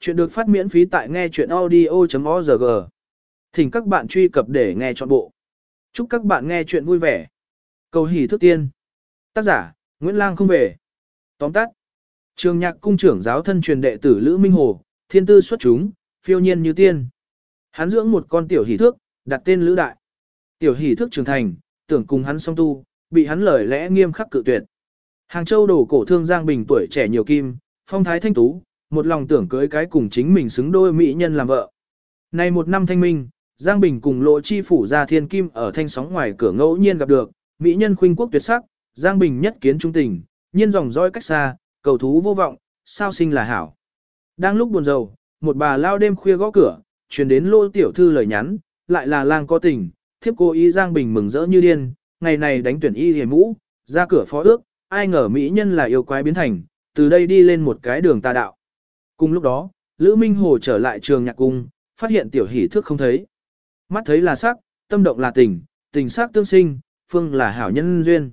Chuyện được phát miễn phí tại nghe chuyện audio.org. Thỉnh các bạn truy cập để nghe trọn bộ. Chúc các bạn nghe chuyện vui vẻ. Cầu hỷ thức tiên. Tác giả, Nguyễn Lang không về. Tóm tắt. Trường nhạc cung trưởng giáo thân truyền đệ tử Lữ Minh Hồ, thiên tư xuất chúng, phiêu nhiên như tiên. Hắn dưỡng một con tiểu hỷ thước, đặt tên Lữ Đại. Tiểu hỷ thước trưởng thành, tưởng cùng hắn song tu, bị hắn lời lẽ nghiêm khắc cự tuyệt. Hàng châu đổ cổ thương Giang Bình tuổi trẻ nhiều kim, phong thái thanh tú, một lòng tưởng cưới cái cùng chính mình xứng đôi mỹ nhân làm vợ. nay một năm thanh minh, Giang Bình cùng lộ chi phủ ra thiên kim ở thanh sóng ngoài cửa ngẫu nhiên gặp được, mỹ nhân khuynh quốc tuyệt sắc, Giang Bình nhất kiến trung tình, nhiên dòng dõi cách xa, cầu thú vô vọng, sao sinh là hảo. Đang lúc buồn rầu, một bà lao đêm khuya gõ cửa, truyền đến lô tiểu thư lời nhắn, lại là lang có tình, thiếp cô y Giang Bình mừng rỡ như điên, ngày này đánh tuyển y hề mũ, ra cửa phó ước, ai ngờ mỹ nhân là yêu quái biến thành, từ đây đi lên một cái đường tà đạo. Cùng lúc đó, Lữ Minh Hồ trở lại trường nhạc cung, phát hiện tiểu hỷ thước không thấy. Mắt thấy là sắc, tâm động là tình, tình sắc tương sinh, phương là hảo nhân duyên.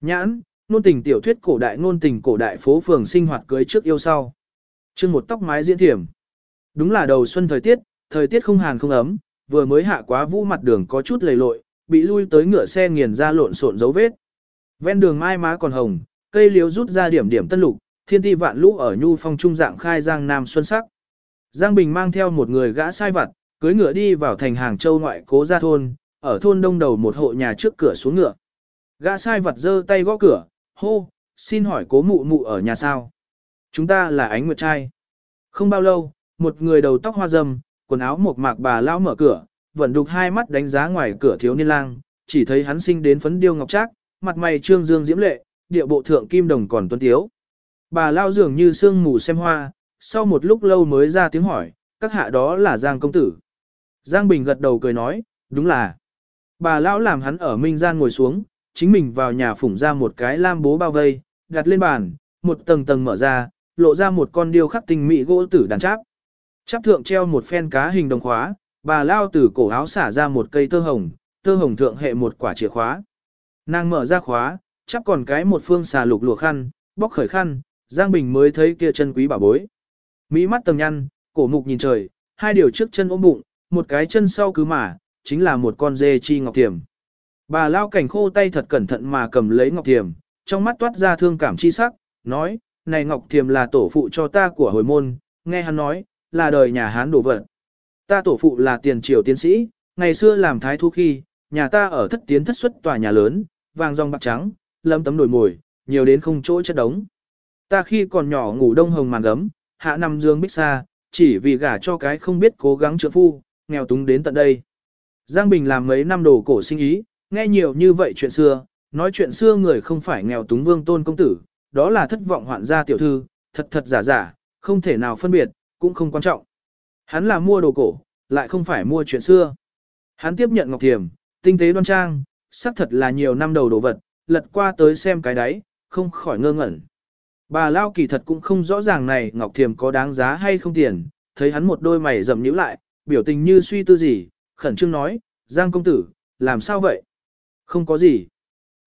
Nhãn, nôn tình tiểu thuyết cổ đại nôn tình cổ đại phố phường sinh hoạt cưới trước yêu sau. Chương một tóc mái diễn thiểm. Đúng là đầu xuân thời tiết, thời tiết không hàn không ấm, vừa mới hạ quá vũ mặt đường có chút lầy lội, bị lui tới ngựa xe nghiền ra lộn xộn dấu vết. Ven đường mai má còn hồng, cây liễu rút ra điểm điểm tân lục, thiên ti vạn lũ ở nhu phong trung dạng khai giang nam xuân sắc. Giang Bình mang theo một người gã sai vặt, cưới ngựa đi vào thành hàng châu ngoại cố gia thôn, ở thôn đông đầu một hộ nhà trước cửa xuống ngựa. Gã sai vặt giơ tay gõ cửa, hô, xin hỏi cố mụ mụ ở nhà sao? Chúng ta là ánh nguyệt trai. Không bao lâu, một người đầu tóc hoa râm, quần áo một mạc bà lão mở cửa, vẫn đục hai mắt đánh giá ngoài cửa thiếu niên lang, chỉ thấy hắn sinh đến phấn điêu ngọc trác, mặt mày trương dương diễm lệ, địa bộ thượng kim đồng còn tuấn tiếu. Bà lao dường như sương mù xem hoa, sau một lúc lâu mới ra tiếng hỏi, các hạ đó là Giang công tử. Giang Bình gật đầu cười nói, đúng là. Bà lão làm hắn ở minh gian ngồi xuống, chính mình vào nhà phủng ra một cái lam bố bao vây, đặt lên bàn, một tầng tầng mở ra, lộ ra một con điêu khắc tinh mỹ gỗ tử đàn cháp. Cháp thượng treo một phen cá hình đồng khóa, bà lao từ cổ áo xả ra một cây tơ hồng, tơ hồng thượng hệ một quả chìa khóa. Nàng mở ra khóa, chắp còn cái một phương xà lục lụa khăn, bóc khởi khăn, Giang Bình mới thấy kia chân quý bảo bối. Mỹ mắt tầm nhăn, cổ mục nhìn trời, hai điều trước chân ôm bụng, một cái chân sau cứ mà, chính là một con dê chi ngọc tiềm. Bà lao cảnh khô tay thật cẩn thận mà cầm lấy ngọc tiềm, trong mắt toát ra thương cảm chi sắc, nói, này ngọc tiềm là tổ phụ cho ta của hồi môn, nghe hắn nói, là đời nhà Hán đổ vật. Ta tổ phụ là tiền triều tiến sĩ, ngày xưa làm thái thu khi, nhà ta ở thất tiến thất xuất tòa nhà lớn, vàng rong bạc trắng, lâm tấm nổi mồi, nhiều đến không chỗ chất đống. Ta khi còn nhỏ ngủ đông hồng màn gấm, hạ nằm dương bích xa, chỉ vì gả cho cái không biết cố gắng trượng phu, nghèo túng đến tận đây. Giang Bình làm mấy năm đồ cổ sinh ý, nghe nhiều như vậy chuyện xưa, nói chuyện xưa người không phải nghèo túng vương tôn công tử, đó là thất vọng hoạn gia tiểu thư, thật thật giả giả, không thể nào phân biệt, cũng không quan trọng. Hắn là mua đồ cổ, lại không phải mua chuyện xưa. Hắn tiếp nhận ngọc thiềm, tinh tế đoan trang, xác thật là nhiều năm đầu đồ vật, lật qua tới xem cái đáy, không khỏi ngơ ngẩn. Bà Lao kỳ thật cũng không rõ ràng này Ngọc Thiềm có đáng giá hay không tiền, thấy hắn một đôi mày rậm nhíu lại, biểu tình như suy tư gì, khẩn trương nói, Giang công tử, làm sao vậy? Không có gì.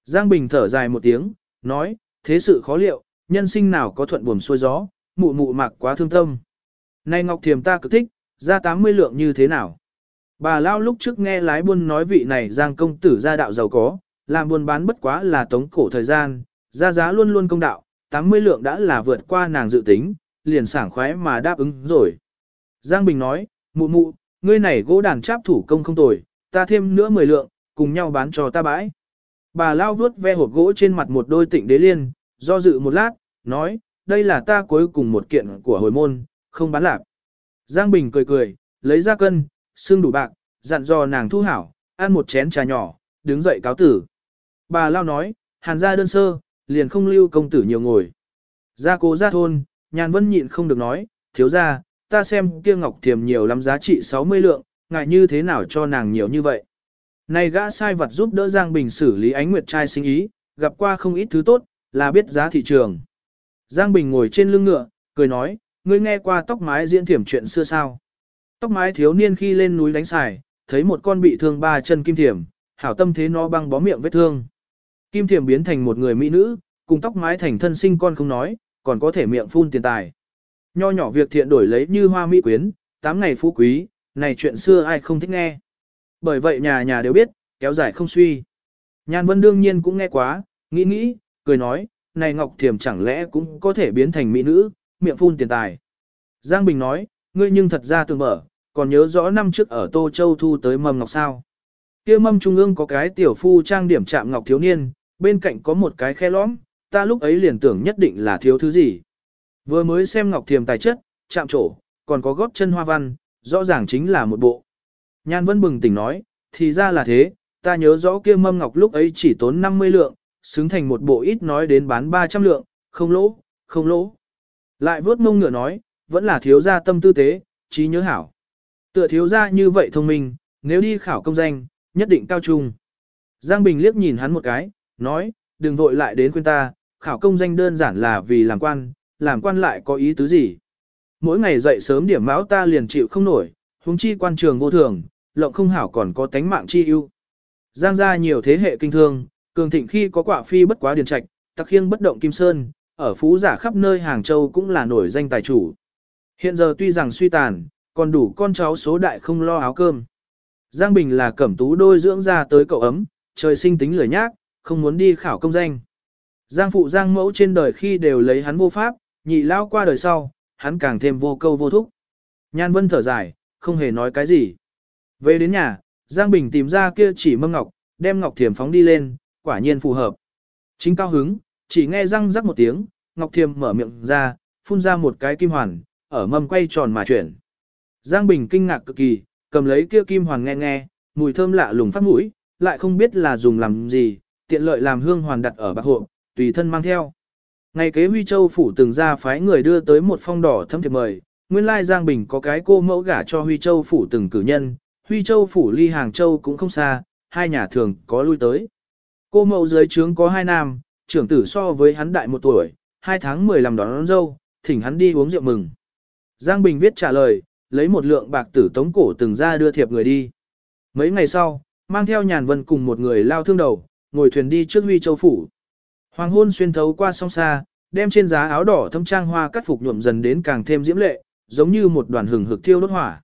Giang Bình thở dài một tiếng, nói, thế sự khó liệu, nhân sinh nào có thuận buồm xuôi gió, mụ mụ mạc quá thương tâm. Này Ngọc Thiềm ta cực thích, ra 80 lượng như thế nào? Bà Lao lúc trước nghe lái buôn nói vị này Giang công tử ra đạo giàu có, làm buôn bán bất quá là tống cổ thời gian, ra giá luôn luôn công đạo, 80 lượng đã là vượt qua nàng dự tính, liền sảng khoái mà đáp ứng rồi. Giang Bình nói, mụ mụ, ngươi này gỗ đàn cháp thủ công không tồi, ta thêm nữa 10 lượng, cùng nhau bán cho ta bãi. Bà lao vuốt ve hộp gỗ trên mặt một đôi tịnh đế liên, do dự một lát, nói, đây là ta cuối cùng một kiện của hồi môn, không bán lạc. Giang Bình cười cười, lấy ra cân, xương đủ bạc, dặn dò nàng thu hảo, ăn một chén trà nhỏ, đứng dậy cáo tử. Bà lao nói, hàn ra đơn sơ, liền không lưu công tử nhiều ngồi. Ra cố ra thôn, nhàn vân nhịn không được nói, thiếu ra, ta xem kia ngọc thiềm nhiều lắm giá trị 60 lượng, ngại như thế nào cho nàng nhiều như vậy. Này gã sai vật giúp đỡ Giang Bình xử lý ánh nguyệt trai sinh ý, gặp qua không ít thứ tốt, là biết giá thị trường. Giang Bình ngồi trên lưng ngựa, cười nói, ngươi nghe qua tóc mái diễn thiểm chuyện xưa sao. Tóc mái thiếu niên khi lên núi đánh xài, thấy một con bị thương ba chân kim thiểm, hảo tâm thế nó băng bó miệng vết thương. Kim thiểm biến thành một người mỹ nữ, cùng tóc mái thành thân sinh con không nói, còn có thể miệng phun tiền tài. Nho nhỏ việc thiện đổi lấy như hoa mỹ quyến, tám ngày phú quý, này chuyện xưa ai không thích nghe. Bởi vậy nhà nhà đều biết, kéo dài không suy. Nhan Vân đương nhiên cũng nghe quá, nghĩ nghĩ, cười nói, này Ngọc Thiềm chẳng lẽ cũng có thể biến thành mỹ nữ, miệng phun tiền tài. Giang Bình nói, ngươi nhưng thật ra tưởng mở, còn nhớ rõ năm trước ở Tô Châu thu tới mầm ngọc sao. Kia mâm trung ương có cái tiểu phu trang điểm chạm ngọc thiếu niên, bên cạnh có một cái khe lõm, ta lúc ấy liền tưởng nhất định là thiếu thứ gì. Vừa mới xem ngọc thiềm tài chất, chạm trổ, còn có góp chân hoa văn, rõ ràng chính là một bộ. Nhan Vân bừng tỉnh nói, thì ra là thế, ta nhớ rõ kia mâm ngọc lúc ấy chỉ tốn 50 lượng, xứng thành một bộ ít nói đến bán 300 lượng, không lỗ, không lỗ. Lại vớt mông ngựa nói, vẫn là thiếu gia tâm tư tế, trí nhớ hảo. Tựa thiếu gia như vậy thông minh, nếu đi khảo công danh, nhất định cao trung. Giang Bình liếc nhìn hắn một cái, nói, đừng vội lại đến khuyên ta, khảo công danh đơn giản là vì làm quan, làm quan lại có ý tứ gì. Mỗi ngày dậy sớm điểm máu ta liền chịu không nổi, huống chi quan trường vô thường, lộng không hảo còn có tánh mạng chi ưu. Giang gia nhiều thế hệ kinh thương, cường thịnh khi có quả phi bất quá điền trạch, tặc khiêng bất động kim sơn, ở phú giả khắp nơi Hàng Châu cũng là nổi danh tài chủ. Hiện giờ tuy rằng suy tàn, còn đủ con cháu số đại không lo áo cơm. Giang Bình là cẩm tú đôi dưỡng ra tới cậu ấm, trời sinh tính lười nhác, không muốn đi khảo công danh. Giang phụ Giang mẫu trên đời khi đều lấy hắn vô pháp, nhị lao qua đời sau, hắn càng thêm vô câu vô thúc. Nhan Vân thở dài, không hề nói cái gì. Về đến nhà, Giang Bình tìm ra kia chỉ mâm ngọc, đem ngọc thiềm phóng đi lên, quả nhiên phù hợp. Chính cao hứng, chỉ nghe răng rắc một tiếng, ngọc thiềm mở miệng ra, phun ra một cái kim hoàn, ở mâm quay tròn mà chuyển. Giang Bình kinh ngạc cực kỳ, cầm lấy kia kim hoàn nghe nghe, mùi thơm lạ lùng phát mũi, lại không biết là dùng làm gì, tiện lợi làm hương hoàn đặt ở bạc hộ, tùy thân mang theo. Ngày kế Huy Châu phủ từng ra phái người đưa tới một phong đỏ thâm thiệp mời, nguyên lai Giang Bình có cái cô mẫu gả cho Huy Châu phủ từng cử nhân, Huy Châu phủ ly Hàng Châu cũng không xa, hai nhà thường có lui tới. Cô mẫu dưới trướng có hai nam, trưởng tử so với hắn đại một tuổi, hai tháng mười làm đón, đón dâu, thỉnh hắn đi uống rượu mừng. Giang Bình viết trả lời, lấy một lượng bạc tử tống cổ từng ra đưa thiệp người đi. Mấy ngày sau, mang theo nhàn vân cùng một người lao thương đầu, ngồi thuyền đi trước Huy Châu phủ. Hoàng hôn xuyên thấu qua sông xa, đem trên giá áo đỏ thâm trang hoa cắt phục nhuộm dần đến càng thêm diễm lệ, giống như một đoàn hừng hực thiêu đốt hỏa.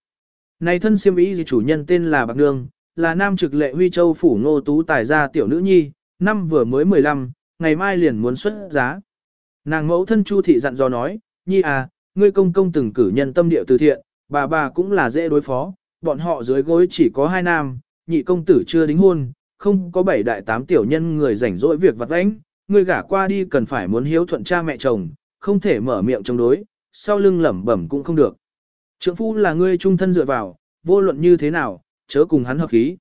Này thân siêm ý gì chủ nhân tên là Bạc Nương, là nam trực lệ Huy Châu phủ ngô tú tài gia tiểu nữ nhi, năm vừa mới 15, ngày mai liền muốn xuất giá. Nàng mẫu thân Chu thị dặn dò nói, nhi à, ngươi công công từng cử nhân tâm địa từ thiện, bà bà cũng là dễ đối phó, bọn họ dưới gối chỉ có hai nam, nhị công tử chưa đính hôn, không có bảy đại tám tiểu nhân người rảnh rỗi việc vặt vãnh, người gả qua đi cần phải muốn hiếu thuận cha mẹ chồng, không thể mở miệng chống đối, sau lưng lẩm bẩm cũng không được. Trượng phu là ngươi trung thân dựa vào, vô luận như thế nào, chớ cùng hắn hợp khí.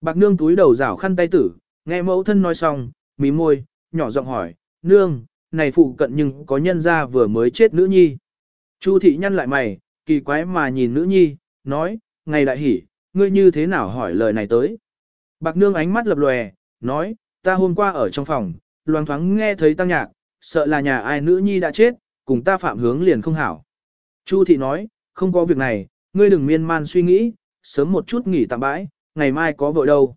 Bạc nương túi đầu rảo khăn tay tử, nghe mẫu thân nói xong, mí môi, nhỏ giọng hỏi, nương, này phụ cận nhưng có nhân ra vừa mới chết nữ nhi. Chu thị nhăn lại mày, kỳ quái mà nhìn nữ nhi, nói, ngày đại hỉ, ngươi như thế nào hỏi lời này tới. Bạc nương ánh mắt lập lòe, nói, ta hôm qua ở trong phòng, loang thoáng nghe thấy tăng nhạc, sợ là nhà ai nữ nhi đã chết, cùng ta phạm hướng liền không hảo. Chu thị nói, không có việc này, ngươi đừng miên man suy nghĩ, sớm một chút nghỉ tạm bãi, ngày mai có vội đâu.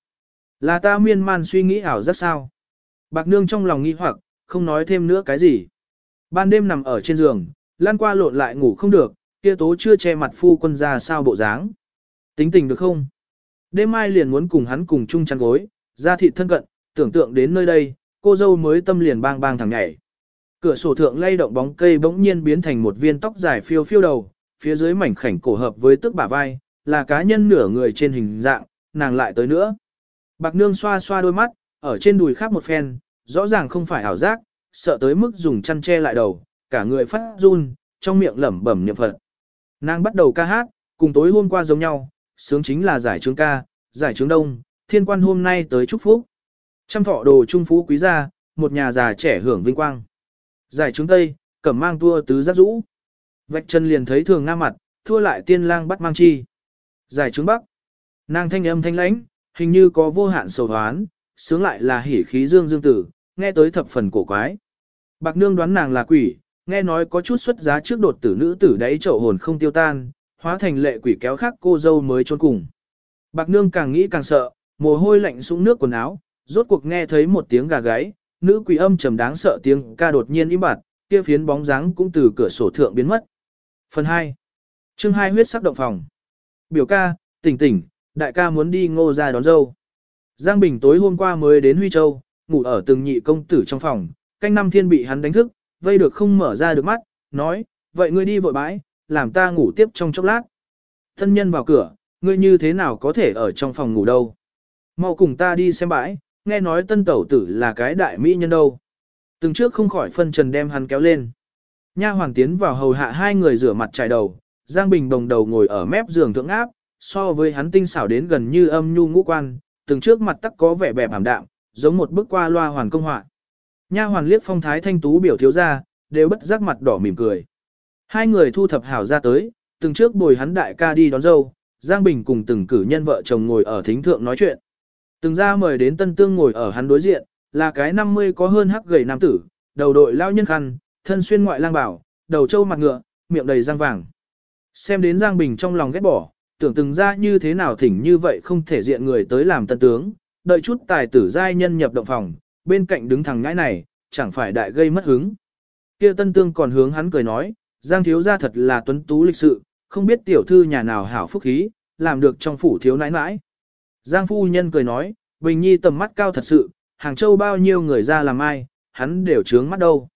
Là ta miên man suy nghĩ ảo rất sao. Bạc nương trong lòng nghi hoặc, không nói thêm nữa cái gì. Ban đêm nằm ở trên giường, lan qua lộn lại ngủ không được, kia tố chưa che mặt phu quân ra sao bộ dáng. Tính tình được không? Đêm mai liền muốn cùng hắn cùng chung chăn gối, ra thịt thân cận, tưởng tượng đến nơi đây, cô dâu mới tâm liền bang bang thẳng nhảy. Cửa sổ thượng lay động bóng cây bỗng nhiên biến thành một viên tóc dài phiêu phiêu đầu, phía dưới mảnh khảnh cổ hợp với tức bả vai, là cá nhân nửa người trên hình dạng, nàng lại tới nữa. Bạc nương xoa xoa đôi mắt, ở trên đùi khác một phen, rõ ràng không phải ảo giác, sợ tới mức dùng chăn che lại đầu, cả người phát run, trong miệng lẩm bẩm niệm Phật. Nàng bắt đầu ca hát, cùng tối hôm qua giống nhau, sướng chính là giải trướng ca, giải trướng đông, thiên quan hôm nay tới chúc phúc. Trăm thọ đồ trung phú quý gia, một nhà già trẻ hưởng vinh quang. Giải trướng tây, cẩm mang tua tứ giác rũ. Vạch chân liền thấy thường nga mặt, thua lại tiên lang bắt mang chi. Giải trướng bắc. Nàng thanh âm thanh lãnh, hình như có vô hạn sầu hoán, sướng lại là hỉ khí dương dương tử, nghe tới thập phần cổ quái. Bạc nương đoán nàng là quỷ, nghe nói có chút xuất giá trước đột tử nữ tử đáy chậu hồn không tiêu tan, hóa thành lệ quỷ kéo khác cô dâu mới trốn cùng. Bạc nương càng nghĩ càng sợ, mồ hôi lạnh sũng nước quần áo, rốt cuộc nghe thấy một tiếng gà gáy, nữ quỷ âm trầm đáng sợ tiếng ca đột nhiên im bặt, kia phiến bóng dáng cũng từ cửa sổ thượng biến mất. Phần 2. Chương 2 huyết sắc động phòng. Biểu ca, tỉnh tỉnh, đại ca muốn đi ngô ra đón dâu. Giang Bình tối hôm qua mới đến Huy Châu, ngủ ở từng nhị công tử trong phòng, canh năm thiên bị hắn đánh thức, vây được không mở ra được mắt, nói, vậy ngươi đi vội bãi, làm ta ngủ tiếp trong chốc lát. Thân nhân vào cửa, ngươi như thế nào có thể ở trong phòng ngủ đâu. Mau cùng ta đi xem bãi, nghe nói tân tẩu tử là cái đại mỹ nhân đâu. Từng trước không khỏi phân trần đem hắn kéo lên. Nha hoàng tiến vào hầu hạ hai người rửa mặt trải đầu, Giang Bình đồng đầu ngồi ở mép giường thượng áp, so với hắn tinh xảo đến gần như âm nhu ngũ quan, từng trước mặt tắc có vẻ bẹp hàm đạm, giống một bức qua loa hoàn công họa. Nha hoàn liếc phong thái thanh tú biểu thiếu ra, đều bất giác mặt đỏ mỉm cười. Hai người thu thập hảo ra tới, từng trước bồi hắn đại ca đi đón dâu, Giang Bình cùng từng cử nhân vợ chồng ngồi ở thính thượng nói chuyện. Từng ra mời đến tân tương ngồi ở hắn đối diện, là cái 50 có hơn hắc gầy nam tử, đầu đội lao nhân khăn, thân xuyên ngoại lang bảo, đầu trâu mặt ngựa, miệng đầy răng vàng. Xem đến Giang Bình trong lòng ghét bỏ, tưởng từng ra như thế nào thỉnh như vậy không thể diện người tới làm tân tướng, đợi chút tài tử giai nhân nhập động phòng, bên cạnh đứng thằng ngãi này, chẳng phải đại gây mất hứng. Kia tân tương còn hướng hắn cười nói, Giang thiếu gia thật là tuấn tú lịch sự, không biết tiểu thư nhà nào hảo phúc khí, làm được trong phủ thiếu nãi nãi. Giang phu nhân cười nói, Bình Nhi tầm mắt cao thật sự, Hàng Châu bao nhiêu người ra làm ai, hắn đều trướng mắt đâu.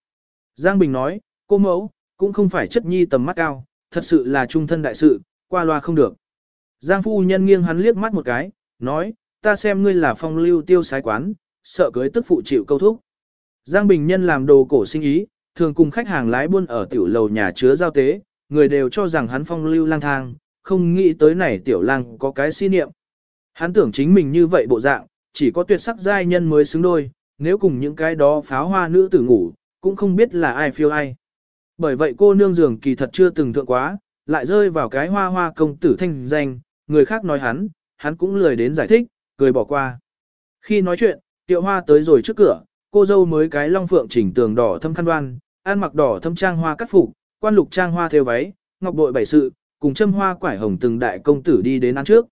Giang Bình nói, cô mẫu, cũng không phải chất Nhi tầm mắt cao, thật sự là trung thân đại sự, qua loa không được. Giang phu nhân nghiêng hắn liếc mắt một cái, nói, ta xem ngươi là phong lưu tiêu sái quán, sợ cưới tức phụ chịu câu thúc. Giang Bình Nhân làm đồ cổ sinh ý, thường cùng khách hàng lái buôn ở tiểu lầu nhà chứa giao tế, người đều cho rằng hắn phong lưu lang thang, không nghĩ tới này tiểu lang có cái si niệm. Hắn tưởng chính mình như vậy bộ dạng, chỉ có tuyệt sắc giai nhân mới xứng đôi, nếu cùng những cái đó pháo hoa nữ tử ngủ, cũng không biết là ai phiêu ai. Bởi vậy cô nương giường kỳ thật chưa từng thượng quá, lại rơi vào cái hoa hoa công tử thanh danh, người khác nói hắn, hắn cũng lười đến giải thích, cười bỏ qua. Khi nói chuyện, tiệu hoa tới rồi trước cửa, cô dâu mới cái long phượng chỉnh tường đỏ thâm khăn đoan, ăn mặc đỏ thâm trang hoa cắt phục, quan lục trang hoa theo váy, ngọc bội bảy sự, cùng châm hoa quải hồng từng đại công tử đi đến ăn trước.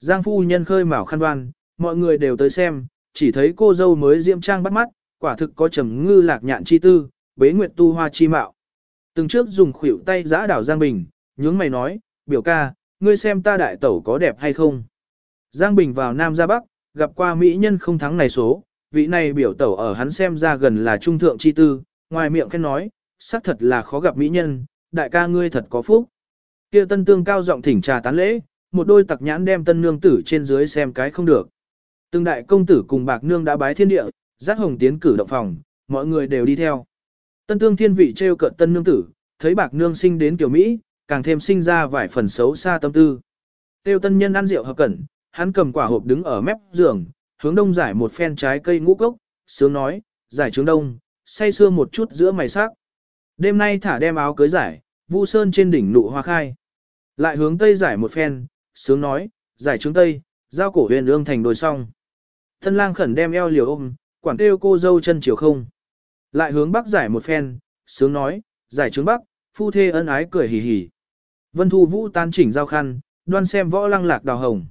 Giang phu nhân khơi mào khăn đoan, mọi người đều tới xem, chỉ thấy cô dâu mới diễm trang bắt mắt, quả thực có trầm ngư lạc nhạn chi tư, bế nguyệt tu hoa chi mạo. Từng trước dùng khuỷu tay giã đảo Giang Bình, nhướng mày nói, biểu ca, ngươi xem ta đại tẩu có đẹp hay không. Giang Bình vào Nam ra Bắc, gặp qua mỹ nhân không thắng này số, vị này biểu tẩu ở hắn xem ra gần là trung thượng chi tư, ngoài miệng khen nói, xác thật là khó gặp mỹ nhân, đại ca ngươi thật có phúc. Kia tân tương cao giọng thỉnh trà tán lễ, một đôi tặc nhãn đem tân nương tử trên dưới xem cái không được. Từng đại công tử cùng bạc nương đã bái thiên địa, giác hồng tiến cử động phòng, mọi người đều đi theo. Tân tương thiên vị trêu cợt tân nương tử, thấy bạc nương sinh đến kiểu Mỹ, càng thêm sinh ra vài phần xấu xa tâm tư. Tiêu tân nhân ăn rượu hợp cẩn, hắn cầm quả hộp đứng ở mép giường, hướng đông giải một phen trái cây ngũ cốc, sướng nói, giải trướng đông, say sưa một chút giữa mày sắc. Đêm nay thả đem áo cưới giải, vu sơn trên đỉnh nụ hoa khai. Lại hướng tây giải một phen, sướng nói, giải trướng tây, giao cổ huyền ương thành đồi song. Thân lang khẩn đem eo liều ôm, quản tiêu cô dâu chân chiều không. Lại hướng bắc giải một phen, sướng nói, giải trướng bắc, phu thê ân ái cười hì hì. Vân Thu Vũ tan chỉnh giao khăn, đoan xem võ lăng lạc đào hồng.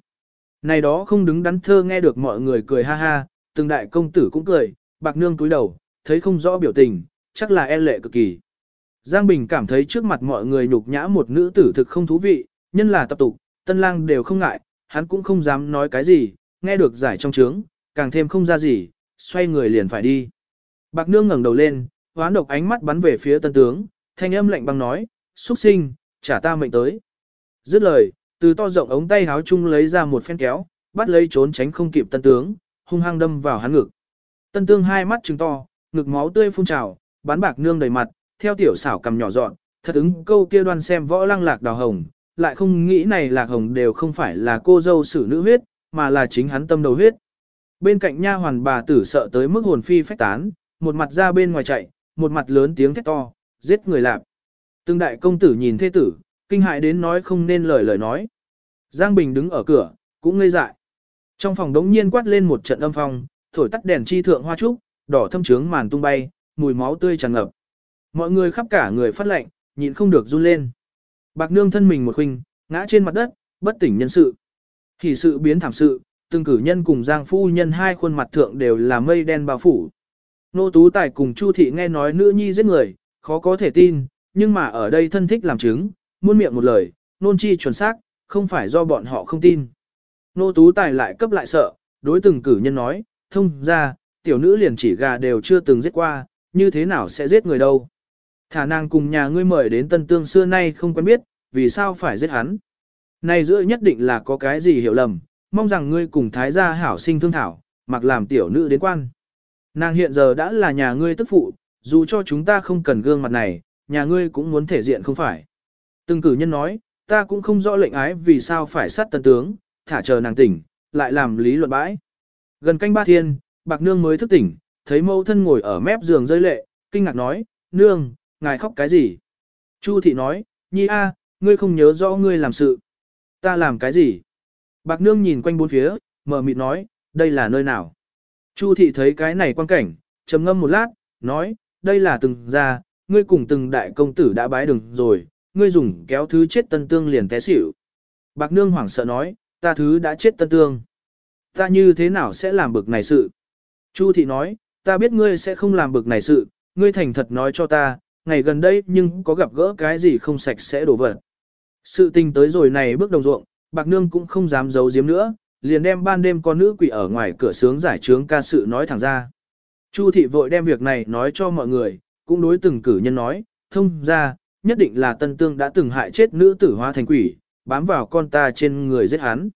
Này đó không đứng đắn thơ nghe được mọi người cười ha ha, từng đại công tử cũng cười, bạc nương túi đầu, thấy không rõ biểu tình, chắc là e lệ cực kỳ. Giang Bình cảm thấy trước mặt mọi người nhục nhã một nữ tử thực không thú vị, nhân là tập tục, tân lang đều không ngại, hắn cũng không dám nói cái gì, nghe được giải trong trướng, càng thêm không ra gì, xoay người liền phải đi. Bạc nương ngẩng đầu lên, hoán độc ánh mắt bắn về phía tân tướng, thanh âm lạnh băng nói, xuất sinh, trả ta mệnh tới. Dứt lời, từ to rộng ống tay háo chung lấy ra một phen kéo, bắt lấy trốn tránh không kịp tân tướng, hung hăng đâm vào hắn ngực. Tân tướng hai mắt trừng to, ngực máu tươi phun trào, bán bạc nương đầy mặt, theo tiểu xảo cầm nhỏ dọn, thật ứng câu kia đoan xem võ lăng lạc đào hồng, lại không nghĩ này lạc hồng đều không phải là cô dâu xử nữ huyết, mà là chính hắn tâm đầu huyết. Bên cạnh nha hoàn bà tử sợ tới mức hồn phi phách tán, một mặt ra bên ngoài chạy, một mặt lớn tiếng thét to, giết người lạp. Từng đại công tử nhìn thế tử, kinh hại đến nói không nên lời lời nói. Giang Bình đứng ở cửa, cũng ngây dại. Trong phòng đống nhiên quát lên một trận âm phong, thổi tắt đèn chi thượng hoa trúc, đỏ thâm trướng màn tung bay, mùi máu tươi tràn ngập. Mọi người khắp cả người phát lạnh, nhịn không được run lên. Bạc nương thân mình một khinh, ngã trên mặt đất, bất tỉnh nhân sự. Thì sự biến thảm sự, từng cử nhân cùng Giang phu nhân hai khuôn mặt thượng đều là mây đen bao phủ. Nô Tú Tài cùng Chu Thị nghe nói nữ nhi giết người, khó có thể tin, nhưng mà ở đây thân thích làm chứng, muôn miệng một lời, nôn chi chuẩn xác, không phải do bọn họ không tin. Nô tú tài lại cấp lại sợ, đối từng cử nhân nói, thông ra, tiểu nữ liền chỉ gà đều chưa từng giết qua, như thế nào sẽ giết người đâu. Thả nàng cùng nhà ngươi mời đến tân tương xưa nay không quen biết, vì sao phải giết hắn. Này giữa nhất định là có cái gì hiểu lầm, mong rằng ngươi cùng thái gia hảo sinh thương thảo, mặc làm tiểu nữ đến quan. Nàng hiện giờ đã là nhà ngươi tức phụ, dù cho chúng ta không cần gương mặt này, nhà ngươi cũng muốn thể diện không phải. Từng cử nhân nói, ta cũng không rõ lệnh ái vì sao phải sát tân tướng, thả chờ nàng tỉnh, lại làm lý luận bãi. Gần canh ba thiên, bạc nương mới thức tỉnh, thấy mẫu thân ngồi ở mép giường rơi lệ, kinh ngạc nói, nương, ngài khóc cái gì? Chu thị nói, nhi a, ngươi không nhớ rõ ngươi làm sự. Ta làm cái gì? Bạc nương nhìn quanh bốn phía, mở mịt nói, đây là nơi nào? Chu thị thấy cái này quan cảnh, trầm ngâm một lát, nói, đây là từng gia, ngươi cùng từng đại công tử đã bái đường rồi, ngươi dùng kéo thứ chết tân tương liền té xỉu. Bạc nương hoảng sợ nói, ta thứ đã chết tân tương. Ta như thế nào sẽ làm bực này sự? Chu thị nói, ta biết ngươi sẽ không làm bực này sự, ngươi thành thật nói cho ta, ngày gần đây nhưng có gặp gỡ cái gì không sạch sẽ đổ vật. Sự tình tới rồi này bước đồng ruộng, bạc nương cũng không dám giấu giếm nữa, liền đem ban đêm con nữ quỷ ở ngoài cửa sướng giải trướng ca sự nói thẳng ra. Chu thị vội đem việc này nói cho mọi người, cũng đối từng cử nhân nói, thông ra, nhất định là tân tương đã từng hại chết nữ tử hóa thành quỷ, bám vào con ta trên người giết hắn.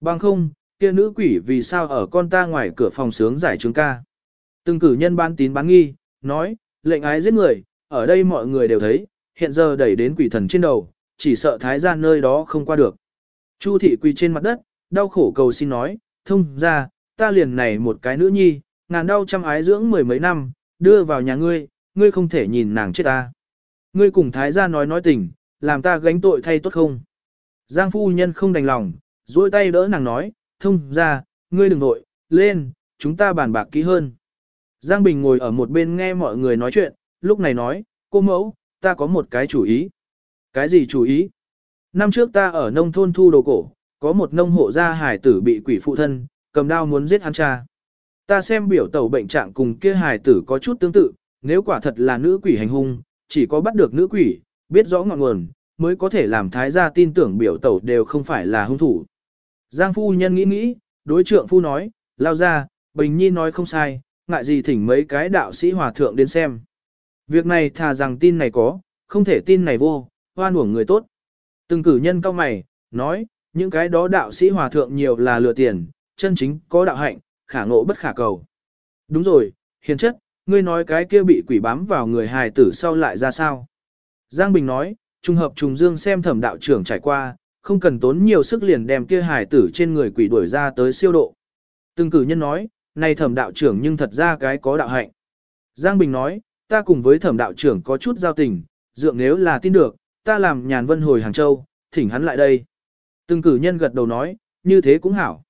Bằng không, kia nữ quỷ vì sao ở con ta ngoài cửa phòng sướng giải trướng ca. Từng cử nhân ban tín bán nghi, nói, lệnh ái giết người, ở đây mọi người đều thấy, hiện giờ đẩy đến quỷ thần trên đầu, chỉ sợ thái gia nơi đó không qua được. Chu thị quỳ trên mặt đất, đau khổ cầu xin nói, thông ra, ta liền này một cái nữ nhi, ngàn đau trăm ái dưỡng mười mấy năm, đưa vào nhà ngươi, ngươi không thể nhìn nàng chết ta. Ngươi cùng thái gia nói nói tình, làm ta gánh tội thay tốt không? Giang phu nhân không đành lòng, duỗi tay đỡ nàng nói, thông ra, ngươi đừng nội, lên, chúng ta bàn bạc kỹ hơn. Giang Bình ngồi ở một bên nghe mọi người nói chuyện, lúc này nói, cô mẫu, ta có một cái chủ ý. Cái gì chủ ý? Năm trước ta ở nông thôn thu đồ cổ, có một nông hộ gia hải tử bị quỷ phụ thân, cầm đao muốn giết hắn cha. Ta xem biểu tẩu bệnh trạng cùng kia hải tử có chút tương tự, nếu quả thật là nữ quỷ hành hung, chỉ có bắt được nữ quỷ, biết rõ ngọn nguồn, mới có thể làm thái gia tin tưởng biểu tẩu đều không phải là hung thủ. Giang phu nhân nghĩ nghĩ, đối trượng phu nói, lao ra, Bình Nhi nói không sai, ngại gì thỉnh mấy cái đạo sĩ hòa thượng đến xem. Việc này thà rằng tin này có, không thể tin này vô, hoan uổng người tốt. Từng cử nhân cao mày, nói, những cái đó đạo sĩ hòa thượng nhiều là lừa tiền, chân chính có đạo hạnh, khả ngộ bất khả cầu. Đúng rồi, hiền chất, ngươi nói cái kia bị quỷ bám vào người hài tử sau lại ra sao? Giang Bình nói, trùng hợp trùng dương xem thẩm đạo trưởng trải qua, không cần tốn nhiều sức liền đem kia hải tử trên người quỷ đuổi ra tới siêu độ. Từng cử nhân nói, này thẩm đạo trưởng nhưng thật ra cái có đạo hạnh. Giang Bình nói, ta cùng với thẩm đạo trưởng có chút giao tình, dượng nếu là tin được, ta làm nhàn vân hồi Hàng Châu, thỉnh hắn lại đây. Từng cử nhân gật đầu nói, như thế cũng hảo.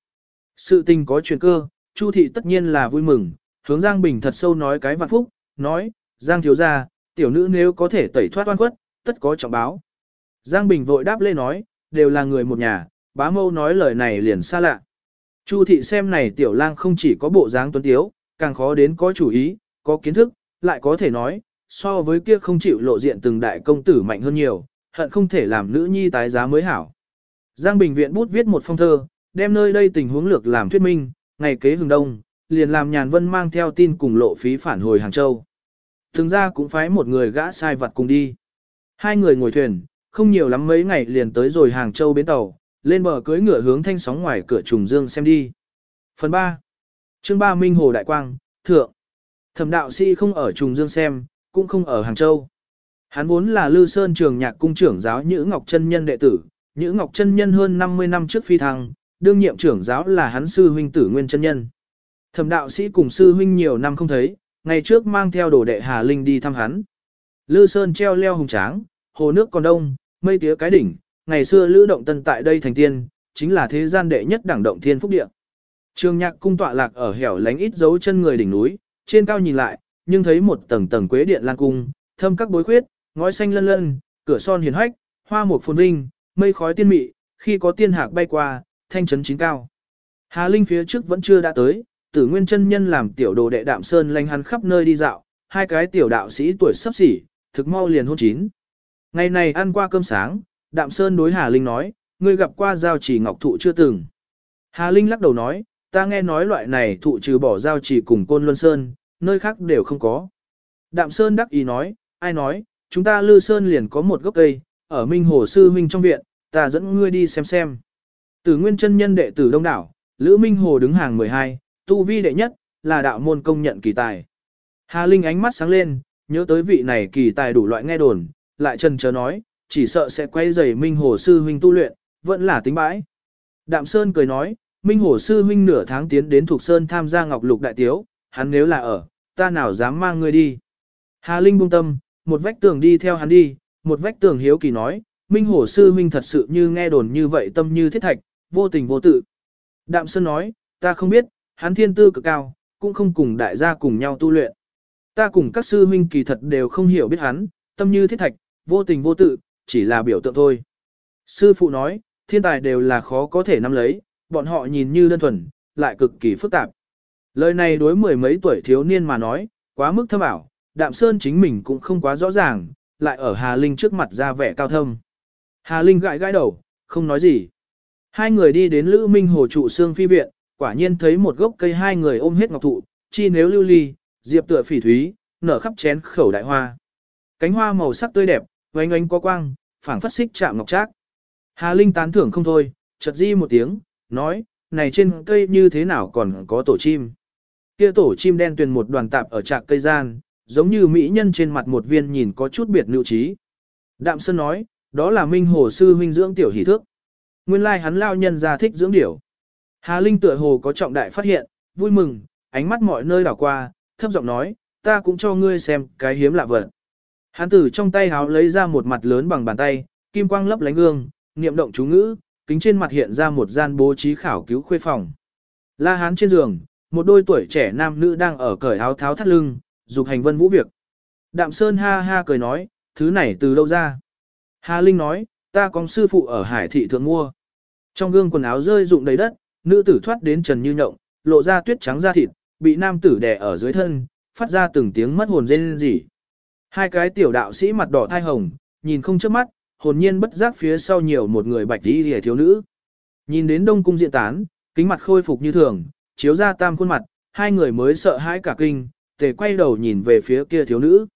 Sự tình có chuyện cơ, Chu thị tất nhiên là vui mừng, hướng Giang Bình thật sâu nói cái vạn phúc, nói, Giang thiếu gia, tiểu nữ nếu có thể tẩy thoát oan khuất, tất có trọng báo. Giang Bình vội đáp lê nói, đều là người một nhà, bá mâu nói lời này liền xa lạ. Chu thị xem này tiểu lang không chỉ có bộ dáng tuấn tiếu, càng khó đến có chủ ý, có kiến thức, lại có thể nói, so với kia không chịu lộ diện từng đại công tử mạnh hơn nhiều, hận không thể làm nữ nhi tái giá mới hảo. Giang Bình Viện bút viết một phong thơ, đem nơi đây tình huống lược làm thuyết minh, ngày kế hừng đông, liền làm nhàn vân mang theo tin cùng lộ phí phản hồi Hàng Châu. Thường ra cũng phái một người gã sai vật cùng đi. Hai người ngồi thuyền, không nhiều lắm mấy ngày liền tới rồi Hàng Châu bến tàu, lên bờ cưới ngựa hướng thanh sóng ngoài cửa trùng dương xem đi. Phần 3. Chương 3 Minh Hồ Đại Quang, Thượng. Thẩm đạo sĩ không ở trùng dương xem, cũng không ở Hàng Châu. Hắn vốn là Lư Sơn trường nhạc cung trưởng giáo Nhữ Ngọc Chân Nhân đệ tử, Nhữ Ngọc Chân Nhân hơn 50 năm trước phi thăng, đương nhiệm trưởng giáo là hắn sư huynh tử Nguyên Chân Nhân. Thẩm đạo sĩ cùng sư huynh nhiều năm không thấy, ngày trước mang theo đồ đệ Hà Linh đi thăm hắn. Lư Sơn treo leo hùng tráng, hồ nước còn đông, mây tía cái đỉnh, ngày xưa Lữ Động Tân tại đây thành tiên, chính là thế gian đệ nhất đẳng động thiên phúc địa. Trường nhạc cung tọa lạc ở hẻo lánh ít dấu chân người đỉnh núi, trên cao nhìn lại, nhưng thấy một tầng tầng quế điện lan cung, thâm các bối khuyết, ngói xanh lân lân, cửa son hiền hách, hoa mục phồn vinh, mây khói tiên mị, khi có tiên hạc bay qua, thanh trấn chín cao. Hà Linh phía trước vẫn chưa đã tới, tử nguyên chân nhân làm tiểu đồ đệ đạm sơn lanh hắn khắp nơi đi dạo, hai cái tiểu đạo sĩ tuổi sắp xỉ, thực mau liền hôn chín. Ngày này ăn qua cơm sáng, Đạm Sơn đối Hà Linh nói, ngươi gặp qua giao chỉ ngọc thụ chưa từng. Hà Linh lắc đầu nói, ta nghe nói loại này thụ trừ bỏ giao chỉ cùng côn luân sơn, nơi khác đều không có. Đạm Sơn đắc ý nói, ai nói, chúng ta lư sơn liền có một gốc cây, ở Minh Hồ Sư Huynh trong viện, ta dẫn ngươi đi xem xem. Từ nguyên chân nhân đệ tử đông đảo, Lữ Minh Hồ đứng hàng 12, tu vi đệ nhất, là đạo môn công nhận kỳ tài. Hà Linh ánh mắt sáng lên, nhớ tới vị này kỳ tài đủ loại nghe đồn, lại trần chờ nói, chỉ sợ sẽ quay rầy Minh Hồ Sư Huynh tu luyện, vẫn là tính bãi. Đạm Sơn cười nói, Minh Hồ Sư Huynh nửa tháng tiến đến Thục Sơn tham gia Ngọc Lục Đại Tiếu, hắn nếu là ở, ta nào dám mang ngươi đi. Hà Linh buông tâm, một vách tường đi theo hắn đi, một vách tường hiếu kỳ nói, Minh hồ Sư Minh thật sự như nghe đồn như vậy tâm như thiết thạch, vô tình vô tự. Đạm Sơn nói, ta không biết, hắn thiên tư cực cao, cũng không cùng đại gia cùng nhau tu luyện. Ta cùng các sư huynh kỳ thật đều không hiểu biết hắn, tâm như thiết thạch, vô tình vô tự, chỉ là biểu tượng thôi. Sư phụ nói, thiên tài đều là khó có thể nắm lấy, bọn họ nhìn như đơn thuần, lại cực kỳ phức tạp. Lời này đối mười mấy tuổi thiếu niên mà nói, quá mức thâm ảo, Đạm Sơn chính mình cũng không quá rõ ràng, lại ở Hà Linh trước mặt ra vẻ cao thâm. Hà Linh gãi gãi đầu, không nói gì. Hai người đi đến Lữ Minh Hồ trụ xương phi viện, quả nhiên thấy một gốc cây hai người ôm hết ngọc thụ, chi nếu lưu ly, diệp tựa phỉ thúy, nở khắp chén khẩu đại hoa. Cánh hoa màu sắc tươi đẹp, oanh oanh có quang, phảng phất xích chạm ngọc trác. Hà Linh tán thưởng không thôi, chợt di một tiếng, nói, này trên cây như thế nào còn có tổ chim. Kia tổ chim đen tuyền một đoàn tạp ở trạc cây gian, giống như mỹ nhân trên mặt một viên nhìn có chút biệt nữ trí. Đạm Sơn nói, đó là Minh Hồ sư huynh dưỡng tiểu hỷ thước. Nguyên lai like hắn lao nhân ra thích dưỡng điểu. Hà Linh tựa hồ có trọng đại phát hiện, vui mừng, ánh mắt mọi nơi đảo qua, thấp giọng nói, ta cũng cho ngươi xem cái hiếm lạ vật. Hắn từ trong tay háo lấy ra một mặt lớn bằng bàn tay, kim quang lấp lánh gương, niệm động chú ngữ, kính trên mặt hiện ra một gian bố trí khảo cứu khuê phòng. La hán trên giường, một đôi tuổi trẻ nam nữ đang ở cởi áo tháo thắt lưng, dục hành vân vũ việc. Đạm Sơn ha ha cười nói, thứ này từ đâu ra? Hà Linh nói, ta có sư phụ ở hải thị thượng mua. Trong gương quần áo rơi rụng đầy đất, nữ tử thoát đến trần như nhộng, lộ ra tuyết trắng da thịt, bị nam tử đè ở dưới thân, phát ra từng tiếng mất hồn rên rỉ. Hai cái tiểu đạo sĩ mặt đỏ thai hồng, nhìn không chớp mắt, hồn nhiên bất giác phía sau nhiều một người bạch đi hề thiếu nữ. Nhìn đến đông cung diện tán, kính mặt khôi phục như thường, chiếu ra tam khuôn mặt, hai người mới sợ hãi cả kinh, tề quay đầu nhìn về phía kia thiếu nữ.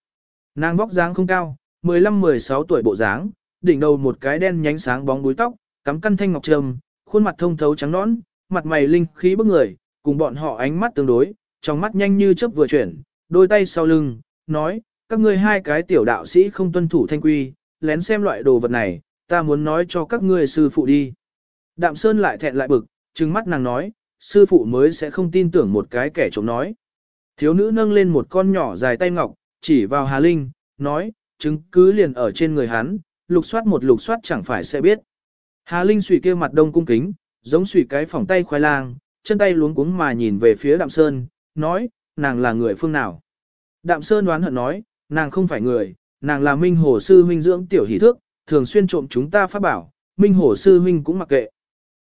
Nàng vóc dáng không cao, 15-16 tuổi bộ dáng, đỉnh đầu một cái đen nhánh sáng bóng búi tóc, cắm căn thanh ngọc trầm, khuôn mặt thông thấu trắng nõn, mặt mày linh khí bức người, cùng bọn họ ánh mắt tương đối, trong mắt nhanh như chớp vừa chuyển, đôi tay sau lưng, nói, các ngươi hai cái tiểu đạo sĩ không tuân thủ thanh quy, lén xem loại đồ vật này, ta muốn nói cho các ngươi sư phụ đi. Đạm Sơn lại thẹn lại bực, trừng mắt nàng nói, sư phụ mới sẽ không tin tưởng một cái kẻ trộm nói. Thiếu nữ nâng lên một con nhỏ dài tay ngọc, chỉ vào Hà Linh, nói, chứng cứ liền ở trên người hắn, lục soát một lục soát chẳng phải sẽ biết. Hà Linh sủy kia mặt đông cung kính, giống sủy cái phòng tay khoai lang, chân tay luống cuống mà nhìn về phía Đạm Sơn, nói, nàng là người phương nào. Đạm Sơn đoán hận nói, nàng không phải người, nàng là Minh Hồ Sư Huynh dưỡng tiểu hỷ thước, thường xuyên trộm chúng ta phát bảo, Minh Hồ Sư Huynh cũng mặc kệ.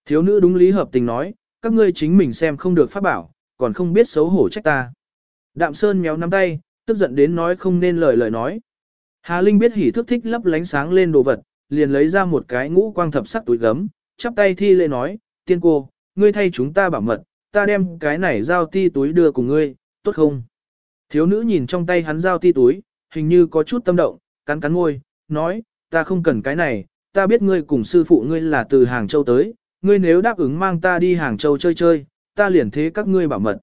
Thiếu nữ đúng lý hợp tình nói, các ngươi chính mình xem không được phát bảo, còn không biết xấu hổ trách ta. Đạm Sơn méo nắm tay, tức giận đến nói không nên lời lời nói. Hà Linh biết hỉ thức thích lấp lánh sáng lên đồ vật, liền lấy ra một cái ngũ quang thập sắc túi gấm, chắp tay thi lễ nói, tiên cô, ngươi thay chúng ta bảo mật, ta đem cái này giao ti túi đưa cùng ngươi, tốt không? Thiếu nữ nhìn trong tay hắn giao ti túi, hình như có chút tâm động, cắn cắn môi, nói, ta không cần cái này, ta biết ngươi cùng sư phụ ngươi là từ Hàng Châu tới, ngươi nếu đáp ứng mang ta đi Hàng Châu chơi chơi, ta liền thế các ngươi bảo mật.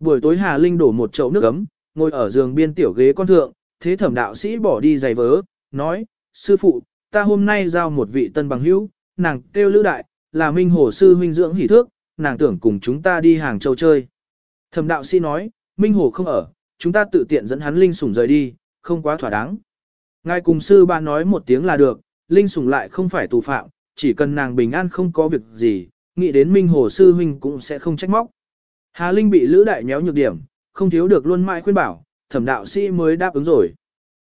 Buổi tối Hà Linh đổ một chậu nước ấm, ngồi ở giường biên tiểu ghế con thượng, thế thẩm đạo sĩ bỏ đi giày vớ, nói, sư phụ, ta hôm nay giao một vị tân bằng hữu, nàng kêu lữ đại, là minh hồ sư huynh dưỡng hỷ thước, nàng tưởng cùng chúng ta đi Hàng Châu chơi. Thẩm đạo sĩ nói, minh hồ không ở, chúng ta tự tiện dẫn hắn linh sủng rời đi, không quá thỏa đáng. Ngài cùng sư ba nói một tiếng là được, linh sủng lại không phải tù phạm, chỉ cần nàng bình an không có việc gì, nghĩ đến minh hồ sư huynh cũng sẽ không trách móc. Hà Linh bị Lữ Đại nhéo nhược điểm, không thiếu được luôn mãi khuyên bảo, thẩm đạo sĩ mới đáp ứng rồi.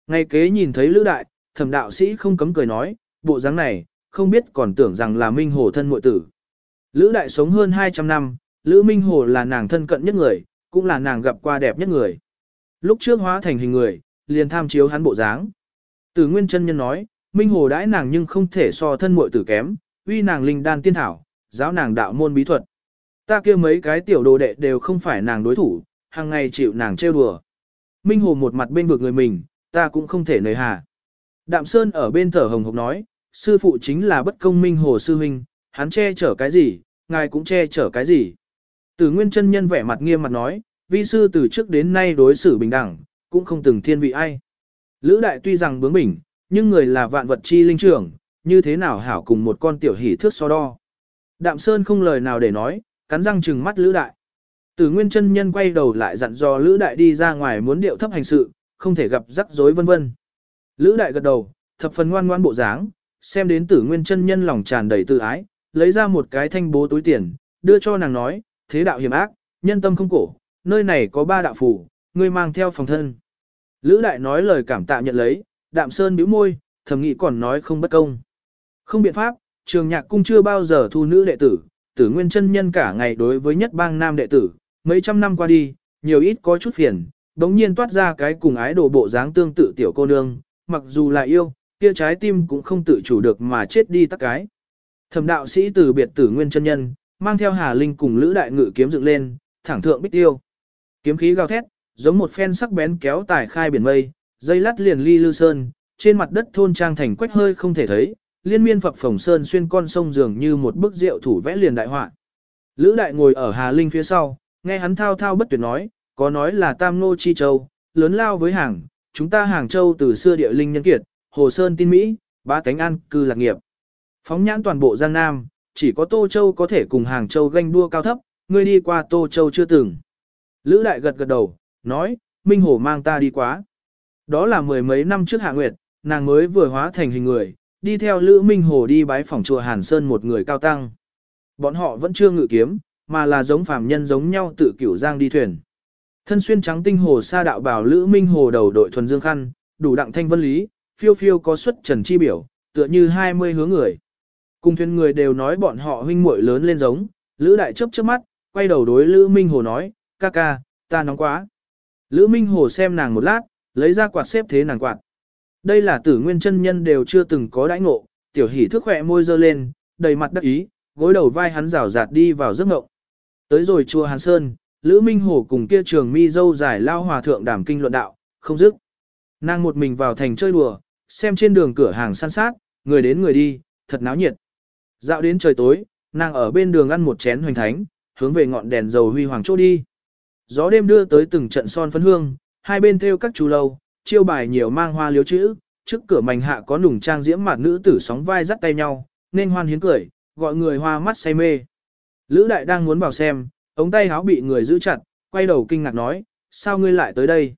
Ngay kế nhìn thấy Lữ Đại, thẩm đạo sĩ không cấm cười nói, bộ dáng này, không biết còn tưởng rằng là Minh Hồ thân muội tử. Lữ Đại sống hơn 200 năm, Lữ Minh Hồ là nàng thân cận nhất người, cũng là nàng gặp qua đẹp nhất người. Lúc trước hóa thành hình người, liền tham chiếu hắn bộ dáng. Từ Nguyên chân nhân nói, Minh Hồ đãi nàng nhưng không thể so thân muội tử kém, uy nàng linh đan tiên thảo, giáo nàng đạo môn bí thuật. Ta kia mấy cái tiểu đồ đệ đều không phải nàng đối thủ, hàng ngày chịu nàng trêu đùa. Minh Hồ một mặt bên vực người mình, ta cũng không thể nời hà. Đạm Sơn ở bên thở hồng hộc nói, sư phụ chính là bất công Minh Hồ sư huynh, hắn che chở cái gì, ngài cũng che chở cái gì. Tử Nguyên chân nhân vẻ mặt nghiêm mặt nói, vi sư từ trước đến nay đối xử bình đẳng, cũng không từng thiên vị ai. Lữ đại tuy rằng bướng bỉnh, nhưng người là vạn vật chi linh trưởng, như thế nào hảo cùng một con tiểu hỷ thước so đo. Đạm Sơn không lời nào để nói, cắn răng trừng mắt Lữ đại. Tử Nguyên chân nhân quay đầu lại dặn dò Lữ đại đi ra ngoài muốn điệu thấp hành sự, không thể gặp rắc rối vân vân. Lữ đại gật đầu, thập phần ngoan ngoan bộ dáng, xem đến Tử Nguyên chân nhân lòng tràn đầy tự ái, lấy ra một cái thanh bố túi tiền, đưa cho nàng nói, thế đạo hiểm ác, nhân tâm không cổ, nơi này có ba đạo phủ, ngươi mang theo phòng thân. Lữ đại nói lời cảm tạ nhận lấy, đạm sơn bĩu môi, thầm nghĩ còn nói không bất công. Không biện pháp, trường nhạc cung chưa bao giờ thu nữ đệ tử, tử nguyên chân nhân cả ngày đối với nhất bang nam đệ tử, mấy trăm năm qua đi, nhiều ít có chút phiền, đống nhiên toát ra cái cùng ái đồ bộ dáng tương tự tiểu cô nương, mặc dù là yêu, kia trái tim cũng không tự chủ được mà chết đi tắc cái. Thẩm đạo sĩ từ biệt tử nguyên chân nhân, mang theo Hà Linh cùng Lữ Đại Ngự kiếm dựng lên, thẳng thượng bích tiêu. Kiếm khí gào thét, giống một phen sắc bén kéo tải khai biển mây, dây lát liền ly lư sơn, trên mặt đất thôn trang thành quách hơi không thể thấy, liên miên phập phồng sơn xuyên con sông dường như một bức rượu thủ vẽ liền đại họa. Lữ Đại ngồi ở Hà Linh phía sau, nghe hắn thao thao bất tuyệt nói, có nói là Tam Nô Chi Châu, lớn lao với hàng, chúng ta Hàng Châu từ xưa địa linh nhân kiệt, Hồ Sơn tin Mỹ, ba tánh an cư lạc nghiệp. Phóng nhãn toàn bộ Giang Nam, chỉ có Tô Châu có thể cùng Hàng Châu ganh đua cao thấp, ngươi đi qua Tô Châu chưa từng. Lữ Đại gật gật đầu, nói, Minh Hổ mang ta đi quá. Đó là mười mấy năm trước Hạ Nguyệt, nàng mới vừa hóa thành hình người, đi theo Lữ Minh Hồ đi bái phòng chùa Hàn Sơn một người cao tăng. Bọn họ vẫn chưa ngự kiếm, mà là giống phàm nhân giống nhau tự cửu giang đi thuyền. Thân xuyên trắng tinh hồ sa đạo bảo Lữ Minh Hồ đầu đội thuần dương khăn, đủ đặng thanh vân lý, phiêu phiêu có xuất trần chi biểu, tựa như 20 hướng người. Cùng thuyền người đều nói bọn họ huynh muội lớn lên giống, Lữ Đại chấp chớp mắt, quay đầu đối Lữ Minh Hồ nói, ca ca, ta nóng quá. Lữ Minh Hồ xem nàng một lát, lấy ra quạt xếp thế nàng quạt. Đây là tử nguyên chân nhân đều chưa từng có đãi ngộ, tiểu hỷ thức khỏe môi dơ lên, đầy mặt đắc ý, gối đầu vai hắn rào rạt đi vào giấc ngộng. Tới rồi chùa Hàn Sơn, Lữ Minh Hồ cùng kia trường mi dâu dài lao hòa thượng đàm kinh luận đạo, không dứt. Nàng một mình vào thành chơi đùa, xem trên đường cửa hàng săn sát, người đến người đi, thật náo nhiệt. Dạo đến trời tối, nàng ở bên đường ăn một chén hoành thánh, hướng về ngọn đèn dầu huy hoàng chỗ đi. Gió đêm đưa tới từng trận son phấn hương, hai bên theo các chú lâu, chiêu bài nhiều mang hoa liếu chữ, trước cửa mảnh hạ có nùng trang diễm mặt nữ tử sóng vai dắt tay nhau, nên hoan hiến cười, gọi người hoa mắt say mê. Lữ đại đang muốn vào xem, ống tay háo bị người giữ chặt, quay đầu kinh ngạc nói, sao ngươi lại tới đây?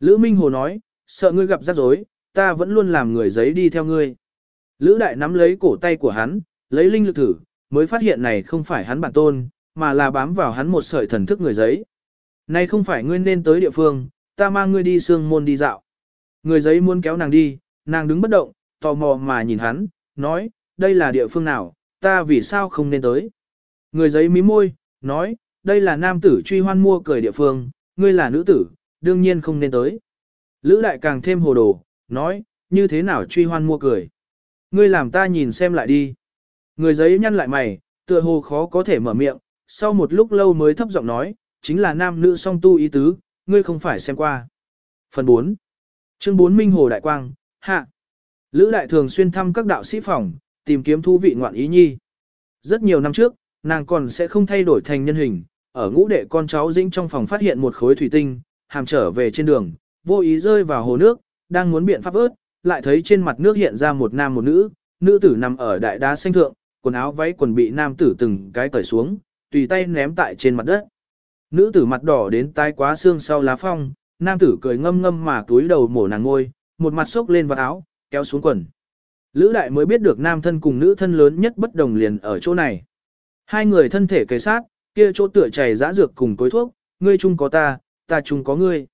Lữ Minh Hồ nói, sợ ngươi gặp rắc rối, ta vẫn luôn làm người giấy đi theo ngươi. Lữ đại nắm lấy cổ tay của hắn, lấy linh lực thử, mới phát hiện này không phải hắn bản tôn, mà là bám vào hắn một sợi thần thức người giấy. Này không phải ngươi nên tới địa phương, ta mang ngươi đi sương môn đi dạo. Người giấy muốn kéo nàng đi, nàng đứng bất động, tò mò mà nhìn hắn, nói, đây là địa phương nào, ta vì sao không nên tới. Người giấy mí môi, nói, đây là nam tử truy hoan mua cười địa phương, ngươi là nữ tử, đương nhiên không nên tới. Lữ đại càng thêm hồ đồ, nói, như thế nào truy hoan mua cười. Ngươi làm ta nhìn xem lại đi. Người giấy nhăn lại mày, tựa hồ khó có thể mở miệng, sau một lúc lâu mới thấp giọng nói, chính là nam nữ song tu ý tứ, ngươi không phải xem qua. Phần 4. Chương 4 Minh Hồ Đại Quang, Hạ. Lữ Đại thường xuyên thăm các đạo sĩ phòng, tìm kiếm thú vị ngoạn ý nhi. Rất nhiều năm trước, nàng còn sẽ không thay đổi thành nhân hình, ở ngũ đệ con cháu dĩnh trong phòng phát hiện một khối thủy tinh, hàm trở về trên đường, vô ý rơi vào hồ nước, đang muốn biện pháp ớt, lại thấy trên mặt nước hiện ra một nam một nữ, nữ tử nằm ở đại đá xanh thượng, quần áo váy quần bị nam tử từng cái cởi xuống, tùy tay ném tại trên mặt đất. Nữ tử mặt đỏ đến tai quá xương sau lá phong, nam tử cười ngâm ngâm mà túi đầu mổ nàng ngôi, một mặt xốc lên vào áo, kéo xuống quần. Lữ đại mới biết được nam thân cùng nữ thân lớn nhất bất đồng liền ở chỗ này. Hai người thân thể kề sát, kia chỗ tựa chảy dã dược cùng cối thuốc, ngươi chung có ta, ta chung có ngươi.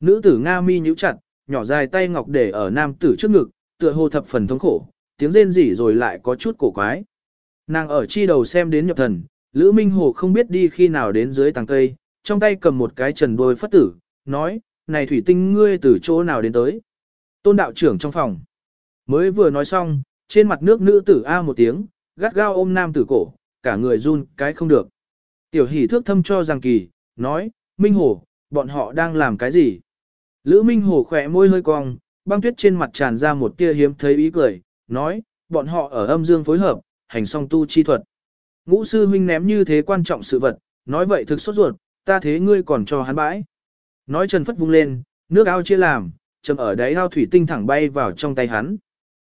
Nữ tử Nga mi nhíu chặt, nhỏ dài tay ngọc để ở nam tử trước ngực, tựa hồ thập phần thống khổ, tiếng rên rỉ rồi lại có chút cổ quái. Nàng ở chi đầu xem đến nhập thần, Lữ Minh Hồ không biết đi khi nào đến dưới tàng cây, trong tay cầm một cái trần đôi phất tử, nói, này thủy tinh ngươi từ chỗ nào đến tới. Tôn đạo trưởng trong phòng. Mới vừa nói xong, trên mặt nước nữ tử A một tiếng, gắt gao ôm nam tử cổ, cả người run cái không được. Tiểu hỷ thước thâm cho rằng kỳ, nói, Minh Hồ, bọn họ đang làm cái gì? Lữ Minh Hồ khỏe môi hơi cong, băng tuyết trên mặt tràn ra một tia hiếm thấy ý cười, nói, bọn họ ở âm dương phối hợp, hành song tu chi thuật. Ngũ sư huynh ném như thế quan trọng sự vật, nói vậy thực sốt ruột, ta thế ngươi còn cho hắn bãi. Nói Trần Phất vung lên, nước ao chia làm, chầm ở đáy ao thủy tinh thẳng bay vào trong tay hắn.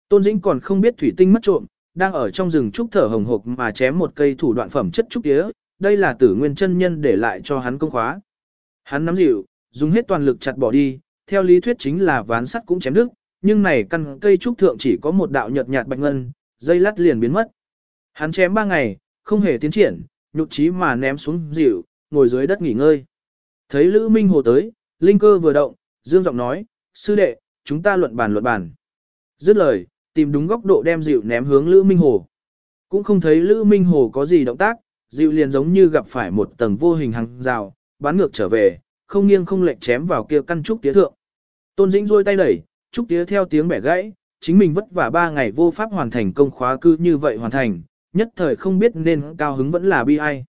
Tôn Dĩnh còn không biết thủy tinh mất trộm, đang ở trong rừng trúc thở hồng hộc mà chém một cây thủ đoạn phẩm chất trúc tía, đây là tử nguyên chân nhân để lại cho hắn công khóa. Hắn nắm dịu, dùng hết toàn lực chặt bỏ đi, theo lý thuyết chính là ván sắt cũng chém đứt, nhưng này căn cây trúc thượng chỉ có một đạo nhợt nhạt bạch ngân, dây lát liền biến mất. Hắn chém ba ngày, không hề tiến triển, nhục trí mà ném xuống dịu, ngồi dưới đất nghỉ ngơi. Thấy Lữ Minh Hồ tới, linh cơ vừa động, dương giọng nói, sư đệ, chúng ta luận bàn luận bàn. Dứt lời, tìm đúng góc độ đem dịu ném hướng Lữ Minh Hồ. Cũng không thấy Lữ Minh Hồ có gì động tác, dịu liền giống như gặp phải một tầng vô hình hàng rào, bán ngược trở về, không nghiêng không lệch chém vào kia căn trúc tía thượng. Tôn Dĩnh rôi tay đẩy, trúc tía theo tiếng bẻ gãy, chính mình vất vả ba ngày vô pháp hoàn thành công khóa cư như vậy hoàn thành, nhất thời không biết nên cao hứng vẫn là bi ai.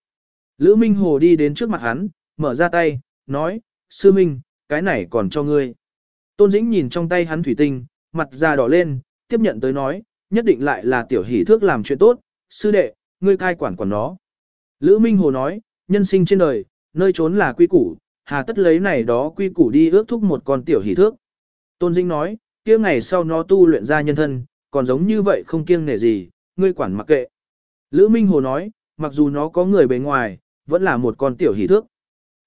Lữ Minh Hồ đi đến trước mặt hắn, mở ra tay, nói, sư minh, cái này còn cho ngươi. Tôn Dĩnh nhìn trong tay hắn thủy tinh, mặt da đỏ lên, tiếp nhận tới nói, nhất định lại là tiểu hỷ thước làm chuyện tốt, sư đệ, ngươi cai quản quản nó. Lữ Minh Hồ nói, nhân sinh trên đời, nơi trốn là quy củ, hà tất lấy này đó quy củ đi ước thúc một con tiểu hỷ thước. Tôn Dĩnh nói, kia ngày sau nó tu luyện ra nhân thân, còn giống như vậy không kiêng nể gì, ngươi quản mặc kệ. Lữ Minh Hồ nói, mặc dù nó có người bề ngoài, vẫn là một con tiểu hỷ thước.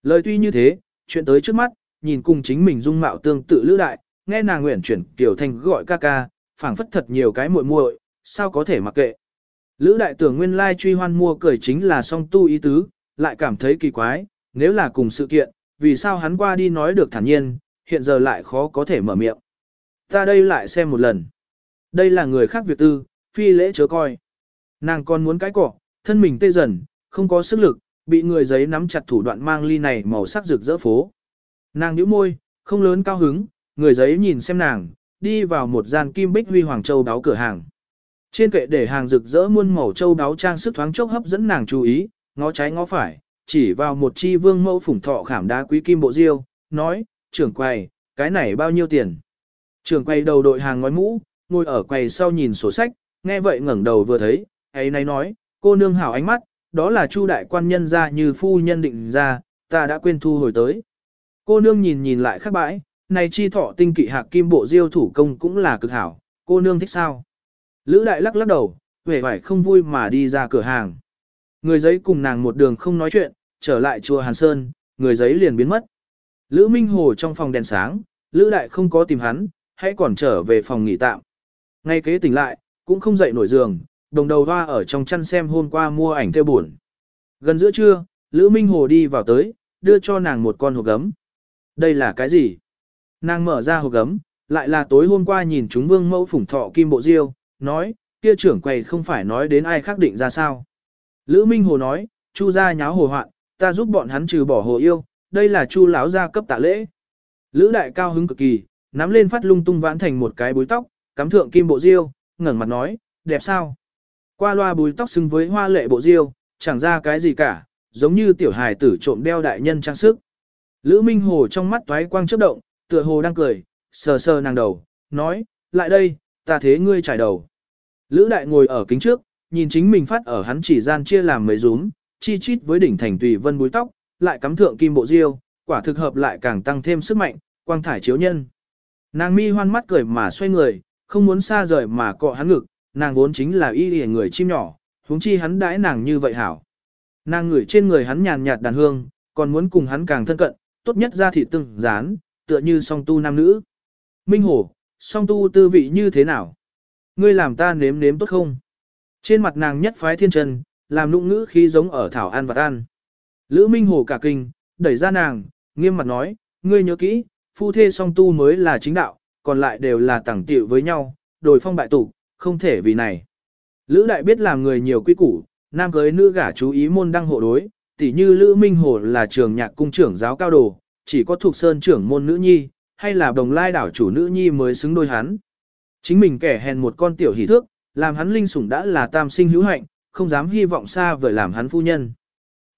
Lời tuy như thế, chuyện tới trước mắt, nhìn cùng chính mình dung mạo tương tự Lữ Đại, nghe nàng nguyện chuyển tiểu Thanh gọi ca ca, phảng phất thật nhiều cái muội muội, sao có thể mặc kệ. Lữ Đại tưởng nguyên lai truy hoan mua cười chính là song tu ý tứ, lại cảm thấy kỳ quái, nếu là cùng sự kiện, vì sao hắn qua đi nói được thản nhiên, hiện giờ lại khó có thể mở miệng. Ta đây lại xem một lần. Đây là người khác việc tư, phi lễ chớ coi. Nàng còn muốn cái cỏ, thân mình tê dần, không có sức lực, bị người giấy nắm chặt thủ đoạn mang ly này màu sắc rực rỡ phố. Nàng nhíu môi, không lớn cao hứng, người giấy nhìn xem nàng, đi vào một gian kim bích huy hoàng châu đáo cửa hàng. Trên kệ để hàng rực rỡ muôn màu châu đáo trang sức thoáng chốc hấp dẫn nàng chú ý, ngó trái ngó phải, chỉ vào một chi vương mẫu phủng thọ khảm đá quý kim bộ diêu, nói, trưởng quầy, cái này bao nhiêu tiền? Trưởng quầy đầu đội hàng ngói mũ, ngồi ở quầy sau nhìn sổ sách, nghe vậy ngẩng đầu vừa thấy, ấy nay nói, cô nương hảo ánh mắt, đó là chu đại quan nhân ra như phu nhân định ra, ta đã quên thu hồi tới. Cô nương nhìn nhìn lại khắc bãi, này chi thọ tinh kỵ hạc kim bộ diêu thủ công cũng là cực hảo, cô nương thích sao? Lữ đại lắc lắc đầu, vẻ vải không vui mà đi ra cửa hàng. Người giấy cùng nàng một đường không nói chuyện, trở lại chùa Hàn Sơn, người giấy liền biến mất. Lữ Minh Hồ trong phòng đèn sáng, Lữ đại không có tìm hắn, hãy còn trở về phòng nghỉ tạm. Ngay kế tỉnh lại, cũng không dậy nổi giường, đồng đầu hoa ở trong chăn xem hôm qua mua ảnh theo buồn. Gần giữa trưa, Lữ Minh Hồ đi vào tới, đưa cho nàng một con hộp gấm. Đây là cái gì? Nàng mở ra hộp gấm, lại là tối hôm qua nhìn chúng vương mẫu phủng thọ kim bộ diêu, nói, kia trưởng quầy không phải nói đến ai khác định ra sao. Lữ Minh Hồ nói, chu gia nháo hồ hoạn, ta giúp bọn hắn trừ bỏ hồ yêu, đây là chu lão gia cấp tạ lễ. Lữ đại cao hứng cực kỳ, nắm lên phát lung tung vãn thành một cái búi tóc, cắm thượng kim bộ diêu, ngẩng mặt nói, đẹp sao? Qua loa búi tóc xứng với hoa lệ bộ diêu, chẳng ra cái gì cả, giống như tiểu hài tử trộm đeo đại nhân trang sức. Lữ Minh Hồ trong mắt toái quang chớp động, tựa hồ đang cười, sờ sờ nàng đầu, nói, lại đây, ta thế ngươi trải đầu. Lữ đại ngồi ở kính trước, nhìn chính mình phát ở hắn chỉ gian chia làm mấy rúm, chi chít với đỉnh thành tùy vân búi tóc, lại cắm thượng kim bộ diêu, quả thực hợp lại càng tăng thêm sức mạnh, quang thải chiếu nhân. Nàng mi hoan mắt cười mà xoay người, không muốn xa rời mà cọ hắn ngực, nàng vốn chính là y lìa người chim nhỏ, huống chi hắn đãi nàng như vậy hảo. Nàng ngửi trên người hắn nhàn nhạt đàn hương, còn muốn cùng hắn càng thân cận, tốt nhất ra thị từng dán, tựa như song tu nam nữ. Minh Hổ, song tu tư vị như thế nào? Ngươi làm ta nếm nếm tốt không? Trên mặt nàng nhất phái thiên trần, làm nụng ngữ khí giống ở thảo an vật an. Lữ Minh Hổ cả kinh, đẩy ra nàng, nghiêm mặt nói, ngươi nhớ kỹ, phu thê song tu mới là chính đạo, còn lại đều là tẳng tiểu với nhau, đổi phong bại tục, không thể vì này. Lữ đại biết làm người nhiều quy củ, nam cưới nữ gả chú ý môn đăng hộ đối, tỉ như Lữ Minh Hồ là trường nhạc cung trưởng giáo cao đồ, chỉ có thuộc sơn trưởng môn nữ nhi, hay là đồng lai đảo chủ nữ nhi mới xứng đôi hắn. Chính mình kẻ hèn một con tiểu hỷ thước, làm hắn linh sủng đã là tam sinh hữu hạnh, không dám hy vọng xa vời làm hắn phu nhân.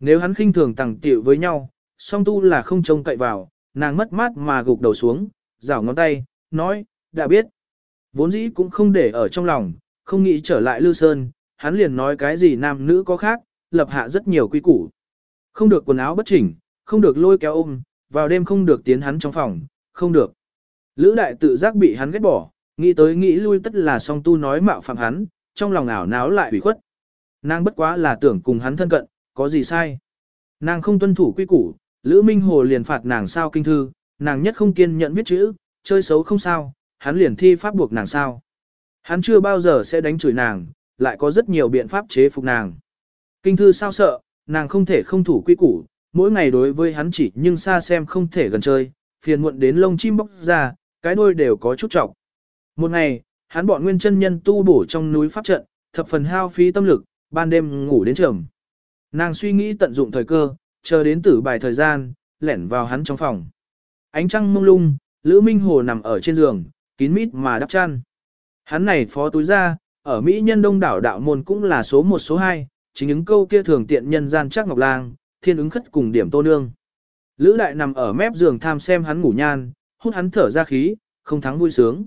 Nếu hắn khinh thường tặng tiểu với nhau, song tu là không trông cậy vào, nàng mất mát mà gục đầu xuống, rảo ngón tay, nói, đã biết. Vốn dĩ cũng không để ở trong lòng, không nghĩ trở lại Lư Sơn, hắn liền nói cái gì nam nữ có khác, lập hạ rất nhiều quy củ. Không được quần áo bất chỉnh, không được lôi kéo ôm, vào đêm không được tiến hắn trong phòng, không được. Lữ đại tự giác bị hắn ghét bỏ, nghĩ tới nghĩ lui tất là song tu nói mạo phạm hắn, trong lòng ảo náo lại ủy khuất. Nàng bất quá là tưởng cùng hắn thân cận, có gì sai. Nàng không tuân thủ quy củ, Lữ Minh Hồ liền phạt nàng sao kinh thư, nàng nhất không kiên nhẫn viết chữ, chơi xấu không sao, hắn liền thi pháp buộc nàng sao. Hắn chưa bao giờ sẽ đánh chửi nàng, lại có rất nhiều biện pháp chế phục nàng. Kinh thư sao sợ, nàng không thể không thủ quy củ, mỗi ngày đối với hắn chỉ nhưng xa xem không thể gần chơi, phiền muộn đến lông chim bóc ra, cái đuôi đều có chút trọng. Một ngày, hắn bọn nguyên chân nhân tu bổ trong núi pháp trận, thập phần hao phí tâm lực, ban đêm ngủ đến trường. Nàng suy nghĩ tận dụng thời cơ, chờ đến tử bài thời gian, lẻn vào hắn trong phòng. Ánh trăng mông lung, Lữ Minh Hồ nằm ở trên giường, kín mít mà đắp chăn. Hắn này phó túi ra, ở Mỹ nhân đông đảo đạo môn cũng là số một số hai, chính những câu kia thường tiện nhân gian chắc ngọc lang, thiên ứng khất cùng điểm tô nương. Lữ đại nằm ở mép giường tham xem hắn ngủ nhan, hút hắn thở ra khí, không thắng vui sướng.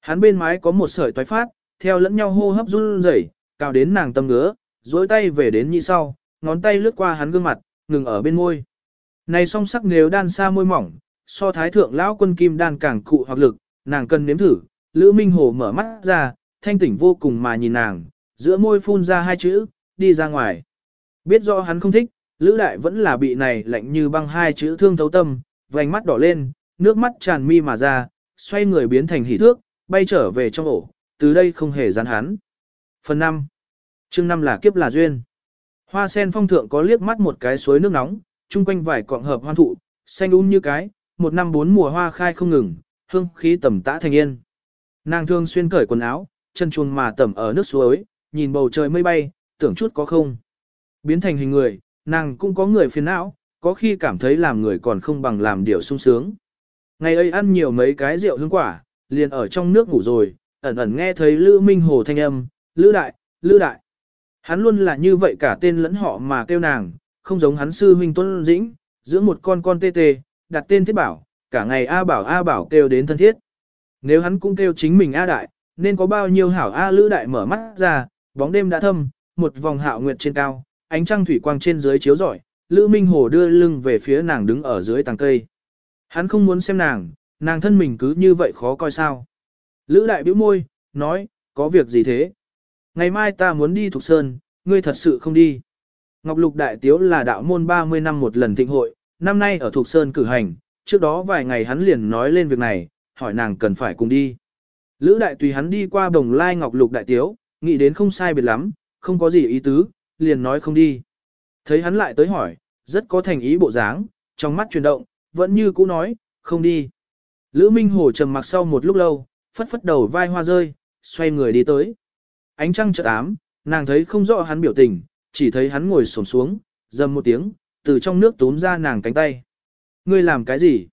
Hắn bên mái có một sợi toái phát, theo lẫn nhau hô hấp run rẩy, cao đến nàng tâm ngứa, duỗi tay về đến nhị sau, ngón tay lướt qua hắn gương mặt, ngừng ở bên môi. Này song sắc nếu đan xa môi mỏng, so thái thượng lão quân kim đan càng cụ hoặc lực, nàng cần nếm thử, Lữ Minh Hồ mở mắt ra, thanh tỉnh vô cùng mà nhìn nàng, giữa môi phun ra hai chữ, đi ra ngoài. Biết rõ hắn không thích, Lữ Đại vẫn là bị này lạnh như băng hai chữ thương thấu tâm, vành mắt đỏ lên, nước mắt tràn mi mà ra, xoay người biến thành hỉ thước, bay trở về trong ổ, từ đây không hề gián hắn. Phần 5. Chương 5 là kiếp là duyên. Hoa sen phong thượng có liếc mắt một cái suối nước nóng, chung quanh vài cọng hợp hoan thụ, xanh um như cái, một năm bốn mùa hoa khai không ngừng, hương khí tầm tã thành yên. Nàng thường xuyên cởi quần áo, chân chuông mà tẩm ở nước suối, nhìn bầu trời mây bay, tưởng chút có không. Biến thành hình người, nàng cũng có người phiền não, có khi cảm thấy làm người còn không bằng làm điều sung sướng. Ngày ấy ăn nhiều mấy cái rượu hương quả, liền ở trong nước ngủ rồi, ẩn ẩn nghe thấy Lữ Minh Hồ thanh âm, Lữ Đại, Lữ Đại. Hắn luôn là như vậy cả tên lẫn họ mà kêu nàng, không giống hắn sư huynh tuân Dĩnh, giữa một con con tê tê, đặt tên thiết bảo, cả ngày A bảo A bảo kêu đến thân thiết. Nếu hắn cũng kêu chính mình A Đại, nên có bao nhiêu hảo A Lữ Đại mở mắt ra, bóng đêm đã thâm, một vòng hạo nguyệt trên cao, ánh trăng thủy quang trên dưới chiếu rọi, Lữ Minh Hồ đưa lưng về phía nàng đứng ở dưới tàng cây. Hắn không muốn xem nàng, nàng thân mình cứ như vậy khó coi sao. Lữ đại bĩu môi, nói, có việc gì thế? Ngày mai ta muốn đi Thục Sơn, ngươi thật sự không đi. Ngọc Lục Đại Tiếu là đạo môn 30 năm một lần thịnh hội, năm nay ở Thục Sơn cử hành, trước đó vài ngày hắn liền nói lên việc này, hỏi nàng cần phải cùng đi. Lữ Đại tùy hắn đi qua đồng lai Ngọc Lục Đại Tiếu, nghĩ đến không sai biệt lắm, không có gì ý tứ, liền nói không đi. Thấy hắn lại tới hỏi, rất có thành ý bộ dáng, trong mắt chuyển động, vẫn như cũ nói, không đi. Lữ Minh Hồ trầm mặc sau một lúc lâu, phất phất đầu vai hoa rơi, xoay người đi tới. Ánh trăng chợt ám, nàng thấy không rõ hắn biểu tình, chỉ thấy hắn ngồi xổm xuống, dầm một tiếng, từ trong nước túm ra nàng cánh tay. Ngươi làm cái gì?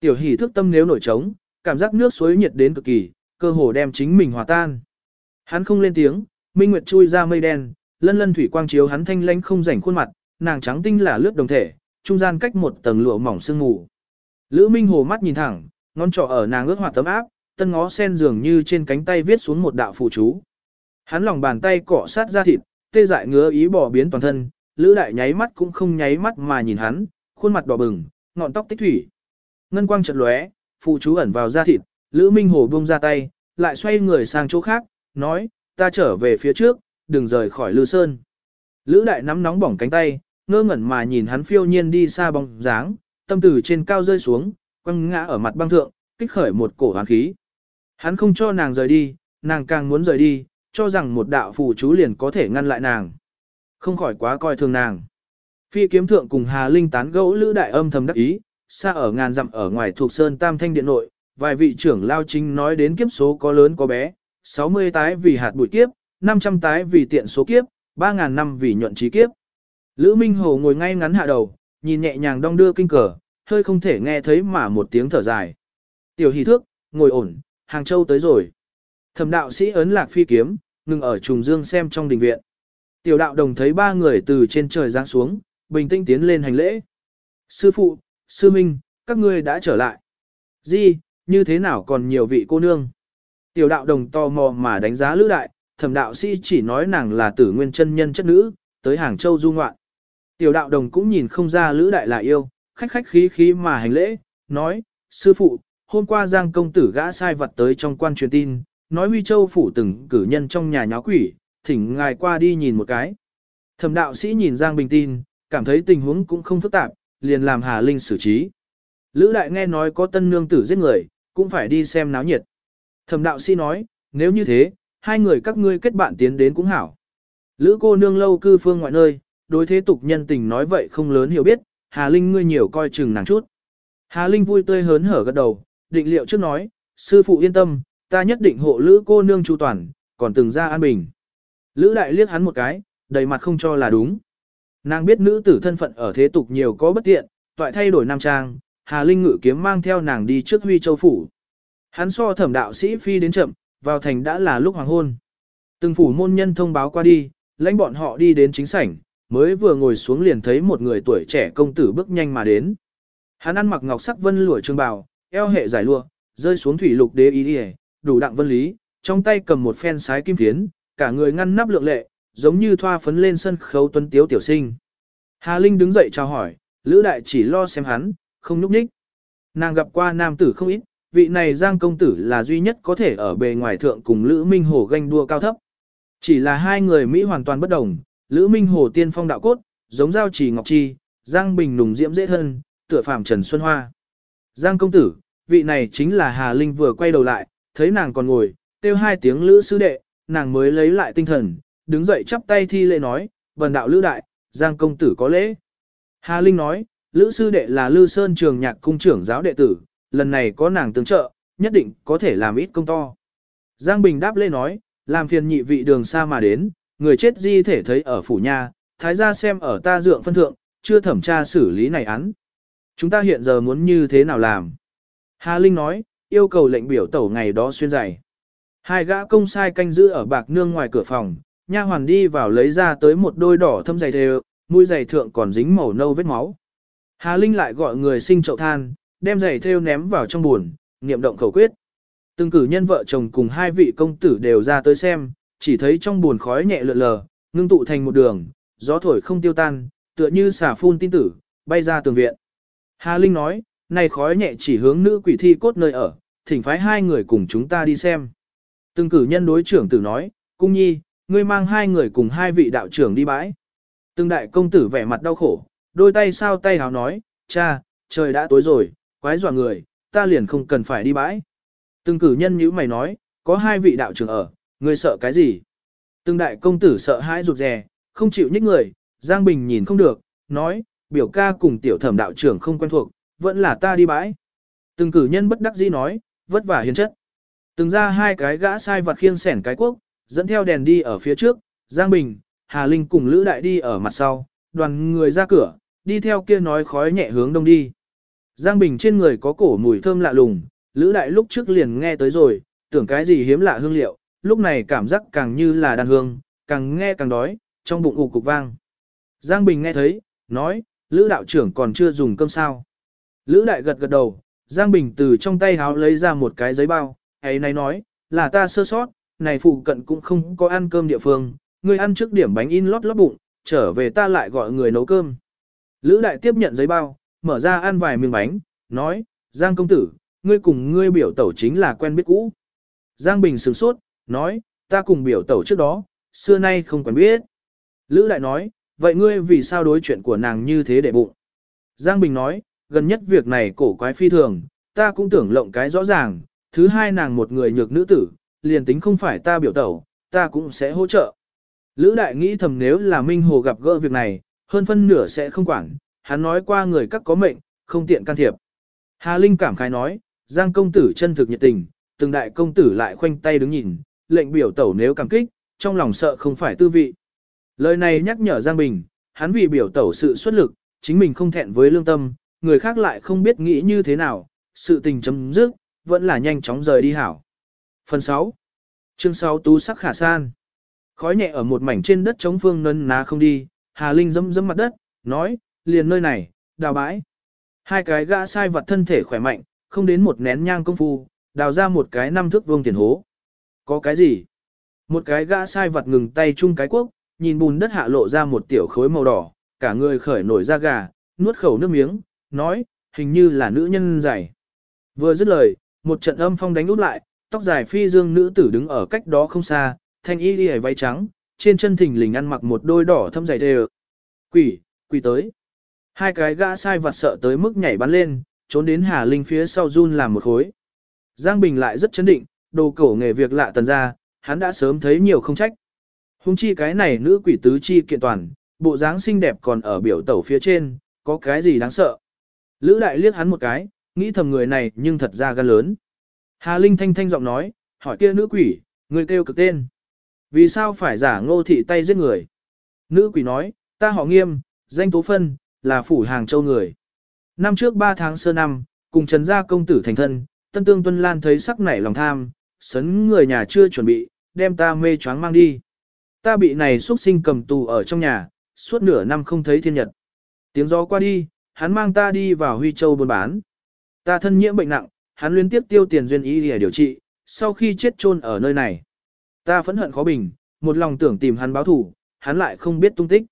Tiểu hỷ thức tâm nếu nổi trống, cảm giác nước suối nhiệt đến cực kỳ, cơ hồ đem chính mình hòa tan. Hắn không lên tiếng, Minh Nguyệt chui ra mây đen, lân lân thủy quang chiếu hắn thanh lãnh không rảnh khuôn mặt, nàng trắng tinh là lướt đồng thể, trung gian cách một tầng lụa mỏng sương mù. Lữ Minh Hồ mắt nhìn thẳng, ngón trỏ ở nàng ướt hoạt tấm áp, tân ngó sen dường như trên cánh tay viết xuống một đạo phụ chú. Hắn lòng bàn tay cọ sát ra thịt, tê dại ngứa ý bỏ biến toàn thân, Lữ Đại nháy mắt cũng không nháy mắt mà nhìn hắn, khuôn mặt đỏ bừng, ngọn tóc tích thủy. Ngân quang chợt lóe, phụ chú ẩn vào da thịt, Lữ Minh Hồ buông ra tay, lại xoay người sang chỗ khác, nói, ta trở về phía trước, đừng rời khỏi Lư Sơn. Lữ Đại nắm nóng bỏng cánh tay, ngơ ngẩn mà nhìn hắn phiêu nhiên đi xa bóng dáng, tâm từ trên cao rơi xuống, quăng ngã ở mặt băng thượng, kích khởi một cổ hàn khí. Hắn không cho nàng rời đi, nàng càng muốn rời đi, cho rằng một đạo phù chú liền có thể ngăn lại nàng. Không khỏi quá coi thường nàng. Phi kiếm thượng cùng Hà Linh tán gẫu lữ đại âm thầm đắc ý, xa ở ngàn dặm ở ngoài thuộc sơn tam thanh điện nội, vài vị trưởng lao chính nói đến kiếp số có lớn có bé, 60 tái vì hạt bụi kiếp, 500 tái vì tiện số kiếp, 3.000 năm vì nhuận trí kiếp. Lữ Minh Hồ ngồi ngay ngắn hạ đầu, nhìn nhẹ nhàng đong đưa kinh cờ, hơi không thể nghe thấy mà một tiếng thở dài. Tiểu hỷ thước, ngồi ổn, Hàng Châu tới rồi. Thẩm đạo sĩ ấn lạc phi kiếm, ngừng ở trùng dương xem trong đình viện. Tiểu đạo đồng thấy ba người từ trên trời giáng xuống, bình tĩnh tiến lên hành lễ. Sư phụ, sư minh, các ngươi đã trở lại. Di, như thế nào còn nhiều vị cô nương? Tiểu đạo đồng to mò mà đánh giá lữ đại, thẩm đạo sĩ chỉ nói nàng là tử nguyên chân nhân chất nữ, tới Hàng Châu du ngoạn. Tiểu đạo đồng cũng nhìn không ra lữ đại là yêu, khách khách khí khí mà hành lễ, nói, sư phụ, hôm qua Giang công tử gã sai vật tới trong quan truyền tin, nói Huy Châu phủ từng cử nhân trong nhà nháo quỷ, thỉnh ngài qua đi nhìn một cái. Thẩm đạo sĩ nhìn Giang Bình tin, cảm thấy tình huống cũng không phức tạp, liền làm Hà Linh xử trí. Lữ đại nghe nói có tân nương tử giết người, cũng phải đi xem náo nhiệt. Thẩm đạo sĩ nói, nếu như thế, hai người các ngươi kết bạn tiến đến cũng hảo. Lữ cô nương lâu cư phương ngoại nơi, đối thế tục nhân tình nói vậy không lớn hiểu biết, Hà Linh ngươi nhiều coi chừng nàng chút. Hà Linh vui tươi hớn hở gật đầu, định liệu trước nói, sư phụ yên tâm, ta nhất định hộ lữ cô nương chu toàn, còn từng ra an bình. Lữ đại liếc hắn một cái, đầy mặt không cho là đúng. Nàng biết nữ tử thân phận ở thế tục nhiều có bất tiện, toại thay đổi nam trang, Hà Linh ngự kiếm mang theo nàng đi trước Huy Châu Phủ. Hắn so thẩm đạo sĩ phi đến chậm, vào thành đã là lúc hoàng hôn. Từng phủ môn nhân thông báo qua đi, lãnh bọn họ đi đến chính sảnh, mới vừa ngồi xuống liền thấy một người tuổi trẻ công tử bước nhanh mà đến. Hắn ăn mặc ngọc sắc vân lụa trường bào, eo hệ giải lụa, rơi xuống thủy lục đế ý đi đủ đặng vân lý, trong tay cầm một phen sái kim phiến, cả người ngăn nắp lượng lệ, giống như thoa phấn lên sân khấu tuấn tiếu tiểu sinh. Hà Linh đứng dậy chào hỏi, Lữ Đại chỉ lo xem hắn, không nhúc nhích. Nàng gặp qua nam tử không ít, vị này Giang công tử là duy nhất có thể ở bề ngoài thượng cùng Lữ Minh Hồ ganh đua cao thấp. Chỉ là hai người Mỹ hoàn toàn bất đồng, Lữ Minh Hồ tiên phong đạo cốt, giống giao chỉ ngọc chi, Giang Bình nùng diễm dễ thân, tựa phàm Trần Xuân Hoa. Giang công tử, vị này chính là Hà Linh vừa quay đầu lại, thấy nàng còn ngồi, kêu hai tiếng Lữ sư đệ, nàng mới lấy lại tinh thần, đứng dậy chắp tay thi lễ nói, vần đạo Lữ đại, Giang công tử có lễ. Hà Linh nói, Lữ sư đệ là Lư Sơn trường nhạc cung trưởng giáo đệ tử, lần này có nàng tương trợ, nhất định có thể làm ít công to. Giang Bình đáp lễ nói, làm phiền nhị vị đường xa mà đến, người chết di thể thấy ở phủ nhà, thái gia xem ở ta dượng phân thượng, chưa thẩm tra xử lý này án. Chúng ta hiện giờ muốn như thế nào làm? Hà Linh nói, yêu cầu lệnh biểu tẩu ngày đó xuyên dày. Hai gã công sai canh giữ ở bạc nương ngoài cửa phòng, nha hoàn đi vào lấy ra tới một đôi đỏ thâm giày đều, mũi giày thượng còn dính màu nâu vết máu. Hà Linh lại gọi người sinh chậu than, đem giày thêu ném vào trong buồn, niệm động khẩu quyết. Từng cử nhân vợ chồng cùng hai vị công tử đều ra tới xem, chỉ thấy trong buồn khói nhẹ lượn lờ, ngưng tụ thành một đường, gió thổi không tiêu tan, tựa như xả phun tin tử, bay ra tường viện. Hà Linh nói, này khói nhẹ chỉ hướng nữ quỷ thi cốt nơi ở, thỉnh phái hai người cùng chúng ta đi xem. Từng cử nhân đối trưởng tử nói, cung nhi, ngươi mang hai người cùng hai vị đạo trưởng đi bãi. Từng đại công tử vẻ mặt đau khổ, đôi tay sao tay hào nói, cha, trời đã tối rồi, quái dọa người, ta liền không cần phải đi bãi. Từng cử nhân như mày nói, có hai vị đạo trưởng ở, ngươi sợ cái gì? Từng đại công tử sợ hãi rụt rè, không chịu nhích người, Giang Bình nhìn không được, nói, biểu ca cùng tiểu thẩm đạo trưởng không quen thuộc, vẫn là ta đi bãi. Từng cử nhân bất đắc dĩ nói, vất vả hiền chất. Từng ra hai cái gã sai vặt khiêng sẻn cái quốc, dẫn theo đèn đi ở phía trước, Giang Bình, Hà Linh cùng Lữ Đại đi ở mặt sau, đoàn người ra cửa, đi theo kia nói khói nhẹ hướng đông đi. Giang Bình trên người có cổ mùi thơm lạ lùng, Lữ Đại lúc trước liền nghe tới rồi, tưởng cái gì hiếm lạ hương liệu, lúc này cảm giác càng như là đàn hương, càng nghe càng đói, trong bụng ủ cục vang. Giang Bình nghe thấy, nói, Lữ đạo trưởng còn chưa dùng cơm sao. Lữ Đại gật gật đầu, Giang Bình từ trong tay háo lấy ra một cái giấy bao, ấy này nói, là ta sơ sót, này phụ cận cũng không có ăn cơm địa phương, ngươi ăn trước điểm bánh in lót lót bụng, trở về ta lại gọi người nấu cơm. Lữ đại tiếp nhận giấy bao, mở ra ăn vài miếng bánh, nói, Giang công tử, ngươi cùng ngươi biểu tẩu chính là quen biết cũ. Giang Bình sửng sốt, nói, ta cùng biểu tẩu trước đó, xưa nay không quen biết. Lữ đại nói, vậy ngươi vì sao đối chuyện của nàng như thế để bụng? Giang Bình nói, gần nhất việc này cổ quái phi thường, ta cũng tưởng lộng cái rõ ràng, thứ hai nàng một người nhược nữ tử, liền tính không phải ta biểu tẩu, ta cũng sẽ hỗ trợ. Lữ đại nghĩ thầm nếu là Minh Hồ gặp gỡ việc này, hơn phân nửa sẽ không quản, hắn nói qua người các có mệnh, không tiện can thiệp. Hà Linh cảm khái nói, Giang công tử chân thực nhiệt tình, từng đại công tử lại khoanh tay đứng nhìn, lệnh biểu tẩu nếu cảm kích, trong lòng sợ không phải tư vị. Lời này nhắc nhở Giang Bình, hắn vì biểu tẩu sự xuất lực, chính mình không thẹn với lương tâm, người khác lại không biết nghĩ như thế nào, sự tình chấm dứt, vẫn là nhanh chóng rời đi hảo. Phần 6 Chương 6 tú sắc khả san. Khói nhẹ ở một mảnh trên đất trống phương nấn ná không đi, Hà Linh dẫm dẫm mặt đất, nói, liền nơi này, đào bãi. Hai cái gã sai vật thân thể khỏe mạnh, không đến một nén nhang công phu, đào ra một cái năm thước vương tiền hố. Có cái gì? Một cái gã sai vật ngừng tay chung cái quốc, nhìn bùn đất hạ lộ ra một tiểu khối màu đỏ, cả người khởi nổi da gà, nuốt khẩu nước miếng, nói, hình như là nữ nhân dài. Vừa dứt lời, một trận âm phong đánh út lại, tóc dài phi dương nữ tử đứng ở cách đó không xa, thanh y đi váy trắng, trên chân thình lình ăn mặc một đôi đỏ thâm dày đều. Quỷ, quỷ tới. Hai cái gã sai vặt sợ tới mức nhảy bắn lên, trốn đến Hà Linh phía sau run làm một khối. Giang Bình lại rất chấn định, đồ cổ nghề việc lạ tần ra, hắn đã sớm thấy nhiều không trách. Hùng chi cái này nữ quỷ tứ chi kiện toàn, bộ dáng xinh đẹp còn ở biểu tẩu phía trên, có cái gì đáng sợ. Lữ đại liếc hắn một cái, nghĩ thầm người này nhưng thật ra gan lớn. Hà Linh thanh thanh giọng nói, hỏi kia nữ quỷ, người kêu cực tên. Vì sao phải giả ngô thị tay giết người? Nữ quỷ nói, ta họ nghiêm, danh tố phân, là phủ hàng châu người. Năm trước 3 tháng sơ năm, cùng trần gia công tử thành thân, tân tương tuân lan thấy sắc nảy lòng tham, sấn người nhà chưa chuẩn bị, đem ta mê choáng mang đi. Ta bị này xuất sinh cầm tù ở trong nhà, suốt nửa năm không thấy thiên nhật. Tiếng gió qua đi, hắn mang ta đi vào Huy Châu buôn bán. Ta thân nhiễm bệnh nặng, hắn liên tiếp tiêu tiền duyên y để điều trị, sau khi chết chôn ở nơi này. Ta phẫn hận khó bình, một lòng tưởng tìm hắn báo thủ, hắn lại không biết tung tích.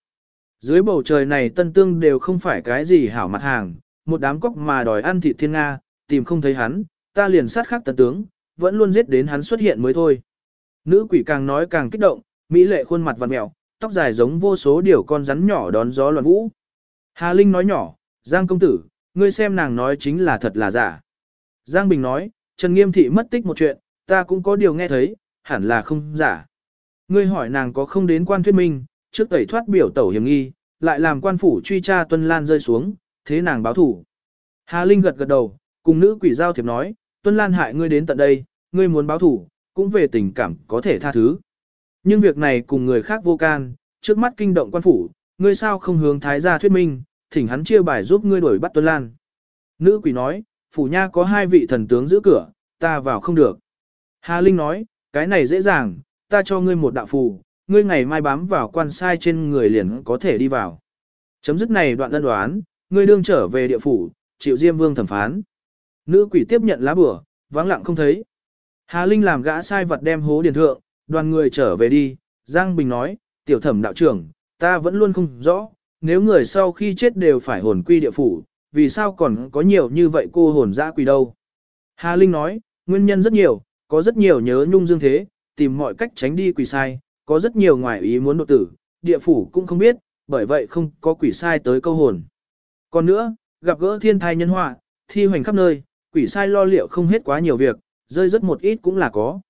Dưới bầu trời này tân tương đều không phải cái gì hảo mặt hàng, một đám cóc mà đòi ăn thịt thiên Nga, tìm không thấy hắn, ta liền sát khắc tân tướng, vẫn luôn giết đến hắn xuất hiện mới thôi. Nữ quỷ càng nói càng kích động, mỹ lệ khuôn mặt vằn mẹo, tóc dài giống vô số điều con rắn nhỏ đón gió loạn vũ. Hà Linh nói nhỏ, Giang công tử, ngươi xem nàng nói chính là thật là giả. Giang Bình nói, Trần Nghiêm Thị mất tích một chuyện, ta cũng có điều nghe thấy, hẳn là không giả. Ngươi hỏi nàng có không đến quan thuyết minh, trước tẩy thoát biểu tẩu hiểm nghi, lại làm quan phủ truy tra Tuân Lan rơi xuống, thế nàng báo thủ. Hà Linh gật gật đầu, cùng nữ quỷ giao thiệp nói, Tuân Lan hại ngươi đến tận đây, ngươi muốn báo thủ, cũng về tình cảm có thể tha thứ. Nhưng việc này cùng người khác vô can, trước mắt kinh động quan phủ, ngươi sao không hướng thái gia thuyết minh, thỉnh hắn chia bài giúp ngươi đuổi bắt Tuân Lan. Nữ quỷ nói, phủ nha có hai vị thần tướng giữ cửa, ta vào không được. Hà Linh nói, cái này dễ dàng, ta cho ngươi một đạo phù, ngươi ngày mai bám vào quan sai trên người liền có thể đi vào. Chấm dứt này đoạn ân đoán, ngươi đương trở về địa phủ, chịu Diêm Vương thẩm phán. Nữ quỷ tiếp nhận lá bửa, vắng lặng không thấy. Hà Linh làm gã sai vật đem hố điền thượng, đoàn người trở về đi, Giang Bình nói, tiểu thẩm đạo trưởng, ta vẫn luôn không rõ, nếu người sau khi chết đều phải hồn quy địa phủ, vì sao còn có nhiều như vậy cô hồn dã quỷ đâu. Hà Linh nói, nguyên nhân rất nhiều, có rất nhiều nhớ nhung dương thế, tìm mọi cách tránh đi quỷ sai, có rất nhiều ngoài ý muốn độ tử, địa phủ cũng không biết, bởi vậy không có quỷ sai tới câu hồn. Còn nữa, gặp gỡ thiên thai nhân họa, thi hoành khắp nơi, quỷ sai lo liệu không hết quá nhiều việc, rơi rất một ít cũng là có.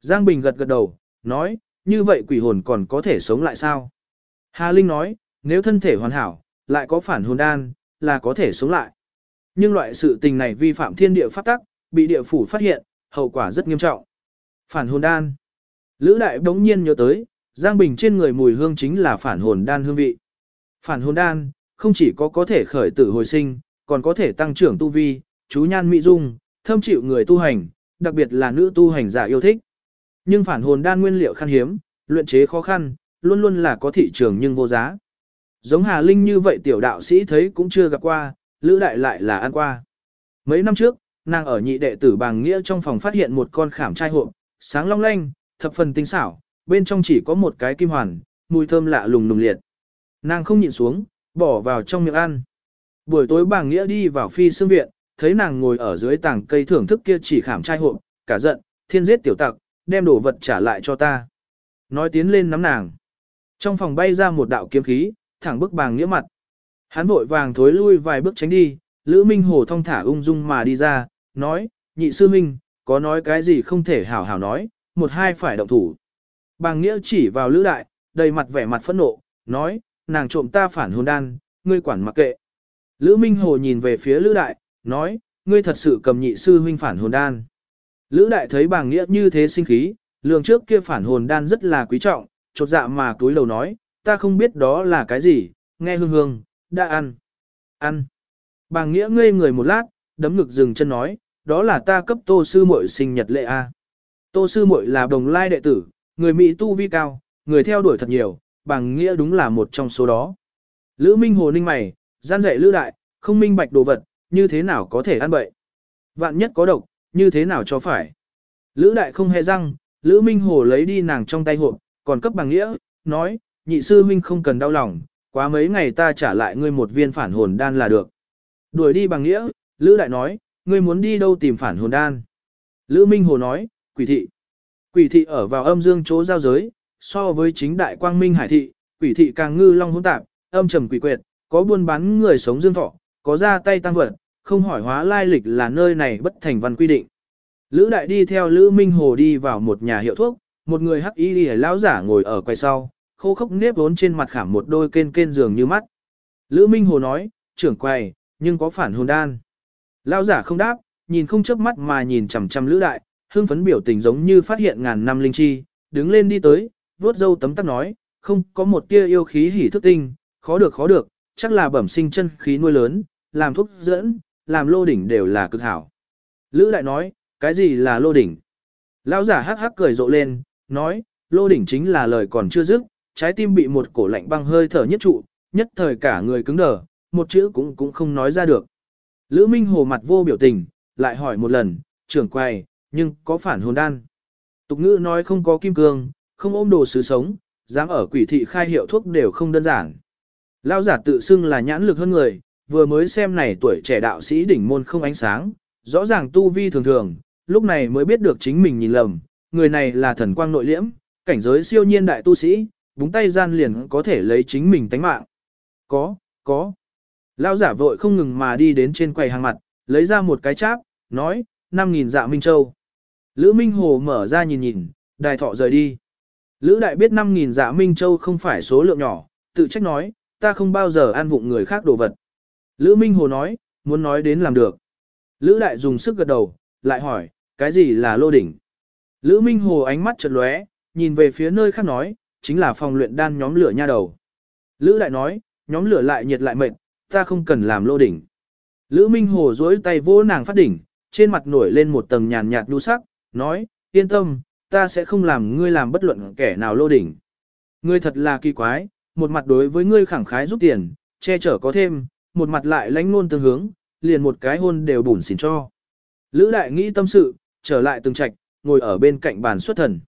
Giang Bình gật gật đầu, nói, như vậy quỷ hồn còn có thể sống lại sao? Hà Linh nói, nếu thân thể hoàn hảo, lại có phản hồn đan, là có thể sống lại. Nhưng loại sự tình này vi phạm thiên địa pháp tắc, bị địa phủ phát hiện, hậu quả rất nghiêm trọng. Phản hồn đan. Lữ đại đống nhiên nhớ tới, Giang Bình trên người mùi hương chính là phản hồn đan hương vị. Phản hồn đan, không chỉ có có thể khởi tử hồi sinh, còn có thể tăng trưởng tu vi, chú nhan mỹ dung, thâm chịu người tu hành, đặc biệt là nữ tu hành giả yêu thích. Nhưng phản hồn đan nguyên liệu khan hiếm, luyện chế khó khăn, luôn luôn là có thị trường nhưng vô giá. Giống Hà Linh như vậy tiểu đạo sĩ thấy cũng chưa gặp qua, Lữ Đại lại là ăn qua. Mấy năm trước, nàng ở nhị đệ tử bàng nghĩa trong phòng phát hiện một con khảm trai hộp, sáng long lanh, thập phần tinh xảo, bên trong chỉ có một cái kim hoàn, mùi thơm lạ lùng nùng liệt. Nàng không nhịn xuống, bỏ vào trong miệng ăn. Buổi tối bàng nghĩa đi vào phi xương viện, thấy nàng ngồi ở dưới tảng cây thưởng thức kia chỉ khảm trai hộp, cả giận, thiên giết tiểu tặc, đem đồ vật trả lại cho ta. Nói tiến lên nắm nàng. Trong phòng bay ra một đạo kiếm khí, thẳng bức bàng nghĩa mặt. Hắn vội vàng thối lui vài bước tránh đi, Lữ Minh Hồ thong thả ung dung mà đi ra, nói, nhị sư minh, có nói cái gì không thể hảo hảo nói, một hai phải động thủ. Bàng nghĩa chỉ vào Lữ Đại, đầy mặt vẻ mặt phẫn nộ, nói, nàng trộm ta phản hồn đan, ngươi quản mặc kệ. Lữ Minh Hồ nhìn về phía Lữ Đại, nói, ngươi thật sự cầm nhị sư huynh phản hồn đan. Lữ Đại thấy bàng nghĩa như thế sinh khí, lường trước kia phản hồn đan rất là quý trọng, chột dạ mà túi đầu nói, ta không biết đó là cái gì, nghe hương hương, đã ăn. Ăn. Bàng nghĩa ngây người một lát, đấm ngực dừng chân nói, đó là ta cấp tô sư muội sinh nhật lệ a. Tô sư muội là đồng lai đệ tử, người Mỹ tu vi cao, người theo đuổi thật nhiều, bằng nghĩa đúng là một trong số đó. Lữ Minh Hồ ninh mày, gian dạy Lữ Đại, không minh bạch đồ vật, như thế nào có thể ăn bậy. Vạn nhất có độc, như thế nào cho phải. Lữ Đại không hề răng, Lữ Minh Hồ lấy đi nàng trong tay hộp, còn cấp bằng nghĩa, nói, nhị sư huynh không cần đau lòng, quá mấy ngày ta trả lại ngươi một viên phản hồn đan là được. Đuổi đi bằng nghĩa, Lữ Đại nói, ngươi muốn đi đâu tìm phản hồn đan. Lữ Minh Hồ nói, quỷ thị. Quỷ thị ở vào âm dương chỗ giao giới, so với chính đại quang minh hải thị, quỷ thị càng ngư long hỗn tạp, âm trầm quỷ quyệt, có buôn bán người sống dương thọ, có ra tay tăng vật, không hỏi hóa lai lịch là nơi này bất thành văn quy định. Lữ đại đi theo Lữ Minh Hồ đi vào một nhà hiệu thuốc, một người hắc y lão giả ngồi ở quay sau, khô khốc nếp vốn trên mặt khảm một đôi kên kên giường như mắt. Lữ Minh Hồ nói, trưởng quầy, nhưng có phản hồn đan. Lão giả không đáp, nhìn không chớp mắt mà nhìn chằm chằm Lữ đại, hương phấn biểu tình giống như phát hiện ngàn năm linh chi, đứng lên đi tới, vuốt râu tấm tắc nói, không có một tia yêu khí hỉ thức tinh, khó được khó được, chắc là bẩm sinh chân khí nuôi lớn, làm thuốc dẫn, làm lô đỉnh đều là cực hảo. Lữ đại nói, cái gì là lô đỉnh? Lão giả hắc hắc cười rộ lên, nói, lô đỉnh chính là lời còn chưa dứt, trái tim bị một cổ lạnh băng hơi thở nhất trụ, nhất thời cả người cứng đờ, một chữ cũng cũng không nói ra được. Lữ Minh Hồ mặt vô biểu tình, lại hỏi một lần, trưởng quầy, nhưng có phản hồn đan. Tục ngữ nói không có kim cương, không ôm đồ sứ sống, dám ở quỷ thị khai hiệu thuốc đều không đơn giản. Lão giả tự xưng là nhãn lực hơn người, vừa mới xem này tuổi trẻ đạo sĩ đỉnh môn không ánh sáng, rõ ràng tu vi thường thường, lúc này mới biết được chính mình nhìn lầm, người này là thần quang nội liễm, cảnh giới siêu nhiên đại tu sĩ, búng tay gian liền có thể lấy chính mình tánh mạng. Có, có. Lão giả vội không ngừng mà đi đến trên quầy hàng mặt, lấy ra một cái cháp, nói, 5.000 dạ Minh Châu. Lữ Minh Hồ mở ra nhìn nhìn, đài thọ rời đi. Lữ đại biết 5.000 dạ Minh Châu không phải số lượng nhỏ, tự trách nói, ta không bao giờ ăn vụng người khác đồ vật. Lữ Minh Hồ nói, muốn nói đến làm được. Lữ đại dùng sức gật đầu, lại hỏi, cái gì là lô đỉnh? Lữ Minh Hồ ánh mắt chợt lóe, nhìn về phía nơi khác nói, chính là phòng luyện đan nhóm lửa nha đầu. Lữ đại nói, nhóm lửa lại nhiệt lại mệt, ta không cần làm lô đỉnh. Lữ Minh Hồ duỗi tay vỗ nàng phát đỉnh, trên mặt nổi lên một tầng nhàn nhạt nhu sắc, nói, yên tâm, ta sẽ không làm ngươi làm bất luận kẻ nào lô đỉnh. Ngươi thật là kỳ quái, một mặt đối với ngươi khẳng khái giúp tiền, che chở có thêm, một mặt lại lánh nôn tương hướng, liền một cái hôn đều bùn xỉn cho. Lữ đại nghĩ tâm sự, trở lại từng trạch, ngồi ở bên cạnh bàn xuất thần.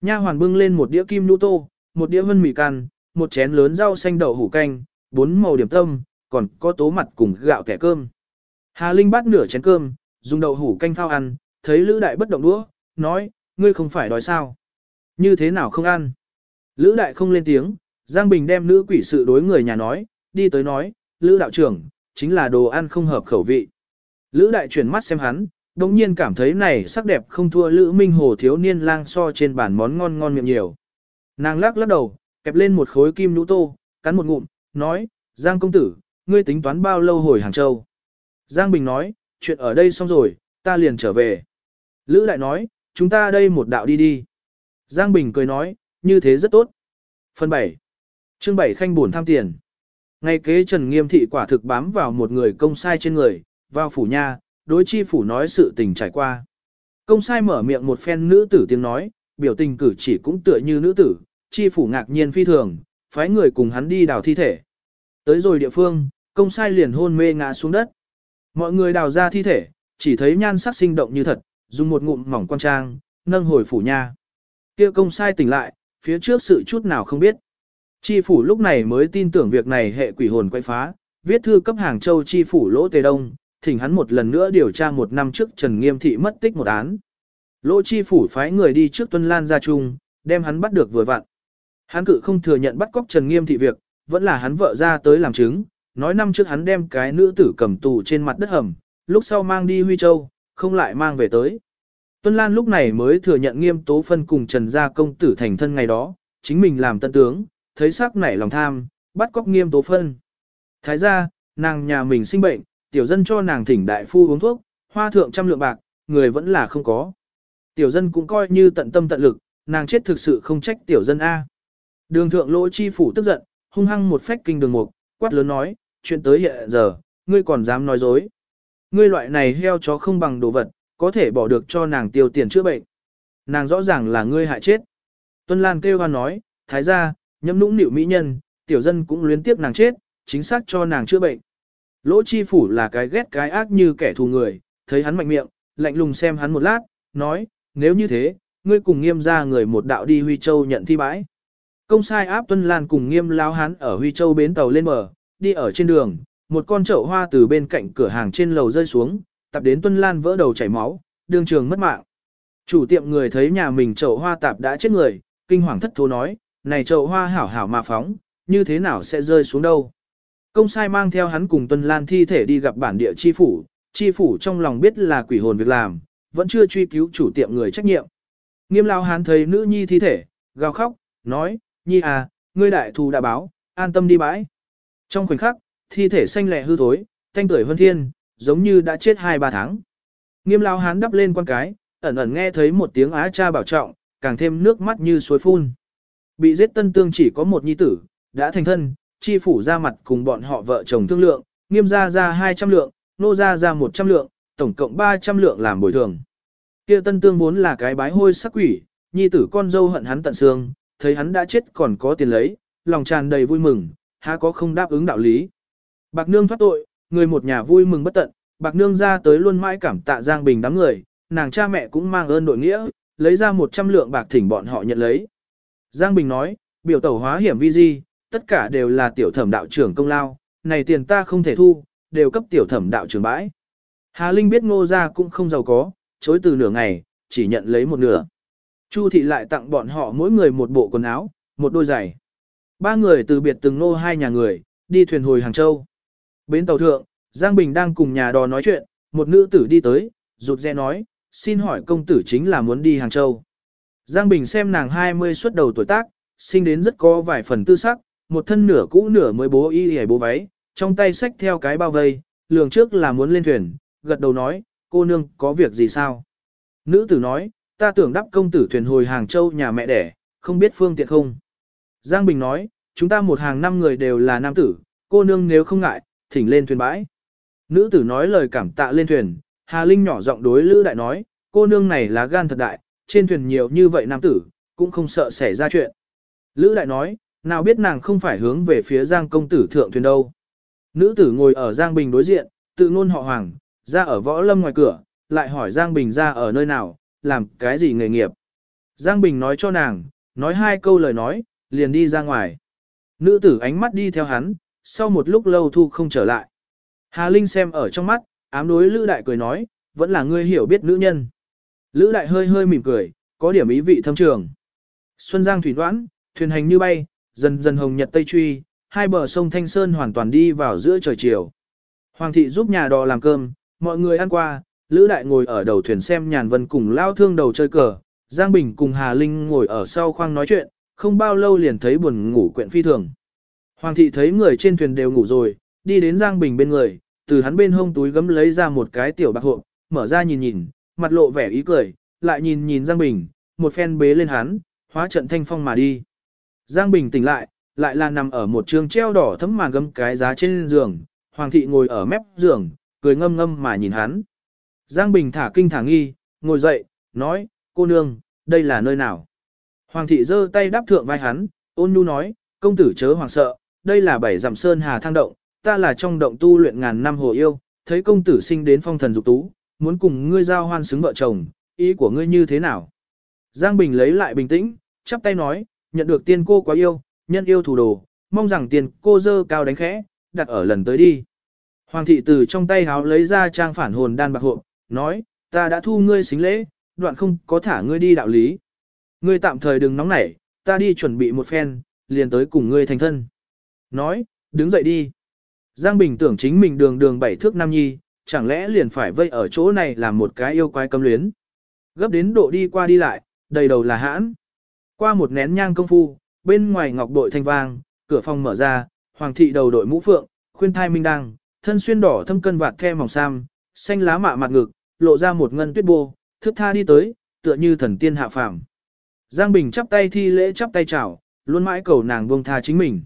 Nha hoàn bưng lên một đĩa kim nhũ tô, một đĩa vân mì can, một chén lớn rau xanh đậu hủ canh, bốn màu điểm tâm, còn có tố mặt cùng gạo kẻ cơm. Hà Linh bắt nửa chén cơm, dùng đậu hủ canh phao ăn, thấy Lữ Đại bất động đũa, nói, ngươi không phải đói sao? Như thế nào không ăn? Lữ Đại không lên tiếng, Giang Bình đem nữ quỷ sự đối người nhà nói, đi tới nói, Lữ Đạo trưởng, chính là đồ ăn không hợp khẩu vị. Lữ Đại chuyển mắt xem hắn, đồng nhiên cảm thấy này sắc đẹp không thua Lữ Minh Hồ thiếu niên lang so trên bàn món ngon ngon miệng nhiều. Nàng lắc lắc đầu, kẹp lên một khối kim nhũ tô, cắn một ngụm, nói, Giang công tử, ngươi tính toán bao lâu hồi Hàng Châu? Giang Bình nói, chuyện ở đây xong rồi, ta liền trở về. Lữ lại nói, chúng ta đây một đạo đi đi. Giang Bình cười nói, như thế rất tốt. Phần 7. Chương 7 khanh buồn tham tiền. Ngay kế Trần Nghiêm Thị quả thực bám vào một người công sai trên người, vào phủ nha, đối chi phủ nói sự tình trải qua. Công sai mở miệng một phen nữ tử tiếng nói, biểu tình cử chỉ cũng tựa như nữ tử, chi phủ ngạc nhiên phi thường, phái người cùng hắn đi đào thi thể. Tới rồi địa phương, công sai liền hôn mê ngã xuống đất. Mọi người đào ra thi thể, chỉ thấy nhan sắc sinh động như thật, dùng một ngụm mỏng quan trang, nâng hồi phủ nha. Kia công sai tỉnh lại, phía trước sự chút nào không biết. Chi phủ lúc này mới tin tưởng việc này hệ quỷ hồn quay phá, viết thư cấp Hàng Châu chi phủ Lỗ Tề Đông, thỉnh hắn một lần nữa điều tra một năm trước Trần Nghiêm Thị mất tích một án. Lỗ chi phủ phái người đi trước Tuân Lan ra chung, đem hắn bắt được vừa vặn. Hắn cự không thừa nhận bắt cóc Trần Nghiêm Thị việc, vẫn là hắn vợ ra tới làm chứng, nói năm trước hắn đem cái nữ tử cầm tù trên mặt đất hầm, lúc sau mang đi Huy Châu, không lại mang về tới. Tuân Lan lúc này mới thừa nhận nghiêm tố phân cùng Trần Gia công tử thành thân ngày đó, chính mình làm tân tướng, thấy sắc nảy lòng tham, bắt cóc nghiêm tố phân. Thái gia, nàng nhà mình sinh bệnh, tiểu dân cho nàng thỉnh đại phu uống thuốc, hoa thượng trăm lượng bạc, người vẫn là không có. Tiểu dân cũng coi như tận tâm tận lực, nàng chết thực sự không trách tiểu dân A. Đường thượng lỗ chi phủ tức giận, hung hăng một phách kinh đường mục, quát lớn nói, chuyện tới hiện giờ, ngươi còn dám nói dối. Ngươi loại này heo chó không bằng đồ vật, có thể bỏ được cho nàng tiêu tiền chữa bệnh. nàng rõ ràng là ngươi hại chết. Tuân Lan kêu hoan nói, thái gia, nhâm nũng nịu mỹ nhân, tiểu dân cũng luyến tiếc nàng chết, chính xác cho nàng chữa bệnh. Lỗ chi phủ là cái ghét cái ác như kẻ thù người, thấy hắn mạnh miệng, lạnh lùng xem hắn một lát, nói, nếu như thế, ngươi cùng nghiêm ra người một đạo đi Huy Châu nhận thi bãi. Công sai áp Tuân Lan cùng nghiêm lao hắn ở Huy Châu bến tàu lên bờ, đi ở trên đường, một con chậu hoa từ bên cạnh cửa hàng trên lầu rơi xuống, tập đến Tuân Lan vỡ đầu chảy máu, đường trường mất mạng. Chủ tiệm người thấy nhà mình chậu hoa tạp đã chết người, kinh hoàng thất thố nói, này chậu hoa hảo hảo mà phóng, như thế nào sẽ rơi xuống đâu. Công sai mang theo hắn cùng Tuân Lan thi thể đi gặp bản địa chi phủ, chi phủ trong lòng biết là quỷ hồn việc làm, vẫn chưa truy cứu chủ tiệm người trách nhiệm. Nghiêm lao hán thấy nữ nhi thi thể, gào khóc, nói, nhi à, ngươi đại thù đã báo, an tâm đi bãi. Trong khoảnh khắc, thi thể xanh lẹ hư thối, thanh tuổi hơn thiên, giống như đã chết 2-3 tháng. Nghiêm lao hán đắp lên quan cái, ẩn ẩn nghe thấy một tiếng á cha bảo trọng, càng thêm nước mắt như suối phun. Bị giết tân tương chỉ có một nhi tử, đã thành thân, chi phủ ra mặt cùng bọn họ vợ chồng thương lượng, nghiêm ra ra 200 lượng, nô ra ra 100 lượng, tổng cộng 300 lượng làm bồi thường. Kia tân tương vốn là cái bái hôi sắc quỷ, nhi tử con dâu hận hắn tận xương, thấy hắn đã chết còn có tiền lấy, lòng tràn đầy vui mừng, há có không đáp ứng đạo lý. Bạc nương thoát tội, người một nhà vui mừng bất tận, bạc nương ra tới luôn mãi cảm tạ Giang Bình đám người, nàng cha mẹ cũng mang ơn đội nghĩa, lấy ra 100 lượng bạc thỉnh bọn họ nhận lấy. Giang Bình nói, biểu tẩu hóa hiểm vi di, tất cả đều là tiểu thẩm đạo trưởng công lao, này tiền ta không thể thu, đều cấp tiểu thẩm đạo trưởng bãi. Hà Linh biết ngô ra cũng không giàu có, chối từ nửa ngày, chỉ nhận lấy một nửa. Chu thị lại tặng bọn họ mỗi người một bộ quần áo, một đôi giày. Ba người từ biệt từng nô hai nhà người, đi thuyền hồi Hàng Châu. Bến tàu thượng, Giang Bình đang cùng nhà đò nói chuyện, một nữ tử đi tới, rụt rè nói, xin hỏi công tử chính là muốn đi Hàng Châu. Giang Bình xem nàng 20 xuất đầu tuổi tác, sinh đến rất có vài phần tư sắc, một thân nửa cũ nửa mới bố y hề bố váy, trong tay xách theo cái bao vây, lường trước là muốn lên thuyền, gật đầu nói, cô nương có việc gì sao? Nữ tử nói, ta tưởng đắp công tử thuyền hồi Hàng Châu nhà mẹ đẻ, không biết phương tiện không? Giang Bình nói, chúng ta một hàng năm người đều là nam tử, cô nương nếu không ngại, thỉnh lên thuyền bãi. Nữ tử nói lời cảm tạ lên thuyền, Hà Linh nhỏ giọng đối Lữ Đại nói, cô nương này là gan thật đại, trên thuyền nhiều như vậy nam tử, cũng không sợ xảy ra chuyện. Lữ Đại nói, nào biết nàng không phải hướng về phía Giang công tử thượng thuyền đâu. Nữ tử ngồi ở Giang Bình đối diện, tự ngôn họ Hoàng, ra ở võ lâm ngoài cửa, lại hỏi Giang Bình ra ở nơi nào, làm cái gì nghề nghiệp. Giang Bình nói cho nàng, nói hai câu lời nói, liền đi ra ngoài. Nữ tử ánh mắt đi theo hắn, sau một lúc lâu thu không trở lại. Hà Linh xem ở trong mắt, ám đối Lữ Đại cười nói, vẫn là ngươi hiểu biết nữ nhân. Lữ Đại hơi hơi mỉm cười, có điểm ý vị thâm trường. Xuân Giang thủy đoán, thuyền hành như bay, dần dần hồng nhật tây truy, hai bờ sông Thanh Sơn hoàn toàn đi vào giữa trời chiều. Hoàng thị giúp nhà đò làm cơm, mọi người ăn qua, Lữ Đại ngồi ở đầu thuyền xem nhàn vân cùng lao thương đầu chơi cờ, Giang Bình cùng Hà Linh ngồi ở sau khoang nói chuyện, không bao lâu liền thấy buồn ngủ quyện phi thường. Hoàng thị thấy người trên thuyền đều ngủ rồi, đi đến Giang Bình bên người, từ hắn bên hông túi gấm lấy ra một cái tiểu bạc hộp, mở ra nhìn nhìn, mặt lộ vẻ ý cười, lại nhìn nhìn Giang Bình, một phen bế lên hắn, hóa trận thanh phong mà đi. Giang Bình tỉnh lại, lại là nằm ở một trường treo đỏ thấm màn gấm cái giá trên giường, Hoàng thị ngồi ở mép giường, cười ngâm ngâm mà nhìn hắn. Giang Bình thả kinh thả nghi, ngồi dậy, nói, cô nương, đây là nơi nào? Hoàng thị giơ tay đáp thượng vai hắn, ôn nhu nói, công tử chớ hoàng sợ, đây là bảy dặm sơn hà thang động, ta là trong động tu luyện ngàn năm hồ yêu, thấy công tử sinh đến phong thần dục tú, muốn cùng ngươi giao hoan xứng vợ chồng, ý của ngươi như thế nào? Giang Bình lấy lại bình tĩnh, chắp tay nói, nhận được tiên cô quá yêu, nhân yêu thủ đồ, mong rằng tiền cô dơ cao đánh khẽ, đặt ở lần tới đi. Hoàng thị từ trong tay háo lấy ra trang phản hồn đan bạc hộ, nói, ta đã thu ngươi xính lễ, đoạn không có thả ngươi đi đạo lý. Ngươi tạm thời đừng nóng nảy, ta đi chuẩn bị một phen, liền tới cùng ngươi thành thân. Nói, đứng dậy đi. Giang Bình tưởng chính mình đường đường bảy thước nam nhi, chẳng lẽ liền phải vây ở chỗ này làm một cái yêu quái cấm luyến. Gấp đến độ đi qua đi lại, đầy đầu là hãn. Qua một nén nhang công phu, bên ngoài ngọc bội thanh vang, cửa phòng mở ra, hoàng thị đầu đội mũ phượng, khuyên thai minh đăng, thân xuyên đỏ thâm cân vạt the mỏng sam, xanh lá mạ mặt ngực, lộ ra một ngân tuyết bô, thước tha đi tới, tựa như thần tiên hạ phàm. Giang Bình chắp tay thi lễ chắp tay chào, luôn mãi cầu nàng buông tha chính mình.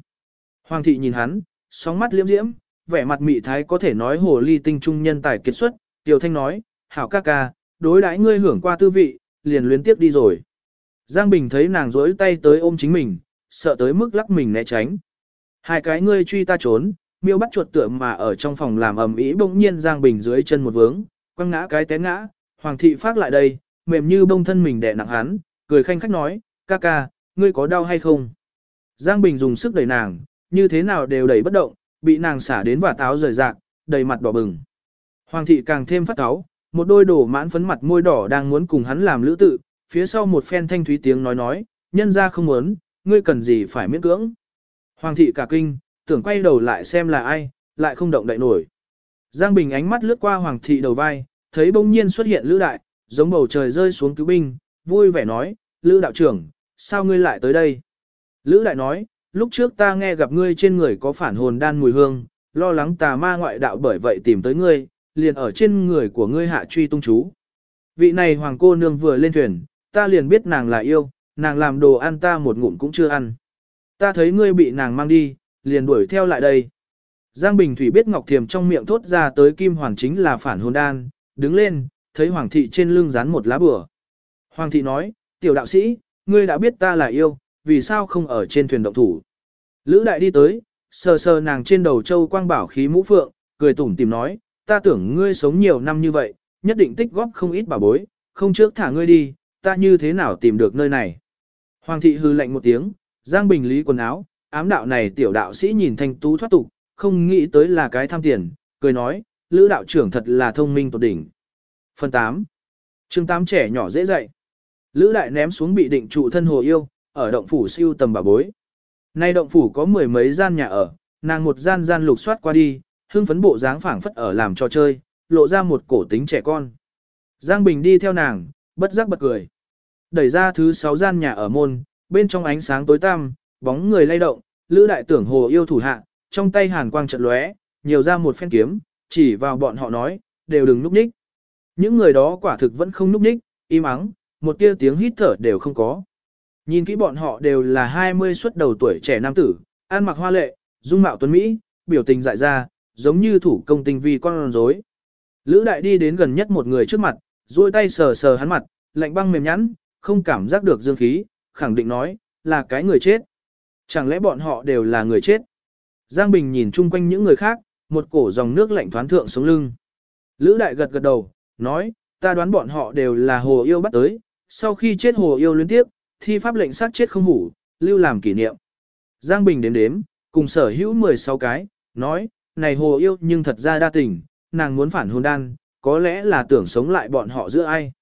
Hoàng thị nhìn hắn, sóng mắt liễm diễm, vẻ mặt mị thái có thể nói hồ ly tinh trung nhân tài kiệt xuất, Tiểu Thanh nói, hảo ca ca, đối đãi ngươi hưởng qua tư vị, liền luyến tiếp đi rồi. Giang Bình thấy nàng rỗi tay tới ôm chính mình, sợ tới mức lắc mình né tránh. Hai cái ngươi truy ta trốn, miêu bắt chuột tượng mà ở trong phòng làm ầm ĩ bỗng nhiên Giang Bình dưới chân một vướng, quăng ngã cái té ngã, Hoàng thị phát lại đây, mềm như bông thân mình đè nặng hắn, cười khanh khách nói, ca ca, ngươi có đau hay không? Giang Bình dùng sức đẩy nàng, như thế nào đều đẩy bất động, bị nàng xả đến và táo rời rạc, đầy mặt đỏ bừng. Hoàng thị càng thêm phát cáo, một đôi đổ mãn phấn mặt môi đỏ đang muốn cùng hắn làm lữ tự, phía sau một phen thanh thúy tiếng nói nói, nhân ra không muốn, ngươi cần gì phải miễn cưỡng. Hoàng thị cả kinh, tưởng quay đầu lại xem là ai, lại không động đậy nổi. Giang Bình ánh mắt lướt qua Hoàng thị đầu vai, thấy bỗng nhiên xuất hiện Lữ Đại, giống bầu trời rơi xuống cứu binh, vui vẻ nói, Lữ đạo trưởng, sao ngươi lại tới đây? Lữ Đại nói, lúc trước ta nghe gặp ngươi trên người có phản hồn đan mùi hương, lo lắng tà ma ngoại đạo bởi vậy tìm tới ngươi, liền ở trên người của ngươi hạ truy tung chú. Vị này hoàng cô nương vừa lên thuyền, ta liền biết nàng là yêu, nàng làm đồ ăn ta một ngụm cũng chưa ăn. Ta thấy ngươi bị nàng mang đi, liền đuổi theo lại đây. Giang Bình Thủy biết Ngọc Thiềm trong miệng thốt ra tới Kim Hoàn chính là phản hồn đan, đứng lên, thấy Hoàng thị trên lưng dán một lá bừa. Hoàng thị nói, tiểu đạo sĩ, ngươi đã biết ta là yêu, vì sao không ở trên thuyền động thủ. Lữ đại đi tới, sờ sờ nàng trên đầu châu quang bảo khí mũ phượng, cười tủm tìm nói, ta tưởng ngươi sống nhiều năm như vậy, nhất định tích góp không ít bảo bối, không trước thả ngươi đi, ta như thế nào tìm được nơi này. Hoàng thị hư lạnh một tiếng, giang bình lý quần áo, ám đạo này tiểu đạo sĩ nhìn thanh tú thoát tục, không nghĩ tới là cái tham tiền, cười nói, lữ đạo trưởng thật là thông minh tột đỉnh. Phần 8. chương 8 trẻ nhỏ dễ dạy. Lữ đại ném xuống bị định trụ thân hồ yêu, ở động phủ siêu tầm bà bối. Nay động phủ có mười mấy gian nhà ở, nàng một gian gian lục soát qua đi, hương phấn bộ dáng phảng phất ở làm trò chơi, lộ ra một cổ tính trẻ con. Giang Bình đi theo nàng, bất giác bật cười. Đẩy ra thứ sáu gian nhà ở môn, bên trong ánh sáng tối tăm, bóng người lay động, Lữ đại tưởng hồ yêu thủ hạ, trong tay hàn quang chợt lóe, nhiều ra một phen kiếm, chỉ vào bọn họ nói, đều đừng núp ních. Những người đó quả thực vẫn không núp ních, im ắng, một tia tiếng hít thở đều không có. Nhìn kỹ bọn họ đều là 20 xuất đầu tuổi trẻ nam tử, ăn mặc hoa lệ, dung mạo tuấn Mỹ, biểu tình dại ra, giống như thủ công tinh vi con rối. Lữ đại đi đến gần nhất một người trước mặt, duỗi tay sờ sờ hắn mặt, lạnh băng mềm nhẵn, không cảm giác được dương khí, khẳng định nói, là cái người chết. Chẳng lẽ bọn họ đều là người chết? Giang Bình nhìn chung quanh những người khác, một cổ dòng nước lạnh thoán thượng xuống lưng. Lữ đại gật gật đầu, nói, ta đoán bọn họ đều là hồ yêu bắt tới, sau khi chết hồ yêu liên tiếp, thi pháp lệnh sát chết không hủ, lưu làm kỷ niệm. Giang Bình đếm đếm, cùng sở hữu 16 cái, nói, này hồ yêu nhưng thật ra đa tình, nàng muốn phản hồn đan, có lẽ là tưởng sống lại bọn họ giữa ai.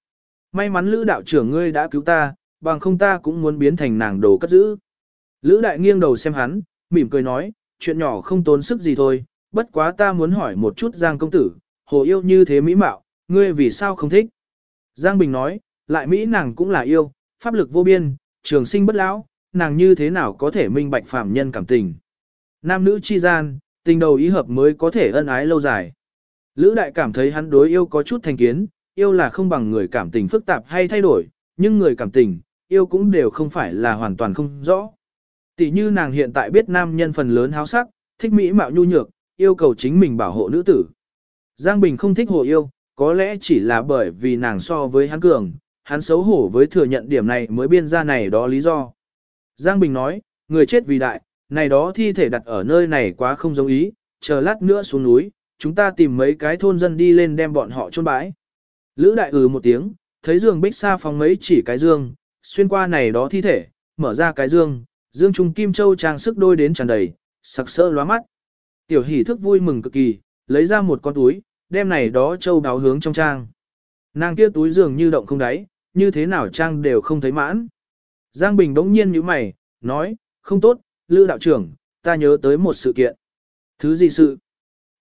May mắn Lữ đạo trưởng ngươi đã cứu ta, bằng không ta cũng muốn biến thành nàng đồ cất giữ. Lữ đại nghiêng đầu xem hắn, mỉm cười nói, chuyện nhỏ không tốn sức gì thôi, bất quá ta muốn hỏi một chút Giang công tử, hồ yêu như thế mỹ mạo, ngươi vì sao không thích? Giang Bình nói, lại Mỹ nàng cũng là yêu, pháp lực vô biên, trường sinh bất lão, nàng như thế nào có thể minh bạch phạm nhân cảm tình. Nam nữ chi gian, tình đầu ý hợp mới có thể ân ái lâu dài. Lữ đại cảm thấy hắn đối yêu có chút thành kiến, yêu là không bằng người cảm tình phức tạp hay thay đổi, nhưng người cảm tình, yêu cũng đều không phải là hoàn toàn không rõ. Tỷ như nàng hiện tại biết nam nhân phần lớn háo sắc, thích mỹ mạo nhu nhược, yêu cầu chính mình bảo hộ nữ tử. Giang Bình không thích hồ yêu, có lẽ chỉ là bởi vì nàng so với hắn cường, hắn xấu hổ với thừa nhận điểm này mới biên ra này đó lý do. Giang Bình nói, người chết vì đại, này đó thi thể đặt ở nơi này quá không giống ý, chờ lát nữa xuống núi, chúng ta tìm mấy cái thôn dân đi lên đem bọn họ chôn bãi. Lữ đại ừ một tiếng, thấy giường bích xa phóng mấy chỉ cái dương, xuyên qua này đó thi thể, mở ra cái dương, dương trung kim châu trang sức đôi đến tràn đầy, sặc sỡ lóa mắt. Tiểu hỷ thức vui mừng cực kỳ, lấy ra một con túi, đem này đó châu đáo hướng trong trang. Nàng kia túi dường như động không đáy, như thế nào trang đều không thấy mãn. Giang Bình đống nhiên như mày, nói, không tốt, Lữ đạo trưởng, ta nhớ tới một sự kiện. Thứ gì sự?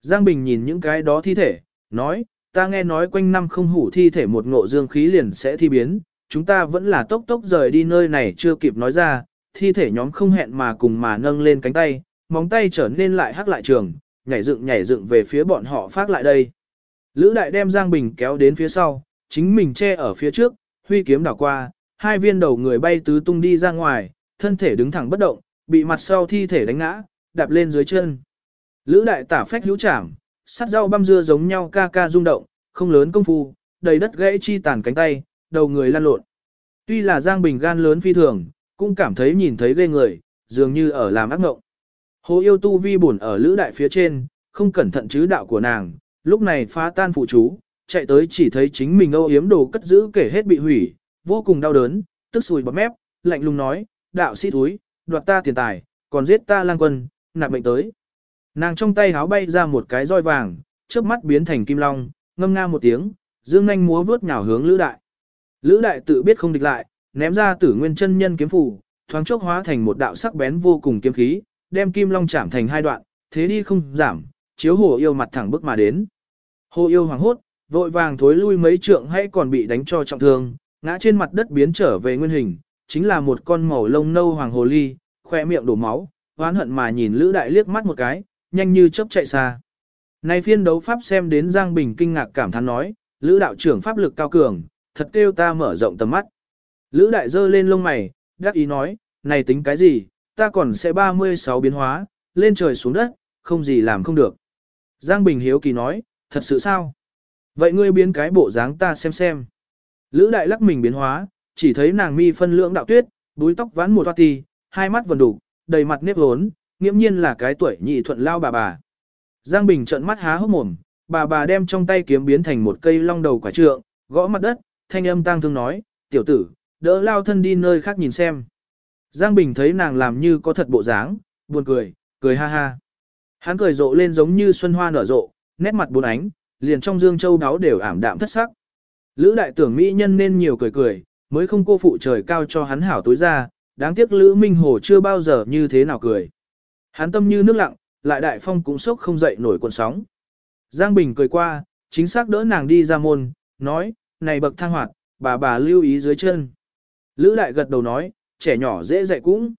Giang Bình nhìn những cái đó thi thể, nói, ta nghe nói quanh năm không hủ thi thể một ngộ dương khí liền sẽ thi biến, chúng ta vẫn là tốc tốc rời đi nơi này chưa kịp nói ra, thi thể nhóm không hẹn mà cùng mà nâng lên cánh tay, móng tay trở nên lại hắc lại trường, nhảy dựng nhảy dựng về phía bọn họ phát lại đây. Lữ đại đem Giang Bình kéo đến phía sau, chính mình che ở phía trước, huy kiếm đảo qua, hai viên đầu người bay tứ tung đi ra ngoài, thân thể đứng thẳng bất động, bị mặt sau thi thể đánh ngã, đạp lên dưới chân. Lữ đại tả phách hữu trảm, sát rau băm dưa giống nhau ca ca rung động, không lớn công phu, đầy đất gãy chi tàn cánh tay, đầu người lan lộn. Tuy là Giang Bình gan lớn phi thường, cũng cảm thấy nhìn thấy ghê người, dường như ở làm ác ngộng. Hồ yêu tu vi buồn ở lữ đại phía trên, không cẩn thận chứ đạo của nàng, lúc này phá tan phụ chú, chạy tới chỉ thấy chính mình âu yếm đồ cất giữ kể hết bị hủy, vô cùng đau đớn, tức sùi bọt mép, lạnh lùng nói, đạo sĩ thúi, đoạt ta tiền tài, còn giết ta lang quân, nạp mệnh tới. Nàng trong tay háo bay ra một cái roi vàng, chớp mắt biến thành kim long, ngâm nga một tiếng, dương nhanh múa vướt nhào hướng lữ đại. Lữ đại tự biết không địch lại, ném ra tử nguyên chân nhân kiếm phủ, thoáng chốc hóa thành một đạo sắc bén vô cùng kiếm khí, đem kim long chạm thành hai đoạn, thế đi không giảm, chiếu hồ yêu mặt thẳng bước mà đến. Hồ yêu hoàng hốt, vội vàng thối lui mấy trượng hay còn bị đánh cho trọng thương, ngã trên mặt đất biến trở về nguyên hình, chính là một con màu lông nâu hoàng hồ ly, khoe miệng đổ máu, oán hận mà nhìn Lữ Đại liếc mắt một cái, nhanh như chớp chạy xa. Này phiên đấu pháp xem đến Giang Bình kinh ngạc cảm thán nói, Lữ đạo trưởng pháp lực cao cường, thật kêu ta mở rộng tầm mắt. Lữ Đại giơ lên lông mày, đắc ý nói, này tính cái gì, ta còn sẽ 36 biến hóa, lên trời xuống đất, không gì làm không được. Giang Bình hiếu kỳ nói, thật sự sao? Vậy ngươi biến cái bộ dáng ta xem xem. Lữ đại lắc mình biến hóa, chỉ thấy nàng mi phân lưỡng đạo tuyết, búi tóc ván một toa ti, hai mắt vần đủ, đầy mặt nếp hốn, nghiễm nhiên là cái tuổi nhị thuận lao bà bà. Giang Bình trợn mắt há hốc mồm, bà bà đem trong tay kiếm biến thành một cây long đầu quả trượng, gõ mặt đất, thanh âm tang thương nói, tiểu tử, đỡ lao thân đi nơi khác nhìn xem. Giang Bình thấy nàng làm như có thật bộ dáng, buồn cười, cười ha ha. Hắn cười rộ lên giống như xuân hoa nở rộ, nét mặt buồn ánh, liền trong dương châu đáo đều ảm đạm thất sắc. Lữ đại tưởng mỹ nhân nên nhiều cười cười, mới không cô phụ trời cao cho hắn hảo tối ra, đáng tiếc Lữ Minh Hồ chưa bao giờ như thế nào cười. Hắn tâm như nước lặng, lại đại phong cũng sốc không dậy nổi cuộn sóng. Giang Bình cười qua, chính xác đỡ nàng đi ra môn, nói, này bậc thang hoạt, bà bà lưu ý dưới chân. Lữ đại gật đầu nói, trẻ nhỏ dễ dạy cũng.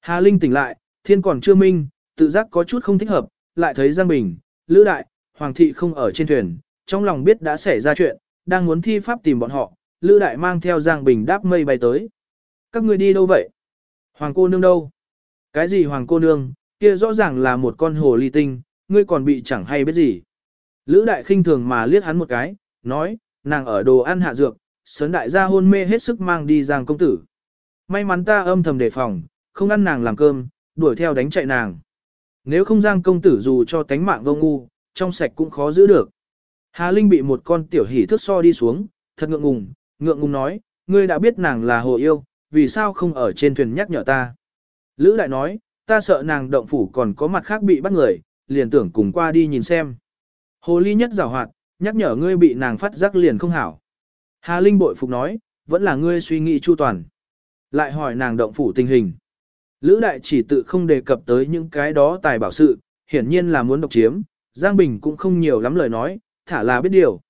Hà Linh tỉnh lại, thiên còn chưa minh, tự giác có chút không thích hợp, lại thấy Giang Bình, Lữ đại, Hoàng thị không ở trên thuyền, trong lòng biết đã xảy ra chuyện, đang muốn thi pháp tìm bọn họ, Lữ đại mang theo Giang Bình đáp mây bay tới. Các người đi đâu vậy? Hoàng cô nương đâu? Cái gì hoàng cô nương, kia rõ ràng là một con hồ ly tinh, ngươi còn bị chẳng hay biết gì. Lữ đại khinh thường mà liếc hắn một cái, nói, nàng ở đồ ăn hạ dược, sớn đại gia hôn mê hết sức mang đi Giang công tử. May mắn ta âm thầm đề phòng, không ăn nàng làm cơm, đuổi theo đánh chạy nàng. Nếu không Giang công tử dù cho tánh mạng vô ngu, trong sạch cũng khó giữ được. Hà Linh bị một con tiểu hỉ thước so đi xuống, thật ngượng ngùng, ngượng ngùng nói, ngươi đã biết nàng là hồ yêu, vì sao không ở trên thuyền nhắc nhở ta. Lữ đại nói, ta sợ nàng động phủ còn có mặt khác bị bắt người, liền tưởng cùng qua đi nhìn xem. Hồ ly nhất giảo hoạt, nhắc nhở ngươi bị nàng phát giác liền không hảo. Hà Linh bội phục nói, vẫn là ngươi suy nghĩ chu toàn. Lại hỏi nàng động phủ tình hình. Lữ đại chỉ tự không đề cập tới những cái đó tài bảo sự, hiển nhiên là muốn độc chiếm, Giang Bình cũng không nhiều lắm lời nói, thả là biết điều.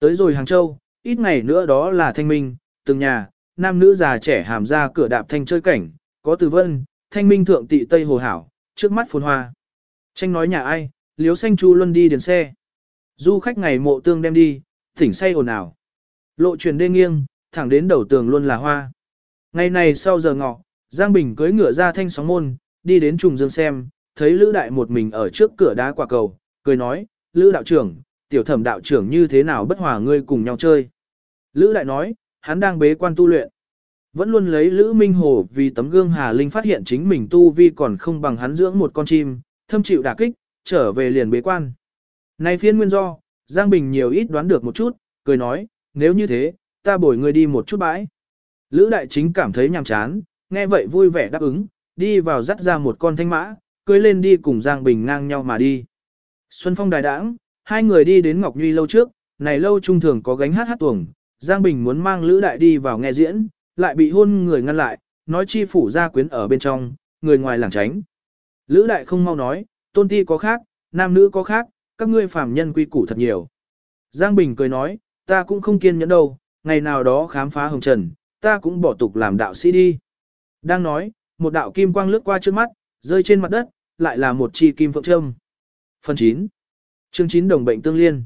Tới rồi Hàng Châu, ít ngày nữa đó là thanh minh, từng nhà, nam nữ già trẻ hàm ra cửa đạp thanh chơi cảnh, có từ vân, thanh minh thượng tị Tây Hồ Hảo, trước mắt phồn hoa. Tranh nói nhà ai, liếu xanh chu luân đi điền xe. Du khách ngày mộ tương đem đi, thỉnh say ồn ào. Lộ truyền đê nghiêng, thẳng đến đầu tường luôn là hoa. Ngày này sau giờ ngọ, Giang Bình cưới ngựa ra thanh sóng môn, đi đến trùng dương xem, thấy Lữ Đại một mình ở trước cửa đá quả cầu, cười nói, Lữ đạo trưởng, tiểu thẩm đạo trưởng như thế nào bất hòa ngươi cùng nhau chơi. Lữ Đại nói, hắn đang bế quan tu luyện. Vẫn luôn lấy Lữ Minh Hồ vì tấm gương Hà Linh phát hiện chính mình tu vi còn không bằng hắn dưỡng một con chim, thâm chịu đả kích, trở về liền bế quan. Này phiên nguyên do, Giang Bình nhiều ít đoán được một chút, cười nói, nếu như thế, ta bồi ngươi đi một chút bãi. Lữ Đại Chính cảm thấy nhàm chán, nghe vậy vui vẻ đáp ứng, đi vào dắt ra một con thanh mã, cưới lên đi cùng Giang Bình ngang nhau mà đi. Xuân Phong đài đãng, hai người đi đến Ngọc Nhuy lâu trước, này lâu trung thường có gánh hát hát tuồng, Giang Bình muốn mang Lữ Đại đi vào nghe diễn, lại bị hôn người ngăn lại, nói chi phủ gia quyến ở bên trong, người ngoài lảng tránh. Lữ Đại không mau nói, tôn ti có khác, nam nữ có khác, các ngươi phàm nhân quy củ thật nhiều. Giang Bình cười nói, ta cũng không kiên nhẫn đâu, ngày nào đó khám phá hồng trần, ta cũng bỏ tục làm đạo sĩ đi. Đang nói, một đạo kim quang lướt qua trước mắt, rơi trên mặt đất, lại là một chi kim phượng trâm. Phần 9. Chương 9 đồng bệnh tương liên.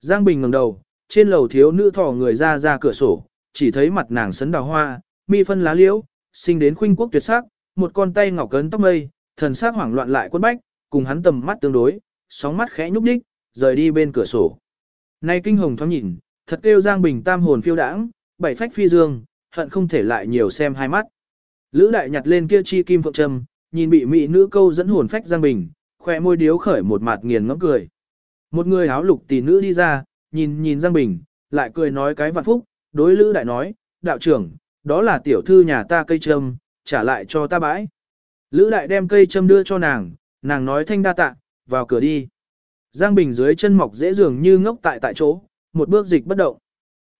Giang Bình ngẩng đầu, trên lầu thiếu nữ thỏ người ra ra cửa sổ, chỉ thấy mặt nàng sấn đào hoa, mi phân lá liễu, sinh đến khuynh quốc tuyệt sắc, một con tay ngọc cấn tóc mây, thần sắc hoảng loạn lại quân bách, cùng hắn tầm mắt tương đối, sóng mắt khẽ nhúc nhích, rời đi bên cửa sổ. Nay kinh hồng thoáng nhìn, thật kêu Giang Bình tam hồn phiêu đãng, bảy phách phi dương, hận không thể lại nhiều xem hai mắt. Lữ đại nhặt lên kia chi kim phượng trâm, nhìn bị mỹ nữ câu dẫn hồn phách Giang Bình, khỏe môi điếu khởi một mặt nghiền ngẫm cười. Một người áo lục tỷ nữ đi ra, nhìn nhìn Giang Bình, lại cười nói cái vạn phúc, đối Lữ đại nói, đạo trưởng, đó là tiểu thư nhà ta cây trâm, trả lại cho ta bãi. Lữ đại đem cây trâm đưa cho nàng, nàng nói thanh đa tạ, vào cửa đi. Giang Bình dưới chân mọc dễ dường như ngốc tại tại chỗ, một bước dịch bất động.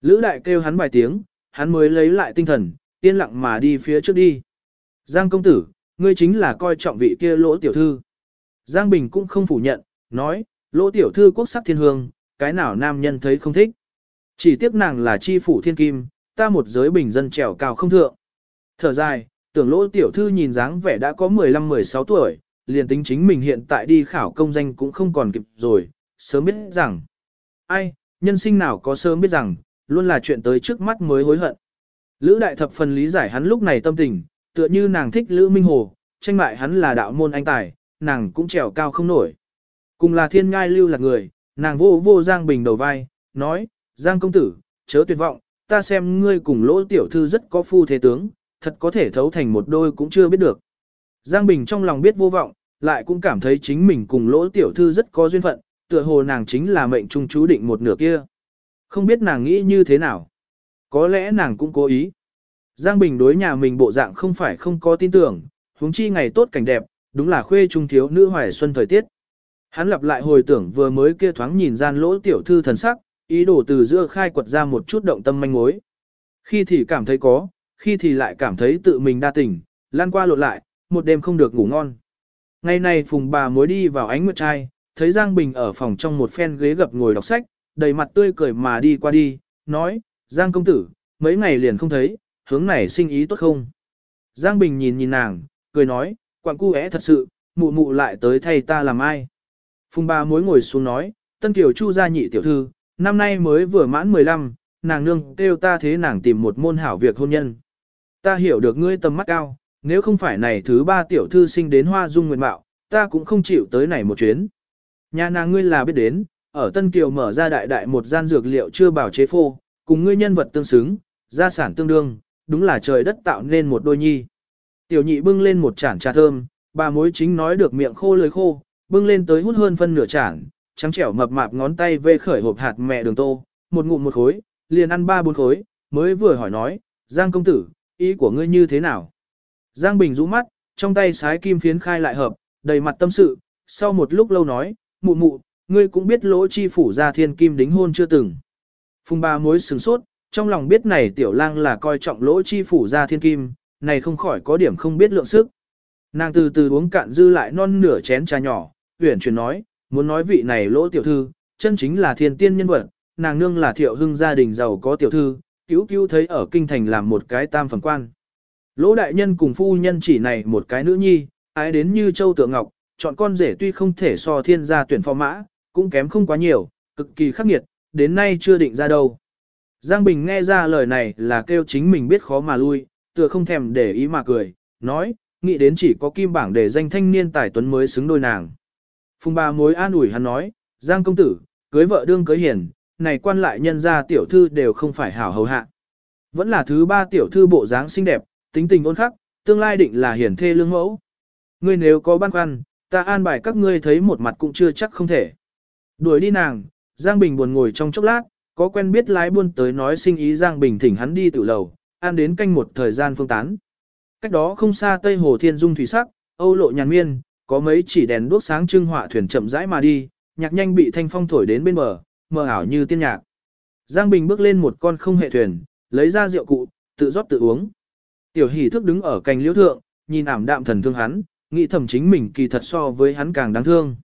Lữ đại kêu hắn vài tiếng, hắn mới lấy lại tinh thần, yên lặng mà đi phía trước đi. Giang công tử, ngươi chính là coi trọng vị kia lỗ tiểu thư. Giang Bình cũng không phủ nhận, nói, lỗ tiểu thư quốc sắc thiên hương, cái nào nam nhân thấy không thích. Chỉ tiếc nàng là chi phủ thiên kim, ta một giới bình dân trèo cao không thượng. Thở dài, tưởng lỗ tiểu thư nhìn dáng vẻ đã có 15-16 tuổi, liền tính chính mình hiện tại đi khảo công danh cũng không còn kịp rồi, sớm biết rằng. Ai, nhân sinh nào có sớm biết rằng, luôn là chuyện tới trước mắt mới hối hận. Lữ đại thập phần lý giải hắn lúc này tâm tình, tựa như nàng thích Lữ Minh Hồ, tranh mại hắn là đạo môn anh tài, nàng cũng trèo cao không nổi. Cùng là thiên ngai lưu là người, nàng vô vô Giang Bình đầu vai, nói, Giang công tử, chớ tuyệt vọng, ta xem ngươi cùng lỗ tiểu thư rất có phu thế tướng, thật có thể thấu thành một đôi cũng chưa biết được. Giang Bình trong lòng biết vô vọng, lại cũng cảm thấy chính mình cùng lỗ tiểu thư rất có duyên phận, tựa hồ nàng chính là mệnh trung chú định một nửa kia. Không biết nàng nghĩ như thế nào. Có lẽ nàng cũng cố ý. Giang Bình đối nhà mình bộ dạng không phải không có tin tưởng, huống chi ngày tốt cảnh đẹp, đúng là khuê trung thiếu nữ hoài xuân thời tiết. Hắn lặp lại hồi tưởng vừa mới kia thoáng nhìn gian lỗ tiểu thư thần sắc, ý đồ từ giữa khai quật ra một chút động tâm manh mối. Khi thì cảm thấy có, khi thì lại cảm thấy tự mình đa tình, lan qua lộn lại, một đêm không được ngủ ngon. Ngày này phùng bà mối đi vào ánh nguyệt trai, thấy Giang Bình ở phòng trong một phen ghế gập ngồi đọc sách, đầy mặt tươi cười mà đi qua đi, nói, Giang công tử, mấy ngày liền không thấy, hướng này sinh ý tốt không? Giang Bình nhìn nhìn nàng, cười nói, quặng cu é thật sự, mụ mụ lại tới thay ta làm ai? Phùng bà mối ngồi xuống nói, Tân Kiều Chu gia nhị tiểu thư, năm nay mới vừa mãn 15, nàng nương kêu ta thế nàng tìm một môn hảo việc hôn nhân. Ta hiểu được ngươi tầm mắt cao, nếu không phải này thứ ba tiểu thư sinh đến hoa dung nguyện mạo, ta cũng không chịu tới này một chuyến. Nhà nàng ngươi là biết đến, ở Tân Kiều mở ra đại đại một gian dược liệu chưa bảo chế phô, cùng ngươi nhân vật tương xứng, gia sản tương đương, đúng là trời đất tạo nên một đôi nhi. Tiểu nhị bưng lên một chản trà thơm, bà mối chính nói được miệng khô lưỡi khô, bưng lên tới hút hơn phân nửa chản, trắng trẻo mập mạp ngón tay vê khởi hộp hạt mẹ đường tô, một ngụm một khối, liền ăn ba bốn khối, mới vừa hỏi nói, Giang công tử, ý của ngươi như thế nào? Giang Bình rũ mắt, trong tay sái kim phiến khai lại hợp, đầy mặt tâm sự, sau một lúc lâu nói, mụ mụ, ngươi cũng biết lỗ chi phủ ra thiên kim đính hôn chưa từng. Phùng ba mối sừng sốt, trong lòng biết này tiểu lang là coi trọng lỗ chi phủ ra thiên kim, này không khỏi có điểm không biết lượng sức. Nàng từ từ uống cạn dư lại non nửa chén trà nhỏ, huyển chuyển nói, muốn nói vị này lỗ tiểu thư, chân chính là thiên tiên nhân vật, nàng nương là thiệu hưng gia đình giàu có tiểu thư, cứu cứu thấy ở kinh thành làm một cái tam phẩm quan. Lỗ đại nhân cùng phu nhân chỉ này một cái nữ nhi, ái đến như châu tượng ngọc, chọn con rể tuy không thể so thiên gia tuyển phò mã, cũng kém không quá nhiều, cực kỳ khắc nghiệt, đến nay chưa định ra đâu. Giang Bình nghe ra lời này là kêu chính mình biết khó mà lui, tựa không thèm để ý mà cười, nói, nghĩ đến chỉ có kim bảng để danh thanh niên tài tuấn mới xứng đôi nàng. Phùng bà mối an ủi hắn nói, Giang công tử, cưới vợ đương cưới hiền, này quan lại nhân gia tiểu thư đều không phải hảo hầu hạ. Vẫn là thứ ba tiểu thư bộ dáng xinh đẹp, tính tình ôn khắc, tương lai định là hiển thê lương mẫu. Ngươi nếu có băn khoăn, ta an bài các ngươi thấy một mặt cũng chưa chắc không thể. Đuổi đi nàng, Giang Bình buồn ngồi trong chốc lát, có quen biết lái buôn tới nói sinh ý Giang Bình thỉnh hắn đi tự lầu, ăn đến canh một thời gian phương tán. Cách đó không xa Tây Hồ Thiên Dung thủy sắc, Âu lộ nhàn miên, có mấy chỉ đèn đuốc sáng trưng họa thuyền chậm rãi mà đi, nhạc nhanh bị thanh phong thổi đến bên bờ, mờ ảo như tiên nhạc. Giang Bình bước lên một con không hệ thuyền, lấy ra rượu cụ, tự rót tự uống. Tiểu hỷ thức đứng ở cành liễu thượng, nhìn ảm đạm thần thương hắn, nghĩ thầm chính mình kỳ thật so với hắn càng đáng thương.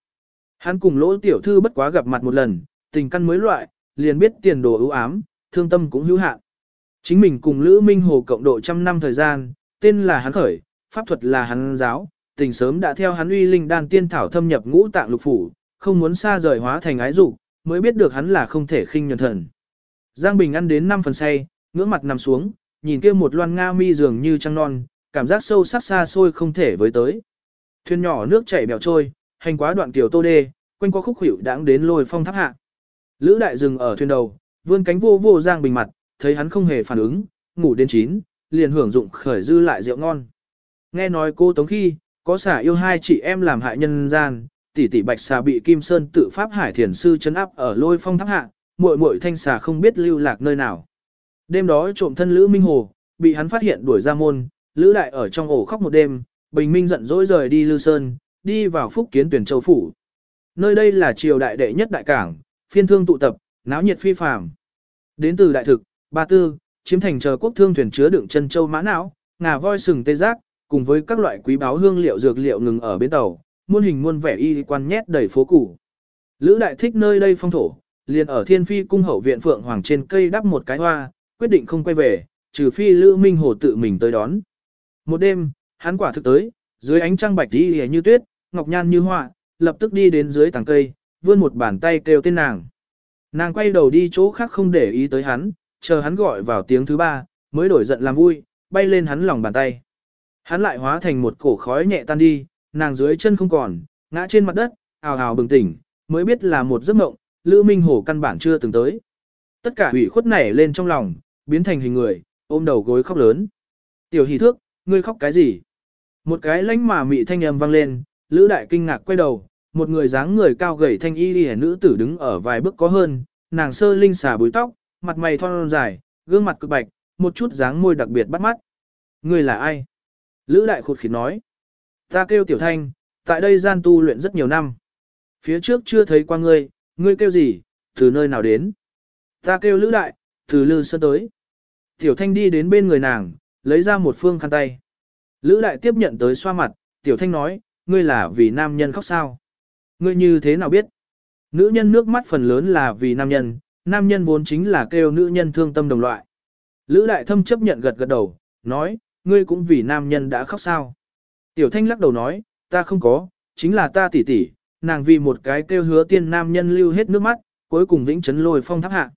Hắn cùng lỗ tiểu thư bất quá gặp mặt một lần, tình căn mới loại, liền biết tiền đồ ưu ám, thương tâm cũng hữu hạn. Chính mình cùng Lữ Minh Hồ cộng độ trăm năm thời gian, tên là hắn khởi, pháp thuật là hắn giáo, tình sớm đã theo hắn uy linh đan tiên thảo thâm nhập ngũ tạng lục phủ, không muốn xa rời hóa thành ái dục, mới biết được hắn là không thể khinh nhẫn thần. Giang Bình ăn đến 5 phần say, ngưỡng mặt nằm xuống, nhìn kia một loan nga mi dường như trăng non, cảm giác sâu sắc xa xôi không thể với tới. Thuyền nhỏ nước chảy bèo trôi, hành quá đoạn tiểu tô đê, quanh qua khúc hữu đãng đến lôi phong tháp hạ. Lữ đại dừng ở thuyền đầu, vươn cánh vô vô Giang Bình mặt, thấy hắn không hề phản ứng, ngủ đến chín, liền hưởng dụng khởi dư lại rượu ngon. Nghe nói cô Tống khi, có xả yêu hai chị em làm hại nhân gian, tỷ tỷ bạch xà bị Kim Sơn tự pháp hải thiền sư chấn áp ở lôi phong tháp hạ, muội muội thanh xà không biết lưu lạc nơi nào. Đêm đó trộm thân Lữ Minh Hồ, bị hắn phát hiện đuổi ra môn, Lữ Đại ở trong ổ khóc một đêm, Bình Minh giận dỗi rời đi Lư Sơn, đi vào Phúc Kiến tuyển châu phủ. Nơi đây là triều đại đệ nhất đại cảng, phiên thương tụ tập, náo nhiệt phi phàm. Đến từ đại thực, ba tư, chiếm thành chờ quốc thương thuyền chứa đựng chân châu mã não, ngà voi sừng tê giác, cùng với các loại quý báo hương liệu dược liệu ngừng ở bến tàu, muôn hình muôn vẻ y quan nhét đầy phố cũ. Lữ đại thích nơi đây phong thổ, liền ở thiên phi cung hậu viện phượng hoàng trên cây đắp một cái hoa, quyết định không quay về, trừ phi Lữ Minh Hồ tự mình tới đón. Một đêm, hắn quả thực tới, dưới ánh trăng bạch đi như tuyết, ngọc nhan như họa, lập tức đi đến dưới tàng cây, vươn một bàn tay kêu tên nàng. Nàng quay đầu đi chỗ khác không để ý tới hắn, chờ hắn gọi vào tiếng thứ ba, mới đổi giận làm vui, bay lên hắn lòng bàn tay. Hắn lại hóa thành một cổ khói nhẹ tan đi, nàng dưới chân không còn, ngã trên mặt đất, ào ào bừng tỉnh, mới biết là một giấc mộng, Lữ Minh Hổ căn bản chưa từng tới. Tất cả ủy khuất nảy lên trong lòng, biến thành hình người, ôm đầu gối khóc lớn. Tiểu hỷ thước, ngươi khóc cái gì? Một cái lánh mà mị thanh âm vang lên, Lữ Đại kinh ngạc quay đầu, một người dáng người cao gầy thanh y liễu nữ tử đứng ở vài bước có hơn, nàng sơ linh xà búi tóc, mặt mày thon dài, gương mặt cực bạch, một chút dáng môi đặc biệt bắt mắt. Ngươi là ai? Lữ Đại khụt khịt nói. Ta kêu Tiểu Thanh, tại đây gian tu luyện rất nhiều năm. Phía trước chưa thấy qua ngươi, ngươi kêu gì, từ nơi nào đến? Ta kêu Lữ Đại, từ Lư Sơn tới. Tiểu Thanh đi đến bên người nàng, lấy ra một phương khăn tay. Lữ Đại tiếp nhận tới xoa mặt, Tiểu Thanh nói, ngươi là vì nam nhân khóc sao? Ngươi như thế nào biết? Nữ nhân nước mắt phần lớn là vì nam nhân, nam nhân vốn chính là kêu nữ nhân thương tâm đồng loại. Lữ Đại Thâm chấp nhận gật gật đầu, nói, ngươi cũng vì nam nhân đã khóc sao? Tiểu Thanh lắc đầu nói, ta không có, chính là ta tỷ tỷ, nàng vì một cái kêu hứa tiên nam nhân lưu hết nước mắt, cuối cùng vĩnh chấn lôi phong tháp hạ.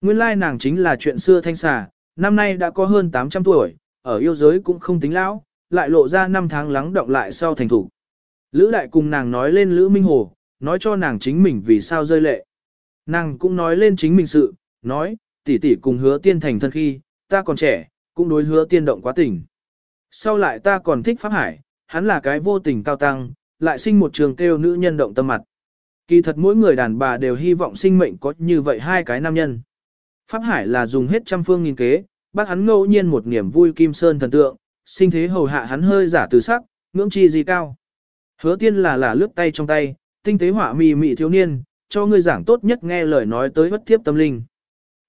Nguyên lai nàng chính là chuyện xưa thanh xà, năm nay đã có hơn 800 tuổi, ở yêu giới cũng không tính lão, lại lộ ra năm tháng lắng động lại sau thành thủ. Lữ đại cùng nàng nói lên Lữ Minh Hồ, nói cho nàng chính mình vì sao rơi lệ. Nàng cũng nói lên chính mình sự, nói, tỷ tỷ cùng hứa tiên thành thân khi, ta còn trẻ, cũng đối hứa tiên động quá tình. Sau lại ta còn thích Pháp Hải, hắn là cái vô tình cao tăng, lại sinh một trường kêu nữ nhân động tâm mặt. Kỳ thật mỗi người đàn bà đều hy vọng sinh mệnh có như vậy hai cái nam nhân. Pháp Hải là dùng hết trăm phương nghìn kế, bác hắn ngẫu nhiên một niềm vui kim sơn thần tượng, sinh thế hầu hạ hắn hơi giả từ sắc, ngưỡng chi gì cao. Hứa tiên là là lướt tay trong tay, tinh tế họa mì mị thiếu niên, cho ngươi giảng tốt nhất nghe lời nói tới bất thiếp tâm linh.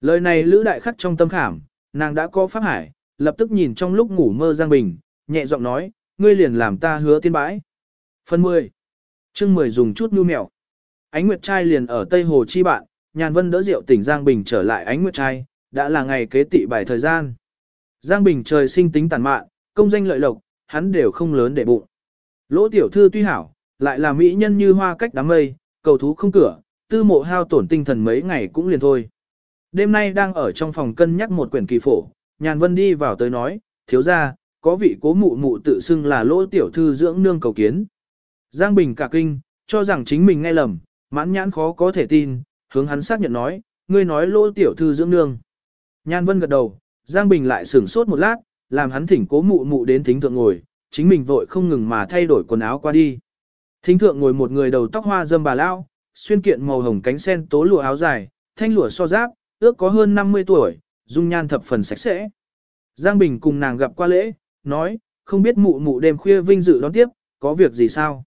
Lời này lữ đại khắc trong tâm khảm, nàng đã có Pháp Hải, lập tức nhìn trong lúc ngủ mơ Giang Bình, nhẹ giọng nói, ngươi liền làm ta hứa tiên bãi. Phần 10. chương 10 dùng chút nhu mèo. Ánh Nguyệt Trai liền ở Tây Hồ Chi bạn, Nhàn Vân đỡ rượu tỉnh Giang Bình trở lại Ánh Nguyệt Trai, đã là ngày kế tị bài thời gian. Giang Bình trời sinh tính tàn mạn, công danh lợi lộc, hắn đều không lớn để bụng. Lỗ tiểu thư tuy hảo, lại là mỹ nhân như hoa cách đám mây, cầu thú không cửa, tư mộ hao tổn tinh thần mấy ngày cũng liền thôi. Đêm nay đang ở trong phòng cân nhắc một quyển kỳ phổ, Nhàn Vân đi vào tới nói, thiếu ra, có vị cố mụ mụ tự xưng là lỗ tiểu thư dưỡng nương cầu kiến. Giang Bình cả kinh, cho rằng chính mình nghe lầm, mãn nhãn khó có thể tin, hướng hắn xác nhận nói, ngươi nói lỗ tiểu thư dưỡng nương. Nhan Vân gật đầu, Giang Bình lại sửng sốt một lát, làm hắn thỉnh cố mụ mụ đến thính thượng ngồi, chính mình vội không ngừng mà thay đổi quần áo qua đi. Thính thượng ngồi một người đầu tóc hoa dâm bà lao, xuyên kiện màu hồng cánh sen tố lụa áo dài, thanh lụa so giáp, ước có hơn 50 tuổi, dung nhan thập phần sạch sẽ. Giang Bình cùng nàng gặp qua lễ, nói, không biết mụ mụ đêm khuya vinh dự đón tiếp, có việc gì sao?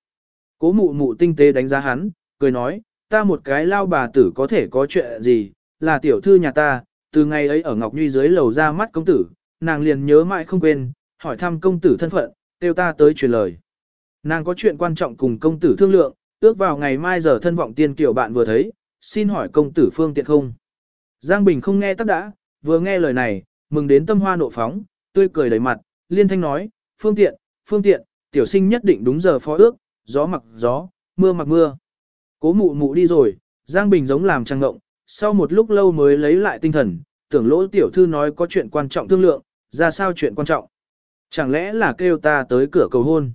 Cố mụ mụ tinh tế đánh giá hắn, cười nói, ta một cái lao bà tử có thể có chuyện gì, là tiểu thư nhà ta, từ ngày ấy ở Ngọc Nhuy dưới lầu ra mắt công tử, nàng liền nhớ mãi không quên, hỏi thăm công tử thân phận, kêu ta tới truyền lời. Nàng có chuyện quan trọng cùng công tử thương lượng, ước vào ngày mai giờ thân vọng tiên kiểu bạn vừa thấy, xin hỏi công tử phương tiện không? Giang Bình không nghe tất đã, vừa nghe lời này, mừng đến tâm hoa nộ phóng, tươi cười đầy mặt, liên thanh nói, phương tiện, phương tiện, tiểu sinh nhất định đúng giờ phó ước, gió mặc gió, mưa mặc mưa. Cố mụ mụ đi rồi, Giang Bình giống làm trăng ngộng, sau một lúc lâu mới lấy lại tinh thần, tưởng lỗ tiểu thư nói có chuyện quan trọng thương lượng, ra sao chuyện quan trọng. Chẳng lẽ là kêu ta tới cửa cầu hôn.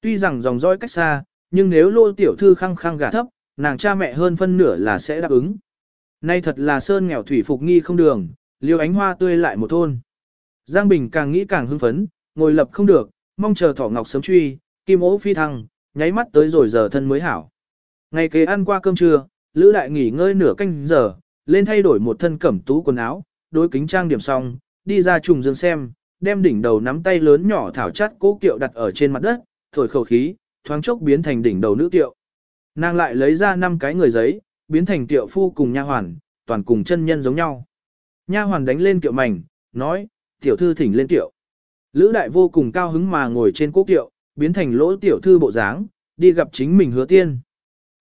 Tuy rằng dòng dõi cách xa, nhưng nếu lỗ tiểu thư khăng khăng gả thấp, nàng cha mẹ hơn phân nửa là sẽ đáp ứng. Nay thật là sơn nghèo thủy phục nghi không đường, liêu ánh hoa tươi lại một thôn. Giang Bình càng nghĩ càng hưng phấn, ngồi lập không được, mong chờ thỏ ngọc sớm truy, kim ố phi thăng, nháy mắt tới rồi giờ thân mới hảo. Ngày kế ăn qua cơm trưa, Lữ Đại nghỉ ngơi nửa canh giờ, lên thay đổi một thân cẩm tú quần áo, đối kính trang điểm xong, đi ra trùng dương xem, đem đỉnh đầu nắm tay lớn nhỏ thảo chát cố kiệu đặt ở trên mặt đất, thổi khẩu khí, thoáng chốc biến thành đỉnh đầu nữ kiệu. Nàng lại lấy ra năm cái người giấy, biến thành tiệu phu cùng nha hoàn, toàn cùng chân nhân giống nhau. Nha hoàn đánh lên kiệu mảnh, nói, tiểu thư thỉnh lên kiệu. Lữ đại vô cùng cao hứng mà ngồi trên cố kiệu, biến thành lỗ tiểu thư bộ dáng, đi gặp chính mình hứa tiên.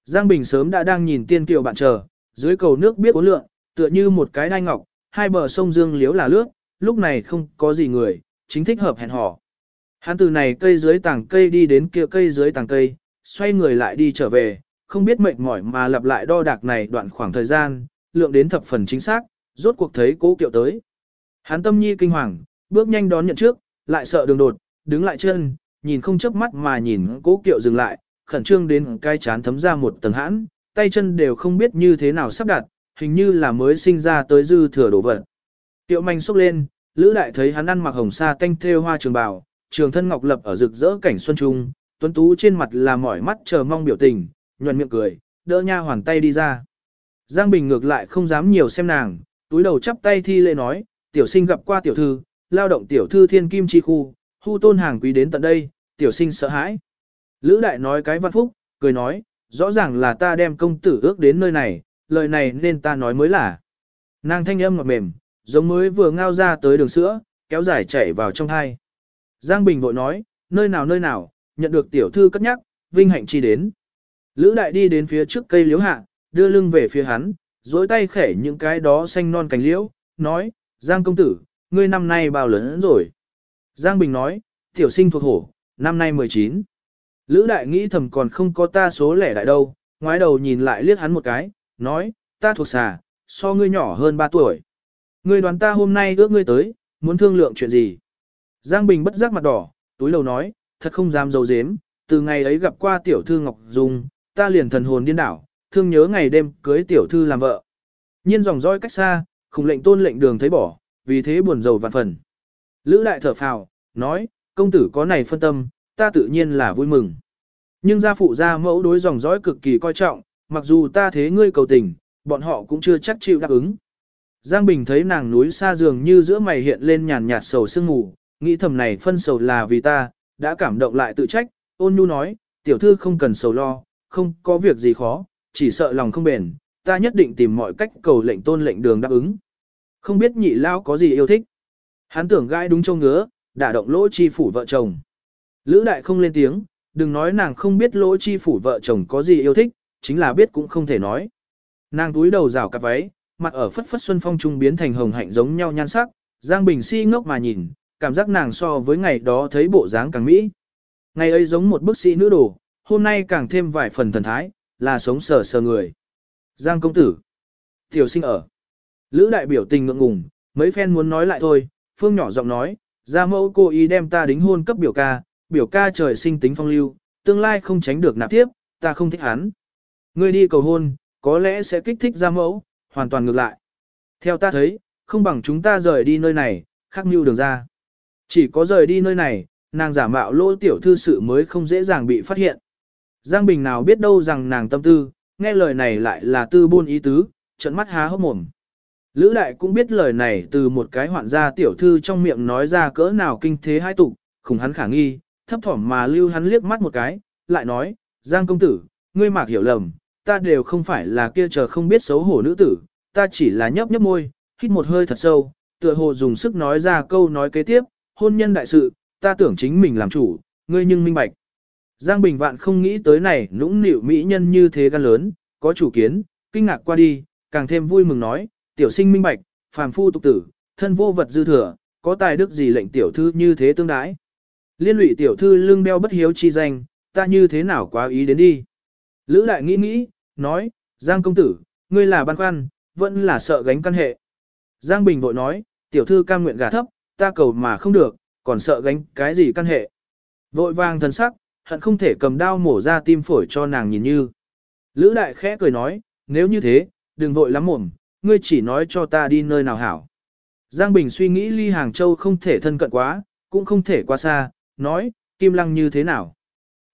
Giang Bình sớm đã đang nhìn tiên kiều bạn chờ, dưới cầu nước biết uốn lượn, tựa như một cái đai ngọc, hai bờ sông dương liếu là lướt, lúc này không có gì người, chính thích hợp hẹn hò. Hắn từ này cây dưới tàng cây đi đến kia cây dưới tàng cây, xoay người lại đi trở về, không biết mệt mỏi mà lặp lại đo đạc này đoạn khoảng thời gian, lượng đến thập phần chính xác, rốt cuộc thấy cố kiệu tới. Hắn tâm nhi kinh hoàng, bước nhanh đón nhận trước, lại sợ đường đột, đứng lại chân, nhìn không chớp mắt mà nhìn cố kiệu dừng lại, khẩn trương đến cái chán thấm ra một tầng hãn, tay chân đều không biết như thế nào sắp đặt, hình như là mới sinh ra tới dư thừa đổ vật. Tiệu manh xúc lên, Lữ đại thấy hắn ăn mặc hồng sa tanh thêu hoa trường bào, trường thân ngọc lập ở rực rỡ cảnh xuân trung, tuấn tú trên mặt là mỏi mắt chờ mong biểu tình, nhuận miệng cười, đỡ nha hoàn tay đi ra. Giang Bình ngược lại không dám nhiều xem nàng, túi đầu chắp tay thi lễ nói, tiểu sinh gặp qua tiểu thư, lao động tiểu thư thiên kim chi khu, hu tôn hàng quý đến tận đây, tiểu sinh sợ hãi. Lữ đại nói cái văn phúc, cười nói, rõ ràng là ta đem công tử ước đến nơi này, lời này nên ta nói mới là. Nàng thanh âm ngọt mềm, giống mới vừa ngao ra tới đường sữa, kéo dài chảy vào trong thai. Giang Bình vội nói, nơi nào nơi nào, nhận được tiểu thư cất nhắc, vinh hạnh chi đến. Lữ đại đi đến phía trước cây liễu hạ, đưa lưng về phía hắn, dối tay khẻ những cái đó xanh non cành liễu, nói, Giang công tử, ngươi năm nay bao lớn rồi. Giang Bình nói, tiểu sinh thuộc hổ, năm nay 19. Lữ đại nghĩ thầm còn không có ta số lẻ đại đâu, ngoái đầu nhìn lại liếc hắn một cái, nói, ta thuộc xà, so ngươi nhỏ hơn 3 tuổi. Ngươi đoán ta hôm nay ước ngươi tới, muốn thương lượng chuyện gì? Giang Bình bất giác mặt đỏ, túi lầu nói, thật không dám dấu dếm, từ ngày ấy gặp qua tiểu thư Ngọc Dung, ta liền thần hồn điên đảo, thương nhớ ngày đêm cưới tiểu thư làm vợ. Nhiên dòng roi cách xa, khủng lệnh tôn lệnh đường thấy bỏ, vì thế buồn rầu vạn phần. Lữ đại thở phào, nói, công tử có này phân tâm, ta tự nhiên là vui mừng. Nhưng gia phụ gia mẫu đối dòng dõi cực kỳ coi trọng, mặc dù ta thế ngươi cầu tình, bọn họ cũng chưa chắc chịu đáp ứng. Giang Bình thấy nàng núi xa dường như giữa mày hiện lên nhàn nhạt sầu sương ngủ, nghĩ thầm này phân sầu là vì ta, đã cảm động lại tự trách, ôn nhu nói, tiểu thư không cần sầu lo, không có việc gì khó, chỉ sợ lòng không bền, ta nhất định tìm mọi cách cầu lệnh tôn lệnh đường đáp ứng. Không biết nhị lao có gì yêu thích. Hắn tưởng gai đúng châu ngứa, đả động lỗ chi phủ vợ chồng. Lữ đại không lên tiếng, đừng nói nàng không biết lỗ chi phủ vợ chồng có gì yêu thích, chính là biết cũng không thể nói. Nàng túi đầu rào cặp váy, mặt ở phất phất xuân phong trung biến thành hồng hạnh giống nhau nhan sắc, Giang Bình si ngốc mà nhìn, cảm giác nàng so với ngày đó thấy bộ dáng càng mỹ. Ngày ấy giống một bức sĩ nữ đồ, hôm nay càng thêm vài phần thần thái, là sống sờ sờ người. Giang công tử. Tiểu sinh ở. Lữ đại biểu tình ngượng ngùng, mấy phen muốn nói lại thôi, phương nhỏ giọng nói, ra mẫu cô ý đem ta đính hôn cấp biểu ca, biểu ca trời sinh tính phong lưu, tương lai không tránh được nạp tiếp, ta không thích hắn. Ngươi đi cầu hôn, có lẽ sẽ kích thích ra mẫu, hoàn toàn ngược lại. Theo ta thấy, không bằng chúng ta rời đi nơi này, khắc mưu đường ra. Chỉ có rời đi nơi này, nàng giả mạo lỗ tiểu thư sự mới không dễ dàng bị phát hiện. Giang Bình nào biết đâu rằng nàng tâm tư, nghe lời này lại là tư buôn ý tứ, trận mắt há hốc mồm. Lữ đại cũng biết lời này từ một cái hoạn gia tiểu thư trong miệng nói ra cỡ nào kinh thế hai tục, khủng hắn khả nghi, thấp thỏm mà lưu hắn liếc mắt một cái, lại nói, Giang công tử, ngươi mạc hiểu lầm, ta đều không phải là kia chờ không biết xấu hổ nữ tử, ta chỉ là nhấp nhấp môi, hít một hơi thật sâu, tựa hồ dùng sức nói ra câu nói kế tiếp, hôn nhân đại sự, ta tưởng chính mình làm chủ, ngươi nhưng minh bạch. Giang Bình Vạn không nghĩ tới này nũng nịu mỹ nhân như thế gan lớn, có chủ kiến, kinh ngạc qua đi, càng thêm vui mừng nói, tiểu sinh minh bạch, phàm phu tục tử, thân vô vật dư thừa, có tài đức gì lệnh tiểu thư như thế tương đái. Liên lụy tiểu thư lưng đeo bất hiếu chi danh, ta như thế nào quá ý đến đi. Lữ đại nghĩ nghĩ, nói, Giang công tử, ngươi là băn khoăn, vẫn là sợ gánh căn hệ. Giang Bình vội nói, tiểu thư cam nguyện gà thấp, ta cầu mà không được, còn sợ gánh cái gì căn hệ. Vội vàng thần sắc, hận không thể cầm đao mổ ra tim phổi cho nàng nhìn như. Lữ đại khẽ cười nói, nếu như thế, đừng vội lắm mồm, ngươi chỉ nói cho ta đi nơi nào hảo. Giang Bình suy nghĩ ly Hàng Châu không thể thân cận quá, cũng không thể quá xa, nói, Kim Lăng như thế nào.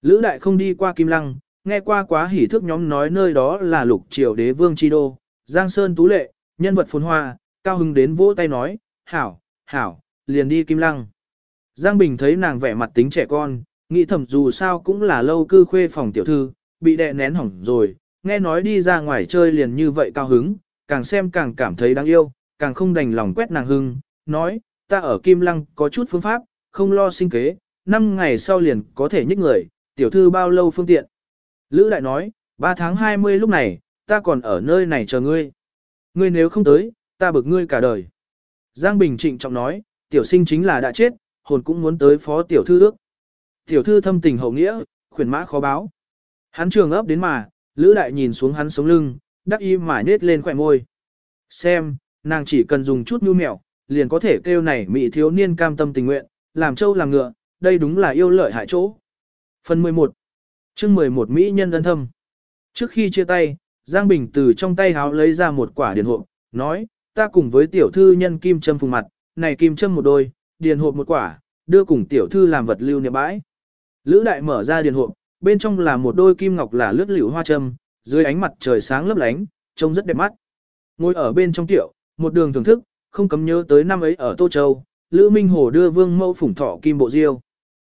Lữ đại không đi qua Kim Lăng, nghe qua quá hỉ thức nhóm nói nơi đó là lục triều đế vương chi đô, Giang Sơn Tú Lệ, nhân vật phồn hoa, cao hưng đến vỗ tay nói, hảo, hảo, liền đi Kim Lăng. Giang Bình thấy nàng vẻ mặt tính trẻ con, nghĩ thầm dù sao cũng là lâu cư khuê phòng tiểu thư, bị đè nén hỏng rồi, nghe nói đi ra ngoài chơi liền như vậy cao hứng, càng xem càng cảm thấy đáng yêu, càng không đành lòng quét nàng hưng, nói, ta ở Kim Lăng có chút phương pháp, không lo sinh kế, năm ngày sau liền có thể nhích người, tiểu thư bao lâu phương tiện. Lữ đại nói, 3 tháng 20 lúc này, ta còn ở nơi này chờ ngươi. Ngươi nếu không tới, ta bực ngươi cả đời. Giang Bình trịnh trọng nói, tiểu sinh chính là đã chết, hồn cũng muốn tới phó tiểu thư ước. Tiểu thư thâm tình hậu nghĩa, khuyển mã khó báo. Hắn trường ấp đến mà, Lữ đại nhìn xuống hắn sống lưng, đắc y mà nết lên khỏe môi. Xem, nàng chỉ cần dùng chút nhu mẹo, liền có thể kêu này mỹ thiếu niên cam tâm tình nguyện, làm trâu làm ngựa, đây đúng là yêu lợi hại chỗ. Phần 11 chương 11 Mỹ nhân ân thâm Trước khi chia tay, Giang Bình từ trong tay háo lấy ra một quả điền hộp, nói, ta cùng với tiểu thư nhân kim châm phùng mặt, này kim châm một đôi, điền hộp một quả, đưa cùng tiểu thư làm vật lưu niệm bãi. Lữ đại mở ra điền hộp, bên trong là một đôi kim ngọc là lướt liễu hoa châm, dưới ánh mặt trời sáng lấp lánh, trông rất đẹp mắt. Ngồi ở bên trong tiệu, một đường thưởng thức, không cấm nhớ tới năm ấy ở Tô Châu, Lữ Minh Hồ đưa vương mẫu phủng thọ kim bộ diêu.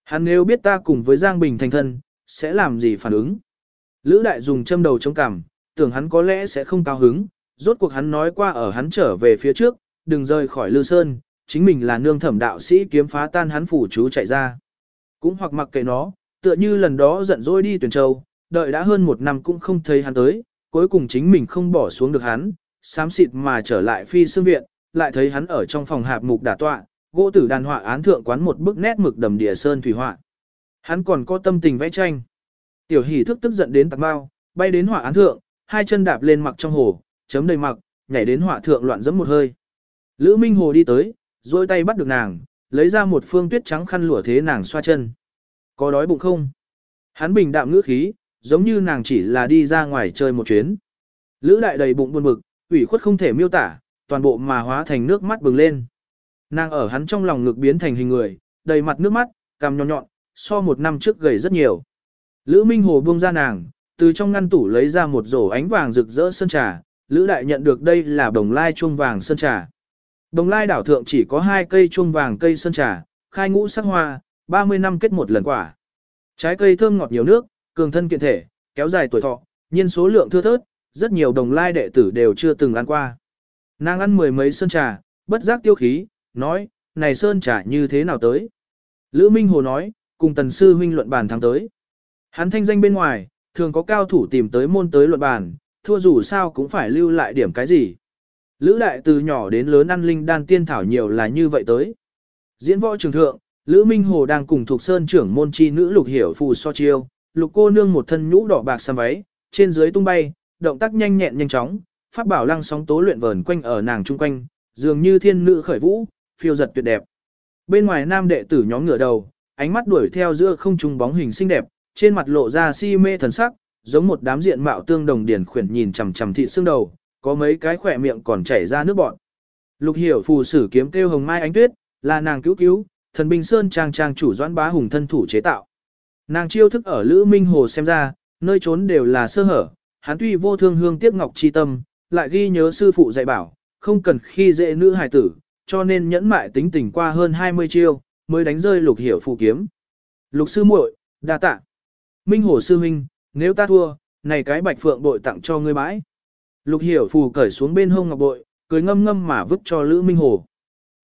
Hắn nếu biết ta cùng với Giang Bình thành thân, sẽ làm gì phản ứng? Lữ đại dùng châm đầu chống cằm, tưởng hắn có lẽ sẽ không cao hứng, rốt cuộc hắn nói qua ở hắn trở về phía trước, đừng rời khỏi Lư Sơn, chính mình là nương thẩm đạo sĩ kiếm phá tan hắn phủ chú chạy ra. Cũng hoặc mặc kệ nó, tựa như lần đó giận dỗi đi tuyển châu, đợi đã hơn một năm cũng không thấy hắn tới, cuối cùng chính mình không bỏ xuống được hắn, xám xịt mà trở lại phi xương viện, lại thấy hắn ở trong phòng hạp mục đả tọa, gỗ tử đàn họa án thượng quán một bức nét mực đầm địa sơn thủy họa. Hắn còn có tâm tình vẽ tranh. Tiểu hỷ thức tức giận đến tạc bao, bay đến họa án thượng, hai chân đạp lên mặc trong hồ, chấm đầy mặc, nhảy đến họa thượng loạn dẫm một hơi. Lữ Minh Hồ đi tới, dôi tay bắt được nàng, lấy ra một phương tuyết trắng khăn lụa thế nàng xoa chân. Có đói bụng không? Hắn bình đạm ngữ khí, giống như nàng chỉ là đi ra ngoài chơi một chuyến. Lữ đại đầy bụng buồn bực, ủy khuất không thể miêu tả, toàn bộ mà hóa thành nước mắt bừng lên. Nàng ở hắn trong lòng ngực biến thành hình người, đầy mặt nước mắt, cằm nhọn nhọn, so một năm trước gầy rất nhiều. Lữ Minh Hồ buông ra nàng, từ trong ngăn tủ lấy ra một rổ ánh vàng rực rỡ sơn trà, Lữ Đại nhận được đây là đồng lai chuông vàng sơn trà. Đồng lai đảo thượng chỉ có hai cây chuông vàng cây sơn trà, khai ngũ sắc hoa, 30 năm kết một lần quả. Trái cây thơm ngọt nhiều nước, cường thân kiện thể, kéo dài tuổi thọ, nhiên số lượng thưa thớt, rất nhiều đồng lai đệ tử đều chưa từng ăn qua. Nàng ăn mười mấy sơn trà, bất giác tiêu khí, nói, này sơn trà như thế nào tới? Lữ Minh Hồ nói, cùng tần sư huynh luận bàn thắng tới. Hắn thanh danh bên ngoài, thường có cao thủ tìm tới môn tới luận bàn, thua dù sao cũng phải lưu lại điểm cái gì. Lữ đại từ nhỏ đến lớn ăn linh đan tiên thảo nhiều là như vậy tới. Diễn võ trường thượng, Lữ Minh Hồ đang cùng thuộc sơn trưởng môn chi nữ lục hiểu phù so chiêu, lục cô nương một thân nhũ đỏ bạc xăm váy, trên dưới tung bay, động tác nhanh nhẹn nhanh chóng, pháp bảo lăng sóng tố luyện vờn quanh ở nàng trung quanh, dường như thiên nữ khởi vũ, phiêu giật tuyệt đẹp. Bên ngoài nam đệ tử nhóm ngửa đầu, ánh mắt đuổi theo giữa không trung bóng hình xinh đẹp, trên mặt lộ ra si mê thần sắc, giống một đám diện mạo tương đồng điển khuyển nhìn chằm chằm thị xương đầu, có mấy cái khỏe miệng còn chảy ra nước bọt. Lục hiểu phù sử kiếm kêu hồng mai ánh tuyết, là nàng cứu cứu, thần binh sơn trang trang chủ doãn bá hùng thân thủ chế tạo. Nàng chiêu thức ở Lữ Minh Hồ xem ra, nơi trốn đều là sơ hở, hắn tuy vô thương hương tiếc ngọc chi tâm, lại ghi nhớ sư phụ dạy bảo, không cần khi dễ nữ hài tử, cho nên nhẫn mại tính tình qua hơn 20 chiêu, mới đánh rơi lục hiểu phù kiếm. Lục sư muội, đa tạ. Minh Hồ sư huynh, nếu ta thua, này cái bạch phượng bội tặng cho ngươi bãi. Lục hiểu phù cởi xuống bên hông ngọc bội, cười ngâm ngâm mà vứt cho Lữ Minh Hồ.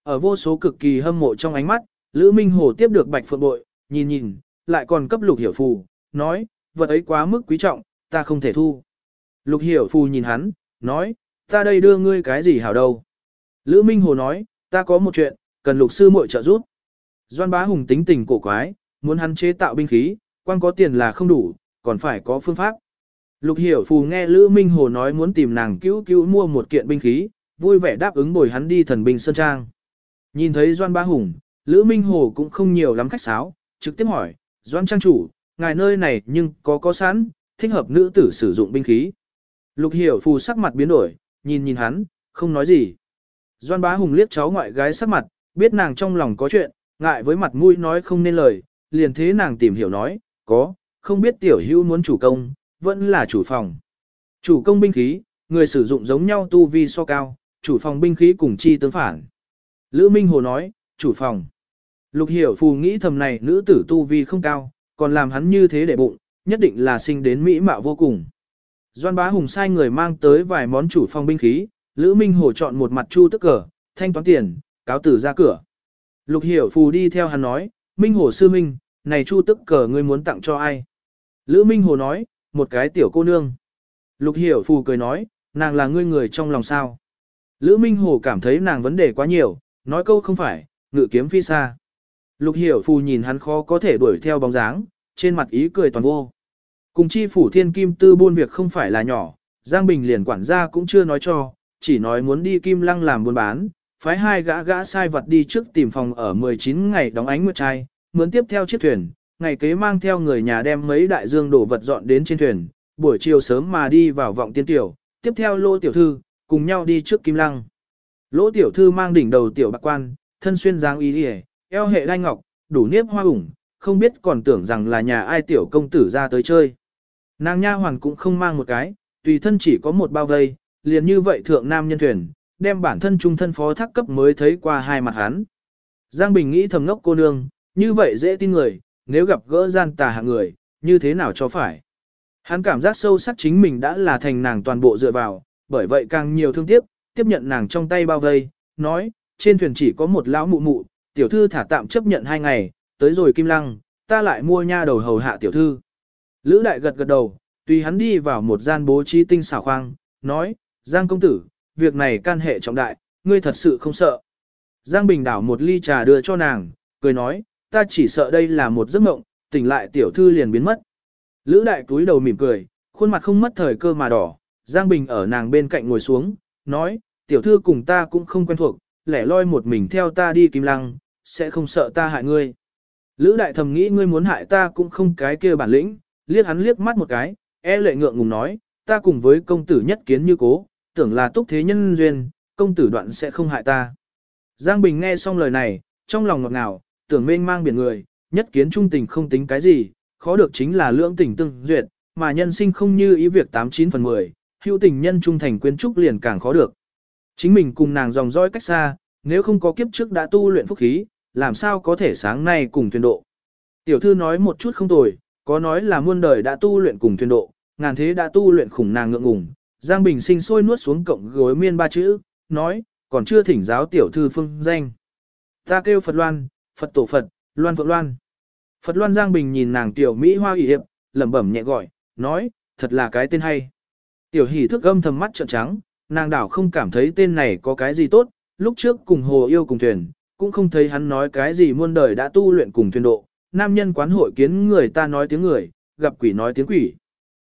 Ở vô số cực kỳ hâm mộ trong ánh mắt, Lữ Minh Hồ tiếp được bạch phượng bội, nhìn nhìn, lại còn cấp lục hiểu phù, nói, vật ấy quá mức quý trọng, ta không thể thu. Lục hiểu phù nhìn hắn, nói, ta đây đưa ngươi cái gì hảo đâu. Lữ Minh Hồ nói, ta có một chuyện, cần lục sư muội trợ giúp. Doan bá hùng tính tình cổ quái, muốn hắn chế tạo binh khí, quan có tiền là không đủ, còn phải có phương pháp. Lục hiểu phù nghe Lữ Minh Hồ nói muốn tìm nàng cứu cứu mua một kiện binh khí, vui vẻ đáp ứng bồi hắn đi thần binh sơn trang. Nhìn thấy Doan Bá Hùng, Lữ Minh Hồ cũng không nhiều lắm khách sáo, trực tiếp hỏi, Doan Trang chủ, ngài nơi này nhưng có có sẵn, thích hợp nữ tử sử dụng binh khí. Lục hiểu phù sắc mặt biến đổi, nhìn nhìn hắn, không nói gì. Doan bá hùng liếc cháu ngoại gái sắc mặt, biết nàng trong lòng có chuyện, ngại với mặt mũi nói không nên lời, liền thế nàng tìm hiểu nói, có, không biết tiểu hữu muốn chủ công, vẫn là chủ phòng. Chủ công binh khí, người sử dụng giống nhau tu vi so cao, chủ phòng binh khí cùng chi tương phản. Lữ Minh Hồ nói, chủ phòng. Lục hiểu phù nghĩ thầm này nữ tử tu vi không cao, còn làm hắn như thế để bụng, nhất định là sinh đến mỹ mạo vô cùng. Doan bá hùng sai người mang tới vài món chủ phòng binh khí, Lữ Minh Hồ chọn một mặt chu tức cờ, thanh toán tiền, cáo tử ra cửa. Lục hiểu phù đi theo hắn nói, Minh Hồ sư Minh, này chu tức cờ ngươi muốn tặng cho ai? Lữ Minh Hồ nói, một cái tiểu cô nương. Lục hiểu phù cười nói, nàng là ngươi người trong lòng sao. Lữ Minh Hồ cảm thấy nàng vấn đề quá nhiều, nói câu không phải, ngự kiếm phi xa. Lục hiểu phù nhìn hắn khó có thể đuổi theo bóng dáng, trên mặt ý cười toàn vô. Cùng chi phủ thiên kim tư buôn việc không phải là nhỏ, Giang Bình liền quản gia cũng chưa nói cho, chỉ nói muốn đi kim lăng làm buôn bán, phái hai gã gã sai vật đi trước tìm phòng ở 19 ngày đóng ánh nguyệt trai, muốn tiếp theo chiếc thuyền, ngày kế mang theo người nhà đem mấy đại dương đổ vật dọn đến trên thuyền, buổi chiều sớm mà đi vào vọng tiên tiểu, tiếp theo lô tiểu thư, cùng nhau đi trước kim lăng. Lỗ tiểu thư mang đỉnh đầu tiểu bạc quan, thân xuyên dáng y hề, eo hệ đai ngọc, đủ niếp hoa ủng, không biết còn tưởng rằng là nhà ai tiểu công tử ra tới chơi. Nàng nha hoàn cũng không mang một cái, tùy thân chỉ có một bao vây, liền như vậy thượng nam nhân thuyền, đem bản thân trung thân phó thác cấp mới thấy qua hai mặt hắn. Giang Bình nghĩ thầm ngốc cô nương, như vậy dễ tin người, nếu gặp gỡ gian tà hạng người, như thế nào cho phải. Hắn cảm giác sâu sắc chính mình đã là thành nàng toàn bộ dựa vào, bởi vậy càng nhiều thương tiếc, tiếp nhận nàng trong tay bao vây, nói, trên thuyền chỉ có một lão mụ mụ, tiểu thư thả tạm chấp nhận hai ngày, tới rồi kim lăng, ta lại mua nha đầu hầu hạ tiểu thư. Lữ đại gật gật đầu, tùy hắn đi vào một gian bố trí tinh xảo khoang, nói, Giang công tử, việc này can hệ trọng đại, ngươi thật sự không sợ. Giang Bình đảo một ly trà đưa cho nàng, cười nói, ta chỉ sợ đây là một giấc mộng, tỉnh lại tiểu thư liền biến mất. Lữ đại túi đầu mỉm cười, khuôn mặt không mất thời cơ mà đỏ, Giang Bình ở nàng bên cạnh ngồi xuống, nói, tiểu thư cùng ta cũng không quen thuộc, lẻ loi một mình theo ta đi kim lăng, sẽ không sợ ta hại ngươi. Lữ đại thầm nghĩ ngươi muốn hại ta cũng không cái kia bản lĩnh, liếc hắn liếc mắt một cái, e lệ ngượng ngùng nói, ta cùng với công tử nhất kiến như cố, tưởng là túc thế nhân duyên, công tử đoạn sẽ không hại ta. Giang Bình nghe xong lời này, trong lòng ngọt ngào, tưởng mênh mang biển người, nhất kiến trung tình không tính cái gì, khó được chính là lưỡng tình tương duyệt, mà nhân sinh không như ý việc 89 phần 10, hữu tình nhân trung thành quyến trúc liền càng khó được. Chính mình cùng nàng dòng dõi cách xa, nếu không có kiếp trước đã tu luyện phúc khí, làm sao có thể sáng nay cùng thuyền độ. Tiểu thư nói một chút không tồi, có nói là muôn đời đã tu luyện cùng thuyền độ, ngàn thế đã tu luyện khủng nàng ngượng ngùng. Giang Bình sinh sôi nuốt xuống cộng gối miên ba chữ, nói, còn chưa thỉnh giáo tiểu thư phương danh. Ta kêu Phật Loan, Phật tổ Phật, Loan Phật Loan. Phật Loan Giang Bình nhìn nàng tiểu Mỹ hoa ủy hiệp, lẩm bẩm nhẹ gọi, nói, thật là cái tên hay. Tiểu hỷ thức âm thầm mắt trợn trắng, nàng đảo không cảm thấy tên này có cái gì tốt, lúc trước cùng hồ yêu cùng thuyền, cũng không thấy hắn nói cái gì muôn đời đã tu luyện cùng thuyền độ, nam nhân quán hội kiến người ta nói tiếng người, gặp quỷ nói tiếng quỷ.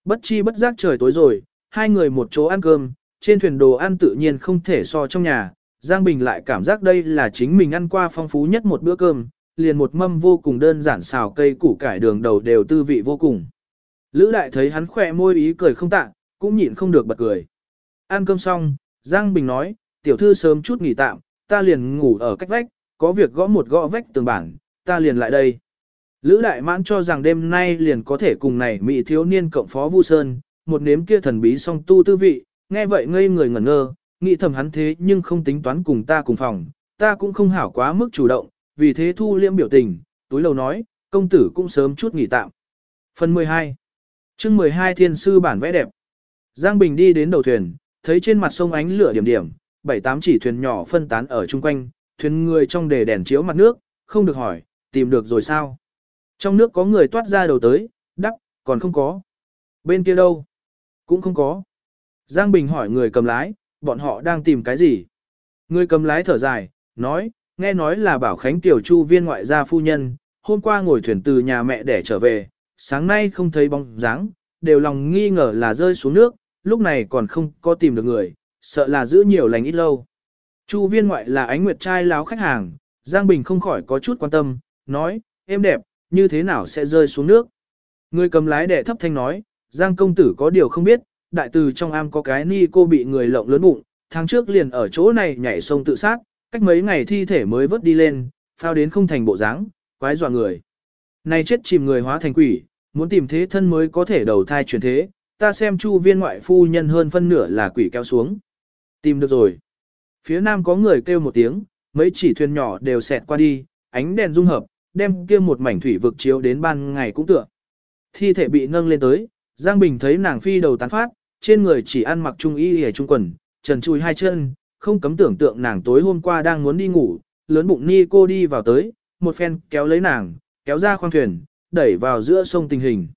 Bất chi bất giác trời tối rồi, hai người một chỗ ăn cơm, trên thuyền đồ ăn tự nhiên không thể so trong nhà, Giang Bình lại cảm giác đây là chính mình ăn qua phong phú nhất một bữa cơm, liền một mâm vô cùng đơn giản xào cây củ cải đường đầu đều tư vị vô cùng. Lữ đại thấy hắn khỏe môi ý cười không tạ, cũng nhịn không được bật cười. Ăn cơm xong, Giang Bình nói, tiểu thư sớm chút nghỉ tạm, ta liền ngủ ở cách vách, có việc gõ một gõ vách tường bản, ta liền lại đây. Lữ đại mãn cho rằng đêm nay liền có thể cùng này mỹ thiếu niên cộng phó Vu Sơn, một nếm kia thần bí song tu tư vị, nghe vậy ngây người ngẩn ngơ, nghĩ thầm hắn thế nhưng không tính toán cùng ta cùng phòng, ta cũng không hảo quá mức chủ động, vì thế thu liêm biểu tình, túi lầu nói, công tử cũng sớm chút nghỉ tạm. Phần 12 chương 12 thiên sư bản vẽ đẹp. Giang Bình đi đến đầu thuyền, thấy trên mặt sông ánh lửa điểm điểm, bảy tám chỉ thuyền nhỏ phân tán ở chung quanh, thuyền người trong đề đèn chiếu mặt nước, không được hỏi, tìm được rồi sao? Trong nước có người toát ra đầu tới, đắp, còn không có. Bên kia đâu? Cũng không có. Giang Bình hỏi người cầm lái, bọn họ đang tìm cái gì? Người cầm lái thở dài, nói, nghe nói là Bảo Khánh Tiểu Chu viên ngoại gia phu nhân, hôm qua ngồi thuyền từ nhà mẹ để trở về, sáng nay không thấy bóng dáng, đều lòng nghi ngờ là rơi xuống nước, lúc này còn không có tìm được người, sợ là giữ nhiều lành ít lâu. Chu viên ngoại là ánh nguyệt trai láo khách hàng, Giang Bình không khỏi có chút quan tâm, nói, em đẹp, như thế nào sẽ rơi xuống nước. Người cầm lái đệ thấp thanh nói, Giang công tử có điều không biết, đại từ trong am có cái ni cô bị người lộng lớn bụng, tháng trước liền ở chỗ này nhảy sông tự sát, cách mấy ngày thi thể mới vớt đi lên, phao đến không thành bộ dáng, quái dọa người. Này chết chìm người hóa thành quỷ, muốn tìm thế thân mới có thể đầu thai chuyển thế, ta xem chu viên ngoại phu nhân hơn phân nửa là quỷ kéo xuống. Tìm được rồi. Phía nam có người kêu một tiếng, mấy chỉ thuyền nhỏ đều xẹt qua đi, ánh đèn dung hợp, đem kia một mảnh thủy vực chiếu đến ban ngày cũng tựa. Thi thể bị nâng lên tới, Giang Bình thấy nàng phi đầu tán phát, trên người chỉ ăn mặc trung y hề trung quần, trần chui hai chân, không cấm tưởng tượng nàng tối hôm qua đang muốn đi ngủ, lớn bụng ni cô đi vào tới, một phen kéo lấy nàng, kéo ra khoang thuyền, đẩy vào giữa sông tình hình.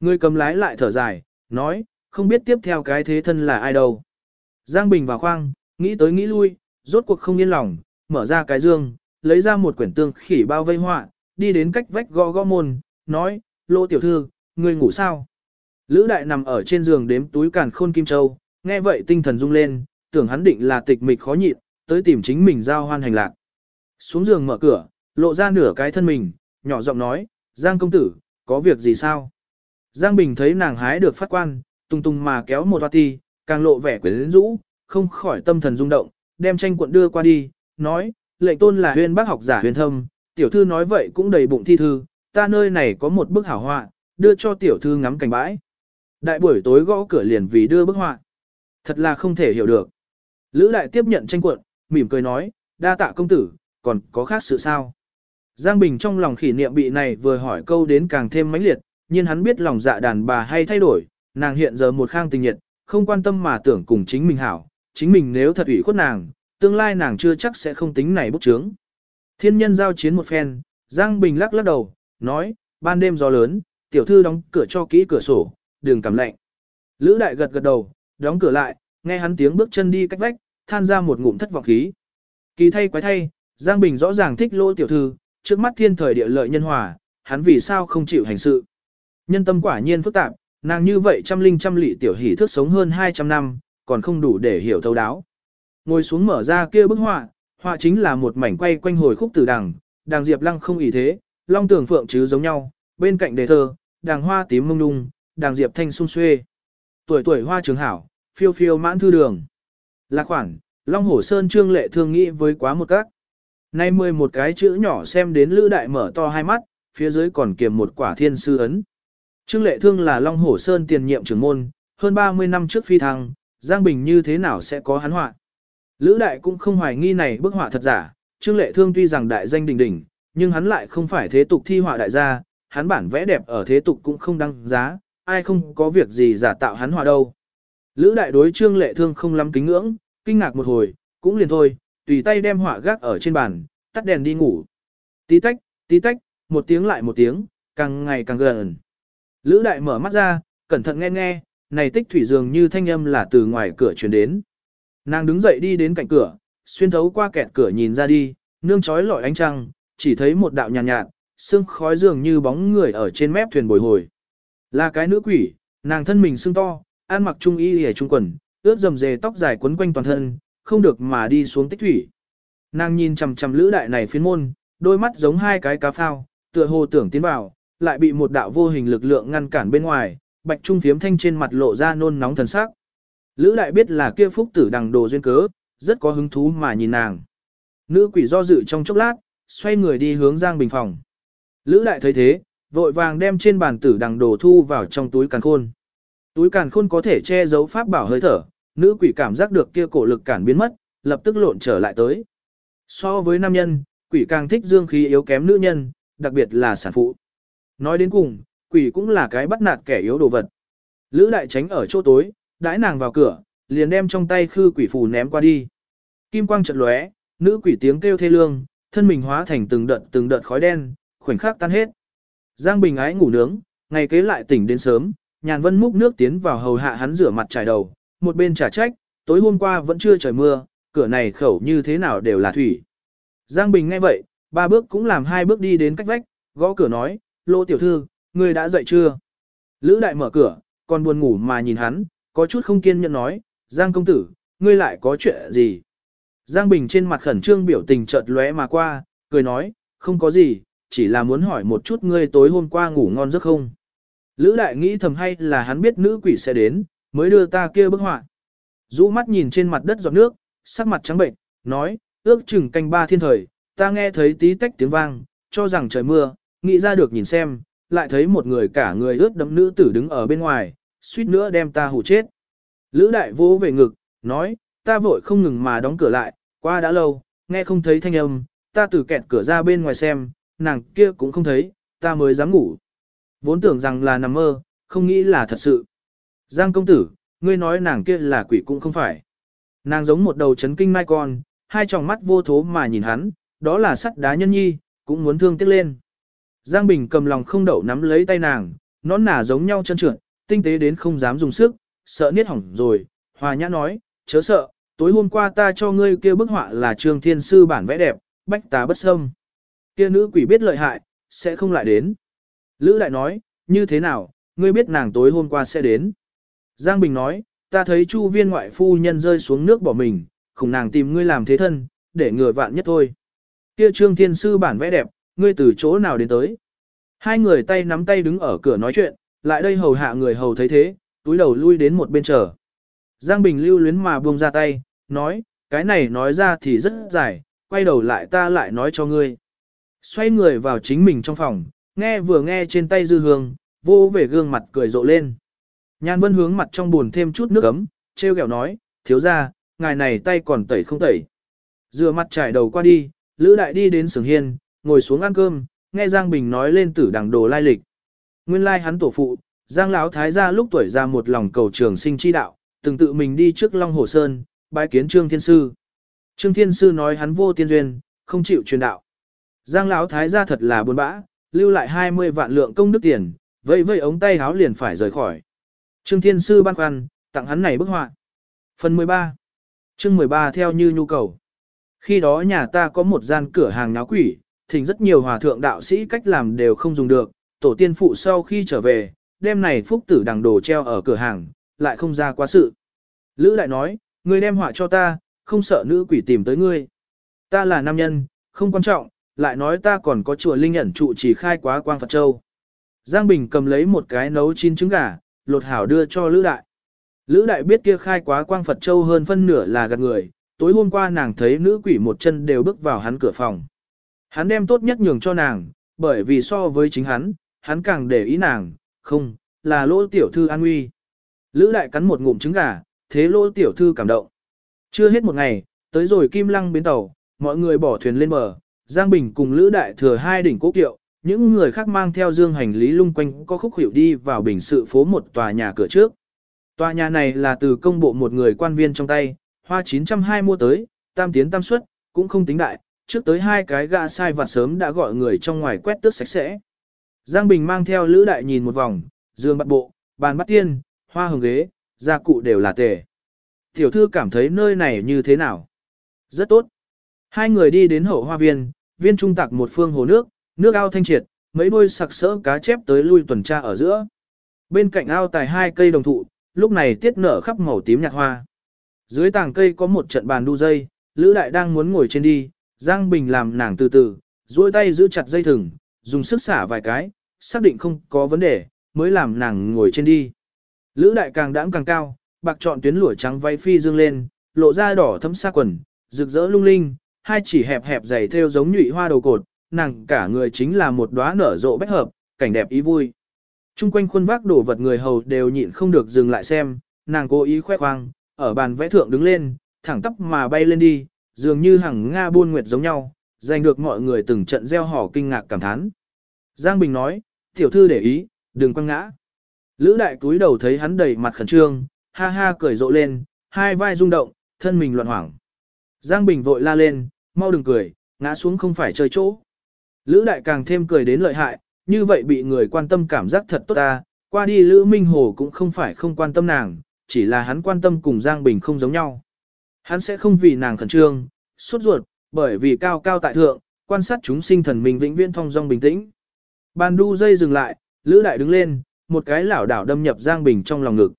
Người cầm lái lại thở dài, nói, không biết tiếp theo cái thế thân là ai đâu. Giang Bình vào khoang, nghĩ tới nghĩ lui, rốt cuộc không yên lòng, mở ra cái dương, lấy ra một quyển tương khỉ bao vây họa, đi đến cách vách gõ gõ môn, nói, lô tiểu thư, người ngủ sao? Lữ đại nằm ở trên giường đếm túi càn khôn kim châu, nghe vậy tinh thần rung lên, tưởng hắn định là tịch mịch khó nhịn, tới tìm chính mình giao hoan hành lạc. Xuống giường mở cửa, lộ ra nửa cái thân mình, nhỏ giọng nói, Giang công tử, có việc gì sao? Giang Bình thấy nàng hái được phát quan, tung tung mà kéo một hoa ti, càng lộ vẻ quyến rũ, không khỏi tâm thần rung động, đem tranh cuộn đưa qua đi, nói, lệnh tôn là huyền bác học giả huyền thâm, tiểu thư nói vậy cũng đầy bụng thi thư, ta nơi này có một bức hảo họa, đưa cho tiểu thư ngắm cảnh bãi. Đại buổi tối gõ cửa liền vì đưa bức họa. Thật là không thể hiểu được. Lữ đại tiếp nhận tranh cuộn, mỉm cười nói, đa tạ công tử, còn có khác sự sao? Giang Bình trong lòng khỉ niệm bị này vừa hỏi câu đến càng thêm mãnh liệt, nhưng hắn biết lòng dạ đàn bà hay thay đổi, nàng hiện giờ một khang tình nhiệt, không quan tâm mà tưởng cùng chính mình hảo, chính mình nếu thật ủy khuất nàng, tương lai nàng chưa chắc sẽ không tính này bốc trướng. Thiên nhân giao chiến một phen, Giang Bình lắc lắc đầu, nói, ban đêm gió lớn, tiểu thư đóng cửa cho kỹ cửa sổ, đừng cảm lạnh. Lữ đại gật gật đầu, đóng cửa lại, nghe hắn tiếng bước chân đi cách vách, than ra một ngụm thất vọng khí. Kỳ thay quái thay, Giang Bình rõ ràng thích lỗ tiểu thư, trước mắt thiên thời địa lợi nhân hòa, hắn vì sao không chịu hành sự. Nhân tâm quả nhiên phức tạp, nàng như vậy trăm linh trăm lị tiểu hỷ thức sống hơn 200 năm, còn không đủ để hiểu thấu đáo. Ngồi xuống mở ra kia bức họa, họa chính là một mảnh quay quanh hồi khúc tử đằng, đàng diệp lăng không ý thế, long tường phượng chứ giống nhau, bên cạnh đề thơ, đàng hoa tím mông đung, đàng diệp thanh sung xuê. Tuổi tuổi hoa trường hảo, phiêu phiêu mãn thư đường. Là khoản, Long Hổ Sơn trương lệ thương nghĩ với quá một các. Nay mười một cái chữ nhỏ xem đến lữ đại mở to hai mắt, phía dưới còn kiềm một quả thiên sư ấn. Trương lệ thương là Long Hổ Sơn tiền nhiệm trưởng môn, hơn 30 năm trước phi thăng, Giang Bình như thế nào sẽ có hắn họa. Lữ đại cũng không hoài nghi này bức họa thật giả, Trương lệ thương tuy rằng đại danh đỉnh đỉnh, nhưng hắn lại không phải thế tục thi họa đại gia, hắn bản vẽ đẹp ở thế tục cũng không đăng giá, ai không có việc gì giả tạo hắn hòa đâu. Lữ đại đối Trương lệ thương không lắm kính ngưỡng, kinh ngạc một hồi, cũng liền thôi, tùy tay đem họa gác ở trên bàn, tắt đèn đi ngủ. Tí tách, tí tách, một tiếng lại một tiếng, càng ngày càng gần. Lữ đại mở mắt ra, cẩn thận nghe nghe, này tích thủy dường như thanh âm là từ ngoài cửa truyền đến. Nàng đứng dậy đi đến cạnh cửa, xuyên thấu qua kẹt cửa nhìn ra đi, nương chói lọi ánh trăng, chỉ thấy một đạo nhàn nhạt, nhạt, sương khói dường như bóng người ở trên mép thuyền bồi hồi. Là cái nữ quỷ, nàng thân mình sưng to, ăn mặc trung y hề trung quần, ướt dầm dề tóc dài quấn quanh toàn thân, không được mà đi xuống tích thủy. Nàng nhìn chằm chằm lữ đại này phiến môn, đôi mắt giống hai cái cá phao, tựa hồ tưởng tiến vào, lại bị một đạo vô hình lực lượng ngăn cản bên ngoài, bạch trung phiếm thanh trên mặt lộ ra nôn nóng thần sắc. Lữ đại biết là kia phúc tử đằng đồ duyên cớ, rất có hứng thú mà nhìn nàng. Nữ quỷ do dự trong chốc lát, xoay người đi hướng Giang Bình phòng. Lữ đại thấy thế, vội vàng đem trên bàn tử đằng đồ thu vào trong túi càn khôn. Túi càn khôn có thể che giấu pháp bảo hơi thở, nữ quỷ cảm giác được kia cổ lực cản biến mất, lập tức lộn trở lại tới. So với nam nhân, quỷ càng thích dương khí yếu kém nữ nhân, đặc biệt là sản phụ. Nói đến cùng, quỷ cũng là cái bắt nạt kẻ yếu đồ vật. Lữ đại tránh ở chỗ tối, đãi nàng vào cửa, liền đem trong tay khư quỷ phù ném qua đi. Kim quang chợt lóe, nữ quỷ tiếng kêu thê lương, thân mình hóa thành từng đợt từng đợt khói đen, khoảnh khắc tan hết. Giang Bình ái ngủ nướng, ngày kế lại tỉnh đến sớm, nhàn vân múc nước tiến vào hầu hạ hắn rửa mặt trải đầu, một bên trả trách, tối hôm qua vẫn chưa trời mưa, cửa này khẩu như thế nào đều là thủy. Giang Bình nghe vậy, ba bước cũng làm hai bước đi đến cách vách, gõ cửa nói, lô tiểu thư, người đã dậy chưa? Lữ đại mở cửa, còn buồn ngủ mà nhìn hắn, có chút không kiên nhẫn nói, Giang công tử, ngươi lại có chuyện gì? Giang Bình trên mặt khẩn trương biểu tình chợt lóe mà qua, cười nói, không có gì, chỉ là muốn hỏi một chút ngươi tối hôm qua ngủ ngon giấc không? Lữ đại nghĩ thầm hay là hắn biết nữ quỷ sẽ đến, mới đưa ta kia bức họa. rũ mắt nhìn trên mặt đất giọt nước, sắc mặt trắng bệnh, nói, ước chừng canh ba thiên thời, ta nghe thấy tí tách tiếng vang, cho rằng trời mưa, nghĩ ra được nhìn xem, lại thấy một người cả người ướt đẫm nữ tử đứng ở bên ngoài, suýt nữa đem ta hủ chết. Lữ đại vỗ về ngực, nói, ta vội không ngừng mà đóng cửa lại, qua đã lâu, nghe không thấy thanh âm, ta từ kẹt cửa ra bên ngoài xem, nàng kia cũng không thấy, ta mới dám ngủ. Vốn tưởng rằng là nằm mơ, không nghĩ là thật sự. Giang công tử, ngươi nói nàng kia là quỷ cũng không phải. Nàng giống một đầu chấn kinh mai con, hai tròng mắt vô thố mà nhìn hắn, đó là sắt đá nhân nhi, cũng muốn thương tiếc lên. Giang Bình cầm lòng không đậu nắm lấy tay nàng, nón nả giống nhau chân trượt, tinh tế đến không dám dùng sức, sợ niết hỏng rồi, hòa nhã nói, chớ sợ, tối hôm qua ta cho ngươi kia bức họa là trương thiên sư bản vẽ đẹp, bách tá bất sâm. Kia nữ quỷ biết lợi hại, sẽ không lại đến. Lữ đại nói, như thế nào, ngươi biết nàng tối hôm qua sẽ đến. Giang Bình nói, ta thấy chu viên ngoại phu nhân rơi xuống nước bỏ mình, khủng nàng tìm ngươi làm thế thân, để ngừa vạn nhất thôi. Kia trương thiên sư bản vẽ đẹp, ngươi từ chỗ nào đến tới. Hai người tay nắm tay đứng ở cửa nói chuyện, lại đây hầu hạ người hầu thấy thế, túi đầu lui đến một bên chờ. Giang Bình lưu luyến mà buông ra tay, nói, cái này nói ra thì rất dài, quay đầu lại ta lại nói cho ngươi. Xoay người vào chính mình trong phòng, nghe vừa nghe trên tay dư hương, vô về gương mặt cười rộ lên. Nhan vân hướng mặt trong buồn thêm chút nước ấm, treo kẹo nói, thiếu ra, ngài này tay còn tẩy không tẩy. Dừa mặt trải đầu qua đi, Lữ Đại đi đến sưởng hiên, ngồi xuống ăn cơm, nghe Giang Bình nói lên tử đằng đồ lai lịch. Nguyên lai hắn tổ phụ, Giang Lão Thái gia lúc tuổi ra một lòng cầu trường sinh chi đạo, từng tự mình đi trước Long Hồ Sơn, bái kiến Trương Thiên Sư. Trương Thiên Sư nói hắn vô tiên duyên, không chịu truyền đạo. Giang Lão Thái gia thật là buồn bã, lưu lại 20 vạn lượng công đức tiền, vây vây ống tay háo liền phải rời khỏi. Trương Thiên Sư ban khoăn, tặng hắn này bức họa. Phần 13 chương 13 theo như nhu cầu. Khi đó nhà ta có một gian cửa hàng náo quỷ, thỉnh rất nhiều hòa thượng đạo sĩ cách làm đều không dùng được, tổ tiên phụ sau khi trở về, đêm này phúc tử đằng đồ treo ở cửa hàng, lại không ra quá sự. Lữ lại nói, ngươi đem họa cho ta, không sợ nữ quỷ tìm tới ngươi. Ta là nam nhân, không quan trọng, lại nói ta còn có chùa linh ẩn trụ chỉ khai quá quang Phật Châu. Giang Bình cầm lấy một cái nấu chín trứng gà, lột hảo đưa cho Lữ Đại. Lữ Đại biết kia khai quá quang Phật Châu hơn phân nửa là gạt người, tối hôm qua nàng thấy nữ quỷ một chân đều bước vào hắn cửa phòng. Hắn đem tốt nhất nhường cho nàng, bởi vì so với chính hắn, hắn càng để ý nàng, không, là lỗ tiểu thư an nguy. Lữ đại cắn một ngụm trứng gà, thế lỗ tiểu thư cảm động. Chưa hết một ngày, tới rồi kim lăng bến tàu, mọi người bỏ thuyền lên bờ, Giang Bình cùng Lữ đại thừa hai đỉnh cố kiệu, những người khác mang theo dương hành lý lung quanh có khúc hiệu đi vào bình sự phố một tòa nhà cửa trước. Tòa nhà này là từ công bộ một người quan viên trong tay, hoa 920 mua tới, tam tiến tam suất, cũng không tính đại, trước tới hai cái gã sai vặt sớm đã gọi người trong ngoài quét tước sạch sẽ. Giang Bình mang theo Lữ Đại nhìn một vòng, dương bắt bộ, bàn bắt tiên, hoa hồng ghế, gia cụ đều là tề. Tiểu thư cảm thấy nơi này như thế nào? Rất tốt. Hai người đi đến hậu hoa viên, viên trung tạc một phương hồ nước, nước ao thanh triệt, mấy đôi sặc sỡ cá chép tới lui tuần tra ở giữa. Bên cạnh ao tài hai cây đồng thụ, lúc này tiết nở khắp màu tím nhạt hoa. Dưới tàng cây có một trận bàn đu dây, Lữ Đại đang muốn ngồi trên đi, Giang Bình làm nàng từ từ, duỗi tay giữ chặt dây thừng, dùng sức xả vài cái, xác định không có vấn đề, mới làm nàng ngồi trên đi. Lữ Đại càng đãng càng cao, bạc trọn tuyến lụa trắng váy phi dương lên, lộ ra đỏ thấm xa quần, rực rỡ lung linh, hai chỉ hẹp hẹp dày theo giống nhụy hoa đầu cột, nàng cả người chính là một đóa nở rộ bách hợp, cảnh đẹp ý vui. Trung quanh khuôn vác đổ vật người hầu đều nhịn không được dừng lại xem, nàng cố ý khoe khoang, ở bàn vẽ thượng đứng lên, thẳng tắp mà bay lên đi, dường như hàng Nga buôn nguyệt giống nhau, giành được mọi người từng trận gieo hò kinh ngạc cảm thán. Giang Bình nói, tiểu thư để ý, đừng quăng ngã. Lữ đại túi đầu thấy hắn đầy mặt khẩn trương, ha ha cười rộ lên, hai vai rung động, thân mình loạn hoảng. Giang Bình vội la lên, mau đừng cười, ngã xuống không phải chơi chỗ. Lữ đại càng thêm cười đến lợi hại, như vậy bị người quan tâm cảm giác thật tốt ta, qua đi Lữ Minh Hồ cũng không phải không quan tâm nàng, chỉ là hắn quan tâm cùng Giang Bình không giống nhau. Hắn sẽ không vì nàng khẩn trương, sốt ruột, bởi vì cao cao tại thượng, quan sát chúng sinh thần mình vĩnh viễn thông dong bình tĩnh. Bàn đu dây dừng lại, Lữ Đại đứng lên, một cái lảo đảo đâm nhập Giang Bình trong lòng ngực.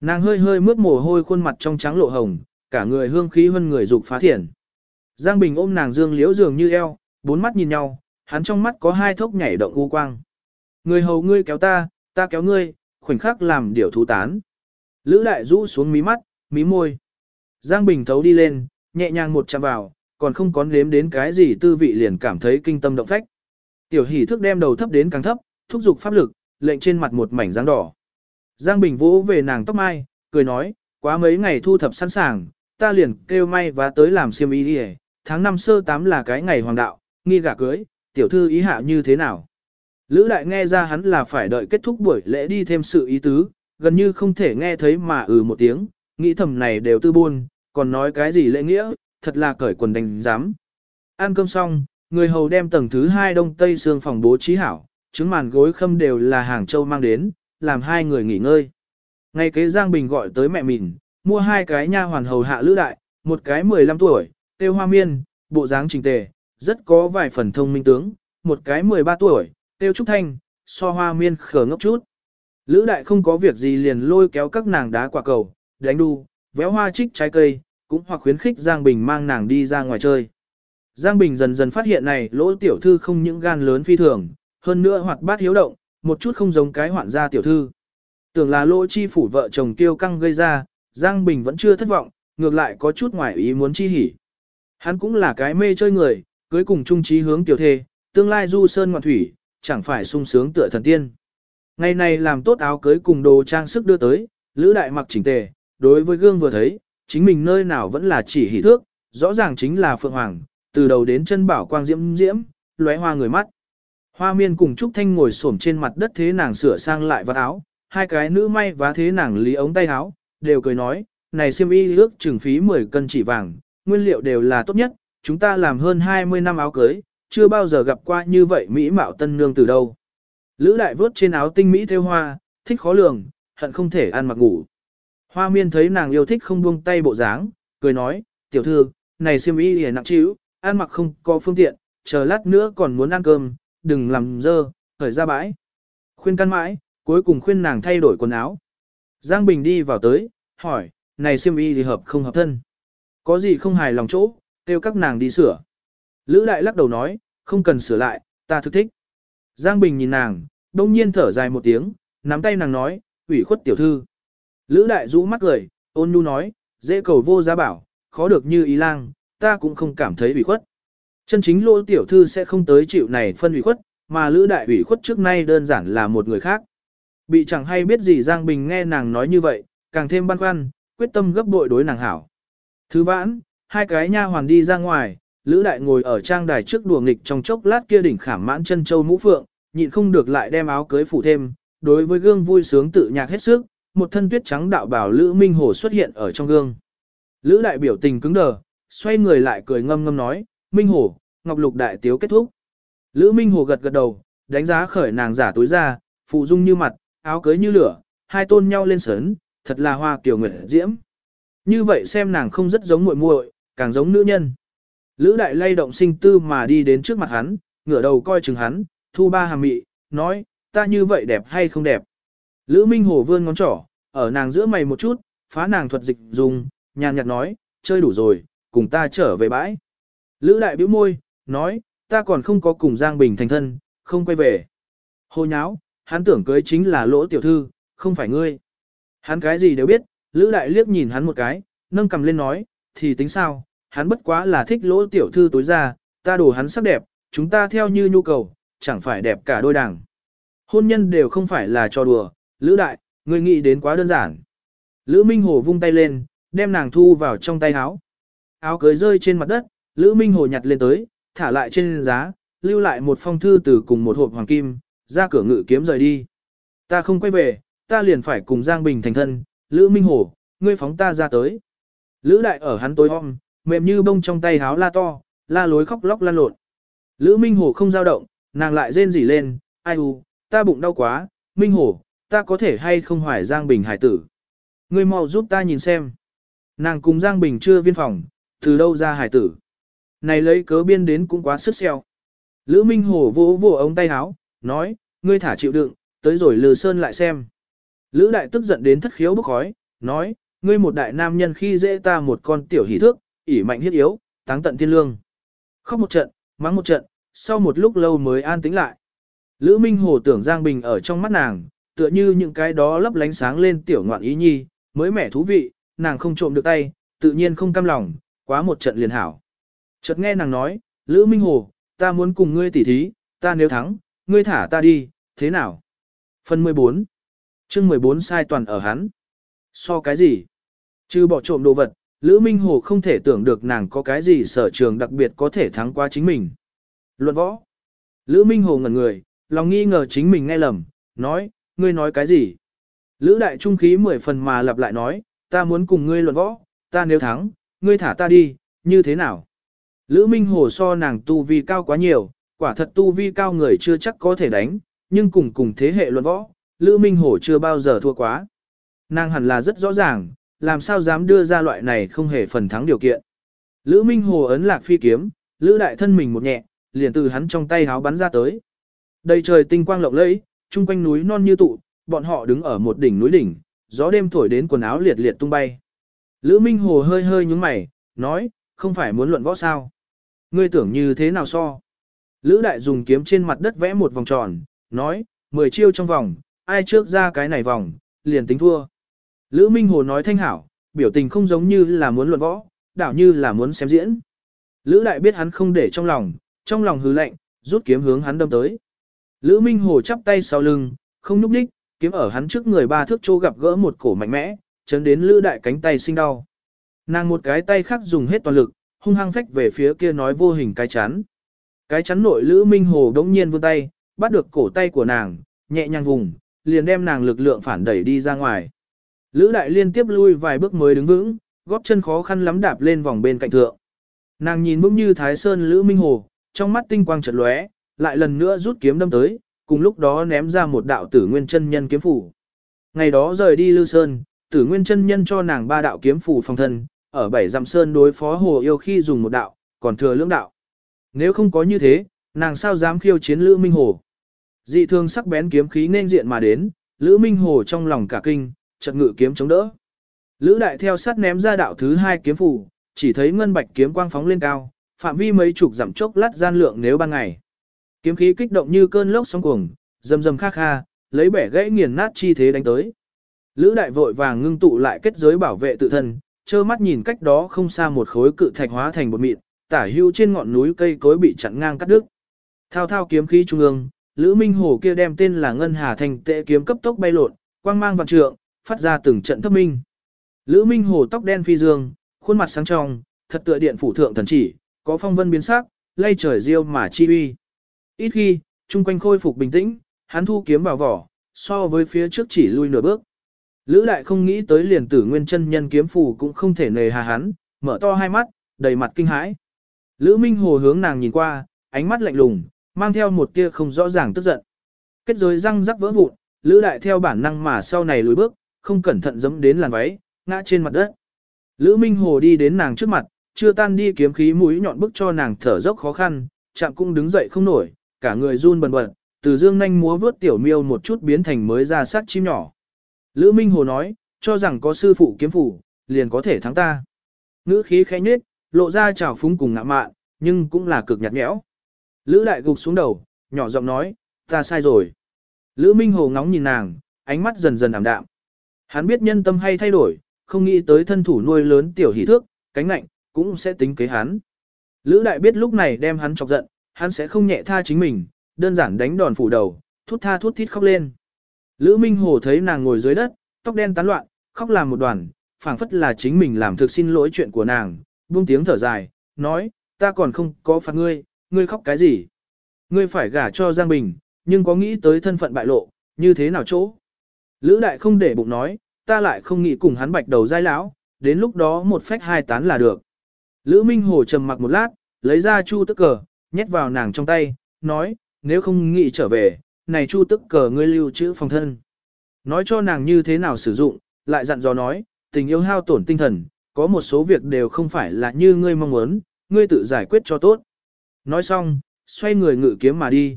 Nàng hơi hơi mướt mồ hôi khuôn mặt trong trắng lộ hồng, cả người hương khí hơn người dục phá thiện. Giang Bình ôm nàng dương liễu dường như eo, bốn mắt nhìn nhau, hắn trong mắt có hai thốc nhảy động u quang. Người hầu ngươi kéo ta, ta kéo ngươi, khoảnh khắc làm điều thú tán. Lữ đại rũ xuống mí mắt, mí môi. Giang Bình thấu đi lên, nhẹ nhàng một chạm vào, còn không có nếm đến cái gì tư vị liền cảm thấy kinh tâm động phách. Tiểu hỷ thức đem đầu thấp đến càng thấp, thúc giục pháp lực, lệnh trên mặt một mảnh dáng đỏ. Giang Bình vỗ về nàng tóc mai, cười nói, quá mấy ngày thu thập sẵn sàng, ta liền kêu may và tới làm xiêm y đi tháng năm sơ tám là cái ngày hoàng đạo, nghi gả cưới, tiểu thư ý hạ như thế nào. Lữ đại nghe ra hắn là phải đợi kết thúc buổi lễ đi thêm sự ý tứ, gần như không thể nghe thấy mà ừ một tiếng, nghĩ thầm này đều tư buôn, còn nói cái gì lễ nghĩa, thật là cởi quần đánh giám. Ăn cơm xong, người hầu đem tầng thứ hai đông tây xương phòng bố trí hảo, trứng màn gối khâm đều là hàng châu mang đến, làm hai người nghỉ ngơi. Ngay kế Giang Bình gọi tới mẹ mình, mua hai cái nha hoàn hầu hạ lữ đại, một cái 15 tuổi, tiêu hoa miên, bộ dáng trình tề, rất có vài phần thông minh tướng, một cái 13 tuổi, tiêu trúc thanh, so hoa miên khở ngốc chút. Lữ đại không có việc gì liền lôi kéo các nàng đá quả cầu, đánh đu, véo hoa trích trái cây, cũng hoặc khuyến khích Giang Bình mang nàng đi ra ngoài chơi. Giang Bình dần dần phát hiện này lỗ tiểu thư không những gan lớn phi thường, hơn nữa hoạt bát hiếu động, một chút không giống cái hoạn gia tiểu thư. Tưởng là lỗ chi phủ vợ chồng tiêu căng gây ra, Giang Bình vẫn chưa thất vọng, ngược lại có chút ngoài ý muốn chi hỉ. Hắn cũng là cái mê chơi người, cưới cùng trung trí hướng tiểu thê, tương lai du sơn ngoạn thủy, chẳng phải sung sướng tựa thần tiên. Ngày này làm tốt áo cưới cùng đồ trang sức đưa tới, Lữ Đại mặc chỉnh tề, đối với gương vừa thấy, chính mình nơi nào vẫn là chỉ hỉ thước, rõ ràng chính là Phượng Hoàng, từ đầu đến chân bảo quang diễm diễm, lóe hoa người mắt. Hoa miên cùng Trúc Thanh ngồi xổm trên mặt đất thế nàng sửa sang lại vạt áo, hai cái nữ may vá thế nàng lý ống tay áo, đều cười nói, này xiêm y ước trừng phí 10 cân chỉ vàng, nguyên liệu đều là tốt nhất, chúng ta làm hơn 20 năm áo cưới, chưa bao giờ gặp qua như vậy mỹ mạo tân nương từ đâu. Lữ đại vớt trên áo tinh mỹ theo hoa, thích khó lường, hận không thể ăn mặc ngủ. Hoa miên thấy nàng yêu thích không buông tay bộ dáng, cười nói, tiểu thư, này siêm y hề nặng chịu, ăn mặc không có phương tiện, chờ lát nữa còn muốn ăn cơm, đừng làm dơ, khởi ra bãi. Khuyên căn mãi, cuối cùng khuyên nàng thay đổi quần áo. Giang Bình đi vào tới, hỏi, này siêm y thì hợp không hợp thân. Có gì không hài lòng chỗ, kêu các nàng đi sửa. Lữ đại lắc đầu nói, không cần sửa lại, ta thực thích. Giang Bình nhìn nàng, đông nhiên thở dài một tiếng, nắm tay nàng nói, ủy khuất tiểu thư. Lữ đại rũ mắt cười, ôn nhu nói, dễ cầu vô giá bảo, khó được như ý lang, ta cũng không cảm thấy ủy khuất. Chân chính lỗ tiểu thư sẽ không tới chịu này phân ủy khuất, mà lữ đại ủy khuất trước nay đơn giản là một người khác. Bị chẳng hay biết gì Giang Bình nghe nàng nói như vậy, càng thêm băn khoăn, quyết tâm gấp bội đối nàng hảo. Thứ vãn, hai cái nha hoàn đi ra ngoài, Lữ Đại ngồi ở trang đài trước đùa nghịch trong chốc lát kia đỉnh khảm mãn chân châu mũ phượng, nhịn không được lại đem áo cưới phủ thêm, đối với gương vui sướng tự nhạc hết sức, một thân tuyết trắng đạo bảo Lữ Minh Hồ xuất hiện ở trong gương. Lữ Đại biểu tình cứng đờ, xoay người lại cười ngâm ngâm nói, Minh Hồ, Ngọc Lục Đại Tiếu kết thúc. Lữ Minh Hồ gật gật đầu, đánh giá khởi nàng giả túi ra, phụ dung như mặt, áo cưới như lửa, hai tôn nhau lên sớn, thật là hoa kiều nguyệt diễm. Như vậy xem nàng không rất giống muội muội, càng giống nữ nhân. Lữ đại lay động sinh tư mà đi đến trước mặt hắn, ngửa đầu coi chừng hắn, thu ba hàm mị, nói, ta như vậy đẹp hay không đẹp. Lữ Minh Hồ vươn ngón trỏ, ở nàng giữa mày một chút, phá nàng thuật dịch dùng, nhàn nhạt nói, chơi đủ rồi, cùng ta trở về bãi. Lữ đại bĩu môi, nói, ta còn không có cùng Giang Bình thành thân, không quay về. Hồ nháo, hắn tưởng cưới chính là lỗ tiểu thư, không phải ngươi. Hắn cái gì đều biết, Lữ Đại liếc nhìn hắn một cái, nâng cầm lên nói, thì tính sao, hắn bất quá là thích lỗ tiểu thư tối ra, ta đổ hắn sắc đẹp, chúng ta theo như nhu cầu, chẳng phải đẹp cả đôi đảng. Hôn nhân đều không phải là trò đùa, Lữ Đại, ngươi nghĩ đến quá đơn giản. Lữ Minh Hồ vung tay lên, đem nàng thu vào trong tay áo. Áo cưới rơi trên mặt đất, Lữ Minh Hồ nhặt lên tới, thả lại trên giá, lưu lại một phong thư từ cùng một hộp hoàng kim, ra cửa ngự kiếm rời đi. Ta không quay về, ta liền phải cùng Giang Bình thành thân, Lữ Minh Hổ, ngươi phóng ta ra tới. Lữ đại ở hắn tối om, mềm như bông trong tay háo la to, la lối khóc lóc lan lộn. Lữ Minh Hổ không dao động, nàng lại rên rỉ lên, ai u, ta bụng đau quá, Minh Hổ, ta có thể hay không hoài Giang Bình hải tử. Ngươi mau giúp ta nhìn xem. Nàng cùng Giang Bình chưa viên phòng, từ đâu ra hải tử. Này lấy cớ biên đến cũng quá sức xeo. Lữ Minh Hổ vỗ vỗ ống tay háo, nói, ngươi thả chịu đựng, tới rồi lừa sơn lại xem. Lữ đại tức giận đến thất khiếu bức khói, nói, ngươi một đại nam nhân khi dễ ta một con tiểu hỷ thước, ỉ mạnh hiết yếu, táng tận thiên lương. Khóc một trận, mắng một trận, sau một lúc lâu mới an tĩnh lại. Lữ Minh Hồ tưởng Giang Bình ở trong mắt nàng, tựa như những cái đó lấp lánh sáng lên tiểu ngoạn ý nhi, mới mẻ thú vị, nàng không trộm được tay, tự nhiên không cam lòng, quá một trận liền hảo. Chợt nghe nàng nói, Lữ Minh Hồ, ta muốn cùng ngươi tỉ thí, ta nếu thắng, ngươi thả ta đi, thế nào? Phần 14 chương 14 sai toàn ở hắn. So cái gì? Chứ bỏ trộm đồ vật, Lữ Minh Hồ không thể tưởng được nàng có cái gì sở trường đặc biệt có thể thắng qua chính mình. Luận võ. Lữ Minh Hồ ngẩn người, lòng nghi ngờ chính mình nghe lầm, nói, ngươi nói cái gì? Lữ đại trung khí mười phần mà lặp lại nói, ta muốn cùng ngươi luận võ, ta nếu thắng, ngươi thả ta đi, như thế nào? Lữ Minh Hồ so nàng tu vi cao quá nhiều, quả thật tu vi cao người chưa chắc có thể đánh, nhưng cùng cùng thế hệ luận võ, Lữ Minh Hổ chưa bao giờ thua quá. Nàng hẳn là rất rõ ràng, làm sao dám đưa ra loại này không hề phần thắng điều kiện. Lữ Minh Hồ ấn lạc phi kiếm, Lữ đại thân mình một nhẹ, liền từ hắn trong tay háo bắn ra tới. Đầy trời tinh quang lộng lẫy, chung quanh núi non như tụ, bọn họ đứng ở một đỉnh núi đỉnh, gió đêm thổi đến quần áo liệt liệt tung bay. Lữ Minh Hồ hơi hơi nhúng mày, nói, không phải muốn luận võ sao. Ngươi tưởng như thế nào so? Lữ đại dùng kiếm trên mặt đất vẽ một vòng tròn, nói, 10 chiêu trong vòng, ai trước ra cái này vòng, liền tính thua. Lữ Minh Hồ nói thanh hảo, biểu tình không giống như là muốn luận võ, đảo như là muốn xem diễn. Lữ đại biết hắn không để trong lòng, trong lòng hứ lạnh, rút kiếm hướng hắn đâm tới. Lữ Minh Hồ chắp tay sau lưng, không núp đích, kiếm ở hắn trước người ba thước chỗ gặp gỡ một cổ mạnh mẽ, chấn đến Lữ đại cánh tay sinh đau. Nàng một cái tay khác dùng hết toàn lực, hung hăng phách về phía kia nói vô hình cái chắn. Cái chắn nội Lữ Minh Hồ đống nhiên vươn tay, bắt được cổ tay của nàng, nhẹ nhàng vùng, liền đem nàng lực lượng phản đẩy đi ra ngoài. Lữ đại liên tiếp lui vài bước mới đứng vững, góp chân khó khăn lắm đạp lên vòng bên cạnh thượng. Nàng nhìn vững như thái sơn Lữ Minh Hồ, trong mắt tinh quang chợt lóe, lại lần nữa rút kiếm đâm tới, cùng lúc đó ném ra một đạo tử nguyên chân nhân kiếm phủ. Ngày đó rời đi Lư Sơn, tử nguyên chân nhân cho nàng ba đạo kiếm phủ phòng thân, ở bảy dặm sơn đối phó hồ yêu khi dùng một đạo, còn thừa lưỡng đạo. Nếu không có như thế, nàng sao dám khiêu chiến Lữ Minh Hồ. Dị thương sắc bén kiếm khí nên diện mà đến, Lữ Minh Hồ trong lòng cả kinh, chợt ngự kiếm chống đỡ. Lữ đại theo sát ném ra đạo thứ hai kiếm phủ, chỉ thấy ngân bạch kiếm quang phóng lên cao, phạm vi mấy chục dặm chốc lát gian lượng nếu ban ngày. Kiếm khí kích động như cơn lốc sóng cuồng, rầm rầm kha kha, lấy bẻ gãy nghiền nát chi thế đánh tới. Lữ đại vội vàng ngưng tụ lại kết giới bảo vệ tự thân, trơ mắt nhìn cách đó không xa một khối cự thạch hóa thành một mịn, tả hưu trên ngọn núi cây cối bị chặn ngang cắt đứt. Thao thao kiếm khí trung ương, Lữ Minh Hồ kia đem tên là Ngân Hà Thành tệ kiếm cấp tốc bay lộn, quang mang vạn trượng, phát ra từng trận thấp minh. Lữ Minh Hồ tóc đen phi dương, khuôn mặt sáng trong, thật tựa điện phủ thượng thần chỉ, có phong vân biến sắc, lay trời diêu mà chi uy. Ít khi, trung quanh khôi phục bình tĩnh, hắn thu kiếm vào vỏ, so với phía trước chỉ lui nửa bước. Lữ đại không nghĩ tới liền tử nguyên chân nhân kiếm phù cũng không thể nề hà hắn, mở to hai mắt, đầy mặt kinh hãi. Lữ Minh Hồ hướng nàng nhìn qua, ánh mắt lạnh lùng, mang theo một tia không rõ ràng tức giận. Kết rồi răng rắc vỡ vụn, Lữ đại theo bản năng mà sau này lùi bước, không cẩn thận giẫm đến làn váy, ngã trên mặt đất. Lữ Minh Hồ đi đến nàng trước mặt, chưa tan đi kiếm khí mũi nhọn bức cho nàng thở dốc khó khăn, chạm cũng đứng dậy không nổi, cả người run bần bật, từ dương nhanh múa vớt tiểu miêu một chút biến thành mới ra sát chim nhỏ. Lữ Minh Hồ nói, cho rằng có sư phụ kiếm phủ, liền có thể thắng ta. Ngữ khí khẽ nhếch, lộ ra trào phúng cùng ngạ mạn, nhưng cũng là cực nhạt nhẽo. Lữ đại gục xuống đầu, nhỏ giọng nói, ta sai rồi. Lữ Minh Hồ ngóng nhìn nàng, ánh mắt dần dần ảm đạm. Hắn biết nhân tâm hay thay đổi, không nghĩ tới thân thủ nuôi lớn tiểu hỷ thước, cánh lạnh, cũng sẽ tính kế hắn. Lữ đại biết lúc này đem hắn chọc giận, hắn sẽ không nhẹ tha chính mình, đơn giản đánh đòn phủ đầu, thút tha thút thít khóc lên. Lữ Minh Hồ thấy nàng ngồi dưới đất, tóc đen tán loạn, khóc làm một đoàn, phảng phất là chính mình làm thực xin lỗi chuyện của nàng, buông tiếng thở dài, nói, ta còn không có phạt ngươi, ngươi khóc cái gì? Ngươi phải gả cho Giang Bình, nhưng có nghĩ tới thân phận bại lộ, như thế nào chỗ? Lữ Đại không để bụng nói, ta lại không nghĩ cùng hắn bạch đầu dai lão, đến lúc đó một phách hai tán là được. Lữ Minh Hồ trầm mặc một lát, lấy ra chu tức cờ, nhét vào nàng trong tay, nói, nếu không nghĩ trở về, này chu tức cờ ngươi lưu trữ phòng thân. Nói cho nàng như thế nào sử dụng, lại dặn dò nói, tình yêu hao tổn tinh thần, có một số việc đều không phải là như ngươi mong muốn, ngươi tự giải quyết cho tốt. Nói xong, xoay người ngự kiếm mà đi.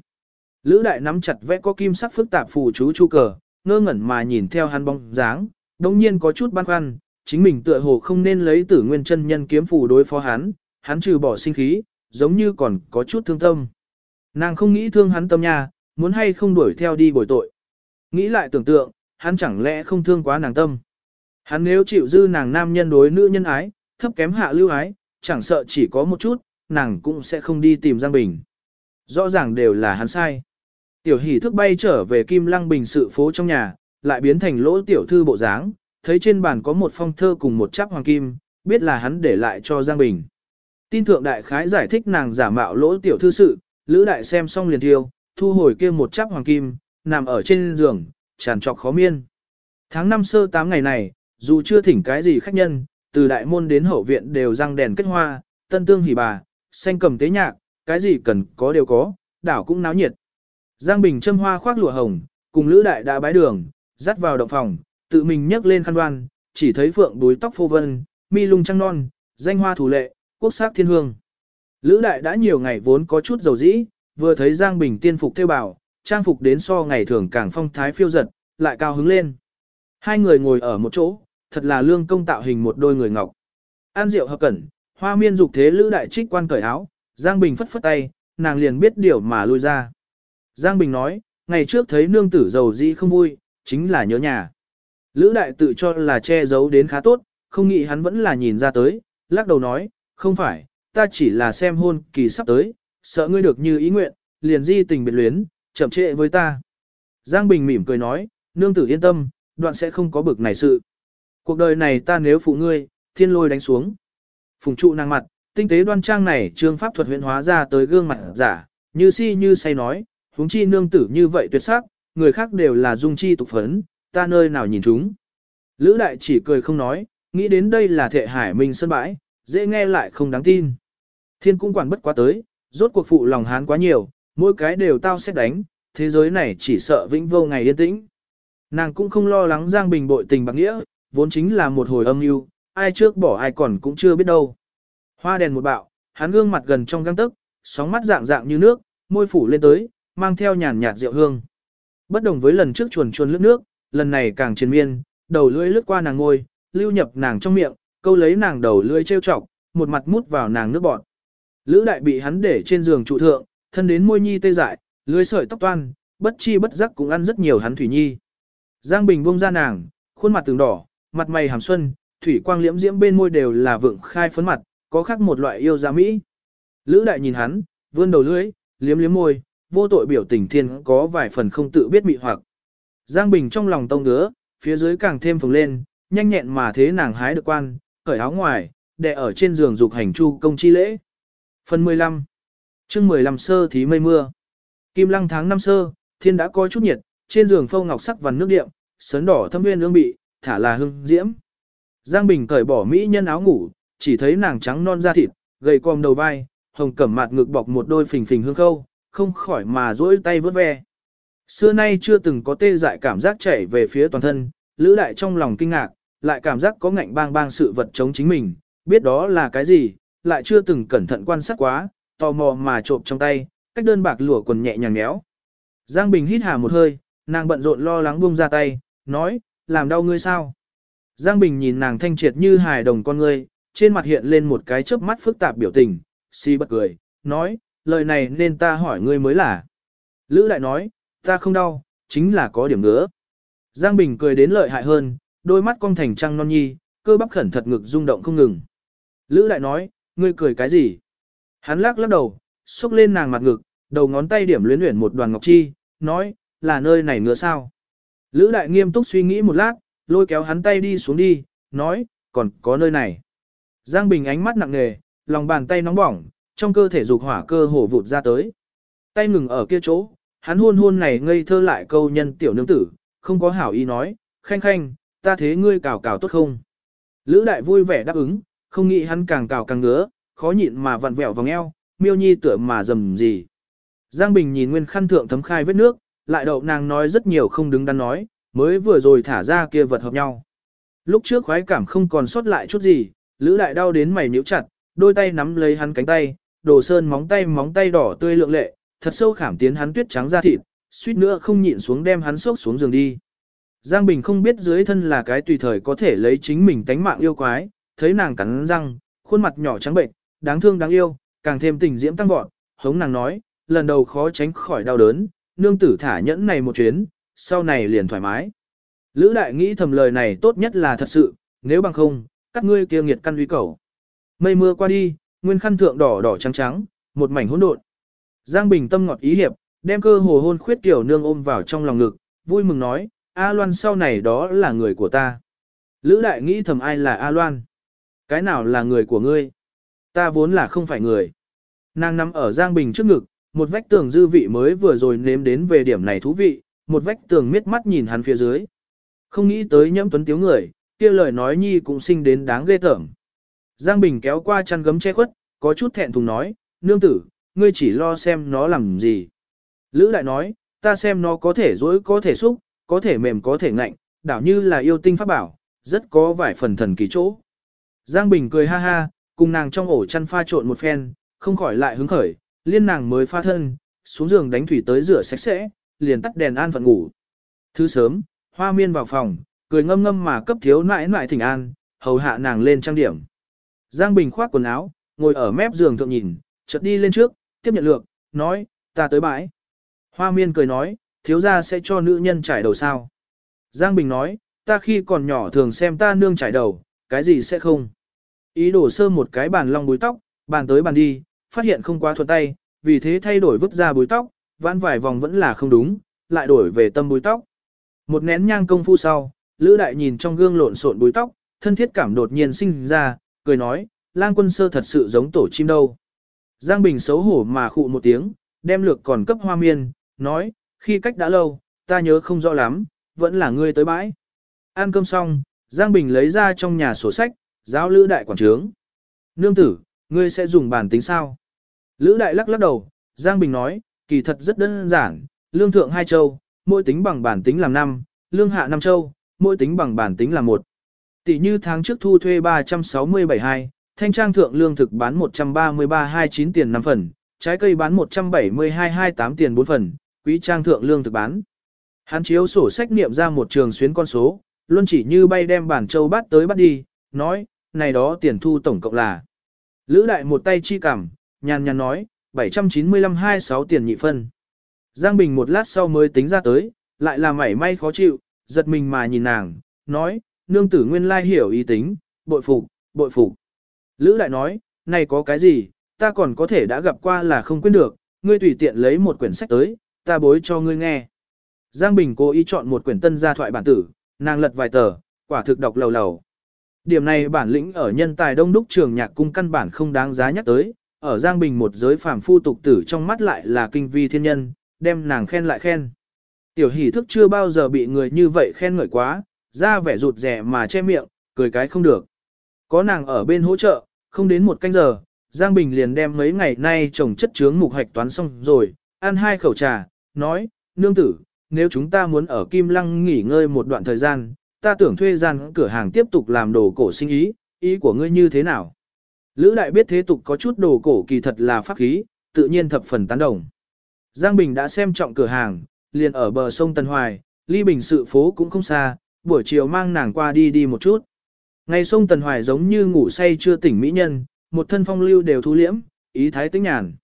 Lữ đại nắm chặt vẽ có kim sắc phức tạp phù chú chu cờ, ngơ ngẩn mà nhìn theo hắn bóng dáng, đồng nhiên có chút băn khoăn, chính mình tựa hồ không nên lấy tử nguyên chân nhân kiếm phù đối phó hắn, hắn trừ bỏ sinh khí, giống như còn có chút thương tâm. Nàng không nghĩ thương hắn tâm nha, muốn hay không đuổi theo đi bồi tội. Nghĩ lại tưởng tượng, hắn chẳng lẽ không thương quá nàng tâm. Hắn nếu chịu dư nàng nam nhân đối nữ nhân ái, thấp kém hạ lưu ái, chẳng sợ chỉ có một chút, nàng cũng sẽ không đi tìm Giang Bình. Rõ ràng đều là hắn sai. Tiểu hỷ thức bay trở về Kim Lăng Bình sự phố trong nhà, lại biến thành lỗ tiểu thư bộ dáng, thấy trên bàn có một phong thơ cùng một chắp hoàng kim, biết là hắn để lại cho Giang Bình. Tin thượng đại khái giải thích nàng giả mạo lỗ tiểu thư sự, lữ đại xem xong liền thiêu, thu hồi kia một chắp hoàng kim, nằm ở trên giường, tràn trọc khó miên. Tháng năm sơ tám ngày này, dù chưa thỉnh cái gì khách nhân, từ đại môn đến hậu viện đều răng đèn kết hoa, tân tương hỉ bà, xanh cầm tế nhạc, cái gì cần có đều có, đảo cũng náo nhiệt. Giang Bình châm hoa khoác lụa hồng, cùng Lữ Đại đã bái đường, dắt vào động phòng, tự mình nhấc lên khăn đoan, chỉ thấy phượng đuôi tóc phô vân, mi lung trăng non, danh hoa thủ lệ, quốc sắc thiên hương. Lữ Đại đã nhiều ngày vốn có chút dầu dĩ, vừa thấy Giang Bình tiên phục theo bảo, trang phục đến so ngày thường càng phong thái phiêu giật, lại cao hứng lên. Hai người ngồi ở một chỗ, thật là lương công tạo hình một đôi người ngọc. An rượu hợp cẩn, hoa miên dục thế Lữ Đại trích quan cởi áo, Giang Bình phất phất tay, nàng liền biết điều mà lui ra. Giang Bình nói, ngày trước thấy nương tử giàu dĩ không vui, chính là nhớ nhà. Lữ đại tự cho là che giấu đến khá tốt, không nghĩ hắn vẫn là nhìn ra tới, lắc đầu nói, không phải, ta chỉ là xem hôn kỳ sắp tới, sợ ngươi được như ý nguyện, liền di tình biệt luyến, chậm trễ với ta. Giang Bình mỉm cười nói, nương tử yên tâm, đoạn sẽ không có bực này sự. Cuộc đời này ta nếu phụ ngươi, thiên lôi đánh xuống. Phùng trụ nàng mặt, tinh tế đoan trang này trương pháp thuật huyện hóa ra tới gương mặt giả, như si như say nói, huống chi nương tử như vậy tuyệt sắc, người khác đều là dung chi tục phấn, ta nơi nào nhìn chúng. Lữ đại chỉ cười không nói, nghĩ đến đây là thệ hải minh sân bãi, dễ nghe lại không đáng tin. Thiên cung quản bất quá tới, rốt cuộc phụ lòng hán quá nhiều, mỗi cái đều tao xét đánh, thế giới này chỉ sợ vĩnh vô ngày yên tĩnh. Nàng cũng không lo lắng Giang Bình bội tình bạc nghĩa, vốn chính là một hồi âm mưu, ai trước bỏ ai còn cũng chưa biết đâu. Hoa đèn một bạo, hắn gương mặt gần trong găng tức, sóng mắt dạng dạng như nước, môi phủ lên tới, mang theo nhàn nhạt rượu hương. Bất đồng với lần trước chuồn chuồn lướt nước, lần này càng triền miên, đầu lưỡi lướt qua nàng ngôi, lưu nhập nàng trong miệng, câu lấy nàng đầu lưỡi trêu chọc, một mặt mút vào nàng nước bọt. Lữ đại bị hắn để trên giường trụ thượng, thân đến môi nhi tê dại, lưỡi sợi tóc toan, bất chi bất giác cũng ăn rất nhiều hắn thủy nhi. Giang Bình buông ra nàng, khuôn mặt từng đỏ, mặt mày hàm xuân, thủy quang liễm diễm bên môi đều là vượng khai phấn mặt, có khác một loại yêu gia mỹ. Lữ đại nhìn hắn, vươn đầu lưỡi, liếm liếm môi, vô tội biểu tình thiên có vài phần không tự biết mị hoặc. Giang Bình trong lòng tông ngứa, phía dưới càng thêm phồng lên, nhanh nhẹn mà thế nàng hái được quan, cởi áo ngoài, đè ở trên giường dục hành chu công chi lễ. Phần 15 chương 15 sơ thí mây mưa. Kim lăng tháng năm sơ, thiên đã có chút nhiệt, trên giường phâu ngọc sắc vằn nước điệm, sấn đỏ thâm nguyên ương bị, thả là hương diễm. Giang Bình cởi bỏ mỹ nhân áo ngủ, chỉ thấy nàng trắng non da thịt, gầy còm đầu vai, hồng cẩm mặt ngực bọc một đôi phình phình hương khâu, không khỏi mà duỗi tay vớt ve. Xưa nay chưa từng có tê dại cảm giác chảy về phía toàn thân, Lữ Đại trong lòng kinh ngạc, lại cảm giác có ngạnh bang bang sự vật chống chính mình, biết đó là cái gì, lại chưa từng cẩn thận quan sát quá, tò mò mà trộm trong tay, cách đơn bạc lụa quần nhẹ nhàng nhéo. Giang Bình hít hà một hơi, nàng bận rộn lo lắng buông ra tay, nói, làm đau ngươi sao? Giang Bình nhìn nàng thanh triệt như hài đồng con ngươi, trên mặt hiện lên một cái chớp mắt phức tạp biểu tình, si bật cười, nói, lời này nên ta hỏi ngươi mới là. Lữ đại nói, ta không đau, chính là có điểm ngứa. Giang Bình cười đến lợi hại hơn, đôi mắt cong thành trăng non nhi, cơ bắp khẩn thật ngực rung động không ngừng. Lữ đại nói, ngươi cười cái gì? Hắn lắc lắc đầu, xúc lên nàng mặt ngực, đầu ngón tay điểm luyến luyện một đoàn ngọc chi, nói, là nơi này ngứa sao? Lữ đại nghiêm túc suy nghĩ một lát, lôi kéo hắn tay đi xuống đi, nói, còn có nơi này. Giang Bình ánh mắt nặng nề, lòng bàn tay nóng bỏng, trong cơ thể dục hỏa cơ hổ vụt ra tới. Tay ngừng ở kia chỗ, hắn hôn hôn này ngây thơ lại câu nhân tiểu nương tử, không có hảo ý nói, khanh khanh, ta thế ngươi cào cào tốt không? Lữ đại vui vẻ đáp ứng, không nghĩ hắn càng cào càng ngứa, khó nhịn mà vặn vẹo vòng eo, miêu nhi tựa mà dầm gì. Giang Bình nhìn nguyên khăn thượng thấm khai vết nước, lại đậu nàng nói rất nhiều không đứng đắn nói, mới vừa rồi thả ra kia vật hợp nhau. Lúc trước khoái cảm không còn sót lại chút gì, Lữ đại đau đến mày nhíu chặt, đôi tay nắm lấy hắn cánh tay, đồ sơn móng tay móng tay đỏ tươi lượng lệ, thật sâu khảm tiến hắn tuyết trắng da thịt, suýt nữa không nhịn xuống đem hắn sốc xuống giường đi. Giang Bình không biết dưới thân là cái tùy thời có thể lấy chính mình tánh mạng yêu quái, thấy nàng cắn răng, khuôn mặt nhỏ trắng bệnh, đáng thương đáng yêu, càng thêm tình diễm tăng vọt, hống nàng nói, lần đầu khó tránh khỏi đau đớn, nương tử thả nhẫn này một chuyến, sau này liền thoải mái. Lữ đại nghĩ thầm lời này tốt nhất là thật sự, nếu bằng không, các ngươi kia nghiệt căn uy cầu. Mây mưa qua đi, nguyên khăn thượng đỏ đỏ trắng trắng, một mảnh hỗn độn. Giang Bình tâm ngọt ý hiệp, đem cơ hồ hôn khuyết tiểu nương ôm vào trong lòng ngực, vui mừng nói, A Loan sau này đó là người của ta. Lữ đại nghĩ thầm ai là A Loan? Cái nào là người của ngươi? Ta vốn là không phải người. Nàng nằm ở Giang Bình trước ngực, một vách tường dư vị mới vừa rồi nếm đến về điểm này thú vị, một vách tường miết mắt nhìn hắn phía dưới. Không nghĩ tới nhẫm tuấn tiếu người, kia lời nói nhi cũng sinh đến đáng ghê tởm. Giang Bình kéo qua chăn gấm che khuất, có chút thẹn thùng nói, nương tử, ngươi chỉ lo xem nó làm gì. Lữ đại nói, ta xem nó có thể dối có thể xúc, có thể mềm có thể ngạnh, đảo như là yêu tinh pháp bảo, rất có vài phần thần kỳ chỗ. Giang Bình cười ha ha, cùng nàng trong ổ chăn pha trộn một phen, không khỏi lại hứng khởi, liên nàng mới pha thân, xuống giường đánh thủy tới rửa sạch sẽ, liền tắt đèn an phận ngủ. Thứ sớm, hoa miên vào phòng, cười ngâm ngâm mà cấp thiếu nãi nãi thỉnh an, hầu hạ nàng lên trang điểm. Giang Bình khoác quần áo, ngồi ở mép giường thượng nhìn, chợt đi lên trước, tiếp nhận lược, nói, ta tới bãi. Hoa miên cười nói, thiếu gia sẽ cho nữ nhân trải đầu sao. Giang Bình nói, ta khi còn nhỏ thường xem ta nương trải đầu, cái gì sẽ không. Ý đổ sơ một cái bàn long búi tóc, bàn tới bàn đi, phát hiện không quá thuận tay, vì thế thay đổi vứt ra búi tóc, vãn vài vòng vẫn là không đúng, lại đổi về tâm búi tóc. Một nén nhang công phu sau, Lữ Đại nhìn trong gương lộn xộn búi tóc, thân thiết cảm đột nhiên sinh ra, cười nói, lang quân sơ thật sự giống tổ chim đâu. Giang Bình xấu hổ mà khụ một tiếng, đem lược còn cấp hoa miên, nói, khi cách đã lâu, ta nhớ không rõ lắm, vẫn là ngươi tới bãi. Ăn cơm xong, Giang Bình lấy ra trong nhà sổ sách, giáo Lữ Đại quản trướng. Nương tử, ngươi sẽ dùng bản tính sao? Lữ Đại lắc lắc đầu, Giang Bình nói, kỳ thật rất đơn giản, lương thượng hai châu, mỗi tính bằng bản tính làm năm, lương hạ năm châu, mỗi tính bằng bản tính là một. Tỷ như tháng trước thu thuê 367.2, thanh trang thượng lương thực bán 133.29 tiền 5 phần, trái cây bán 172.28 tiền 4 phần, quý trang thượng lương thực bán. Hắn chiếu sổ sách niệm ra một trường xuyến con số, luôn chỉ như bay đem bản châu bắt tới bắt đi, nói, này đó tiền thu tổng cộng là. Lữ đại một tay chi cảm, nhàn nhàn nói, 795-26 tiền nhị phân. Giang Bình một lát sau mới tính ra tới, lại là mảy may khó chịu, giật mình mà nhìn nàng, nói, nương tử nguyên lai hiểu ý tính, bội phục, bội phục. Lữ lại nói, này có cái gì, ta còn có thể đã gặp qua là không quên được, ngươi tùy tiện lấy một quyển sách tới, ta bối cho ngươi nghe. Giang Bình cố ý chọn một quyển tân gia thoại bản tử, nàng lật vài tờ, quả thực đọc lầu lầu. Điểm này bản lĩnh ở nhân tài đông đúc trường nhạc cung căn bản không đáng giá nhắc tới, ở Giang Bình một giới phàm phu tục tử trong mắt lại là kinh vi thiên nhân, đem nàng khen lại khen. Tiểu hỷ thức chưa bao giờ bị người như vậy khen ngợi quá, ra vẻ rụt rẻ mà che miệng, cười cái không được. Có nàng ở bên hỗ trợ, không đến một canh giờ, Giang Bình liền đem mấy ngày nay trồng chất chướng mục hạch toán xong rồi, ăn hai khẩu trà, nói, nương tử, nếu chúng ta muốn ở Kim Lăng nghỉ ngơi một đoạn thời gian, ta tưởng thuê gian cửa hàng tiếp tục làm đồ cổ sinh ý, ý của ngươi như thế nào? Lữ đại biết thế tục có chút đồ cổ kỳ thật là pháp khí, tự nhiên thập phần tán đồng. Giang Bình đã xem trọng cửa hàng, liền ở bờ sông Tân Hoài, ly bình sự phố cũng không xa, buổi chiều mang nàng qua đi đi một chút. Ngày sông Tần Hoài giống như ngủ say chưa tỉnh mỹ nhân, một thân phong lưu đều thu liễm, ý thái tĩnh nhàn.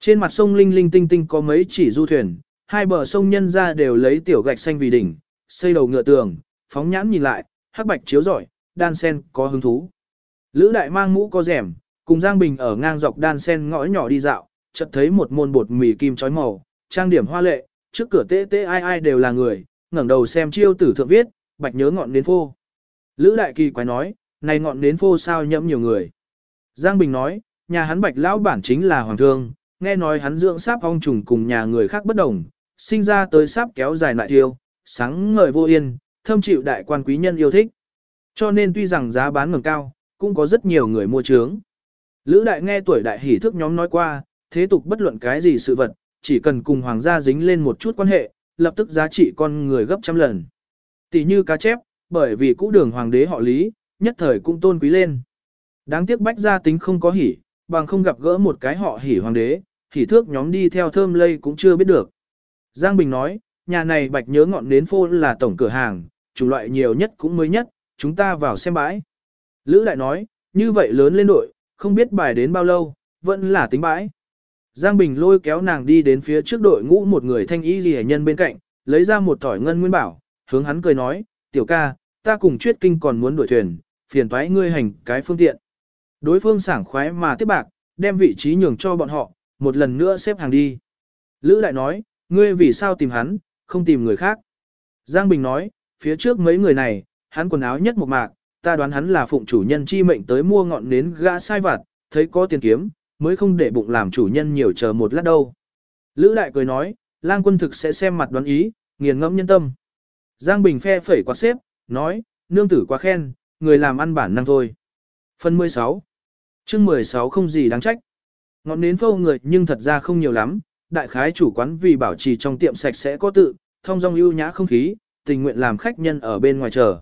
Trên mặt sông linh linh tinh tinh có mấy chỉ du thuyền, hai bờ sông nhân ra đều lấy tiểu gạch xanh vì đỉnh, xây đầu ngựa tường, phóng nhãn nhìn lại, hắc bạch chiếu rọi, đan sen có hứng thú. Lữ đại mang mũ có rèm, cùng Giang Bình ở ngang dọc đan sen ngõ nhỏ đi dạo, chợt thấy một môn bột mì kim chói màu, trang điểm hoa lệ, trước cửa tê tê ai ai đều là người, ngẩng đầu xem chiêu tử thượng viết, bạch nhớ ngọn nến phô. Lữ đại kỳ quái nói, này ngọn nến phô sao nhẫm nhiều người. Giang Bình nói, nhà hắn bạch lão bản chính là hoàng thương, nghe nói hắn dưỡng sáp ong trùng cùng nhà người khác bất đồng, sinh ra tới sáp kéo dài lại tiêu, sáng ngời vô yên, thâm chịu đại quan quý nhân yêu thích. Cho nên tuy rằng giá bán ngừng cao, cũng có rất nhiều người mua trướng. Lữ đại nghe tuổi đại hỷ thức nhóm nói qua, thế tục bất luận cái gì sự vật, chỉ cần cùng hoàng gia dính lên một chút quan hệ, lập tức giá trị con người gấp trăm lần. Tỷ như cá chép, bởi vì cũ đường hoàng đế họ lý, nhất thời cũng tôn quý lên. Đáng tiếc bách gia tính không có hỉ, bằng không gặp gỡ một cái họ hỉ hoàng đế, hỉ thước nhóm đi theo thơm lây cũng chưa biết được. Giang Bình nói, nhà này bạch nhớ ngọn nến phô là tổng cửa hàng, chủ loại nhiều nhất cũng mới nhất, chúng ta vào xem bãi. Lữ đại nói, như vậy lớn lên đội, không biết bài đến bao lâu, vẫn là tính bãi. Giang Bình lôi kéo nàng đi đến phía trước đội ngũ một người thanh y ghi nhân bên cạnh, lấy ra một thỏi ngân nguyên bảo, hướng hắn cười nói, tiểu ca, ta cùng chuyết kinh còn muốn đuổi thuyền, phiền toái ngươi hành cái phương tiện. Đối phương sảng khoái mà tiếp bạc, đem vị trí nhường cho bọn họ, một lần nữa xếp hàng đi. Lữ đại nói, ngươi vì sao tìm hắn, không tìm người khác. Giang Bình nói, phía trước mấy người này, hắn quần áo nhất một mạc, ta đoán hắn là phụng chủ nhân chi mệnh tới mua ngọn nến gã sai vặt, thấy có tiền kiếm, mới không để bụng làm chủ nhân nhiều chờ một lát đâu. Lữ đại cười nói, lang quân thực sẽ xem mặt đoán ý, nghiền ngẫm nhân tâm. Giang Bình phe phẩy quạt xếp, nói, nương tử quá khen, người làm ăn bản năng thôi. Phần 16 chương 16 không gì đáng trách. Ngọn nến phâu người nhưng thật ra không nhiều lắm, đại khái chủ quán vì bảo trì trong tiệm sạch sẽ có tự, thông dong ưu nhã không khí, tình nguyện làm khách nhân ở bên ngoài chờ.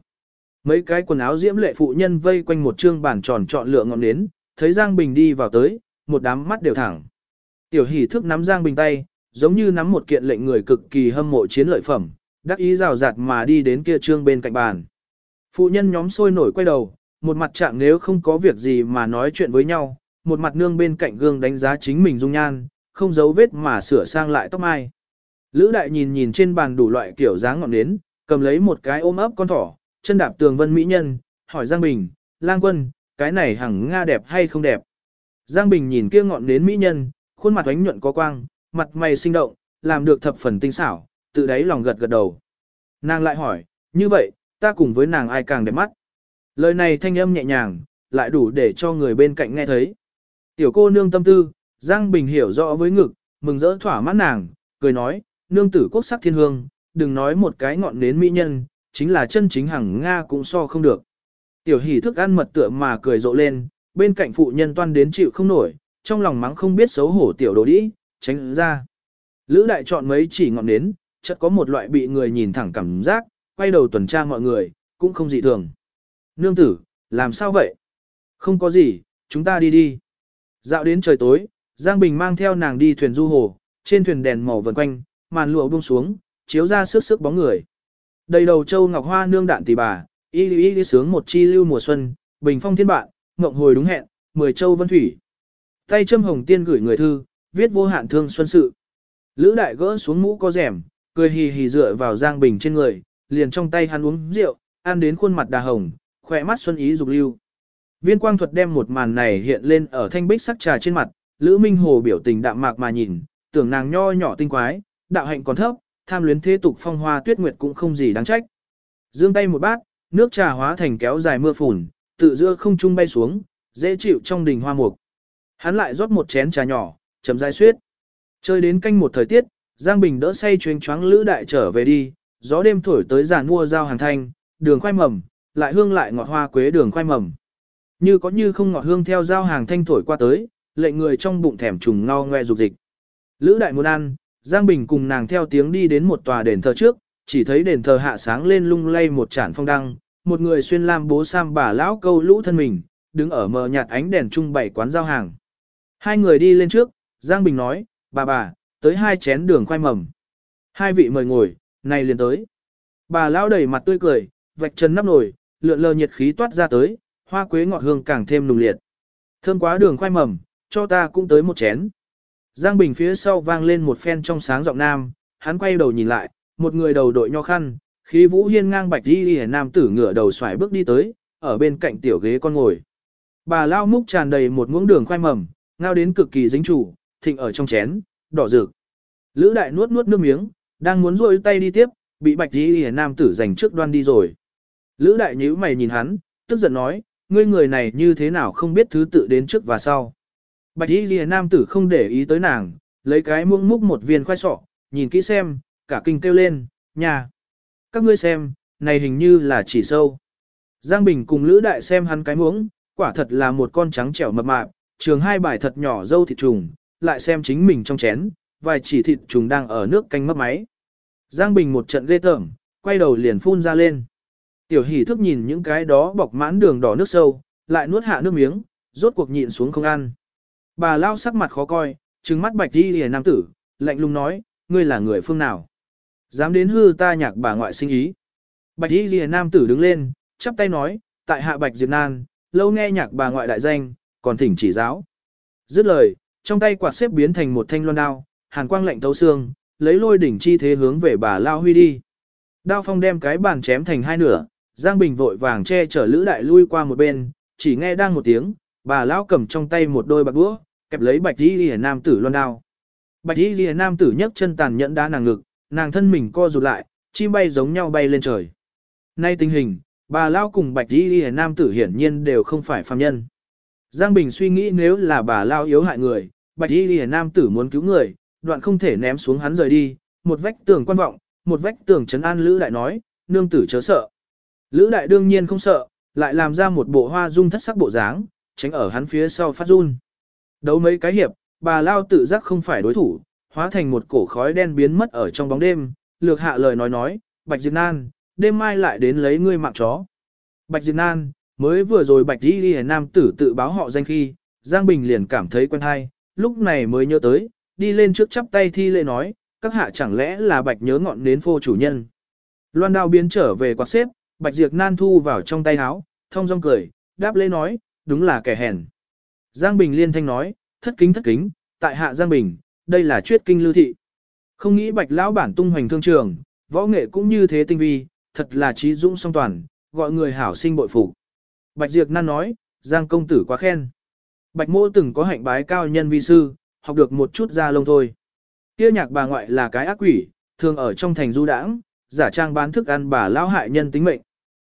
Mấy cái quần áo diễm lệ phụ nhân vây quanh một trương bàn tròn chọn lựa ngọn nến, thấy Giang Bình đi vào tới, một đám mắt đều thẳng. Tiểu hỷ thức nắm Giang Bình tay, giống như nắm một kiện lệnh người cực kỳ hâm mộ chiến lợi phẩm, đắc ý rào rạt mà đi đến kia trương bên cạnh bàn. Phụ nhân nhóm sôi nổi quay đầu, một mặt trạng nếu không có việc gì mà nói chuyện với nhau, một mặt nương bên cạnh gương đánh giá chính mình dung nhan, không giấu vết mà sửa sang lại tóc mai. Lữ đại nhìn nhìn trên bàn đủ loại kiểu dáng ngọn nến, cầm lấy một cái ôm ấp con thỏ, chân đạp tường vân mỹ nhân, hỏi Giang Bình, lang quân, cái này hằng Nga đẹp hay không đẹp? Giang Bình nhìn kia ngọn nến mỹ nhân, khuôn mặt ánh nhuận có quang, mặt mày sinh động, làm được thập phần tinh xảo, tự đáy lòng gật gật đầu. Nàng lại hỏi, như vậy, ta cùng với nàng ai càng đẹp mắt? Lời này thanh âm nhẹ nhàng, lại đủ để cho người bên cạnh nghe thấy. Tiểu cô nương tâm tư, Giang Bình hiểu rõ với ngực, mừng rỡ thỏa mãn nàng, cười nói, nương tử quốc sắc thiên hương, đừng nói một cái ngọn nến mỹ nhân, chính là chân chính hằng Nga cũng so không được. Tiểu hỷ thức ăn mật tựa mà cười rộ lên, bên cạnh phụ nhân toan đến chịu không nổi, trong lòng mắng không biết xấu hổ tiểu đồ đi tránh ra. Lữ đại chọn mấy chỉ ngọn nến, chợt có một loại bị người nhìn thẳng cảm giác, quay đầu tuần tra mọi người, cũng không dị thường. Nương tử, làm sao vậy? Không có gì, chúng ta đi đi. Dạo đến trời tối, Giang Bình mang theo nàng đi thuyền du hồ, trên thuyền đèn màu vần quanh, màn lụa buông xuống, chiếu ra sức sức bóng người. Đầy đầu châu ngọc hoa nương đạn tỷ bà, y y y sướng một chi lưu mùa xuân, bình phong thiên bạn, ngộng hồi đúng hẹn, mười châu vân thủy. Tay châm hồng tiên gửi người thư, viết vô hạn thương xuân sự. Lữ đại gỡ xuống mũ có rẻm, cười hì hì dựa vào Giang Bình trên người, liền trong tay hắn uống rượu, ăn đến khuôn mặt đà hồng, khỏe mắt xuân ý dục lưu. Viên quang thuật đem một màn này hiện lên ở thanh bích sắc trà trên mặt, Lữ Minh Hồ biểu tình đạm mạc mà nhìn, tưởng nàng nho nhỏ tinh quái, đạo hạnh còn thấp, tham luyến thế tục phong hoa tuyết nguyệt cũng không gì đáng trách. Dương tay một bát, nước trà hóa thành kéo dài mưa phùn, tự giữa không trung bay xuống, dễ chịu trong đình hoa mục. Hắn lại rót một chén trà nhỏ, chấm dai suyết. Chơi đến canh một thời tiết, Giang Bình đỡ say chuyến choáng lữ đại trở về đi, gió đêm thổi tới giàn mua giao hàng thanh, đường khoai mầm, lại hương lại ngọt hoa quế đường khoai mầm. Như có như không ngọt hương theo giao hàng thanh thổi qua tới, lệnh người trong bụng thèm trùng ngao ngoe dục dịch. Lữ đại muốn ăn, Giang Bình cùng nàng theo tiếng đi đến một tòa đền thờ trước, chỉ thấy đền thờ hạ sáng lên lung lay một chản phong đăng, một người xuyên lam bố sam bà lão câu lũ thân mình, đứng ở mờ nhạt ánh đèn trung bảy quán giao hàng. Hai người đi lên trước, Giang Bình nói, bà bà, tới hai chén đường khoai mầm. Hai vị mời ngồi, này liền tới. Bà lão đầy mặt tươi cười, vạch chân nắp nồi, lượn lờ nhiệt khí toát ra tới, hoa quế ngọt hương càng thêm nùng liệt. Thơm quá đường khoai mầm, cho ta cũng tới một chén. Giang Bình phía sau vang lên một phen trong sáng giọng nam, hắn quay đầu nhìn lại, một người đầu đội nho khăn, khí vũ hiên ngang bạch đi đi nam tử ngửa đầu xoài bước đi tới, ở bên cạnh tiểu ghế con ngồi. Bà lao múc tràn đầy một muỗng đường khoai mầm, ngao đến cực kỳ dính chủ, thịnh ở trong chén, đỏ rực. Lữ đại nuốt nuốt nước miếng, đang muốn rôi tay đi tiếp, bị bạch đi đi nam tử giành trước đoan đi rồi. Lữ đại nhíu mày nhìn hắn, tức giận nói, ngươi người này như thế nào không biết thứ tự đến trước và sau. Bạch y lìa nam tử không để ý tới nàng, lấy cái muỗng múc một viên khoai sọ, nhìn kỹ xem, cả kinh kêu lên, nhà. Các ngươi xem, này hình như là chỉ sâu. Giang Bình cùng Lữ Đại xem hắn cái muỗng, quả thật là một con trắng trẻo mập mạp, trường hai bài thật nhỏ dâu thịt trùng, lại xem chính mình trong chén, vài chỉ thịt trùng đang ở nước canh mấp máy. Giang Bình một trận ghê tởm, quay đầu liền phun ra lên. Tiểu hỷ thức nhìn những cái đó bọc mãn đường đỏ nước sâu, lại nuốt hạ nước miếng, rốt cuộc nhịn xuống không ăn. Bà lao sắc mặt khó coi, trừng mắt bạch đi hề nam tử, lạnh lùng nói, ngươi là người phương nào? Dám đến hư ta nhạc bà ngoại sinh ý. Bạch đi hề nam tử đứng lên, chắp tay nói, tại hạ bạch diệp nan, lâu nghe nhạc bà ngoại đại danh, còn thỉnh chỉ giáo. Dứt lời, trong tay quạt xếp biến thành một thanh loan đao, hàn quang lạnh tấu xương, lấy lôi đỉnh chi thế hướng về bà lao huy đi. Đao phong đem cái bàn chém thành hai nửa, Giang Bình vội vàng che chở Lữ Đại lui qua một bên, chỉ nghe đang một tiếng, bà lão cầm trong tay một đôi bạc đũa, kẹp lấy bạch y lìa nam tử loan đao. Bạch y lìa nam tử nhấc chân tàn nhẫn đá nàng ngực, nàng thân mình co rụt lại, chim bay giống nhau bay lên trời. Nay tình hình, bà lão cùng bạch y lìa nam tử hiển nhiên đều không phải phàm nhân. Giang Bình suy nghĩ nếu là bà lão yếu hại người, bạch y lìa nam tử muốn cứu người, đoạn không thể ném xuống hắn rời đi, một vách tường quan vọng, một vách tường trấn an Lữ Đại nói, nương tử chớ sợ. Lữ Đại đương nhiên không sợ, lại làm ra một bộ hoa dung thất sắc bộ dáng, tránh ở hắn phía sau phát run. Đấu mấy cái hiệp, bà Lao tự giác không phải đối thủ, hóa thành một cổ khói đen biến mất ở trong bóng đêm, lược hạ lời nói nói, Bạch Diệp Nan, đêm mai lại đến lấy ngươi mạng chó. Bạch Diệp Nan, mới vừa rồi Bạch Di Ghi Nam tử tự báo họ danh khi, Giang Bình liền cảm thấy quen hay, lúc này mới nhớ tới, đi lên trước chắp tay thi lễ nói, các hạ chẳng lẽ là Bạch nhớ ngọn đến phô chủ nhân. Loan đao biến trở về quạt xếp, Bạch Diệp Nan thu vào trong tay áo, thông dong cười, đáp lễ nói, đúng là kẻ hèn. Giang Bình liên thanh nói, thất kính thất kính, tại hạ Giang Bình, đây là chuyết kinh lưu thị. Không nghĩ bạch lão bản tung hoành thương trường, võ nghệ cũng như thế tinh vi, thật là trí dũng song toàn, gọi người hảo sinh bội phục. Bạch Diệp Nan nói, Giang công tử quá khen. Bạch mô từng có hạnh bái cao nhân vi sư, học được một chút ra lông thôi. Kia nhạc bà ngoại là cái ác quỷ, thường ở trong thành du đãng, giả trang bán thức ăn bà lão hại nhân tính mệnh.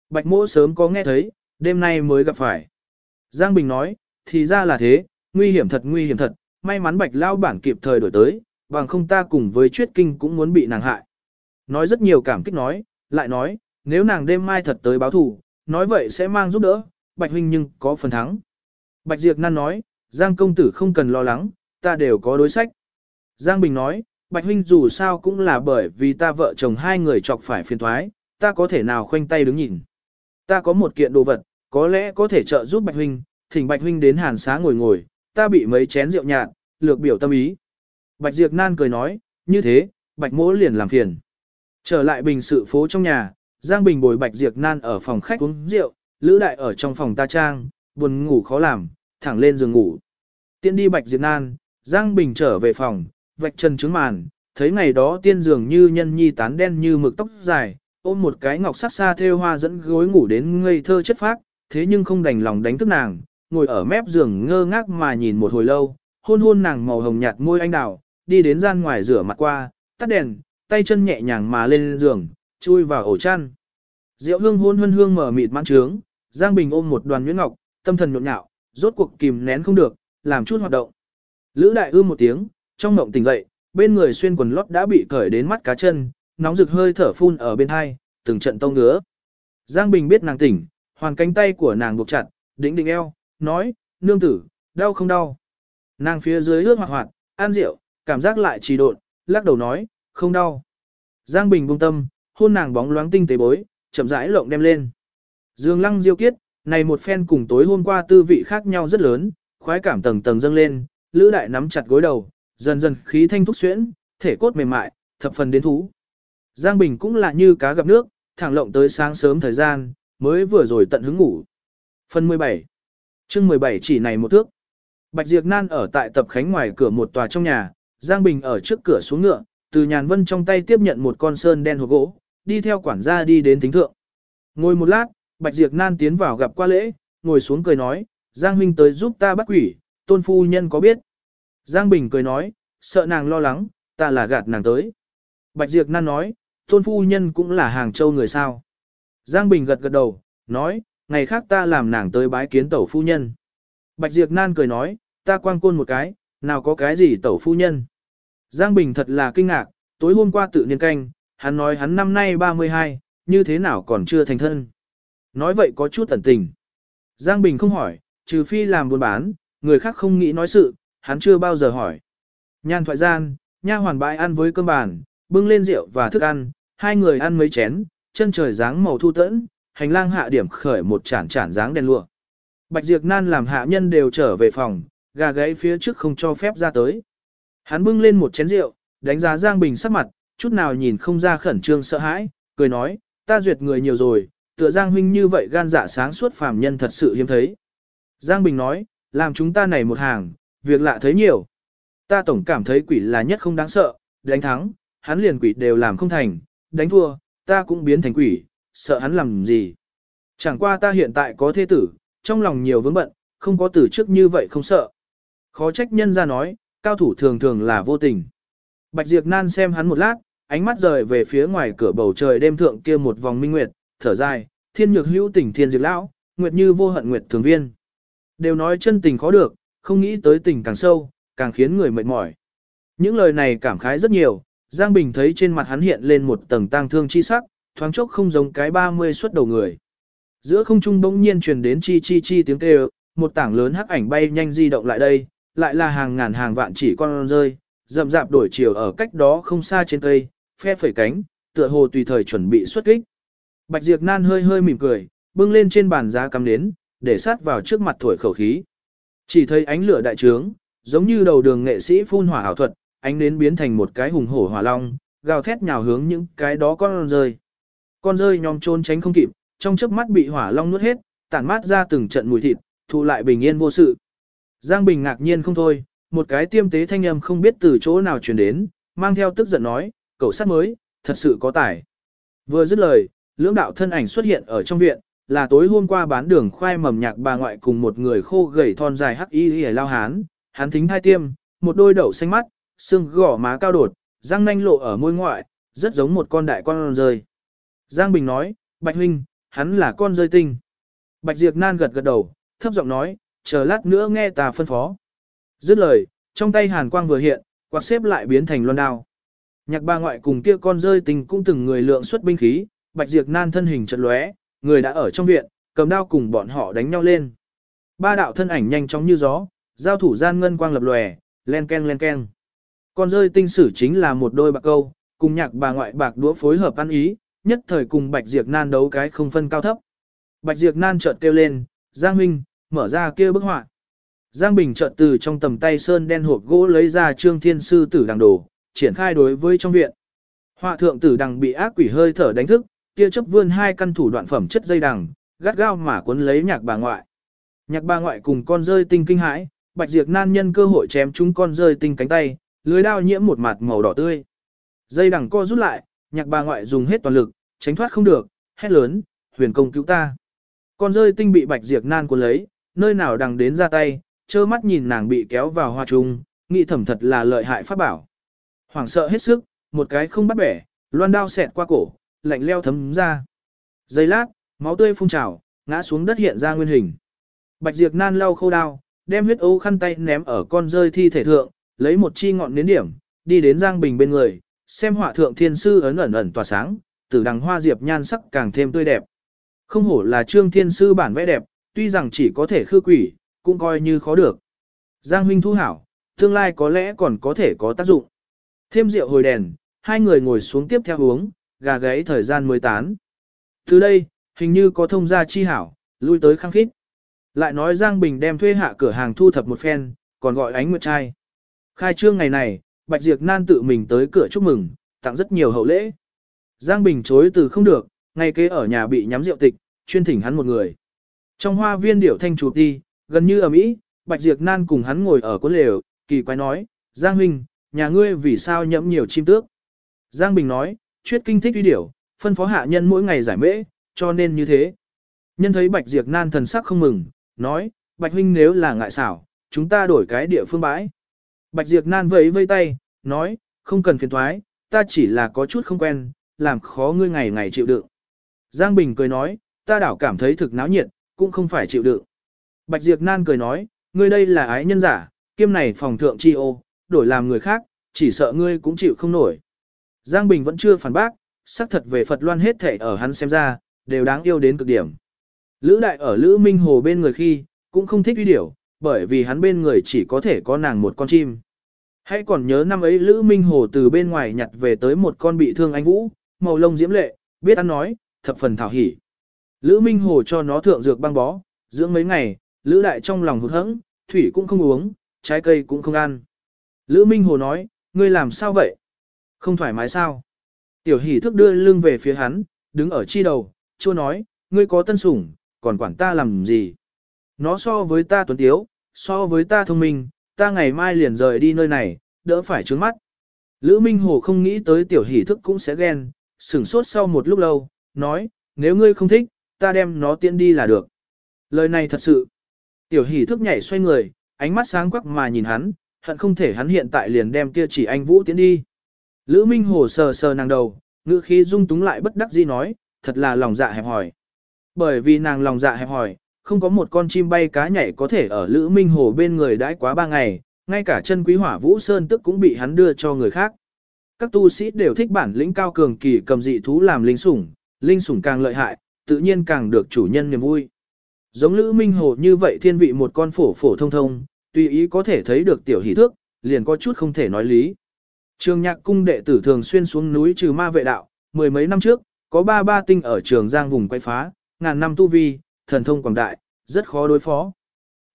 Bạch mô sớm có nghe thấy, đêm nay mới gặp phải. Giang Bình nói, thì ra là thế, nguy hiểm thật nguy hiểm thật, may mắn bạch lao bản kịp thời đổi tới, bằng không ta cùng với chuyết kinh cũng muốn bị nàng hại. Nói rất nhiều cảm kích nói, lại nói, nếu nàng đêm mai thật tới báo thù, nói vậy sẽ mang giúp đỡ, bạch huynh nhưng có phần thắng. Bạch Diệp Nan nói, Giang công tử không cần lo lắng, ta đều có đối sách. Giang Bình nói, Bạch huynh dù sao cũng là bởi vì ta vợ chồng hai người chọc phải phiền thoái, ta có thể nào khoanh tay đứng nhìn. Ta có một kiện đồ vật, có lẽ có thể trợ giúp Bạch huynh, thỉnh Bạch huynh đến hàn xá ngồi ngồi, ta bị mấy chén rượu nhạt, lược biểu tâm ý. Bạch Diệp Nan cười nói, như thế, Bạch mỗ liền làm phiền. Trở lại bình sự phố trong nhà, Giang Bình bồi Bạch Diệp Nan ở phòng khách uống rượu, Lữ Đại ở trong phòng ta trang, buồn ngủ khó làm, thẳng lên giường ngủ. Tiên đi Bạch Diệp Nan, Giang Bình trở về phòng, vạch chân trứng màn, thấy ngày đó tiên dường như nhân nhi tán đen như mực tóc dài, ôm một cái ngọc sắc xa thêu hoa dẫn gối ngủ đến ngây thơ chất phác, thế nhưng không đành lòng đánh thức nàng, ngồi ở mép giường ngơ ngác mà nhìn một hồi lâu, hôn hôn nàng màu hồng nhạt môi anh đào, đi đến gian ngoài rửa mặt qua, tắt đèn, tay chân nhẹ nhàng mà lên giường, chui vào ổ chăn. Diệu hương hôn hân hương mở mịt mãn trướng, Giang Bình ôm một đoàn nguyễn ngọc, tâm thần nhộn nhạo, rốt cuộc kìm nén không được, làm chút hoạt động. Lữ đại ư một tiếng, trong mộng tỉnh dậy, bên người xuyên quần lót đã bị cởi đến mắt cá chân, nóng rực hơi thở phun ở bên hai, từng trận tông ngứa. Giang Bình biết nàng tỉnh, hoàn cánh tay của nàng buộc chặt, đỉnh đỉnh eo, nói, nương tử, đau không đau. Nàng phía dưới ướt hoạt hoạt, ăn rượu, cảm giác lại trì độn, lắc đầu nói, không đau. Giang Bình buông tâm, hôn nàng bóng loáng tinh tế bối, chậm rãi lộng đem lên. Dương lăng diêu kiết, này một phen cùng tối hôm qua tư vị khác nhau rất lớn, khoái cảm tầng tầng dâng lên, lữ đại nắm chặt gối đầu, dần dần khí thanh thúc xuyễn, thể cốt mềm mại, thập phần đến thú. Giang Bình cũng là như cá gặp nước, thẳng lộng tới sáng sớm thời gian, mới vừa rồi tận hứng ngủ. Phần 17 chương 17 chỉ này một thước. Bạch Diệp Nan ở tại tập khánh ngoài cửa một tòa trong nhà, Giang Bình ở trước cửa xuống ngựa, từ nhàn vân trong tay tiếp nhận một con sơn đen hộp gỗ, đi theo quản gia đi đến thính thượng. Ngồi một lát, Bạch Diệp Nan tiến vào gặp qua lễ, ngồi xuống cười nói, Giang minh tới giúp ta bắt quỷ, tôn phu nhân có biết. Giang Bình cười nói, sợ nàng lo lắng, ta là gạt nàng tới. Bạch Diệp Nan nói, tôn phu nhân cũng là hàng châu người sao. Giang Bình gật gật đầu, nói, ngày khác ta làm nàng tới bái kiến tẩu phu nhân. Bạch Diệp Nan cười nói, ta quang côn một cái, nào có cái gì tẩu phu nhân. Giang Bình thật là kinh ngạc, tối hôm qua tự niên canh, hắn nói hắn năm nay 32, như thế nào còn chưa thành thân. Nói vậy có chút tẩn tình. Giang Bình không hỏi, trừ phi làm buôn bán, người khác không nghĩ nói sự, hắn chưa bao giờ hỏi. Nhan thoại gian, nha hoàn bãi ăn với cơm bàn, bưng lên rượu và thức ăn, hai người ăn mấy chén, chân trời dáng màu thu tẫn, hành lang hạ điểm khởi một chản chản dáng đèn lụa. Bạch Diệp Nan làm hạ nhân đều trở về phòng, gà gãy phía trước không cho phép ra tới. Hắn bưng lên một chén rượu, đánh giá Giang Bình sắc mặt, chút nào nhìn không ra khẩn trương sợ hãi, cười nói, ta duyệt người nhiều rồi, tựa Giang huynh như vậy gan dạ sáng suốt phàm nhân thật sự hiếm thấy. Giang Bình nói, làm chúng ta này một hàng, việc lạ thấy nhiều. Ta tổng cảm thấy quỷ là nhất không đáng sợ, đánh thắng, hắn liền quỷ đều làm không thành, đánh thua, ta cũng biến thành quỷ, sợ hắn làm gì. Chẳng qua ta hiện tại có thế tử, trong lòng nhiều vướng bận, không có tử trước như vậy không sợ. Khó trách nhân ra nói, cao thủ thường thường là vô tình. Bạch Diệp Nan xem hắn một lát, ánh mắt rời về phía ngoài cửa bầu trời đêm thượng kia một vòng minh nguyệt, thở dài, thiên nhược hữu tình thiên diệt lão, nguyệt như vô hận nguyệt thường viên. Đều nói chân tình khó được, không nghĩ tới tình càng sâu, càng khiến người mệt mỏi. Những lời này cảm khái rất nhiều, Giang Bình thấy trên mặt hắn hiện lên một tầng tang thương chi sắc, thoáng chốc không giống cái 30 xuất đầu người. Giữa không trung bỗng nhiên truyền đến chi chi chi tiếng kêu, một tảng lớn hắc ảnh bay nhanh di động lại đây, lại là hàng ngàn hàng vạn chỉ con rơi, rậm rạp đổi chiều ở cách đó không xa trên cây, phe phẩy cánh, tựa hồ tùy thời chuẩn bị xuất kích. Bạch Diệp Nan hơi hơi mỉm cười, bưng lên trên bàn giá cắm nến, để sát vào trước mặt thổi khẩu khí. Chỉ thấy ánh lửa đại trướng, giống như đầu đường nghệ sĩ phun hỏa ảo thuật, ánh nến biến thành một cái hùng hổ hỏa long, gào thét nhào hướng những cái đó con rơi. Con rơi nhòm trốn tránh không kịp, trong chớp mắt bị hỏa long nuốt hết, tản mát ra từng trận mùi thịt, thụ lại bình yên vô sự. Giang Bình ngạc nhiên không thôi, một cái tiêm tế thanh âm không biết từ chỗ nào truyền đến, mang theo tức giận nói, cậu sát mới, thật sự có tài. Vừa dứt lời, lưỡng đạo thân ảnh xuất hiện ở trong viện, là tối hôm qua bán đường khoai mầm nhạc bà ngoại cùng một người khô gầy thon dài hắc y y lao hán, hắn thính hai tiêm, một đôi đậu xanh mắt, xương gỏ má cao đột, răng nanh lộ ở môi ngoại, rất giống một con đại con rơi. Giang Bình nói, Bạch Huynh, hắn là con rơi tinh. Bạch Diệp Nan gật gật đầu, thấp giọng nói, chờ lát nữa nghe ta phân phó. Dứt lời, trong tay hàn quang vừa hiện, quạt xếp lại biến thành loan đao. Nhạc ba ngoại cùng kia con rơi tinh cũng từng người lượng xuất binh khí, Bạch Diệp Nan thân hình chật lóe, người đã ở trong viện, cầm đao cùng bọn họ đánh nhau lên. Ba đạo thân ảnh nhanh chóng như gió, giao thủ gian ngân quang lập lòe, len ken len ken. Con rơi tinh sử chính là một đôi bạc câu, cùng nhạc bà ngoại bạc đũa phối hợp ăn ý, nhất thời cùng Bạch Diệp Nan đấu cái không phân cao thấp. Bạch Diệp Nan chợt kêu lên, Giang huynh mở ra kia bức họa. Giang Bình chợt từ trong tầm tay sơn đen hộp gỗ lấy ra trương thiên sư tử đằng đồ, triển khai đối với trong viện. Họa thượng tử đằng bị ác quỷ hơi thở đánh thức, kia chấp vươn hai căn thủ đoạn phẩm chất dây đằng, gắt gao mà cuốn lấy nhạc bà ngoại. Nhạc bà ngoại cùng con rơi tinh kinh hãi, Bạch Diệp Nan nhân cơ hội chém chúng con rơi tinh cánh tay, lưới đao nhiễm một mặt màu đỏ tươi. Dây đằng co rút lại, nhạc bà ngoại dùng hết toàn lực, tránh thoát không được, hét lớn, huyền công cứu ta. Con rơi tinh bị Bạch diệt Nan cuốn lấy, nơi nào đằng đến ra tay, trơ mắt nhìn nàng bị kéo vào hoa trung, nghĩ thẩm thật là lợi hại pháp bảo. Hoảng sợ hết sức, một cái không bắt bẻ, loan đao xẹt qua cổ, lạnh leo thấm ra. Giây lát, máu tươi phun trào, ngã xuống đất hiện ra nguyên hình. Bạch Diệp Nan lau khâu đao, đem huyết ấu khăn tay ném ở con rơi thi thể thượng, lấy một chi ngọn nến điểm, đi đến Giang Bình bên người, xem họa thượng thiên sư ấn ẩn ẩn tỏa sáng, tử đằng hoa diệp nhan sắc càng thêm tươi đẹp. Không hổ là trương thiên sư bản vẽ đẹp, tuy rằng chỉ có thể khư quỷ, cũng coi như khó được. Giang huynh thu hảo, tương lai có lẽ còn có thể có tác dụng. Thêm rượu hồi đèn, hai người ngồi xuống tiếp theo uống, gà gáy thời gian mới tán. Từ đây, hình như có thông gia chi hảo, lui tới khăng khít. Lại nói Giang Bình đem thuê hạ cửa hàng thu thập một phen, còn gọi ánh nguyệt trai. Khai trương ngày này, Bạch Diệp Nan tự mình tới cửa chúc mừng, tặng rất nhiều hậu lễ. Giang Bình chối từ không được, ngay kế ở nhà bị nhắm rượu tịch, chuyên thỉnh hắn một người. Trong hoa viên điểu thanh chụp đi, gần như ở mỹ, Bạch Diệp Nan cùng hắn ngồi ở cuốn lều, kỳ quái nói, Giang Huynh, nhà ngươi vì sao nhẫm nhiều chim tước? Giang Bình nói, chuyết kinh thích uy điểu, phân phó hạ nhân mỗi ngày giải mễ, cho nên như thế. Nhân thấy Bạch Diệp Nan thần sắc không mừng, nói, Bạch Huynh nếu là ngại xảo, chúng ta đổi cái địa phương bãi. Bạch Diệp Nan vẫy vây tay, nói, không cần phiền thoái, ta chỉ là có chút không quen, làm khó ngươi ngày ngày chịu đựng. Giang Bình cười nói, ta đảo cảm thấy thực náo nhiệt, cũng không phải chịu đựng. Bạch Diệp Nan cười nói, ngươi đây là ái nhân giả, kiêm này phòng thượng chi ô, đổi làm người khác, chỉ sợ ngươi cũng chịu không nổi. Giang Bình vẫn chưa phản bác, xác thật về Phật Loan hết thể ở hắn xem ra, đều đáng yêu đến cực điểm. Lữ đại ở Lữ Minh Hồ bên người khi, cũng không thích uy điểu, bởi vì hắn bên người chỉ có thể có nàng một con chim. Hãy còn nhớ năm ấy Lữ Minh Hồ từ bên ngoài nhặt về tới một con bị thương anh Vũ, màu lông diễm lệ, biết ăn nói, thập phần thảo hỉ. Lữ Minh Hồ cho nó thượng dược băng bó, dưỡng mấy ngày, Lữ Đại trong lòng hụt hẫng, thủy cũng không uống, trái cây cũng không ăn. Lữ Minh Hồ nói, ngươi làm sao vậy? Không thoải mái sao? Tiểu Hỉ thức đưa lưng về phía hắn, đứng ở chi đầu, chua nói, ngươi có tân sủng, còn quản ta làm gì? Nó so với ta tuấn tiếu, so với ta thông minh, ta ngày mai liền rời đi nơi này, đỡ phải trướng mắt. Lữ Minh Hồ không nghĩ tới tiểu hỷ thức cũng sẽ ghen, sửng sốt sau một lúc lâu, nói, nếu ngươi không thích, ta đem nó tiễn đi là được. Lời này thật sự. Tiểu hỷ thức nhảy xoay người, ánh mắt sáng quắc mà nhìn hắn, hận không thể hắn hiện tại liền đem kia chỉ anh Vũ tiễn đi. Lữ Minh Hồ sờ sờ nàng đầu, ngữ khí dung túng lại bất đắc dĩ nói, thật là lòng dạ hẹp hỏi. Bởi vì nàng lòng dạ hẹp hỏi, không có một con chim bay cá nhảy có thể ở Lữ Minh Hồ bên người đãi quá ba ngày, ngay cả chân quý hỏa vũ sơn tức cũng bị hắn đưa cho người khác. Các tu sĩ đều thích bản lĩnh cao cường kỳ cầm dị thú làm linh sủng, linh sủng càng lợi hại, tự nhiên càng được chủ nhân niềm vui. Giống Lữ Minh Hồ như vậy thiên vị một con phổ phổ thông thông, tùy ý có thể thấy được tiểu hỷ thước, liền có chút không thể nói lý. Trường nhạc cung đệ tử thường xuyên xuống núi trừ ma vệ đạo, mười mấy năm trước, có ba ba tinh ở trường giang vùng quay phá, ngàn năm tu vi, thần thông quảng đại, rất khó đối phó.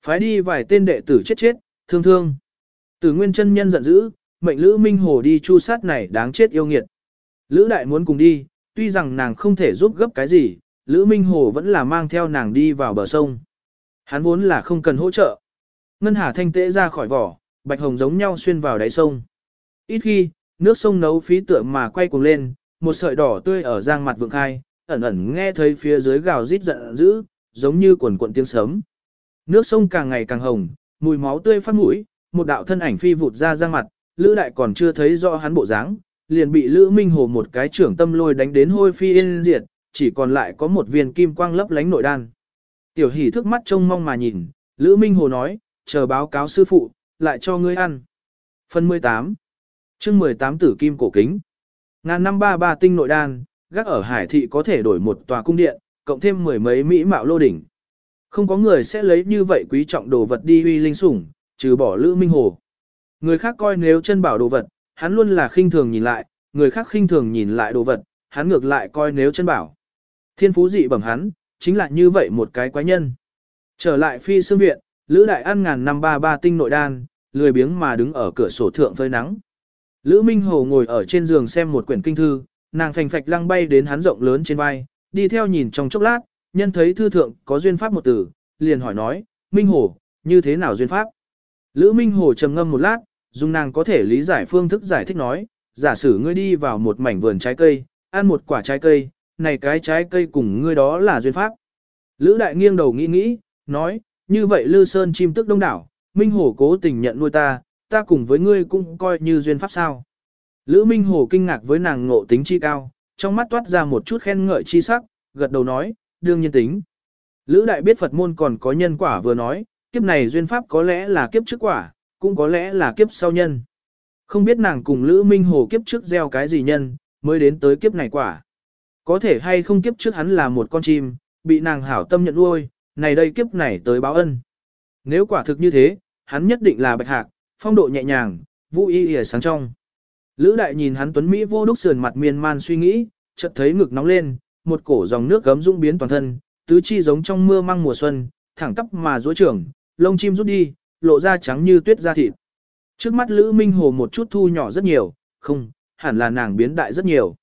Phái đi vài tên đệ tử chết chết, thương thương. Tử nguyên chân nhân giận dữ, mệnh Lữ Minh Hồ đi chu sát này đáng chết yêu nghiệt. Lữ đại muốn cùng đi, tuy rằng nàng không thể giúp gấp cái gì, Lữ Minh Hồ vẫn là mang theo nàng đi vào bờ sông. Hắn vốn là không cần hỗ trợ. Ngân Hà thanh tễ ra khỏi vỏ, bạch hồng giống nhau xuyên vào đáy sông. Ít khi, nước sông nấu phí tượng mà quay cuồng lên, một sợi đỏ tươi ở giang mặt vượng khai, ẩn ẩn nghe thấy phía dưới gào rít giận dữ, giống như quần cuộn tiếng sấm. Nước sông càng ngày càng hồng, mùi máu tươi phát mũi, một đạo thân ảnh phi vụt ra ra mặt, Lữ Đại còn chưa thấy rõ hắn bộ dáng, liền bị Lữ Minh Hồ một cái trưởng tâm lôi đánh đến hôi phi yên diệt, chỉ còn lại có một viên kim quang lấp lánh nội đan. Tiểu hỷ thức mắt trông mong mà nhìn, Lữ Minh Hồ nói, chờ báo cáo sư phụ, lại cho ngươi ăn. Phần 18 chương 18 tử kim cổ kính Ngàn năm ba ba tinh nội đan, gác ở hải thị có thể đổi một tòa cung điện, cộng thêm mười mấy mỹ mạo lô đỉnh. Không có người sẽ lấy như vậy quý trọng đồ vật đi huy linh sủng, trừ bỏ Lữ Minh Hồ. Người khác coi nếu chân bảo đồ vật, hắn luôn là khinh thường nhìn lại, người khác khinh thường nhìn lại đồ vật, hắn ngược lại coi nếu chân bảo. Thiên phú dị bẩm hắn, chính là như vậy một cái quái nhân. Trở lại phi xương viện, Lữ Đại ăn ngàn năm ba ba tinh nội đan, lười biếng mà đứng ở cửa sổ thượng phơi nắng. Lữ Minh Hồ ngồi ở trên giường xem một quyển kinh thư, nàng phành phạch lăng bay đến hắn rộng lớn trên vai, đi theo nhìn trong chốc lát, nhân thấy thư thượng có duyên pháp một từ, liền hỏi nói, Minh Hồ, như thế nào duyên pháp? Lữ Minh Hồ trầm ngâm một lát, dùng nàng có thể lý giải phương thức giải thích nói, giả sử ngươi đi vào một mảnh vườn trái cây, ăn một quả trái cây, này cái trái cây cùng ngươi đó là duyên pháp. Lữ Đại nghiêng đầu nghĩ nghĩ, nói, như vậy Lư Sơn chim tức đông đảo, Minh Hồ cố tình nhận nuôi ta, ta cùng với ngươi cũng coi như duyên pháp sao. Lữ Minh Hồ kinh ngạc với nàng ngộ tính chi cao, trong mắt toát ra một chút khen ngợi chi sắc, gật đầu nói, đương nhiên tính. Lữ Đại biết Phật môn còn có nhân quả vừa nói, kiếp này duyên pháp có lẽ là kiếp trước quả, cũng có lẽ là kiếp sau nhân. Không biết nàng cùng Lữ Minh Hồ kiếp trước gieo cái gì nhân, mới đến tới kiếp này quả. Có thể hay không kiếp trước hắn là một con chim, bị nàng hảo tâm nhận nuôi, này đây kiếp này tới báo ân. Nếu quả thực như thế, hắn nhất định là bạch hạc, phong độ nhẹ nhàng, vũ y ỉa sáng trong. Lữ đại nhìn hắn tuấn Mỹ vô đúc sườn mặt miên man suy nghĩ, chợt thấy ngực nóng lên, một cổ dòng nước gấm dũng biến toàn thân, tứ chi giống trong mưa măng mùa xuân, thẳng tắp mà duỗi trưởng, lông chim rút đi, lộ ra trắng như tuyết da thịt. Trước mắt Lữ Minh Hồ một chút thu nhỏ rất nhiều, không, hẳn là nàng biến đại rất nhiều.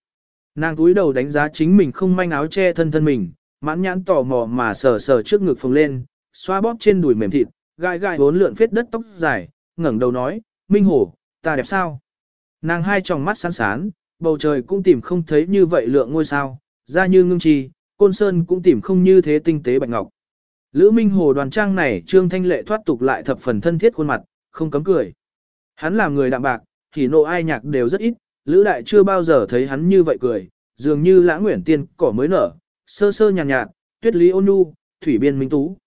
Nàng túi đầu đánh giá chính mình không manh áo che thân thân mình, mãn nhãn tò mò mà sờ sờ trước ngực phồng lên, xoa bóp trên đùi mềm thịt, gai gai bốn lượn phết đất tóc dài, ngẩng đầu nói, Minh Hồ, ta đẹp sao? Nàng hai tròng mắt sáng sán, bầu trời cũng tìm không thấy như vậy lượng ngôi sao, ra như ngưng trì, côn sơn cũng tìm không như thế tinh tế bạch ngọc. Lữ Minh Hồ đoàn trang này trương thanh lệ thoát tục lại thập phần thân thiết khuôn mặt, không cấm cười. Hắn là người đạm bạc, thì nộ ai nhạc đều rất ít, Lữ Đại chưa bao giờ thấy hắn như vậy cười, dường như lã nguyện tiên cỏ mới nở, sơ sơ nhàn nhạt, nhạt, tuyết lý ôn nhu, thủy biên minh tú.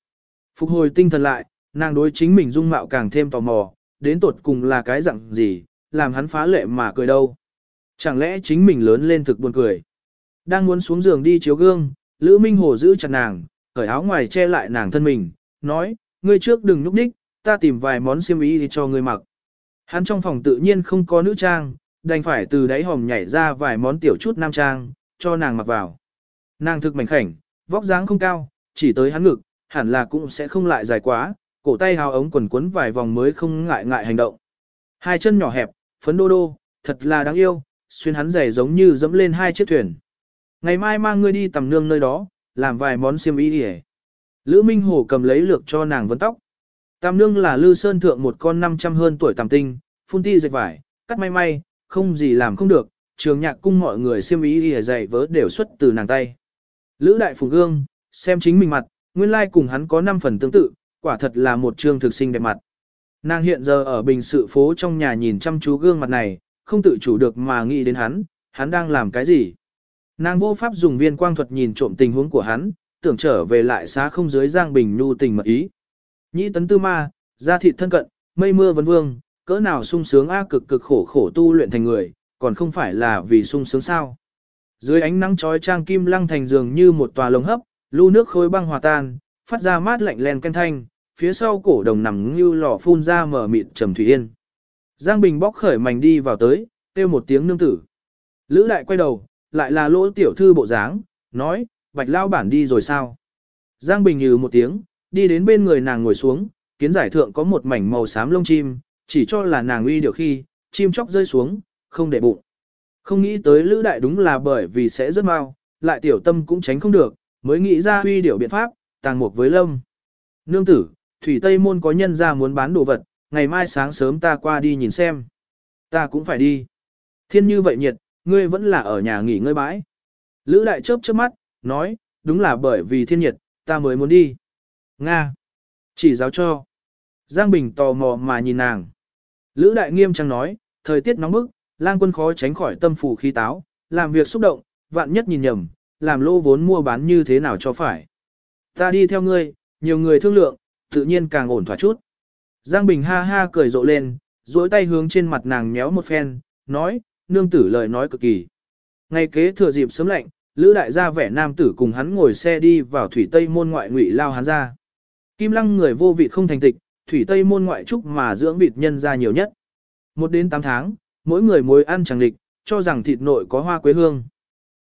Phục hồi tinh thần lại, nàng đối chính mình dung mạo càng thêm tò mò, đến tột cùng là cái dạng gì, làm hắn phá lệ mà cười đâu. Chẳng lẽ chính mình lớn lên thực buồn cười. Đang muốn xuống giường đi chiếu gương, Lữ Minh Hồ giữ chặt nàng, cởi áo ngoài che lại nàng thân mình, nói, ngươi trước đừng nhúc nhích, ta tìm vài món xiêm y đi cho ngươi mặc. Hắn trong phòng tự nhiên không có nữ trang, đành phải từ đáy hòm nhảy ra vài món tiểu chút nam trang, cho nàng mặc vào. Nàng thực mảnh khảnh, vóc dáng không cao, chỉ tới hắn ngực, hẳn là cũng sẽ không lại dài quá, cổ tay hào ống quần quấn vài vòng mới không ngại ngại hành động. Hai chân nhỏ hẹp, phấn đô đô, thật là đáng yêu, xuyên hắn giày giống như dẫm lên hai chiếc thuyền. Ngày mai mang ngươi đi tầm nương nơi đó, làm vài món xiêm y đi Lữ Minh Hổ cầm lấy lược cho nàng vấn tóc. Tam nương là lư sơn thượng một con 500 hơn tuổi tàm tinh, phun ti dệt vải, cắt may may, không gì làm không được, trường nhạc cung mọi người xiêm ý y dạy vớ đều xuất từ nàng tay. Lữ đại phùng gương, xem chính mình mặt, nguyên lai cùng hắn có 5 phần tương tự, quả thật là một trương thực sinh đẹp mặt. Nàng hiện giờ ở bình sự phố trong nhà nhìn chăm chú gương mặt này, không tự chủ được mà nghĩ đến hắn, hắn đang làm cái gì. Nàng vô pháp dùng viên quang thuật nhìn trộm tình huống của hắn, tưởng trở về lại xá không dưới Giang Bình nhu tình mật ý. Nhĩ tấn tư ma, gia thịt thân cận, mây mưa vấn vương, cỡ nào sung sướng a cực cực khổ khổ tu luyện thành người, còn không phải là vì sung sướng sao. Dưới ánh nắng trói trang kim lăng thành giường như một tòa lồng hấp, lưu nước khối băng hòa tan, phát ra mát lạnh len ken thanh, phía sau cổ đồng nằm như lò phun ra mở mịt trầm thủy yên. Giang Bình bóc khởi mảnh đi vào tới, kêu một tiếng nương tử. Lữ đại quay đầu, lại là lỗ tiểu thư bộ dáng, nói, bạch lao bản đi rồi sao? Giang Bình như một tiếng, đi đến bên người nàng ngồi xuống, kiến giải thượng có một mảnh màu xám lông chim, chỉ cho là nàng uy điều khi, chim chóc rơi xuống, không để bụng. Không nghĩ tới lữ đại đúng là bởi vì sẽ rất mau, lại tiểu tâm cũng tránh không được, mới nghĩ ra huy điều biện pháp, tàng mục với lâm. Nương tử, Thủy Tây Môn có nhân ra muốn bán đồ vật, ngày mai sáng sớm ta qua đi nhìn xem. Ta cũng phải đi. Thiên như vậy nhiệt, ngươi vẫn là ở nhà nghỉ ngơi bãi. Lữ đại chớp chớp mắt, nói, đúng là bởi vì thiên nhiệt, ta mới muốn đi. Nga. Chỉ giáo cho. Giang Bình tò mò mà nhìn nàng. Lữ đại nghiêm trang nói, thời tiết nóng bức, lang quân khó tránh khỏi tâm phủ khí táo, làm việc xúc động, vạn nhất nhìn nhầm, làm lô vốn mua bán như thế nào cho phải. Ta đi theo ngươi, nhiều người thương lượng, tự nhiên càng ổn thỏa chút. Giang Bình ha ha cười rộ lên, duỗi tay hướng trên mặt nàng nhéo một phen, nói, nương tử lời nói cực kỳ. Ngày kế thừa dịp sớm lạnh, Lữ đại gia vẻ nam tử cùng hắn ngồi xe đi vào thủy tây môn ngoại ngụy lao hắn ra. Kim lăng người vô vị không thành tịch, thủy tây môn ngoại trúc mà dưỡng vịt nhân ra nhiều nhất. Một đến 8 tháng, mỗi người mối ăn chẳng địch, cho rằng thịt nội có hoa quế hương.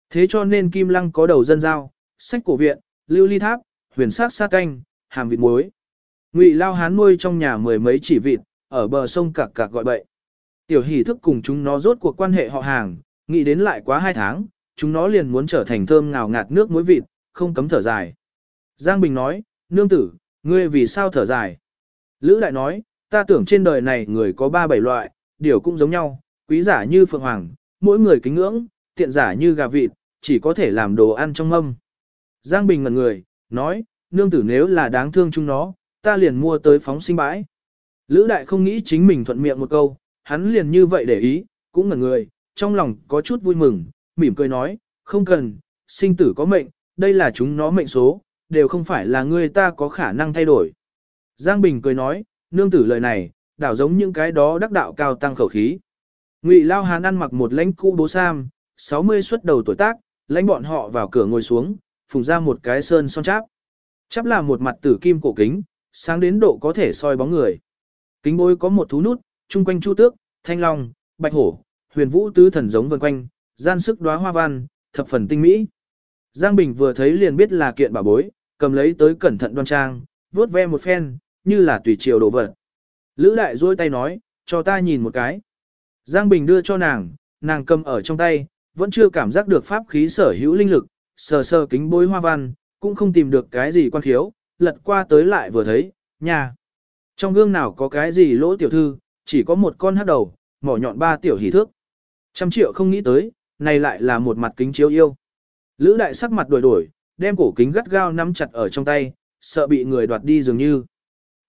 Thế cho nên Kim Lăng có đầu dân giao, sách cổ viện, lưu ly tháp, huyền sát sa canh, hàm vịt muối. Ngụy Lao Hán nuôi trong nhà mười mấy chỉ vịt, ở bờ sông cạc cạc gọi bậy. Tiểu hỷ thức cùng chúng nó rốt cuộc quan hệ họ hàng, nghĩ đến lại quá hai tháng, chúng nó liền muốn trở thành thơm ngào ngạt nước muối vịt, không cấm thở dài. Giang Bình nói, nương tử, ngươi vì sao thở dài? Lữ Đại nói, ta tưởng trên đời này người có ba bảy loại, điều cũng giống nhau, quý giả như phượng hoàng, mỗi người kính ngưỡng, tiện giả như gà vịt, chỉ có thể làm đồ ăn trong mâm. Giang Bình ngẩn người, nói, nương tử nếu là đáng thương chúng nó, ta liền mua tới phóng sinh bãi. Lữ đại không nghĩ chính mình thuận miệng một câu, hắn liền như vậy để ý, cũng ngẩn người, trong lòng có chút vui mừng, mỉm cười nói, không cần, sinh tử có mệnh, đây là chúng nó mệnh số, đều không phải là người ta có khả năng thay đổi. Giang Bình cười nói, nương tử lời này, đảo giống những cái đó đắc đạo cao tăng khẩu khí. Ngụy Lao Hán ăn mặc một lãnh cũ bố sam, 60 xuất đầu tuổi tác, lãnh bọn họ vào cửa ngồi xuống, phùng ra một cái sơn son cháp. Cháp là một mặt tử kim cổ kính, sáng đến độ có thể soi bóng người. Kính bối có một thú nút, chung quanh chu tước, thanh long, bạch hổ, huyền vũ tứ thần giống vần quanh, gian sức đóa hoa văn, thập phần tinh mỹ. Giang Bình vừa thấy liền biết là kiện bảo bối, cầm lấy tới cẩn thận đoan trang, vuốt ve một phen, như là tùy chiều đồ vật. Lữ đại duỗi tay nói, cho ta nhìn một cái. Giang Bình đưa cho nàng, nàng cầm ở trong tay, vẫn chưa cảm giác được pháp khí sở hữu linh lực, sờ sờ kính bối hoa văn, cũng không tìm được cái gì quan khiếu, lật qua tới lại vừa thấy, nhà. Trong gương nào có cái gì lỗ tiểu thư, chỉ có một con hát đầu, mỏ nhọn ba tiểu hỷ thước. Trăm triệu không nghĩ tới, này lại là một mặt kính chiếu yêu. Lữ đại sắc mặt đổi đổi, đem cổ kính gắt gao nắm chặt ở trong tay, sợ bị người đoạt đi dường như.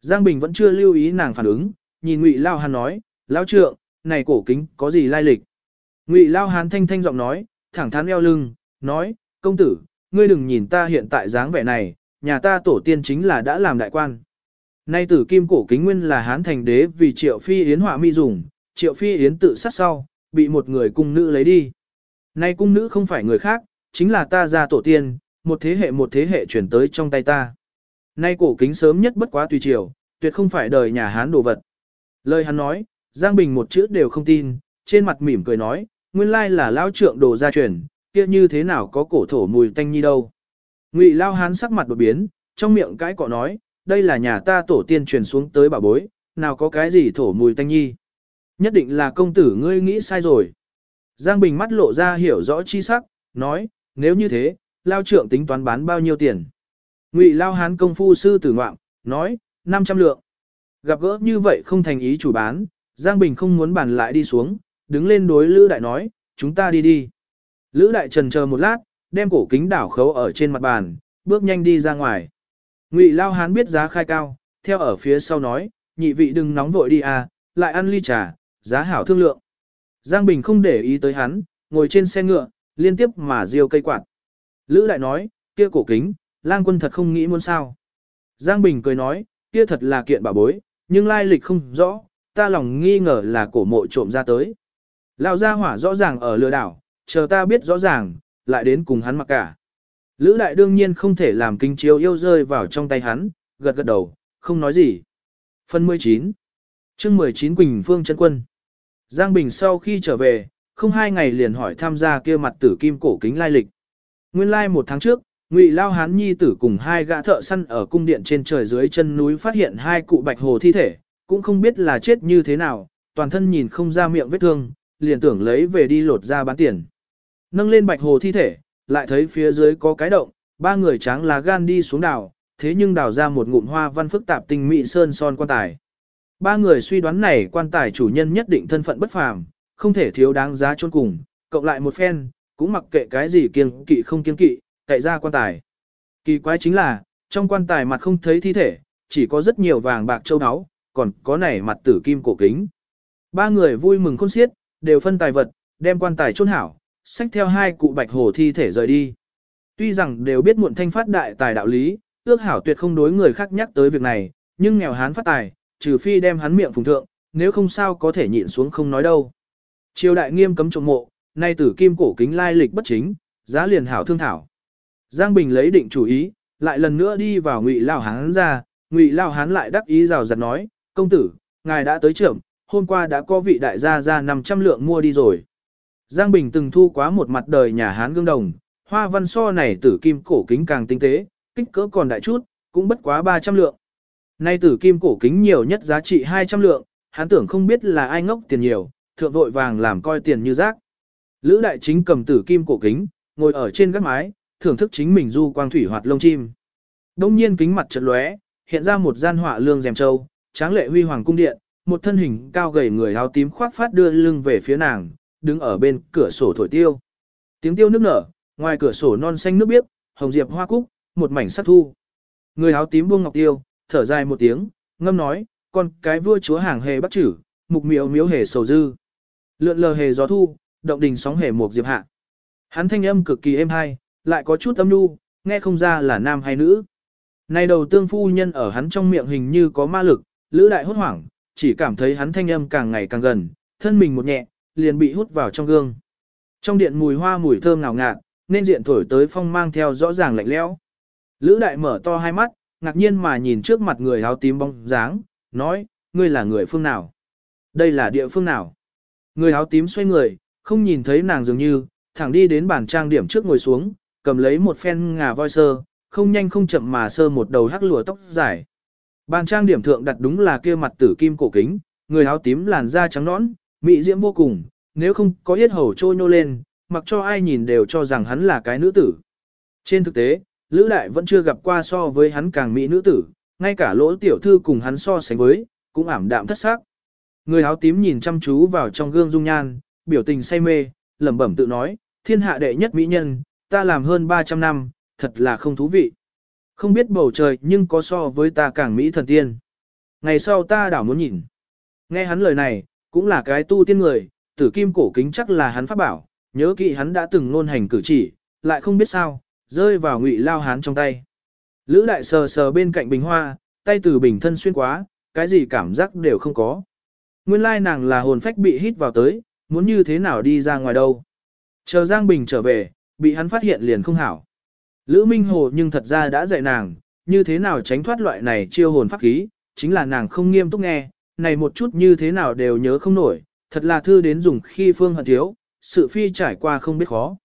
Giang Bình vẫn chưa lưu ý nàng phản ứng, nhìn Ngụy Lao Hán nói, Lao trượng, này cổ kính có gì lai lịch? Ngụy Lao Hán thanh thanh giọng nói, thẳng thắn eo lưng, nói, công tử, ngươi đừng nhìn ta hiện tại dáng vẻ này, nhà ta tổ tiên chính là đã làm đại quan. Nay tử kim cổ kính nguyên là hán thành đế vì triệu phi yến họa mi dùng, triệu phi yến tự sát sau, bị một người cung nữ lấy đi. Nay cung nữ không phải người khác, chính là ta gia tổ tiên, một thế hệ một thế hệ chuyển tới trong tay ta. Nay cổ kính sớm nhất bất quá tùy triều, tuyệt không phải đời nhà hán đồ vật. Lời hắn nói, Giang Bình một chữ đều không tin, trên mặt mỉm cười nói, nguyên lai là lao trượng đồ gia truyền, kia như thế nào có cổ thổ mùi tanh nhi đâu. Ngụy lao hán sắc mặt đột biến, trong miệng cái cọ nói, đây là nhà ta tổ tiên truyền xuống tới bà bối, nào có cái gì thổ mùi tanh nhi. Nhất định là công tử ngươi nghĩ sai rồi. Giang Bình mắt lộ ra hiểu rõ chi sắc, nói, nếu như thế, lao trượng tính toán bán bao nhiêu tiền. Ngụy lao hán công phu sư tử ngoạm, nói, 500 lượng. Gặp gỡ như vậy không thành ý chủ bán, Giang Bình không muốn bàn lại đi xuống, đứng lên đối Lữ Đại nói, chúng ta đi đi. Lữ đại trần chờ một lát, đem cổ kính đảo khấu ở trên mặt bàn, bước nhanh đi ra ngoài. Ngụy Lao Hán biết giá khai cao, theo ở phía sau nói, nhị vị đừng nóng vội đi à, lại ăn ly trà, giá hảo thương lượng. Giang Bình không để ý tới hắn, ngồi trên xe ngựa, liên tiếp mà diêu cây quạt. Lữ lại nói, kia cổ kính, lang quân thật không nghĩ muốn sao. Giang Bình cười nói, kia thật là kiện bảo bối, nhưng lai lịch không rõ, ta lòng nghi ngờ là cổ mộ trộm ra tới. Lão gia hỏa rõ ràng ở lừa đảo, chờ ta biết rõ ràng, lại đến cùng hắn mặc cả. Lữ đại đương nhiên không thể làm kinh chiếu yêu rơi vào trong tay hắn, gật gật đầu, không nói gì. Phần 19 chương 19 Quỳnh Phương chân quân Giang Bình sau khi trở về, không hai ngày liền hỏi tham gia kia mặt tử kim cổ kính lai lịch. Nguyên lai một tháng trước, Ngụy Lao Hán Nhi tử cùng hai gã thợ săn ở cung điện trên trời dưới chân núi phát hiện hai cụ bạch hồ thi thể, cũng không biết là chết như thế nào, toàn thân nhìn không ra miệng vết thương, liền tưởng lấy về đi lột ra bán tiền. Nâng lên bạch hồ thi thể, lại thấy phía dưới có cái động, ba người tráng lá gan đi xuống đào, thế nhưng đào ra một ngụm hoa văn phức tạp tinh mỹ sơn son quan tài. Ba người suy đoán này quan tài chủ nhân nhất định thân phận bất phàm, không thể thiếu đáng giá chôn cùng, cộng lại một phen, cũng mặc kệ cái gì kiêng kỵ không kiêng kỵ, cậy ra quan tài. Kỳ quái chính là, trong quan tài mặt không thấy thi thể, chỉ có rất nhiều vàng bạc châu áo, còn có này mặt tử kim cổ kính. Ba người vui mừng khôn xiết, đều phân tài vật, đem quan tài chôn hảo, xách theo hai cụ bạch hồ thi thể rời đi. Tuy rằng đều biết muộn thanh phát đại tài đạo lý, ước hảo tuyệt không đối người khác nhắc tới việc này, nhưng nghèo hán phát tài, trừ phi đem hắn miệng phùng thượng, nếu không sao có thể nhịn xuống không nói đâu. Triều đại nghiêm cấm trộm mộ, nay tử kim cổ kính lai lịch bất chính, giá liền hảo thương thảo. Giang Bình lấy định chủ ý, lại lần nữa đi vào Ngụy Lao Hán ra, Ngụy Lao Hán lại đắc ý rào rạt nói, công tử, ngài đã tới trưởng, hôm qua đã có vị đại gia ra 500 lượng mua đi rồi. Giang Bình từng thu quá một mặt đời nhà Hán gương đồng, hoa văn so này tử kim cổ kính càng tinh tế, kích cỡ còn đại chút, cũng bất quá 300 lượng. Nay tử kim cổ kính nhiều nhất giá trị 200 lượng, hắn tưởng không biết là ai ngốc tiền nhiều, thượng vội vàng làm coi tiền như rác. Lữ đại chính cầm tử kim cổ kính, ngồi ở trên gác mái, thưởng thức chính mình du quang thủy hoạt lông chim. Đông nhiên kính mặt chợt lóe, hiện ra một gian họa lương rèm châu, tráng lệ huy hoàng cung điện, một thân hình cao gầy người áo tím khoác phát đưa lưng về phía nàng, đứng ở bên cửa sổ thổi tiêu. Tiếng tiêu nước nở, ngoài cửa sổ non xanh nước biếc, hồng diệp hoa cúc, một mảnh sắc thu. Người áo tím buông ngọc tiêu, thở dài một tiếng, ngâm nói, con cái vua chúa hàng hề bắt chử, mục miếu miếu hề sầu dư. Lượn lờ hề gió thu, động đình sóng hề một diệp hạ. Hắn thanh âm cực kỳ êm hay, lại có chút âm nhu, nghe không ra là nam hay nữ. Này đầu tương phu nhân ở hắn trong miệng hình như có ma lực, lữ đại hốt hoảng, chỉ cảm thấy hắn thanh âm càng ngày càng gần, thân mình một nhẹ, liền bị hút vào trong gương. Trong điện mùi hoa mùi thơm ngào ngạt, nên diện thổi tới phong mang theo rõ ràng lạnh lẽo. Lữ đại mở to hai mắt, ngạc nhiên mà nhìn trước mặt người áo tím bóng dáng, nói, ngươi là người phương nào? Đây là địa phương nào? Người áo tím xoay người, không nhìn thấy nàng dường như, thẳng đi đến bàn trang điểm trước ngồi xuống, cầm lấy một phen ngà voi sơ, không nhanh không chậm mà sơ một đầu hắc lùa tóc dài. Bàn trang điểm thượng đặt đúng là kia mặt tử kim cổ kính, người áo tím làn da trắng nõn, mị diễm vô cùng, nếu không có yết hầu trôi nô lên, mặc cho ai nhìn đều cho rằng hắn là cái nữ tử. Trên thực tế, Lữ Đại vẫn chưa gặp qua so với hắn càng mỹ nữ tử, ngay cả lỗ tiểu thư cùng hắn so sánh với, cũng ảm đạm thất sắc. Người áo tím nhìn chăm chú vào trong gương dung nhan, biểu tình say mê, lẩm bẩm tự nói, thiên hạ đệ nhất mỹ nhân, ta làm hơn 300 năm, thật là không thú vị. Không biết bầu trời nhưng có so với ta càng mỹ thần tiên. Ngày sau ta đảo muốn nhìn. Nghe hắn lời này, cũng là cái tu tiên người, tử kim cổ kính chắc là hắn pháp bảo, nhớ kỹ hắn đã từng ngôn hành cử chỉ, lại không biết sao, rơi vào ngụy lao hán trong tay. Lữ đại sờ sờ bên cạnh bình hoa, tay từ bình thân xuyên quá, cái gì cảm giác đều không có. Nguyên lai nàng là hồn phách bị hít vào tới, muốn như thế nào đi ra ngoài đâu. Chờ Giang Bình trở về, bị hắn phát hiện liền không hảo. Lữ Minh Hồ nhưng thật ra đã dạy nàng, như thế nào tránh thoát loại này chiêu hồn pháp khí, chính là nàng không nghiêm túc nghe, này một chút như thế nào đều nhớ không nổi, thật là thư đến dùng khi phương hận thiếu, sự phi trải qua không biết khó.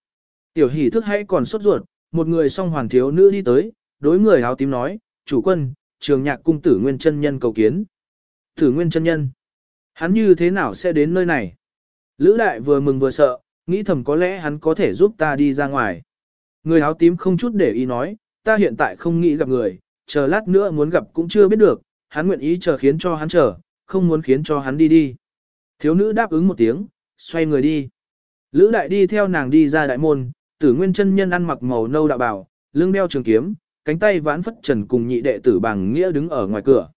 Tiểu hỷ thức hãy còn sốt ruột, một người song hoàn thiếu nữ đi tới, đối người áo tím nói, chủ quân, trường nhạc cung tử nguyên chân nhân cầu kiến. Tử nguyên chân nhân, hắn như thế nào sẽ đến nơi này? Lữ đại vừa mừng vừa sợ, nghĩ thầm có lẽ hắn có thể giúp ta đi ra ngoài. Người áo tím không chút để ý nói, ta hiện tại không nghĩ gặp người, chờ lát nữa muốn gặp cũng chưa biết được, hắn nguyện ý chờ khiến cho hắn chờ, không muốn khiến cho hắn đi đi. Thiếu nữ đáp ứng một tiếng, xoay người đi. Lữ đại đi theo nàng đi ra đại môn, tử nguyên chân nhân ăn mặc màu nâu đạo bảo, lưng đeo trường kiếm, cánh tay vãn phất trần cùng nhị đệ tử bàng nghĩa đứng ở ngoài cửa.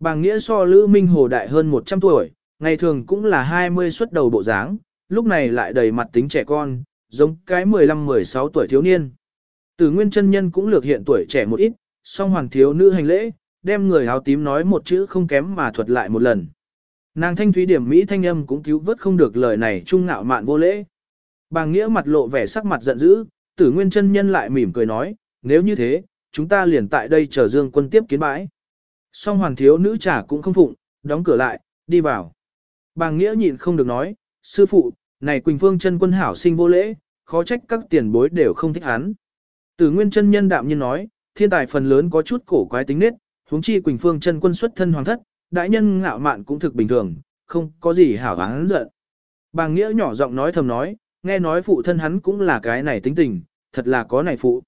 Bàng nghĩa so Lữ Minh Hồ đại hơn 100 tuổi, ngày thường cũng là 20 xuất đầu bộ dáng, lúc này lại đầy mặt tính trẻ con, giống cái 15-16 tuổi thiếu niên. Tử nguyên chân nhân cũng lược hiện tuổi trẻ một ít, song hoàng thiếu nữ hành lễ, đem người áo tím nói một chữ không kém mà thuật lại một lần. Nàng thanh thúy điểm Mỹ thanh âm cũng cứu vớt không được lời này trung ngạo mạn vô lễ. Bàng nghĩa mặt lộ vẻ sắc mặt giận dữ, tử nguyên chân nhân lại mỉm cười nói, nếu như thế, chúng ta liền tại đây chờ dương quân tiếp kiến bãi. Song hoàng thiếu nữ trả cũng không phụng, đóng cửa lại, đi vào. Bàng nghĩa nhịn không được nói, sư phụ, này Quỳnh Phương chân quân hảo sinh vô lễ, khó trách các tiền bối đều không thích hắn. Tử nguyên chân nhân đạm nhiên nói, thiên tài phần lớn có chút cổ quái tính nết, huống chi Quỳnh Phương chân quân xuất thân hoàng thất, đại nhân ngạo mạn cũng thực bình thường, không có gì hảo hán giận. Bàng nghĩa nhỏ giọng nói thầm nói, nghe nói phụ thân hắn cũng là cái này tính tình, thật là có này phụ.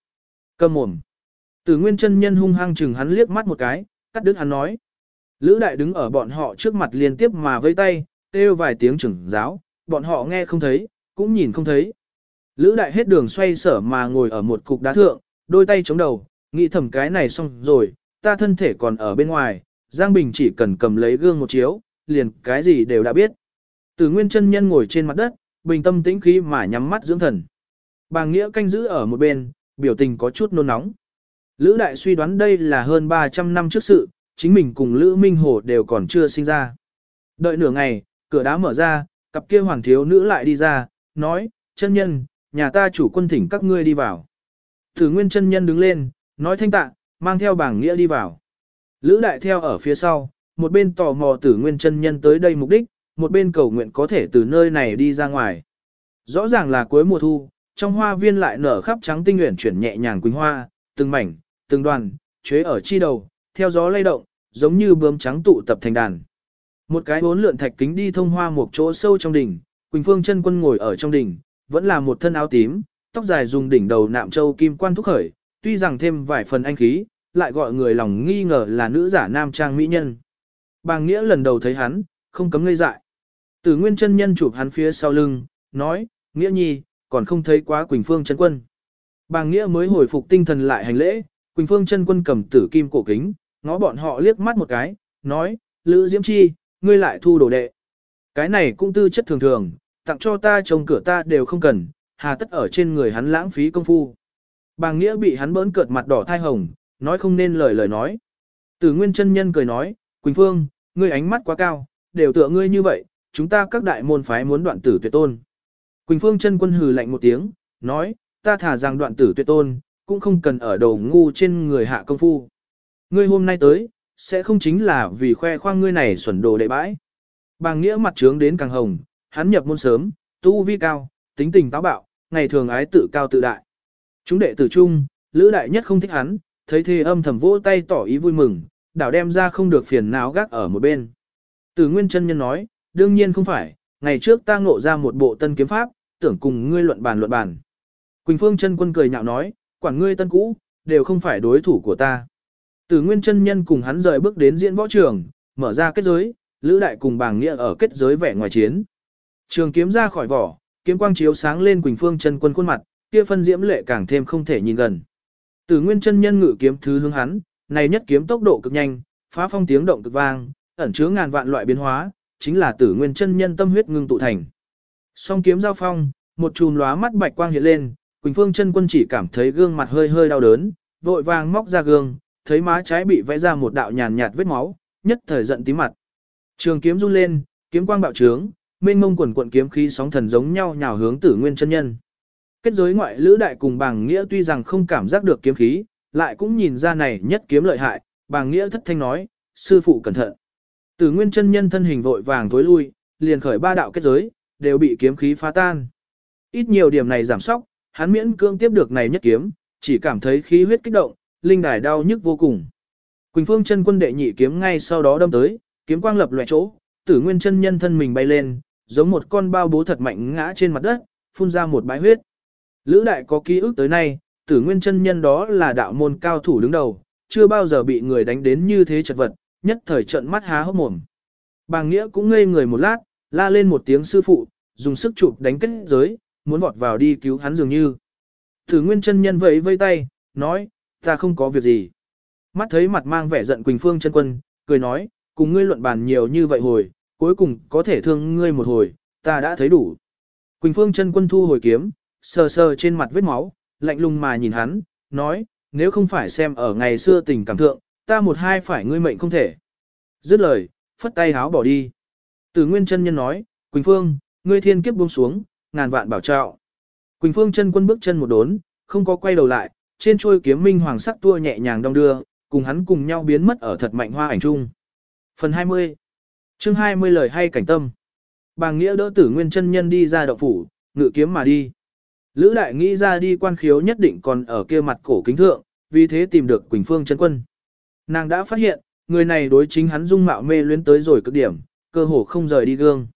Câm mồm. Tử nguyên chân nhân hung hăng chừng hắn liếc mắt một cái, cắt đứt hắn nói. Lữ đại đứng ở bọn họ trước mặt liên tiếp mà vây tay, kêu vài tiếng trưởng giáo, bọn họ nghe không thấy, cũng nhìn không thấy. Lữ đại hết đường xoay sở mà ngồi ở một cục đá thượng, đôi tay chống đầu, nghĩ thầm cái này xong rồi, ta thân thể còn ở bên ngoài, Giang Bình chỉ cần cầm lấy gương một chiếu, liền cái gì đều đã biết. Từ nguyên chân nhân ngồi trên mặt đất, bình tâm tĩnh khí mà nhắm mắt dưỡng thần. Bàng Nghĩa canh giữ ở một bên, biểu tình có chút nôn nóng. Lữ Đại suy đoán đây là hơn 300 năm trước sự, chính mình cùng Lữ Minh Hồ đều còn chưa sinh ra. Đợi nửa ngày, cửa đá mở ra, cặp kia hoàng thiếu nữ lại đi ra, nói, chân nhân, nhà ta chủ quân thỉnh các ngươi đi vào. Thử nguyên chân nhân đứng lên, nói thanh tạ, mang theo bảng nghĩa đi vào. Lữ đại theo ở phía sau, một bên tò mò tử nguyên chân nhân tới đây mục đích, một bên cầu nguyện có thể từ nơi này đi ra ngoài. Rõ ràng là cuối mùa thu, trong hoa viên lại nở khắp trắng tinh nguyện chuyển nhẹ nhàng quỳnh hoa, từng mảnh, từng đoàn, chế ở chi đầu, theo gió lay động, giống như bướm trắng tụ tập thành đàn. Một cái bốn lượn thạch kính đi thông hoa một chỗ sâu trong đỉnh, Quỳnh Phương chân quân ngồi ở trong đỉnh, vẫn là một thân áo tím, tóc dài dùng đỉnh đầu nạm châu kim quan thúc khởi, tuy rằng thêm vài phần anh khí, lại gọi người lòng nghi ngờ là nữ giả nam trang mỹ nhân. Bàng Nghĩa lần đầu thấy hắn, không cấm ngây dại. Tử Nguyên chân nhân chụp hắn phía sau lưng, nói, Nghĩa nhi, còn không thấy quá Quỳnh Phương chân quân. Bàng Nghĩa mới hồi phục tinh thần lại hành lễ, Quỳnh Phương chân quân cầm tử kim cổ kính, ngó bọn họ liếc mắt một cái, nói, Lữ Diễm Chi, ngươi lại thu đồ đệ. Cái này cũng tư chất thường thường, tặng cho ta trông cửa ta đều không cần, hà tất ở trên người hắn lãng phí công phu. Bàng Nghĩa bị hắn bỡn cợt mặt đỏ thai hồng, nói không nên lời lời nói. Tử Nguyên chân nhân cười nói, Quỳnh Phương, ngươi ánh mắt quá cao, đều tựa ngươi như vậy, chúng ta các đại môn phái muốn đoạn tử tuyệt tôn. Quỳnh Phương chân quân hừ lạnh một tiếng, nói, ta thả rằng đoạn tử tuyệt tôn, cũng không cần ở đầu ngu trên người hạ công phu. Ngươi hôm nay tới, sẽ không chính là vì khoe khoang ngươi này xuẩn đồ đệ bãi. Bàng nghĩa mặt trướng đến càng hồng, hắn nhập môn sớm, tu vi cao, tính tình táo bạo, ngày thường ái tự cao tự đại. Chúng đệ tử trung, lữ đại nhất không thích hắn, thấy thế âm thầm vỗ tay tỏ ý vui mừng, đảo đem ra không được phiền não gác ở một bên. Từ nguyên chân nhân nói, đương nhiên không phải, ngày trước ta ngộ ra một bộ tân kiếm pháp, tưởng cùng ngươi luận bàn luận bàn. Quỳnh Phương chân quân cười nhạo nói, quản ngươi tân cũ, đều không phải đối thủ của ta. Từ nguyên chân nhân cùng hắn rời bước đến diễn võ trường, mở ra kết giới, lữ đại cùng bàng nghĩa ở kết giới vẻ ngoài chiến. Trường kiếm ra khỏi vỏ, kiếm quang chiếu sáng lên Quỳnh Phương chân quân khuôn mặt, kia phân diễm lệ càng thêm không thể nhìn gần. Tử nguyên chân nhân ngự kiếm thứ hướng hắn, này nhất kiếm tốc độ cực nhanh, phá phong tiếng động cực vang, ẩn chứa ngàn vạn loại biến hóa, chính là tử nguyên chân nhân tâm huyết ngưng tụ thành. Song kiếm giao phong, một chùm lóa mắt bạch quang hiện lên, Quỳnh Phương chân quân chỉ cảm thấy gương mặt hơi hơi đau đớn, vội vàng móc ra gương, thấy má trái bị vẽ ra một đạo nhàn nhạt vết máu, nhất thời giận tím mặt. Trường kiếm run lên, kiếm quang bạo trướng, mênh mông quần quận kiếm khí sóng thần giống nhau nhào hướng Tử Nguyên chân nhân. Kết giới ngoại lữ đại cùng Bàng Nghĩa tuy rằng không cảm giác được kiếm khí, lại cũng nhìn ra này nhất kiếm lợi hại, Bàng Nghĩa thất thanh nói, sư phụ cẩn thận. Tử Nguyên chân nhân thân hình vội vàng tối lui, liền khởi ba đạo kết giới, đều bị kiếm khí phá tan. Ít nhiều điểm này giảm sóc, hắn miễn cương tiếp được này nhất kiếm, chỉ cảm thấy khí huyết kích động, linh đài đau nhức vô cùng. Quỳnh Phương chân quân đệ nhị kiếm ngay sau đó đâm tới, kiếm quang lập loè chỗ, Tử Nguyên chân nhân thân mình bay lên, giống một con bao bố thật mạnh ngã trên mặt đất, phun ra một bãi huyết. Lữ đại có ký ức tới nay, Tử Nguyên chân nhân đó là đạo môn cao thủ đứng đầu, chưa bao giờ bị người đánh đến như thế chật vật, nhất thời trận mắt há hốc mồm. Bàng Nghĩa cũng ngây người một lát, la lên một tiếng sư phụ, dùng sức chụp đánh kết giới, muốn vọt vào đi cứu hắn dường như. Tử Nguyên chân nhân vẫy vây tay, nói, ta không có việc gì. Mắt thấy mặt mang vẻ giận Quỳnh Phương chân quân, cười nói, cùng ngươi luận bàn nhiều như vậy hồi, cuối cùng có thể thương ngươi một hồi, ta đã thấy đủ. Quỳnh Phương chân quân thu hồi kiếm, sờ sờ trên mặt vết máu, lạnh lùng mà nhìn hắn, nói, nếu không phải xem ở ngày xưa tình cảm thượng, ta một hai phải ngươi mệnh không thể. Dứt lời, phất tay háo bỏ đi. Tử Nguyên chân nhân nói, Quỳnh Phương, ngươi thiên kiếp buông xuống, ngàn vạn bảo trọng. Quỳnh Phương chân quân bước chân một đốn, không có quay đầu lại, trên trôi kiếm minh hoàng sắc tua nhẹ nhàng đong đưa, cùng hắn cùng nhau biến mất ở thật mạnh hoa ảnh trung. Phần 20 chương 20 lời hay cảnh tâm Bàng Nghĩa đỡ tử nguyên chân nhân đi ra động phủ, ngự kiếm mà đi. Lữ đại nghĩ ra đi quan khiếu nhất định còn ở kia mặt cổ kính thượng, vì thế tìm được Quỳnh Phương chân quân. Nàng đã phát hiện, người này đối chính hắn dung mạo mê luyến tới rồi cực điểm, cơ hồ không rời đi gương.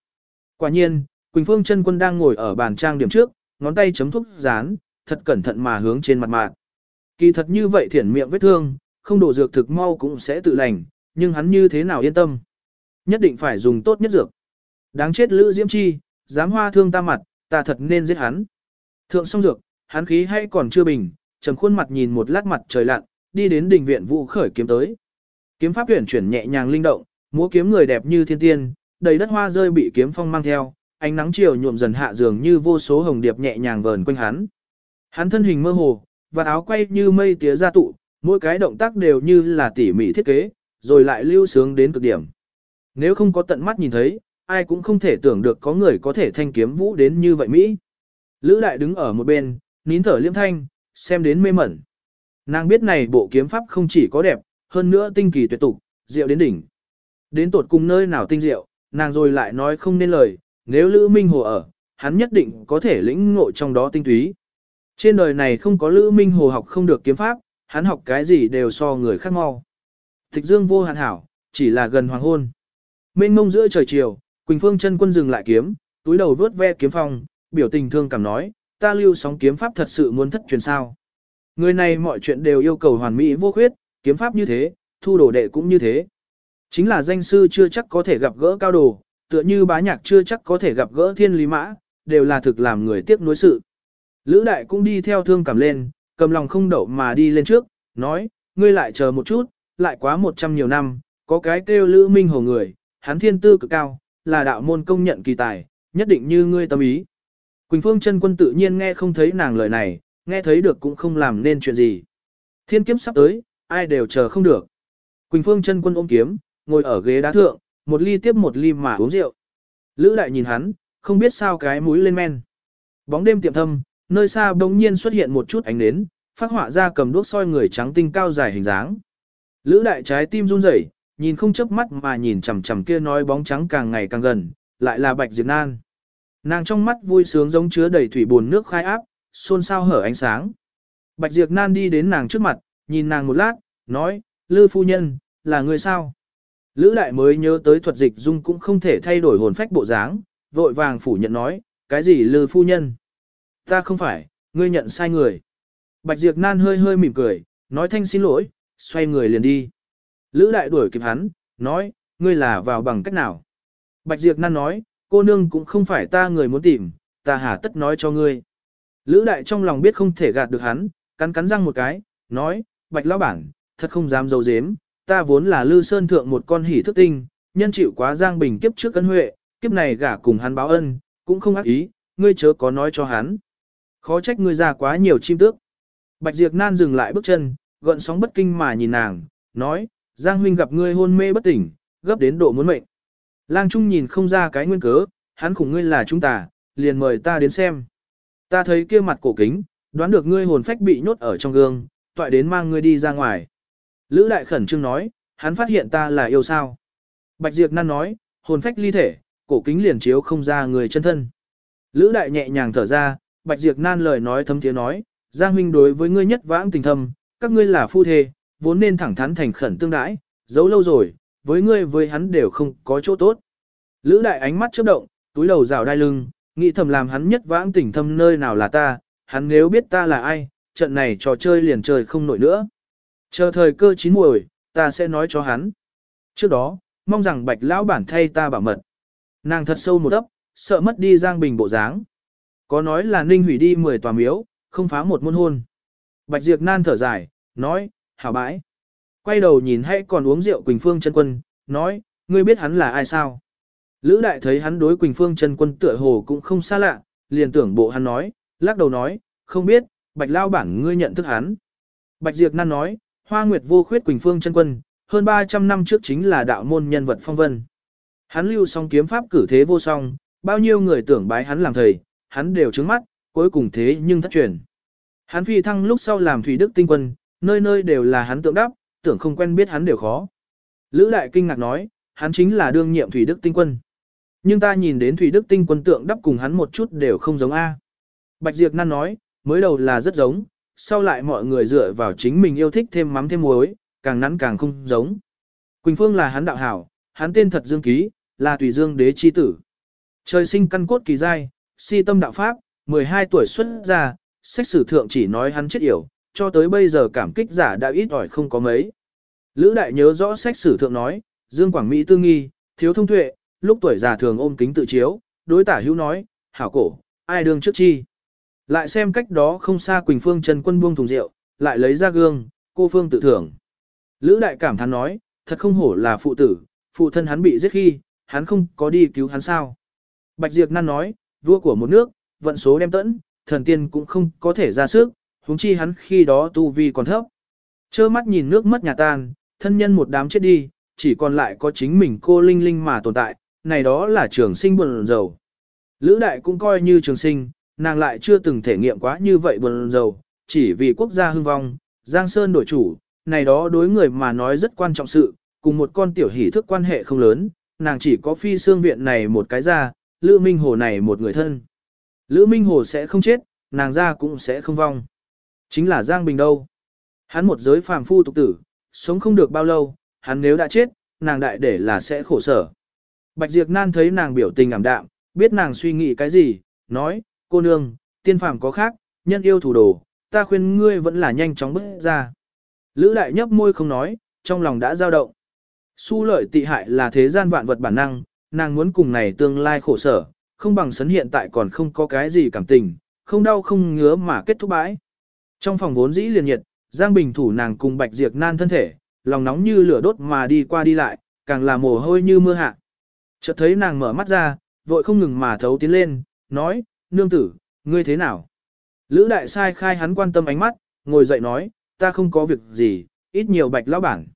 Quả nhiên, Quỳnh Phương chân quân đang ngồi ở bàn trang điểm trước, ngón tay chấm thuốc dán, thật cẩn thận mà hướng trên mặt mạng. Kỳ thật như vậy thiển miệng vết thương, không đổ dược thực mau cũng sẽ tự lành, nhưng hắn như thế nào yên tâm. Nhất định phải dùng tốt nhất dược. Đáng chết Lữ Diễm Chi, dám hoa thương ta mặt, ta thật nên giết hắn. Thượng xong dược, hắn khí hay còn chưa bình, trầm khuôn mặt nhìn một lát mặt trời lặn, đi đến đình viện vũ khởi kiếm tới. Kiếm pháp chuyển chuyển nhẹ nhàng linh động, múa kiếm người đẹp như thiên tiên, đầy đất hoa rơi bị kiếm phong mang theo, ánh nắng chiều nhuộm dần hạ dường như vô số hồng điệp nhẹ nhàng vờn quanh hắn. Hắn thân hình mơ hồ, và áo quay như mây tía ra tụ, mỗi cái động tác đều như là tỉ mỉ thiết kế, rồi lại lưu sướng đến cực điểm. Nếu không có tận mắt nhìn thấy, ai cũng không thể tưởng được có người có thể thanh kiếm vũ đến như vậy Mỹ. Lữ đại đứng ở một bên, nín thở liêm thanh, xem đến mê mẩn. Nàng biết này bộ kiếm pháp không chỉ có đẹp, hơn nữa tinh kỳ tuyệt tục, diệu đến đỉnh. Đến tột cùng nơi nào tinh diệu, nàng rồi lại nói không nên lời, nếu Lữ Minh Hồ ở, hắn nhất định có thể lĩnh ngộ trong đó tinh túy. Trên đời này không có Lữ Minh Hồ học không được kiếm pháp, hắn học cái gì đều so người khác mau. Tịch dương vô hạn hảo, chỉ là gần hoàng hôn. Mênh mông giữa trời chiều, Quỳnh Phương chân quân dừng lại kiếm, túi đầu vớt ve kiếm phong, biểu tình thương cảm nói, ta lưu sóng kiếm pháp thật sự muốn thất truyền sao. Người này mọi chuyện đều yêu cầu hoàn mỹ vô khuyết, kiếm pháp như thế, thu đồ đệ cũng như thế. Chính là danh sư chưa chắc có thể gặp gỡ cao đồ, tựa như bá nhạc chưa chắc có thể gặp gỡ thiên lý mã, đều là thực làm người tiếc nuối sự. Lữ đại cũng đi theo thương cảm lên, cầm lòng không đậu mà đi lên trước, nói, ngươi lại chờ một chút, lại quá một trăm nhiều năm, có cái kêu Lữ Minh Hồ người, hắn thiên tư cực cao, là đạo môn công nhận kỳ tài, nhất định như ngươi tâm ý. Quỳnh Phương chân quân tự nhiên nghe không thấy nàng lời này, nghe thấy được cũng không làm nên chuyện gì. Thiên kiếp sắp tới, ai đều chờ không được. Quỳnh Phương chân quân ôm kiếm, ngồi ở ghế đá thượng, một ly tiếp một ly mà uống rượu. Lữ đại nhìn hắn, không biết sao cái mũi lên men. Bóng đêm tiệm thâm, nơi xa bỗng nhiên xuất hiện một chút ánh nến, phát họa ra cầm đuốc soi người trắng tinh cao dài hình dáng. Lữ đại trái tim run rẩy, nhìn không chớp mắt mà nhìn chằm chằm kia nói bóng trắng càng ngày càng gần, lại là Bạch Diệp Nan. Nàng trong mắt vui sướng giống chứa đầy thủy buồn nước khai áp, xôn xao hở ánh sáng. Bạch Diệp Nan đi đến nàng trước mặt, nhìn nàng một lát, nói, Lư phu nhân, là người sao? Lữ đại mới nhớ tới thuật dịch dung cũng không thể thay đổi hồn phách bộ dáng, vội vàng phủ nhận nói, cái gì Lư phu nhân? Ta không phải, ngươi nhận sai người. Bạch Diệp Nan hơi hơi mỉm cười, nói thanh xin lỗi, xoay người liền đi. Lữ đại đuổi kịp hắn, nói, ngươi là vào bằng cách nào? Bạch Diệp Nan nói, cô nương cũng không phải ta người muốn tìm, ta hà tất nói cho ngươi. Lữ đại trong lòng biết không thể gạt được hắn, cắn cắn răng một cái, nói, Bạch lão bản, thật không dám dấu dếm, ta vốn là lư sơn thượng một con hỉ thức tinh, nhân chịu quá giang bình kiếp trước cân huệ, kiếp này gả cùng hắn báo ân, cũng không ác ý, ngươi chớ có nói cho hắn. Khó trách ngươi ra quá nhiều chim tước. Bạch Diệp Nan dừng lại bước chân, gợn sóng bất kinh mà nhìn nàng, nói, Giang huynh gặp ngươi hôn mê bất tỉnh, gấp đến độ muốn mệnh. Lang Trung nhìn không ra cái nguyên cớ, hắn khủng ngươi là chúng ta, liền mời ta đến xem. Ta thấy kia mặt cổ kính, đoán được ngươi hồn phách bị nhốt ở trong gương, toại đến mang ngươi đi ra ngoài. Lữ đại khẩn trương nói, hắn phát hiện ta là yêu sao. Bạch Diệp Nan nói, hồn phách ly thể, cổ kính liền chiếu không ra người chân thân. Lữ đại nhẹ nhàng thở ra, Bạch Diệp Nan lời nói thấm tiếng nói, Giang huynh đối với ngươi nhất vãng tình thâm, các ngươi là phu thê, vốn nên thẳng thắn thành khẩn tương đãi, giấu lâu rồi, với ngươi với hắn đều không có chỗ tốt. Lữ đại ánh mắt chớp động, túi đầu rào đai lưng, nghĩ thầm làm hắn nhất vãng tỉnh thâm nơi nào là ta, hắn nếu biết ta là ai, trận này trò chơi liền chơi không nổi nữa. Chờ thời cơ chín muồi, ta sẽ nói cho hắn. Trước đó, mong rằng bạch lão bản thay ta bảo mật. Nàng thật sâu một ấp, sợ mất đi Giang Bình bộ dáng. Có nói là ninh hủy đi 10 tòa miếu, không phá một môn hôn. Bạch Diệp nan thở dài, nói, hảo bãi. Quay đầu nhìn hãy còn uống rượu Quỳnh Phương chân quân, nói, ngươi biết hắn là ai sao? Lữ đại thấy hắn đối Quỳnh Phương chân quân tựa hồ cũng không xa lạ, liền tưởng bộ hắn nói, lắc đầu nói, không biết, Bạch Lao bản ngươi nhận thức hắn. Bạch Diệp nan nói, Hoa Nguyệt vô khuyết Quỳnh Phương chân quân, hơn 300 năm trước chính là đạo môn nhân vật phong vân. Hắn lưu song kiếm pháp cử thế vô song, bao nhiêu người tưởng bái hắn làm thầy, hắn đều trứng mắt, cuối cùng thế nhưng thất truyền. Hắn phi thăng lúc sau làm thủy đức tinh quân, nơi nơi đều là hắn tượng đắp, tưởng không quen biết hắn đều khó. Lữ đại kinh ngạc nói, hắn chính là đương nhiệm thủy đức tinh quân. Nhưng ta nhìn đến thủy đức tinh quân tượng đắp cùng hắn một chút đều không giống A. Bạch Diệp Nan nói, mới đầu là rất giống, sau lại mọi người dựa vào chính mình yêu thích thêm mắm thêm muối, càng nắn càng không giống. Quỳnh Phương là hắn đạo hảo, hắn tên thật Dương Ký, là tùy dương đế chi tử. Trời sinh căn cốt kỳ giai, si tâm đạo pháp, 12 tuổi xuất ra, sách sử thượng chỉ nói hắn chết yểu, cho tới bây giờ cảm kích giả đã ít ỏi không có mấy. Lữ đại nhớ rõ sách sử thượng nói, Dương Quảng Mỹ tư nghi, thiếu thông tuệ, lúc tuổi già thường ôm kính tự chiếu, đối tả hữu nói, hảo cổ, ai đương trước chi. Lại xem cách đó không xa Quỳnh Phương Trần Quân buông thùng rượu, lại lấy ra gương, cô Phương tự thưởng. Lữ đại cảm thán nói, thật không hổ là phụ tử, phụ thân hắn bị giết khi, hắn không có đi cứu hắn sao. Bạch Diệp Nan nói, vua của một nước, vận số đem tẫn, thần tiên cũng không có thể ra sức, huống chi hắn khi đó tu vi còn thấp. Chơ mắt nhìn nước mất nhà tan, thân nhân một đám chết đi, chỉ còn lại có chính mình cô Linh Linh mà tồn tại, này đó là trường sinh buồn dầu. Lữ đại cũng coi như trường sinh, nàng lại chưa từng thể nghiệm quá như vậy buồn dầu, chỉ vì quốc gia hưng vong, Giang Sơn đổi chủ, này đó đối người mà nói rất quan trọng sự, cùng một con tiểu hỷ thức quan hệ không lớn, nàng chỉ có phi xương viện này một cái ra, Lữ Minh Hồ này một người thân. Lữ Minh Hồ sẽ không chết, nàng ra cũng sẽ không vong. Chính là Giang Bình đâu. Hắn một giới phàm phu tục tử, sống không được bao lâu, hắn nếu đã chết, nàng đại để là sẽ khổ sở. Bạch Diệp Nan thấy nàng biểu tình ảm đạm, biết nàng suy nghĩ cái gì, nói, cô nương, tiên phàm có khác, nhân yêu thủ đồ, ta khuyên ngươi vẫn là nhanh chóng bước ra. Lữ đại nhấp môi không nói, trong lòng đã dao động. Su lợi tị hại là thế gian vạn vật bản năng, nàng muốn cùng này tương lai khổ sở, không bằng sấn hiện tại còn không có cái gì cảm tình, không đau không ngứa mà kết thúc bãi. Trong phòng vốn dĩ liền nhiệt, Giang Bình thủ nàng cùng Bạch Diệp nan thân thể, lòng nóng như lửa đốt mà đi qua đi lại, càng là mồ hôi như mưa hạ. Chợt thấy nàng mở mắt ra, vội không ngừng mà thấu tiến lên, nói, nương tử, ngươi thế nào? Lữ đại sai khai hắn quan tâm ánh mắt, ngồi dậy nói, ta không có việc gì, ít nhiều bạch lão bản.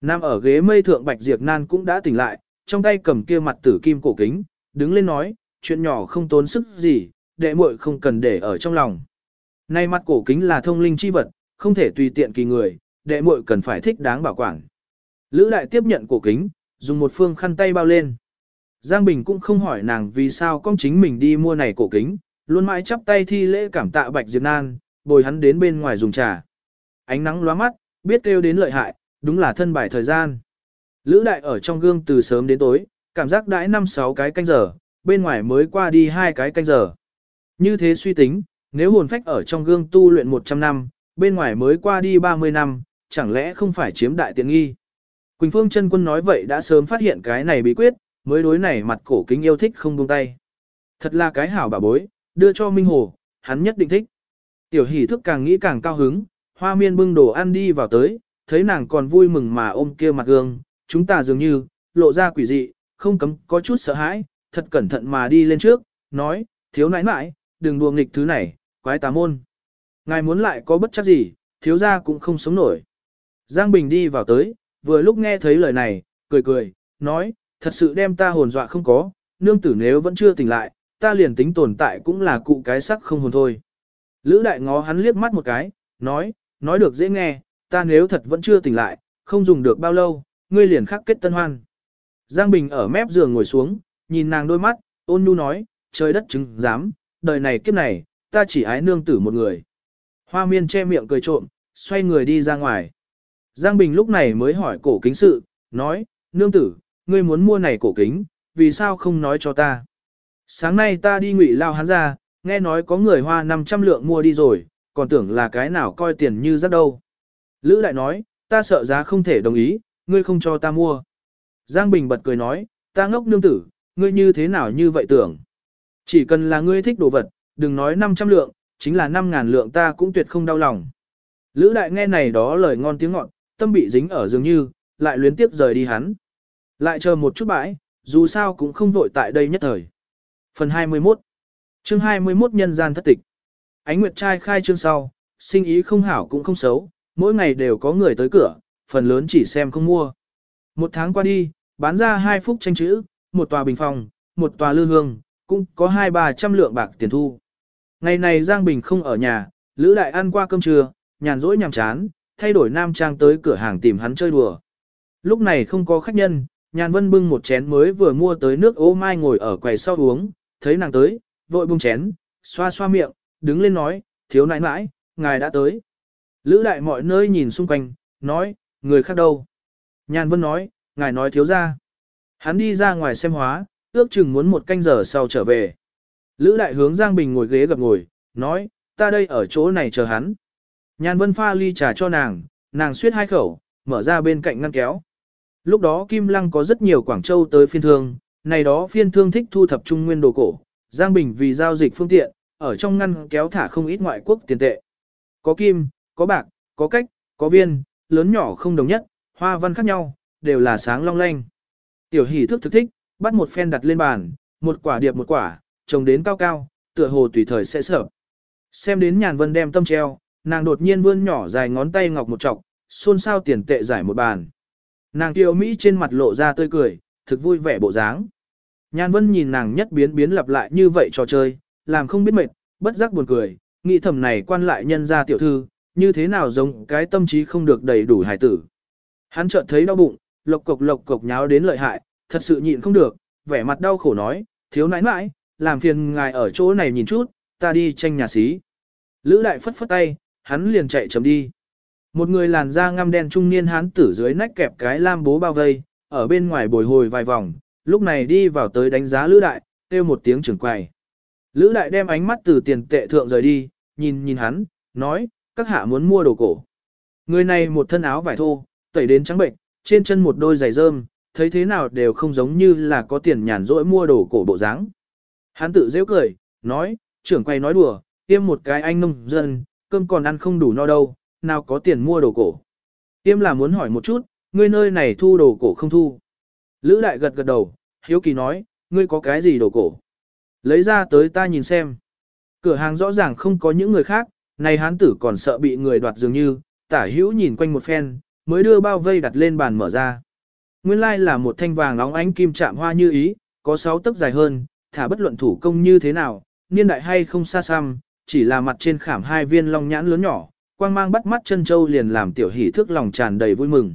Nam ở ghế mây thượng bạch diệp nan cũng đã tỉnh lại, trong tay cầm kia mặt tử kim cổ kính, đứng lên nói, chuyện nhỏ không tốn sức gì, đệ muội không cần để ở trong lòng. Nay mặt cổ kính là thông linh chi vật, không thể tùy tiện kỳ người, đệ muội cần phải thích đáng bảo quản. Lữ đại tiếp nhận cổ kính, dùng một phương khăn tay bao lên. Giang Bình cũng không hỏi nàng vì sao con chính mình đi mua này cổ kính, luôn mãi chắp tay thi lễ cảm tạ Bạch Diệp Nan, bồi hắn đến bên ngoài dùng trà. Ánh nắng lóa mắt, biết kêu đến lợi hại, đúng là thân bài thời gian. Lữ đại ở trong gương từ sớm đến tối, cảm giác đãi năm sáu cái canh giờ, bên ngoài mới qua đi hai cái canh giờ. Như thế suy tính, nếu hồn phách ở trong gương tu luyện 100 năm, bên ngoài mới qua đi 30 năm, chẳng lẽ không phải chiếm đại tiện nghi. Quỳnh Phương chân quân nói vậy đã sớm phát hiện cái này bí quyết, mới đối này mặt cổ kính yêu thích không buông tay. Thật là cái hảo bà bối, đưa cho Minh Hồ, hắn nhất định thích. Tiểu hỷ thức càng nghĩ càng cao hứng, hoa miên bưng đồ ăn đi vào tới, thấy nàng còn vui mừng mà ôm kia mặt gương, chúng ta dường như, lộ ra quỷ dị, không cấm có chút sợ hãi, thật cẩn thận mà đi lên trước, nói, thiếu nãi nãi, đừng đùa nghịch thứ này, quái tà môn. Ngài muốn lại có bất chắc gì, thiếu gia cũng không sống nổi. Giang Bình đi vào tới, vừa lúc nghe thấy lời này, cười cười, nói, thật sự đem ta hồn dọa không có, nương tử nếu vẫn chưa tỉnh lại, ta liền tính tồn tại cũng là cụ cái sắc không hồn thôi. Lữ đại ngó hắn liếc mắt một cái, nói, nói được dễ nghe, ta nếu thật vẫn chưa tỉnh lại, không dùng được bao lâu, ngươi liền khắc kết tân hoan. Giang Bình ở mép giường ngồi xuống, nhìn nàng đôi mắt, ôn nhu nói, trời đất chứng dám, đời này kiếp này, ta chỉ ái nương tử một người. Hoa miên che miệng cười trộm, xoay người đi ra ngoài. Giang Bình lúc này mới hỏi cổ kính sự, nói, nương tử, ngươi muốn mua này cổ kính, vì sao không nói cho ta? Sáng nay ta đi ngụy lao hắn ra, nghe nói có người hoa 500 lượng mua đi rồi, còn tưởng là cái nào coi tiền như rất đâu. Lữ đại nói, ta sợ giá không thể đồng ý, ngươi không cho ta mua. Giang Bình bật cười nói, ta ngốc nương tử, ngươi như thế nào như vậy tưởng. Chỉ cần là ngươi thích đồ vật, đừng nói 500 lượng, chính là 5.000 lượng ta cũng tuyệt không đau lòng. Lữ đại nghe này đó lời ngon tiếng ngọt, tâm bị dính ở dường như, lại luyến tiếp rời đi hắn. Lại chờ một chút bãi, dù sao cũng không vội tại đây nhất thời. Phần 21 Chương 21 Nhân gian thất tịch Ánh Nguyệt trai khai chương sau, sinh ý không hảo cũng không xấu, mỗi ngày đều có người tới cửa, phần lớn chỉ xem không mua. Một tháng qua đi, bán ra hai phúc tranh chữ, một tòa bình phòng, một tòa lư hương, cũng có hai ba trăm lượng bạc tiền thu. Ngày này Giang Bình không ở nhà, Lữ Đại ăn qua cơm trưa, nhàn rỗi nhàm chán, thay đổi nam trang tới cửa hàng tìm hắn chơi đùa. Lúc này không có khách nhân, nhàn vân bưng một chén mới vừa mua tới nước ô mai ngồi ở quầy sau uống, thấy nàng tới, vội bưng chén, xoa xoa miệng, đứng lên nói, thiếu nãi nãi, ngài đã tới. Lữ đại mọi nơi nhìn xung quanh, nói, người khác đâu. Nhàn vân nói, ngài nói thiếu ra. Hắn đi ra ngoài xem hóa, ước chừng muốn một canh giờ sau trở về. Lữ đại hướng Giang Bình ngồi ghế gặp ngồi, nói, ta đây ở chỗ này chờ hắn. Nhàn vân pha ly trà cho nàng, nàng suyết hai khẩu, mở ra bên cạnh ngăn kéo. Lúc đó Kim Lăng có rất nhiều Quảng Châu tới phiên thương, này đó phiên thương thích thu thập trung nguyên đồ cổ. Giang Bình vì giao dịch phương tiện, ở trong ngăn kéo thả không ít ngoại quốc tiền tệ. Có kim, có bạc, có cách, có viên, lớn nhỏ không đồng nhất, hoa văn khác nhau, đều là sáng long lanh. Tiểu hỷ thức thực thích, bắt một phen đặt lên bàn, một quả điệp một quả, trồng đến cao cao, tựa hồ tùy thời sẽ sợ. Xem đến nhàn vân đem tâm treo, nàng đột nhiên vươn nhỏ dài ngón tay ngọc một trọc, xôn xao tiền tệ giải một bàn. Nàng kiều Mỹ trên mặt lộ ra tươi cười, thực vui vẻ bộ dáng. Nhàn vân nhìn nàng nhất biến biến lặp lại như vậy trò chơi, làm không biết mệt, bất giác buồn cười, nghĩ thầm này quan lại nhân ra tiểu thư, như thế nào giống cái tâm trí không được đầy đủ hài tử. Hắn chợt thấy đau bụng, lộc cộc lộc cộc nháo đến lợi hại, thật sự nhịn không được, vẻ mặt đau khổ nói, thiếu nãi nãi, làm phiền ngài ở chỗ này nhìn chút, ta đi tranh nhà xí. Lữ đại phất phất tay, hắn liền chạy chấm đi. Một người làn da ngăm đen trung niên hán tử dưới nách kẹp cái lam bố bao vây, ở bên ngoài bồi hồi vài vòng, lúc này đi vào tới đánh giá Lữ đại, kêu một tiếng trưởng quầy. Lữ đại đem ánh mắt từ tiền tệ thượng rời đi, nhìn nhìn hắn, nói, các hạ muốn mua đồ cổ. Người này một thân áo vải thô, tẩy đến trắng bệnh, trên chân một đôi giày rơm, thấy thế nào đều không giống như là có tiền nhàn rỗi mua đồ cổ bộ dáng. Hắn tự dễ cười, nói, trưởng quay nói đùa, tiêm một cái anh nông dân, cơm còn ăn không đủ no đâu, nào có tiền mua đồ cổ. Tiêm là muốn hỏi một chút, ngươi nơi này thu đồ cổ không thu. Lữ đại gật gật đầu, hiếu kỳ nói, ngươi có cái gì đồ cổ. Lấy ra tới ta nhìn xem. Cửa hàng rõ ràng không có những người khác, này hán tử còn sợ bị người đoạt dường như, tả hữu nhìn quanh một phen, mới đưa bao vây đặt lên bàn mở ra. Nguyên lai like là một thanh vàng óng ánh kim chạm hoa như ý, có 6 tấc dài hơn, thả bất luận thủ công như thế nào, niên đại hay không xa xăm, chỉ là mặt trên khảm hai viên long nhãn lớn nhỏ, quang mang bắt mắt chân châu liền làm tiểu hỷ thức lòng tràn đầy vui mừng.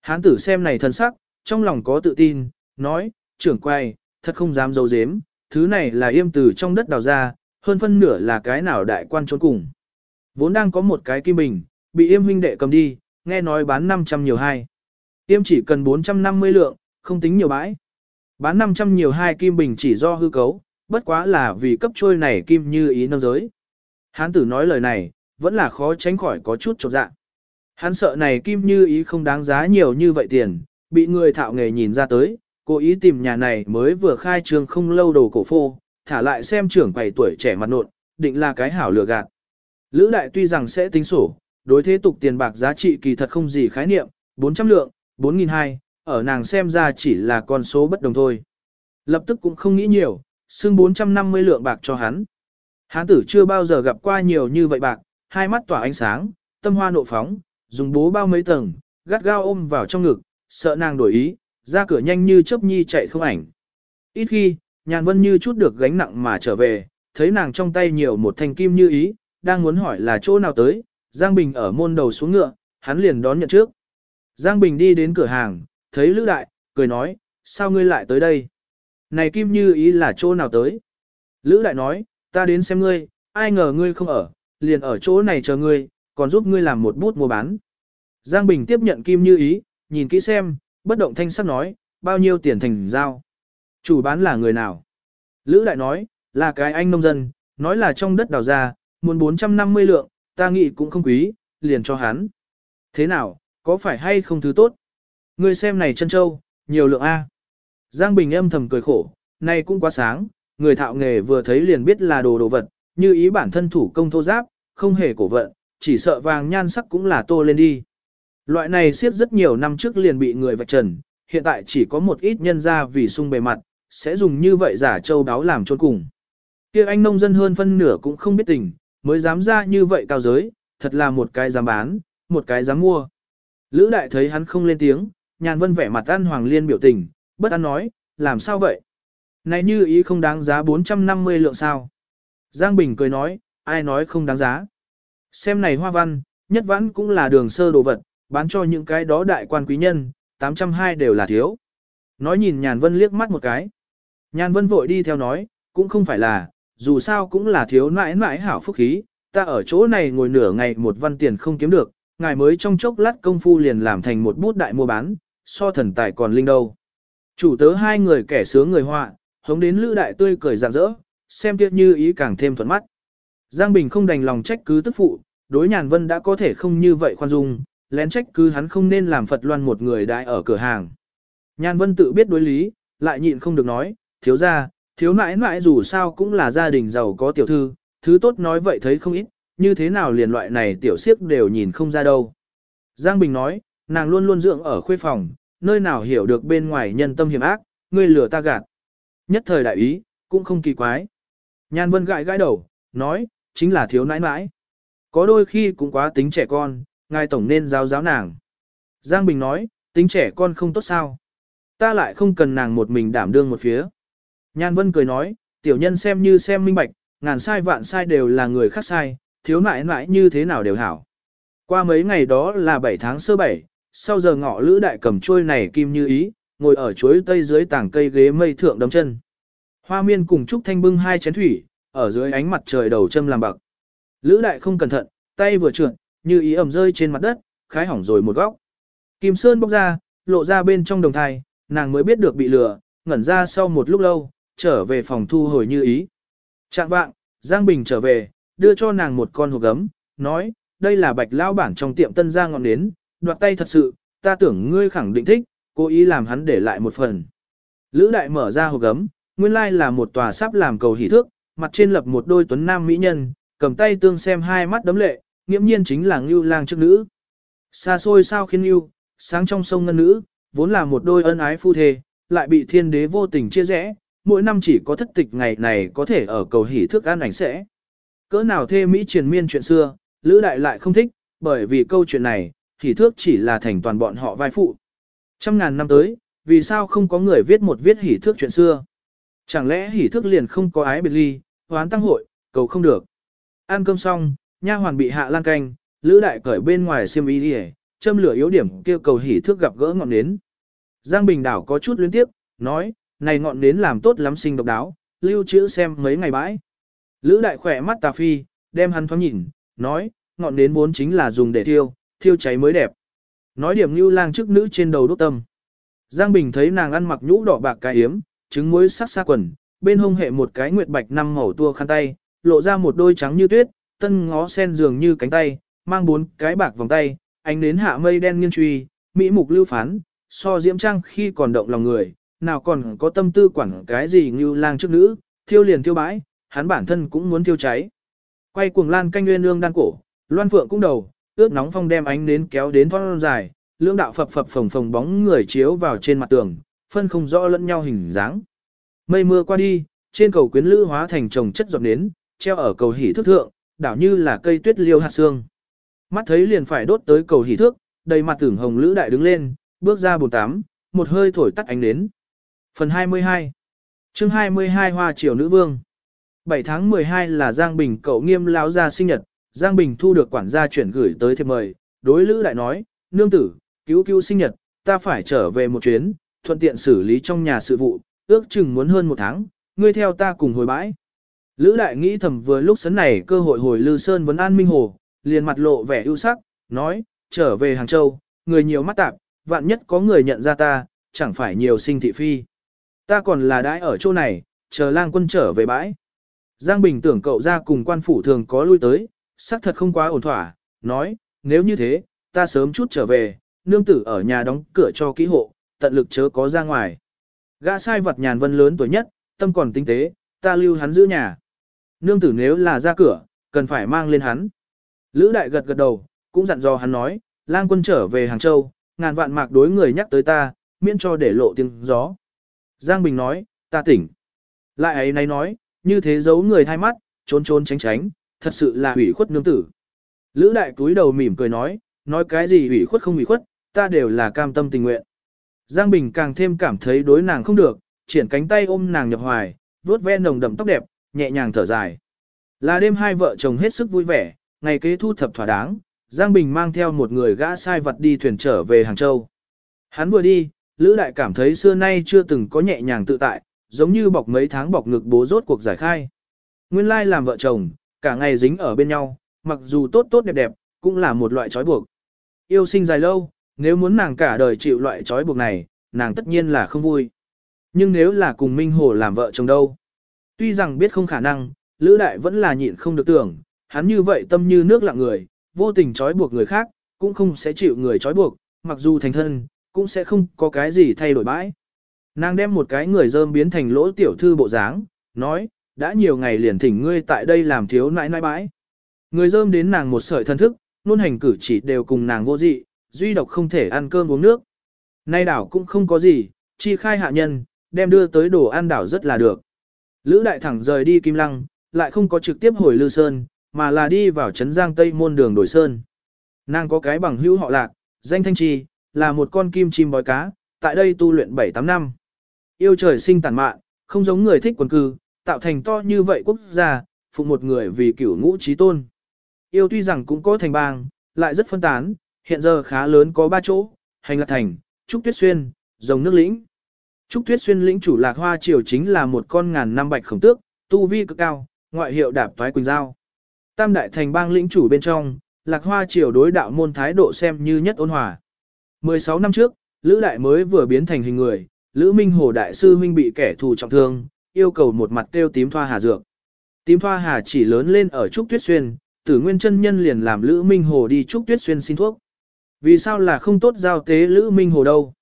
Hán tử xem này thân sắc, trong lòng có tự tin, nói, trưởng quay, thật không dám dấu dếm, thứ này là yêm từ trong đất đào ra, hơn phân nửa là cái nào đại quan trốn cùng. Vốn đang có một cái kim bình, bị yêm huynh đệ cầm đi, nghe nói bán 500 nhiều hai. Yêm chỉ cần 450 lượng, không tính nhiều bãi. Bán 500 nhiều hai kim bình chỉ do hư cấu, bất quá là vì cấp trôi này kim như ý nâng giới. Hán tử nói lời này, vẫn là khó tránh khỏi có chút trột dạ. Hắn sợ này kim như ý không đáng giá nhiều như vậy tiền, bị người thạo nghề nhìn ra tới, cố ý tìm nhà này mới vừa khai trương không lâu đồ cổ phô, thả lại xem trưởng quầy tuổi trẻ mặt nộn, định là cái hảo lừa gạt. Lữ đại tuy rằng sẽ tính sổ, đối thế tục tiền bạc giá trị kỳ thật không gì khái niệm, 400 lượng, 4.200, ở nàng xem ra chỉ là con số bất đồng thôi. Lập tức cũng không nghĩ nhiều, xưng 450 lượng bạc cho hắn. Hán tử chưa bao giờ gặp qua nhiều như vậy bạc, hai mắt tỏa ánh sáng, tâm hoa nộ phóng, dùng bố bao mấy tầng, gắt gao ôm vào trong ngực, sợ nàng đổi ý, ra cửa nhanh như chớp nhi chạy không ảnh. Ít khi, nhàn vân như chút được gánh nặng mà trở về, thấy nàng trong tay nhiều một thanh kim như ý, đang muốn hỏi là chỗ nào tới, Giang Bình ở môn đầu xuống ngựa, hắn liền đón nhận trước. Giang Bình đi đến cửa hàng, thấy Lữ Đại, cười nói, sao ngươi lại tới đây? Này kim như ý là chỗ nào tới? Lữ Đại nói, ta đến xem ngươi, ai ngờ ngươi không ở, liền ở chỗ này chờ ngươi, còn giúp ngươi làm một bút mua bán. Giang Bình tiếp nhận kim như ý, nhìn kỹ xem, bất động thanh sắc nói, bao nhiêu tiền thành giao. Chủ bán là người nào? Lữ Đại nói, là cái anh nông dân, nói là trong đất đào ra, muốn 450 lượng, ta nghĩ cũng không quý, liền cho hắn. Thế nào, có phải hay không thứ tốt? Ngươi xem này chân châu, nhiều lượng A. Giang Bình âm thầm cười khổ, này cũng quá sáng, người thạo nghề vừa thấy liền biết là đồ đồ vật, như ý bản thân thủ công thô giáp, không hề cổ vận, chỉ sợ vàng nhan sắc cũng là tô lên đi. Loại này siết rất nhiều năm trước liền bị người vạch trần, hiện tại chỉ có một ít nhân ra vì sung bề mặt, sẽ dùng như vậy giả châu đáo làm trôn cùng. kia anh nông dân hơn phân nửa cũng không biết tình, mới dám ra như vậy cao giới, thật là một cái dám bán, một cái dám mua. Lữ đại thấy hắn không lên tiếng, nhàn vân vẻ mặt ăn hoàng liên biểu tình, bất an nói, làm sao vậy? Này như ý không đáng giá 450 lượng sao? Giang Bình cười nói, ai nói không đáng giá? Xem này hoa văn, nhất vãn cũng là đường sơ đồ vật, bán cho những cái đó đại quan quý nhân, 820 đều là thiếu. Nói nhìn nhàn vân liếc mắt một cái. Nhàn vân vội đi theo nói, cũng không phải là, dù sao cũng là thiếu nãi nãi hảo phúc khí, ta ở chỗ này ngồi nửa ngày một văn tiền không kiếm được, ngài mới trong chốc lát công phu liền làm thành một bút đại mua bán, so thần tài còn linh đâu. Chủ tớ hai người kẻ sướng người họa, hống đến lữ đại tươi cười rạng rỡ, xem tiết như ý càng thêm thuận mắt. Giang Bình không đành lòng trách cứ tức phụ, đối nhàn vân đã có thể không như vậy khoan dung, lén trách cứ hắn không nên làm Phật loan một người đại ở cửa hàng. Nhàn vân tự biết đối lý, lại nhịn không được nói, thiếu ra, thiếu nãi nãi dù sao cũng là gia đình giàu có tiểu thư, thứ tốt nói vậy thấy không ít, như thế nào liền loại này tiểu siếp đều nhìn không ra đâu. Giang Bình nói, nàng luôn luôn dưỡng ở khuê phòng, nơi nào hiểu được bên ngoài nhân tâm hiểm ác, ngươi lừa ta gạt. Nhất thời đại ý, cũng không kỳ quái. Nhan Vân gãi gãi đầu, nói, chính là thiếu nãi nãi. Có đôi khi cũng quá tính trẻ con, ngài tổng nên giáo giáo nàng. Giang Bình nói, tính trẻ con không tốt sao. Ta lại không cần nàng một mình đảm đương một phía. Nhan Vân cười nói, tiểu nhân xem như xem minh bạch, ngàn sai vạn sai đều là người khác sai, thiếu nãi nãi như thế nào đều hảo. Qua mấy ngày đó là 7 tháng sơ 7, sau giờ ngọ lữ đại cầm trôi này kim như ý, ngồi ở chuối tây dưới tảng cây ghế mây thượng đấm chân. Hoa miên cùng Trúc Thanh bưng hai chén thủy, ở dưới ánh mặt trời đầu châm làm bạc. Lữ đại không cẩn thận, tay vừa trượt, như ý ẩm rơi trên mặt đất, khái hỏng rồi một góc. Kim Sơn bốc ra, lộ ra bên trong đồng thai, nàng mới biết được bị lừa, ngẩn ra sau một lúc lâu, trở về phòng thu hồi như ý. Trạng vạng, Giang Bình trở về, đưa cho nàng một con hộp gấm, nói, đây là bạch lao bản trong tiệm tân gia ngọn nến, đoạt tay thật sự, ta tưởng ngươi khẳng định thích, cố ý làm hắn để lại một phần. Lữ đại mở ra hộp gấm, nguyên lai là một tòa sắp làm cầu hỷ thước, mặt trên lập một đôi tuấn nam mỹ nhân, cầm tay tương xem hai mắt đấm lệ, nghiễm nhiên chính là ngưu lang trước nữ. Xa xôi sao khiến ngưu, sáng trong sông ngân nữ, vốn là một đôi ân ái phu thề, lại bị thiên đế vô tình chia rẽ, mỗi năm chỉ có thất tịch ngày này có thể ở cầu hỷ thước an ảnh sẽ. Cỡ nào thê Mỹ triền miên chuyện xưa, Lữ Đại lại không thích, bởi vì câu chuyện này, hỷ thước chỉ là thành toàn bọn họ vai phụ. Trăm ngàn năm tới, vì sao không có người viết một viết hỷ thước chuyện xưa? Chẳng lẽ hỷ thước liền không có ái biệt ly, hoán tăng hội, cầu không được. Ăn cơm xong, nha hoàn bị hạ lan canh, Lữ Đại cởi bên ngoài xiêm y đi châm lửa yếu điểm kêu cầu hỉ thước gặp gỡ ngọn nến. Giang Bình Đảo có chút luyến tiếp, nói, này ngọn nến làm tốt lắm sinh độc đáo, lưu trữ xem mấy ngày bãi. Lữ đại khỏe mắt tà phi, đem hắn thoáng nhìn, nói, ngọn nến vốn chính là dùng để thiêu, thiêu cháy mới đẹp. Nói điểm như lang trước nữ trên đầu đốt tâm. Giang Bình thấy nàng ăn mặc nhũ đỏ bạc cái yếm, trứng muối sắc xa quần, bên hông hệ một cái nguyệt bạch năm màu tua khăn tay, lộ ra một đôi trắng như tuyết, tân ngó sen dường như cánh tay, mang bốn cái bạc vòng tay, ánh đến hạ mây đen nghiêng truy, mỹ mục lưu phán, so diễm trang khi còn động lòng người, nào còn có tâm tư quản cái gì như lang trước nữ, thiêu liền thiêu bãi, hắn bản thân cũng muốn thiêu cháy. Quay cuồng lan canh nguyên lương đan cổ, loan phượng cũng đầu, ước nóng phong đem ánh nến kéo đến thoát dài, lưỡng đạo phập phập phồng phồng bóng người chiếu vào trên mặt tường, phân không rõ lẫn nhau hình dáng. Mây mưa qua đi, trên cầu quyến lữ hóa thành chồng chất giọt nến, treo ở cầu hỉ thước thượng, đảo như là cây tuyết liêu hạt xương. Mắt thấy liền phải đốt tới cầu hỉ thước, đầy mặt tưởng hồng lữ đại đứng lên, bước ra bồn tám, một hơi thổi tắt ánh nến. Phần 22 chương 22 Hoa Triều Nữ Vương 7 tháng 12 là Giang Bình cậu nghiêm lão gia sinh nhật, Giang Bình thu được quản gia chuyển gửi tới thiệp mời, đối Lữ đại nói, nương tử, cứu cứu sinh nhật, ta phải trở về một chuyến, thuận tiện xử lý trong nhà sự vụ, ước chừng muốn hơn một tháng, ngươi theo ta cùng hồi bãi. Lữ đại nghĩ thầm vừa lúc sấn này cơ hội hồi Lư Sơn vấn an Minh Hồ, liền mặt lộ vẻ ưu sắc, nói, trở về Hàng Châu, người nhiều mắt tạp, vạn nhất có người nhận ra ta, chẳng phải nhiều sinh thị phi. Ta còn là đãi ở chỗ này, chờ lang quân trở về bãi. Giang Bình tưởng cậu ra cùng quan phủ thường có lui tới, xác thật không quá ổn thỏa, nói, nếu như thế, ta sớm chút trở về, nương tử ở nhà đóng cửa cho kỹ hộ, tận lực chớ có ra ngoài. Gã sai vật nhàn vân lớn tuổi nhất, tâm còn tinh tế, ta lưu hắn giữ nhà. Nương tử nếu là ra cửa, cần phải mang lên hắn. Lữ đại gật gật đầu, cũng dặn dò hắn nói, lang quân trở về Hàng Châu, ngàn vạn mạc đối người nhắc tới ta, miễn cho để lộ tiếng gió. Giang Bình nói, ta tỉnh. Lại ấy nay nói, như thế giấu người thay mắt, trốn trốn tránh tránh, thật sự là hủy khuất nương tử. Lữ đại túi đầu mỉm cười nói, nói cái gì hủy khuất không hủy khuất, ta đều là cam tâm tình nguyện. Giang Bình càng thêm cảm thấy đối nàng không được, triển cánh tay ôm nàng nhập hoài, vuốt ve nồng đậm tóc đẹp, nhẹ nhàng thở dài. Là đêm hai vợ chồng hết sức vui vẻ, ngày kế thu thập thỏa đáng, Giang Bình mang theo một người gã sai vật đi thuyền trở về Hàng Châu. Hắn vừa đi, Lữ Đại cảm thấy xưa nay chưa từng có nhẹ nhàng tự tại, giống như bọc mấy tháng bọc ngực bố rốt cuộc giải khai. Nguyên lai làm vợ chồng, cả ngày dính ở bên nhau, mặc dù tốt tốt đẹp đẹp, cũng là một loại trói buộc. Yêu sinh dài lâu, nếu muốn nàng cả đời chịu loại trói buộc này, nàng tất nhiên là không vui. Nhưng nếu là cùng Minh Hồ làm vợ chồng đâu? Tuy rằng biết không khả năng, Lữ Đại vẫn là nhịn không được tưởng, hắn như vậy tâm như nước lặng người, vô tình trói buộc người khác, cũng không sẽ chịu người trói buộc, mặc dù thành thân, cũng sẽ không có cái gì thay đổi bãi. Nàng đem một cái người dơm biến thành lỗ tiểu thư bộ dáng, nói, đã nhiều ngày liền thỉnh ngươi tại đây làm thiếu nãi nãi bãi. Người dơm đến nàng một sợi thân thức, luôn hành cử chỉ đều cùng nàng vô dị, duy độc không thể ăn cơm uống nước. Nay đảo cũng không có gì, chi khai hạ nhân, đem đưa tới đồ ăn đảo rất là được. Lữ đại thẳng rời đi Kim Lăng, lại không có trực tiếp hồi Lư Sơn, mà là đi vào Trấn Giang Tây môn đường đổi Sơn. Nàng có cái bằng hữu họ lạc, danh thanh trì, là một con kim chim bói cá, tại đây tu luyện 7-8 năm. Yêu trời sinh tàn mạn, không giống người thích quần cư, tạo thành to như vậy quốc gia, phụ một người vì cửu ngũ trí tôn. Yêu tuy rằng cũng có thành bang, lại rất phân tán, hiện giờ khá lớn có ba chỗ, hành lạc thành, trúc tuyết xuyên, rồng nước lĩnh. Trúc tuyết xuyên lĩnh chủ lạc hoa triều chính là một con ngàn năm bạch khổng tước, tu vi cực cao, ngoại hiệu đạp thoái quỳnh giao. Tam đại thành bang lĩnh chủ bên trong, lạc hoa triều đối đạo môn thái độ xem như nhất ôn hòa. 16 năm trước, Lữ Đại mới vừa biến thành hình người, Lữ Minh Hồ Đại Sư Huynh bị kẻ thù trọng thương, yêu cầu một mặt tiêu tím thoa hà dược. Tím thoa hà chỉ lớn lên ở Trúc Tuyết Xuyên, tử nguyên chân nhân liền làm Lữ Minh Hồ đi Trúc Tuyết Xuyên xin thuốc. Vì sao là không tốt giao tế Lữ Minh Hồ đâu?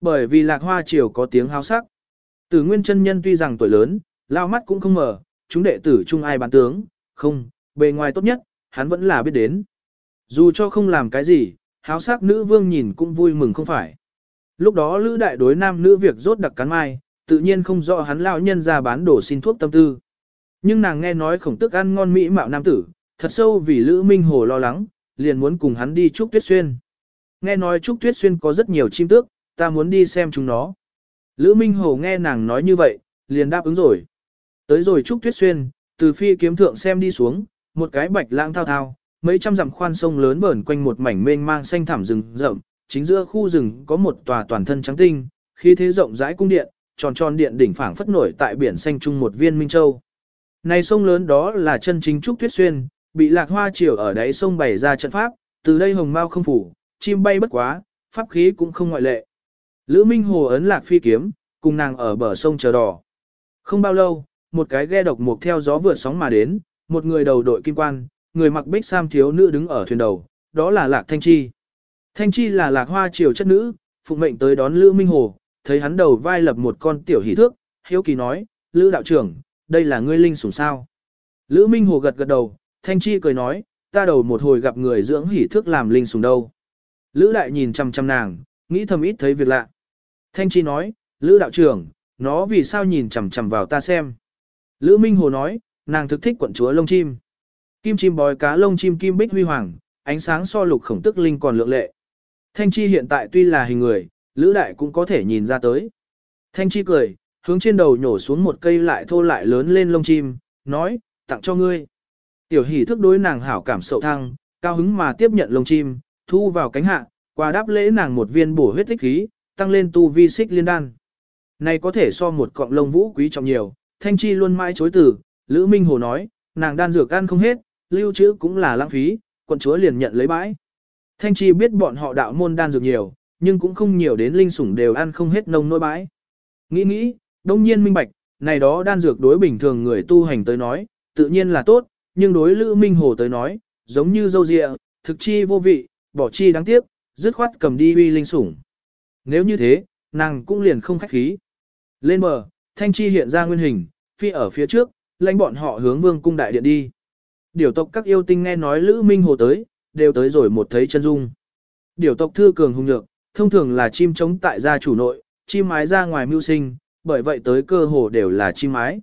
Bởi vì lạc hoa triều có tiếng háo sắc. Tử nguyên chân nhân tuy rằng tuổi lớn, lao mắt cũng không mở, chúng đệ tử chung ai bán tướng, không, bề ngoài tốt nhất, hắn vẫn là biết đến. Dù cho không làm cái gì, háo sắc nữ vương nhìn cũng vui mừng không phải. Lúc đó lữ đại đối nam nữ việc rốt đặc cắn mai, tự nhiên không rõ hắn lão nhân ra bán đồ xin thuốc tâm tư. Nhưng nàng nghe nói khổng tức ăn ngon mỹ mạo nam tử, thật sâu vì Lữ Minh Hồ lo lắng, liền muốn cùng hắn đi Trúc Tuyết Xuyên. Nghe nói Trúc Tuyết Xuyên có rất nhiều chim tước, ta muốn đi xem chúng nó. Lữ Minh Hồ nghe nàng nói như vậy, liền đáp ứng rồi. Tới rồi Trúc Tuyết Xuyên, từ phi kiếm thượng xem đi xuống, một cái bạch lãng thao thao, mấy trăm dặm khoan sông lớn vờn quanh một mảnh mênh mang xanh thảm rừng rậm, chính giữa khu rừng có một tòa toàn thân trắng tinh, khí thế rộng rãi cung điện, tròn tròn điện đỉnh phảng phất nổi tại biển xanh chung một viên minh châu. Này sông lớn đó là chân chính trúc tuyết xuyên, bị lạc hoa chiều ở đáy sông bày ra trận pháp, từ đây hồng Mao không phủ, chim bay bất quá, pháp khí cũng không ngoại lệ. Lữ Minh Hồ ấn lạc phi kiếm, cùng nàng ở bờ sông chờ đỏ. Không bao lâu, một cái ghe độc mục theo gió vượt sóng mà đến, một người đầu đội kim quan, người mặc bích sam thiếu nữ đứng ở thuyền đầu, đó là Lạc Thanh Chi. Thanh Chi là Lạc Hoa triều chất nữ, phụ mệnh tới đón Lữ Minh Hồ, thấy hắn đầu vai lập một con tiểu hỷ thước, hiếu kỳ nói, Lữ đạo trưởng, đây là ngươi linh sủng sao. Lữ Minh Hồ gật gật đầu, Thanh Chi cười nói, ta đầu một hồi gặp người dưỡng hỷ thước làm linh sủng đâu. Lữ đại nhìn chăm chăm nàng, nghĩ thầm ít thấy việc lạ. Thanh Chi nói, Lữ đạo trưởng, nó vì sao nhìn chằm chằm vào ta xem. Lữ Minh Hồ nói, nàng thực thích quận chúa lông chim. Kim chim bói cá lông chim kim bích huy hoàng, ánh sáng so lục khổng tức linh còn lượng lệ. Thanh chi hiện tại tuy là hình người, lữ đại cũng có thể nhìn ra tới. Thanh chi cười, hướng trên đầu nhổ xuống một cây lại thô lại lớn lên lông chim, nói, tặng cho ngươi. Tiểu hỷ thức đối nàng hảo cảm sậu thăng, cao hứng mà tiếp nhận lông chim, thu vào cánh hạ, qua đáp lễ nàng một viên bổ huyết tích khí, tăng lên tu vi xích liên đan. Này có thể so một cọng lông vũ quý trọng nhiều, thanh chi luôn mãi chối từ, Lữ Minh Hồ nói, nàng đan dược ăn không hết, lưu trữ cũng là lãng phí, quận chúa liền nhận lấy bãi. Thanh Chi biết bọn họ đạo môn đan dược nhiều, nhưng cũng không nhiều đến linh sủng đều ăn không hết nông nỗi bãi. Nghĩ nghĩ, đông nhiên minh bạch, này đó đan dược đối bình thường người tu hành tới nói, tự nhiên là tốt, nhưng đối Lữ Minh Hồ tới nói, giống như dâu dịa, thực chi vô vị, bỏ chi đáng tiếc, dứt khoát cầm đi uy linh sủng. Nếu như thế, nàng cũng liền không khách khí. Lên bờ, Thanh Chi hiện ra nguyên hình, phi ở phía trước, lãnh bọn họ hướng vương cung đại điện đi. Điều tộc các yêu tinh nghe nói Lữ Minh Hồ tới, đều tới rồi một thấy chân dung. Điều tộc thư cường hùng nhược, thông thường là chim trống tại gia chủ nội, chim mái ra ngoài mưu sinh, bởi vậy tới cơ hồ đều là chim mái.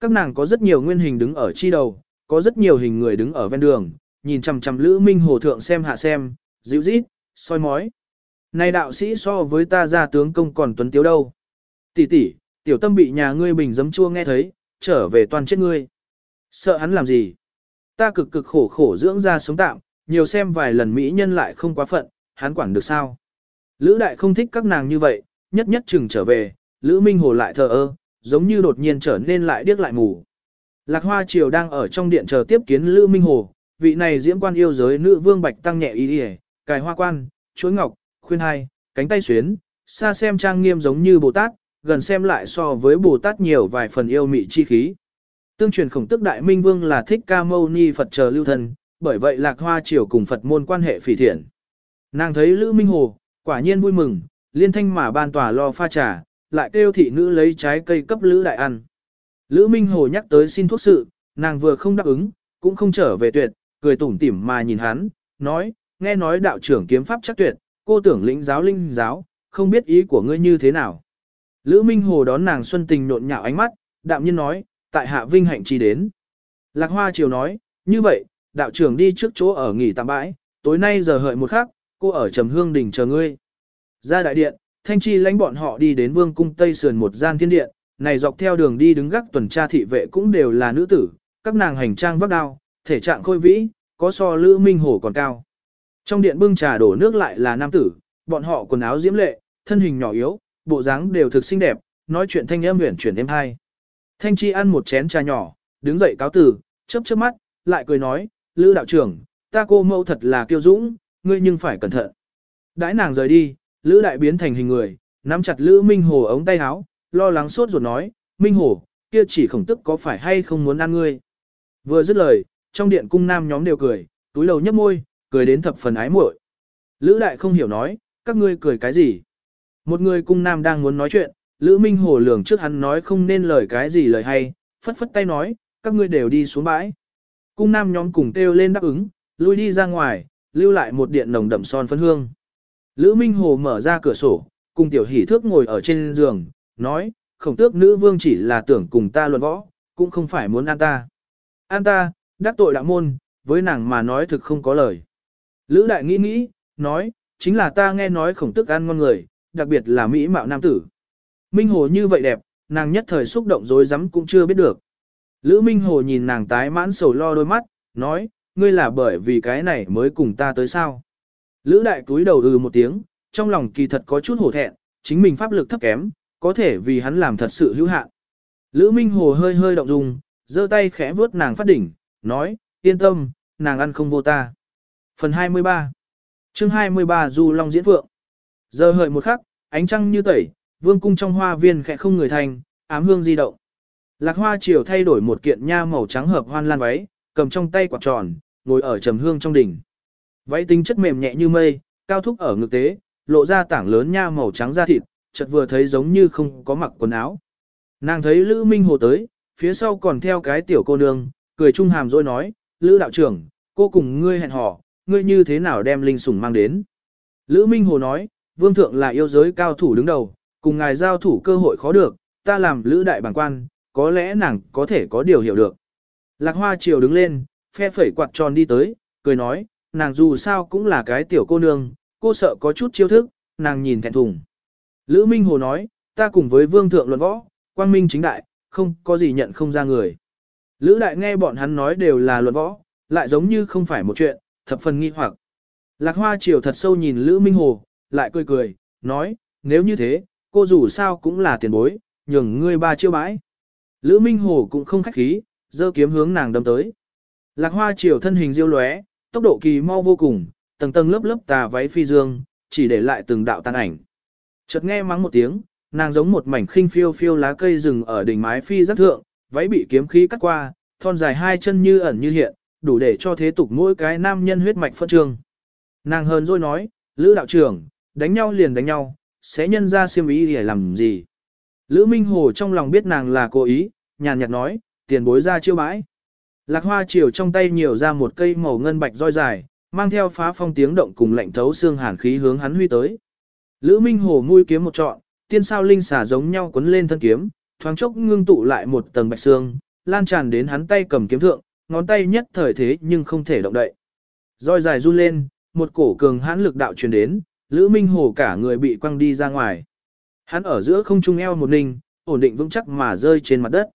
Các nàng có rất nhiều nguyên hình đứng ở chi đầu, có rất nhiều hình người đứng ở ven đường, nhìn chằm chằm Lữ Minh Hồ thượng xem hạ xem, dịu rít, soi mói. Này đạo sĩ so với ta ra tướng công còn tuấn tiếu đâu. Tỷ tỷ, tiểu tâm bị nhà ngươi bình giấm chua nghe thấy, trở về toàn chết ngươi. Sợ hắn làm gì? Ta cực cực khổ khổ dưỡng ra sống tạm, nhiều xem vài lần mỹ nhân lại không quá phận, hắn quản được sao? Lữ đại không thích các nàng như vậy, nhất nhất chừng trở về, Lữ Minh Hồ lại thờ ơ, giống như đột nhiên trở nên lại điếc lại mù. Lạc Hoa Triều đang ở trong điện chờ tiếp kiến Lữ Minh Hồ, vị này diễm quan yêu giới nữ vương bạch tăng nhẹ ý đi cài hoa quan, chuối ngọc, khuyên hai, cánh tay xuyến, xa xem trang nghiêm giống như Bồ Tát, gần xem lại so với Bồ Tát nhiều vài phần yêu mị chi khí. Tương truyền khổng tức đại minh vương là thích ca mâu ni Phật chờ lưu thần, bởi vậy lạc hoa triều cùng Phật môn quan hệ phỉ thiện. Nàng thấy Lữ Minh Hồ, quả nhiên vui mừng, liên thanh mà ban tòa lo pha trà, lại kêu thị nữ lấy trái cây cấp Lữ đại ăn. Lữ Minh Hồ nhắc tới xin thuốc sự, nàng vừa không đáp ứng, cũng không trở về tuyệt, cười tủm tỉm mà nhìn hắn, nói, nghe nói đạo trưởng kiếm pháp chắc tuyệt, cô tưởng lĩnh giáo linh giáo, không biết ý của ngươi như thế nào. Lữ Minh Hồ đón nàng xuân tình nộn nhạo ánh mắt, đạm nhiên nói, tại hạ vinh hạnh chi đến. Lạc Hoa Triều nói, như vậy, đạo trưởng đi trước chỗ ở nghỉ tạm bãi, tối nay giờ hợi một khắc, cô ở Trầm Hương Đình chờ ngươi. Ra đại điện, Thanh Chi lãnh bọn họ đi đến Vương cung Tây sườn một gian thiên điện, này dọc theo đường đi đứng gác tuần tra thị vệ cũng đều là nữ tử, các nàng hành trang vác đao, thể trạng khôi vĩ, có so Lữ Minh Hổ còn cao. Trong điện bưng trà đổ nước lại là nam tử, bọn họ quần áo diễm lệ, thân hình nhỏ yếu, bộ dáng đều thực xinh đẹp, nói chuyện thanh âm huyền chuyển êm hai. Thanh Chi ăn một chén trà nhỏ, đứng dậy cáo từ, chớp chớp mắt, lại cười nói, Lữ đạo trưởng, ta cô mẫu thật là kiêu dũng, ngươi nhưng phải cẩn thận. Đãi nàng rời đi, Lữ đại biến thành hình người, nắm chặt Lữ Minh Hồ ống tay áo, lo lắng sốt ruột nói, Minh Hồ, kia chỉ khổng tức có phải hay không muốn ăn ngươi. Vừa dứt lời, trong điện cung nam nhóm đều cười, túi lầu nhấp môi, cười đến thập phần ái muội. Lữ đại không hiểu nói, các ngươi cười cái gì. Một người cung nam đang muốn nói chuyện, Lữ Minh Hồ lường trước hắn nói không nên lời cái gì lời hay, phất phất tay nói, các ngươi đều đi xuống bãi. Cung nam nhóm cùng kêu lên đáp ứng, lui đi ra ngoài, lưu lại một điện nồng đậm son phấn hương. Lữ Minh Hồ mở ra cửa sổ, cùng tiểu hỷ thước ngồi ở trên giường, nói, khổng tước nữ vương chỉ là tưởng cùng ta luận võ, cũng không phải muốn an ta. An ta, đắc tội đạo môn, với nàng mà nói thực không có lời. Lữ đại nghĩ nghĩ, nói, chính là ta nghe nói khổng tước ăn ngon người, đặc biệt là mỹ mạo nam tử. Minh Hồ như vậy đẹp, nàng nhất thời xúc động dối rắm cũng chưa biết được. Lữ Minh Hồ nhìn nàng tái mãn sầu lo đôi mắt, nói, ngươi là bởi vì cái này mới cùng ta tới sao. Lữ đại túi đầu ừ một tiếng, trong lòng kỳ thật có chút hổ thẹn, chính mình pháp lực thấp kém, có thể vì hắn làm thật sự hữu hạn. Lữ Minh Hồ hơi hơi động dung, giơ tay khẽ vuốt nàng phát đỉnh, nói, yên tâm, nàng ăn không vô ta. Phần 23 chương 23 Du Long Diễn Phượng Giờ hợi một khắc, ánh trăng như tẩy, vương cung trong hoa viên khẽ không người thành, ám hương di động. Lạc hoa chiều thay đổi một kiện nha màu trắng hợp hoan lan váy, cầm trong tay quạt tròn, ngồi ở trầm hương trong đỉnh. Váy tinh chất mềm nhẹ như mây, cao thúc ở ngực tế, lộ ra tảng lớn nha màu trắng da thịt, chợt vừa thấy giống như không có mặc quần áo. Nàng thấy Lữ Minh Hồ tới, phía sau còn theo cái tiểu cô nương, cười trung hàm rồi nói, Lữ đạo trưởng, cô cùng ngươi hẹn hò, ngươi như thế nào đem linh sủng mang đến. Lữ Minh Hồ nói, vương thượng là yêu giới cao thủ đứng đầu, cùng ngài giao thủ cơ hội khó được, ta làm Lữ đại bản quan, có lẽ nàng có thể có điều hiểu được. Lạc Hoa chiều đứng lên, phe phẩy quạt tròn đi tới, cười nói, nàng dù sao cũng là cái tiểu cô nương, cô sợ có chút chiêu thức, nàng nhìn thẹn thùng. Lữ Minh Hồ nói, ta cùng với vương thượng luận võ, quang minh chính đại, không có gì nhận không ra người. Lữ đại nghe bọn hắn nói đều là luận võ, lại giống như không phải một chuyện, thập phần nghi hoặc. Lạc Hoa chiều thật sâu nhìn Lữ Minh Hồ, lại cười cười, nói, nếu như thế, cô dù sao cũng là tiền bối, nhường ngươi ba chiêu bãi. Lữ Minh Hồ cũng không khách khí, giơ kiếm hướng nàng đâm tới. Lạc Hoa Triều thân hình diêu lóe, tốc độ kỳ mau vô cùng, tầng tầng lớp lớp tà váy phi dương, chỉ để lại từng đạo tàn ảnh. Chợt nghe mắng một tiếng, nàng giống một mảnh khinh phiêu phiêu lá cây rừng ở đỉnh mái phi rất thượng, váy bị kiếm khí cắt qua, thon dài hai chân như ẩn như hiện, đủ để cho thế tục mỗi cái nam nhân huyết mạch phân trương. Nàng hờn rồi nói, Lữ đạo trưởng, đánh nhau liền đánh nhau, sẽ nhân ra siêm ý để làm gì. Lữ Minh Hồ trong lòng biết nàng là cố ý, nhàn nhạt nói, tiền bối ra chiêu bãi. Lạc hoa chiều trong tay nhiều ra một cây màu ngân bạch roi dài, mang theo phá phong tiếng động cùng lạnh thấu xương hàn khí hướng hắn huy tới. Lữ Minh Hồ mũi kiếm một trọn, tiên sao linh xả giống nhau quấn lên thân kiếm, thoáng chốc ngưng tụ lại một tầng bạch xương, lan tràn đến hắn tay cầm kiếm thượng, ngón tay nhất thời thế nhưng không thể động đậy. Roi dài run lên, một cổ cường hãn lực đạo truyền đến, Lữ Minh Hồ cả người bị quăng đi ra ngoài. Hắn ở giữa không trung eo một ninh, ổn định vững chắc mà rơi trên mặt đất.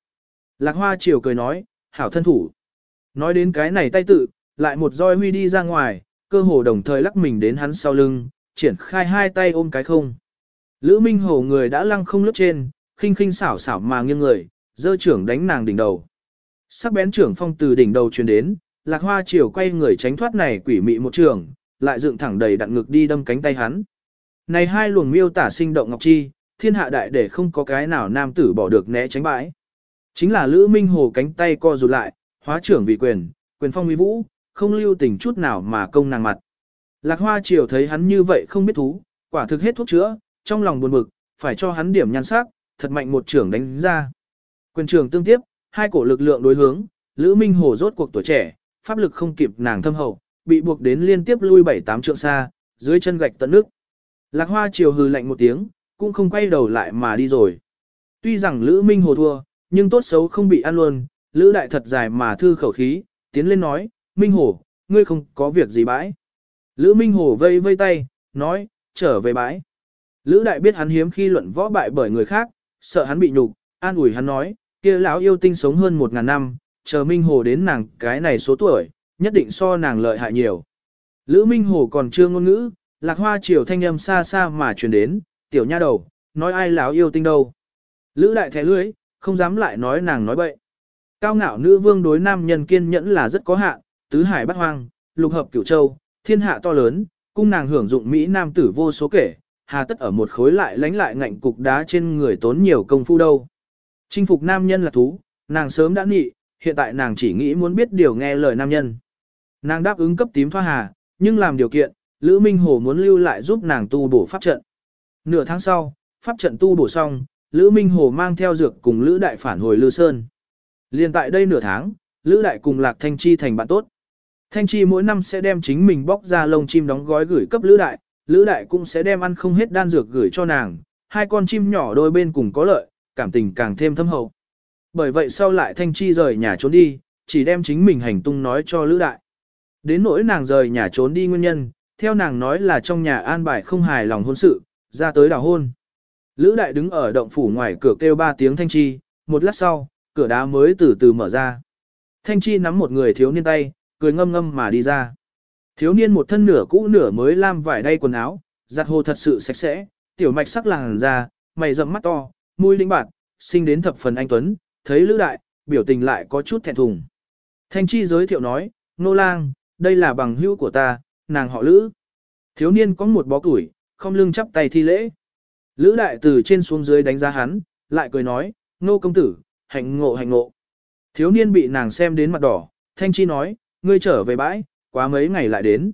Lạc Hoa chiều cười nói, hảo thân thủ. Nói đến cái này tay tự, lại một roi huy đi ra ngoài, cơ hồ đồng thời lắc mình đến hắn sau lưng, triển khai hai tay ôm cái không. Lữ Minh Hồ người đã lăng không lướt trên, khinh khinh xảo xảo mà nghiêng người, dơ trưởng đánh nàng đỉnh đầu. Sắc bén trưởng phong từ đỉnh đầu truyền đến, Lạc Hoa chiều quay người tránh thoát này quỷ mị một trường, lại dựng thẳng đầy đặn ngực đi đâm cánh tay hắn. Này hai luồng miêu tả sinh động ngọc chi, thiên hạ đại để không có cái nào nam tử bỏ được né tránh bãi. Chính là Lữ Minh Hồ cánh tay co rụt lại, hóa trưởng vị quyền, quyền phong uy vũ, không lưu tình chút nào mà công nàng mặt. Lạc Hoa Triều thấy hắn như vậy không biết thú, quả thực hết thuốc chữa, trong lòng buồn bực, phải cho hắn điểm nhan sắc, thật mạnh một trưởng đánh ra. Quyền trưởng tương tiếp, hai cổ lực lượng đối hướng, Lữ Minh Hồ rốt cuộc tuổi trẻ, pháp lực không kịp nàng thâm hậu, bị buộc đến liên tiếp lui bảy tám trượng xa, dưới chân gạch tận nước. Lạc Hoa Triều hừ lạnh một tiếng, cũng không quay đầu lại mà đi rồi. Tuy rằng Lữ Minh Hồ thua, nhưng tốt xấu không bị ăn luôn, Lữ Đại thật dài mà thư khẩu khí, tiến lên nói, Minh Hồ, ngươi không có việc gì bãi. Lữ Minh Hồ vây vây tay, nói, trở về bãi. Lữ Đại biết hắn hiếm khi luận võ bại bởi người khác, sợ hắn bị nhục, an ủi hắn nói, kia lão yêu tinh sống hơn một ngàn năm, chờ Minh Hồ đến nàng cái này số tuổi, nhất định so nàng lợi hại nhiều. Lữ Minh Hồ còn chưa ngôn ngữ, lạc hoa chiều thanh âm xa xa mà truyền đến, tiểu nha đầu, nói ai lão yêu tinh đâu. Lữ đại thẻ lưới, không dám lại nói nàng nói bậy. Cao ngạo nữ vương đối nam nhân kiên nhẫn là rất có hạn, tứ hải bát hoang, lục hợp cửu châu, thiên hạ to lớn, cung nàng hưởng dụng Mỹ nam tử vô số kể, hà tất ở một khối lại lánh lại ngạnh cục đá trên người tốn nhiều công phu đâu. Chinh phục nam nhân là thú, nàng sớm đã nghị, hiện tại nàng chỉ nghĩ muốn biết điều nghe lời nam nhân. Nàng đáp ứng cấp tím thoa hà, nhưng làm điều kiện, Lữ Minh Hồ muốn lưu lại giúp nàng tu bổ pháp trận. Nửa tháng sau, pháp trận tu bổ xong, Lữ Minh Hồ mang theo dược cùng Lữ Đại phản hồi Lư Sơn. Liên tại đây nửa tháng, Lữ Đại cùng Lạc Thanh Chi thành bạn tốt. Thanh Chi mỗi năm sẽ đem chính mình bóc ra lông chim đóng gói gửi cấp Lữ Đại, Lữ Đại cũng sẽ đem ăn không hết đan dược gửi cho nàng, hai con chim nhỏ đôi bên cùng có lợi, cảm tình càng thêm thâm hậu. Bởi vậy sau lại Thanh Chi rời nhà trốn đi, chỉ đem chính mình hành tung nói cho Lữ Đại. Đến nỗi nàng rời nhà trốn đi nguyên nhân, theo nàng nói là trong nhà an bài không hài lòng hôn sự, ra tới đào hôn. Lữ đại đứng ở động phủ ngoài cửa kêu ba tiếng thanh chi, một lát sau, cửa đá mới từ từ mở ra. Thanh chi nắm một người thiếu niên tay, cười ngâm ngâm mà đi ra. Thiếu niên một thân nửa cũ nửa mới lam vải đay quần áo, giặt hồ thật sự sạch sẽ, tiểu mạch sắc làng ra, mày rậm mắt to, mũi linh bạt, sinh đến thập phần anh tuấn, thấy lữ đại, biểu tình lại có chút thẹn thùng. Thanh chi giới thiệu nói, nô lang, đây là bằng hữu của ta, nàng họ lữ. Thiếu niên có một bó củi, không lưng chắp tay thi lễ. Lữ đại từ trên xuống dưới đánh giá hắn, lại cười nói, nô công tử, hạnh ngộ hạnh ngộ. Thiếu niên bị nàng xem đến mặt đỏ, thanh chi nói, ngươi trở về bãi, quá mấy ngày lại đến.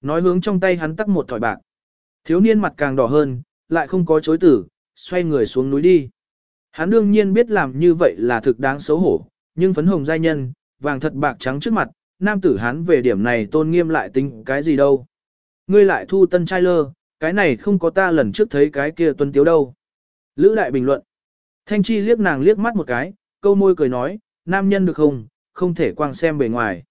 Nói hướng trong tay hắn tắc một thỏi bạc. Thiếu niên mặt càng đỏ hơn, lại không có chối tử, xoay người xuống núi đi. Hắn đương nhiên biết làm như vậy là thực đáng xấu hổ, nhưng phấn hồng giai nhân, vàng thật bạc trắng trước mặt, nam tử hắn về điểm này tôn nghiêm lại tính cái gì đâu. Ngươi lại thu tân trai lơ, cái này không có ta lần trước thấy cái kia tuân tiếu đâu. Lữ đại bình luận. Thanh chi liếc nàng liếc mắt một cái, câu môi cười nói, nam nhân được không, không thể quang xem bề ngoài.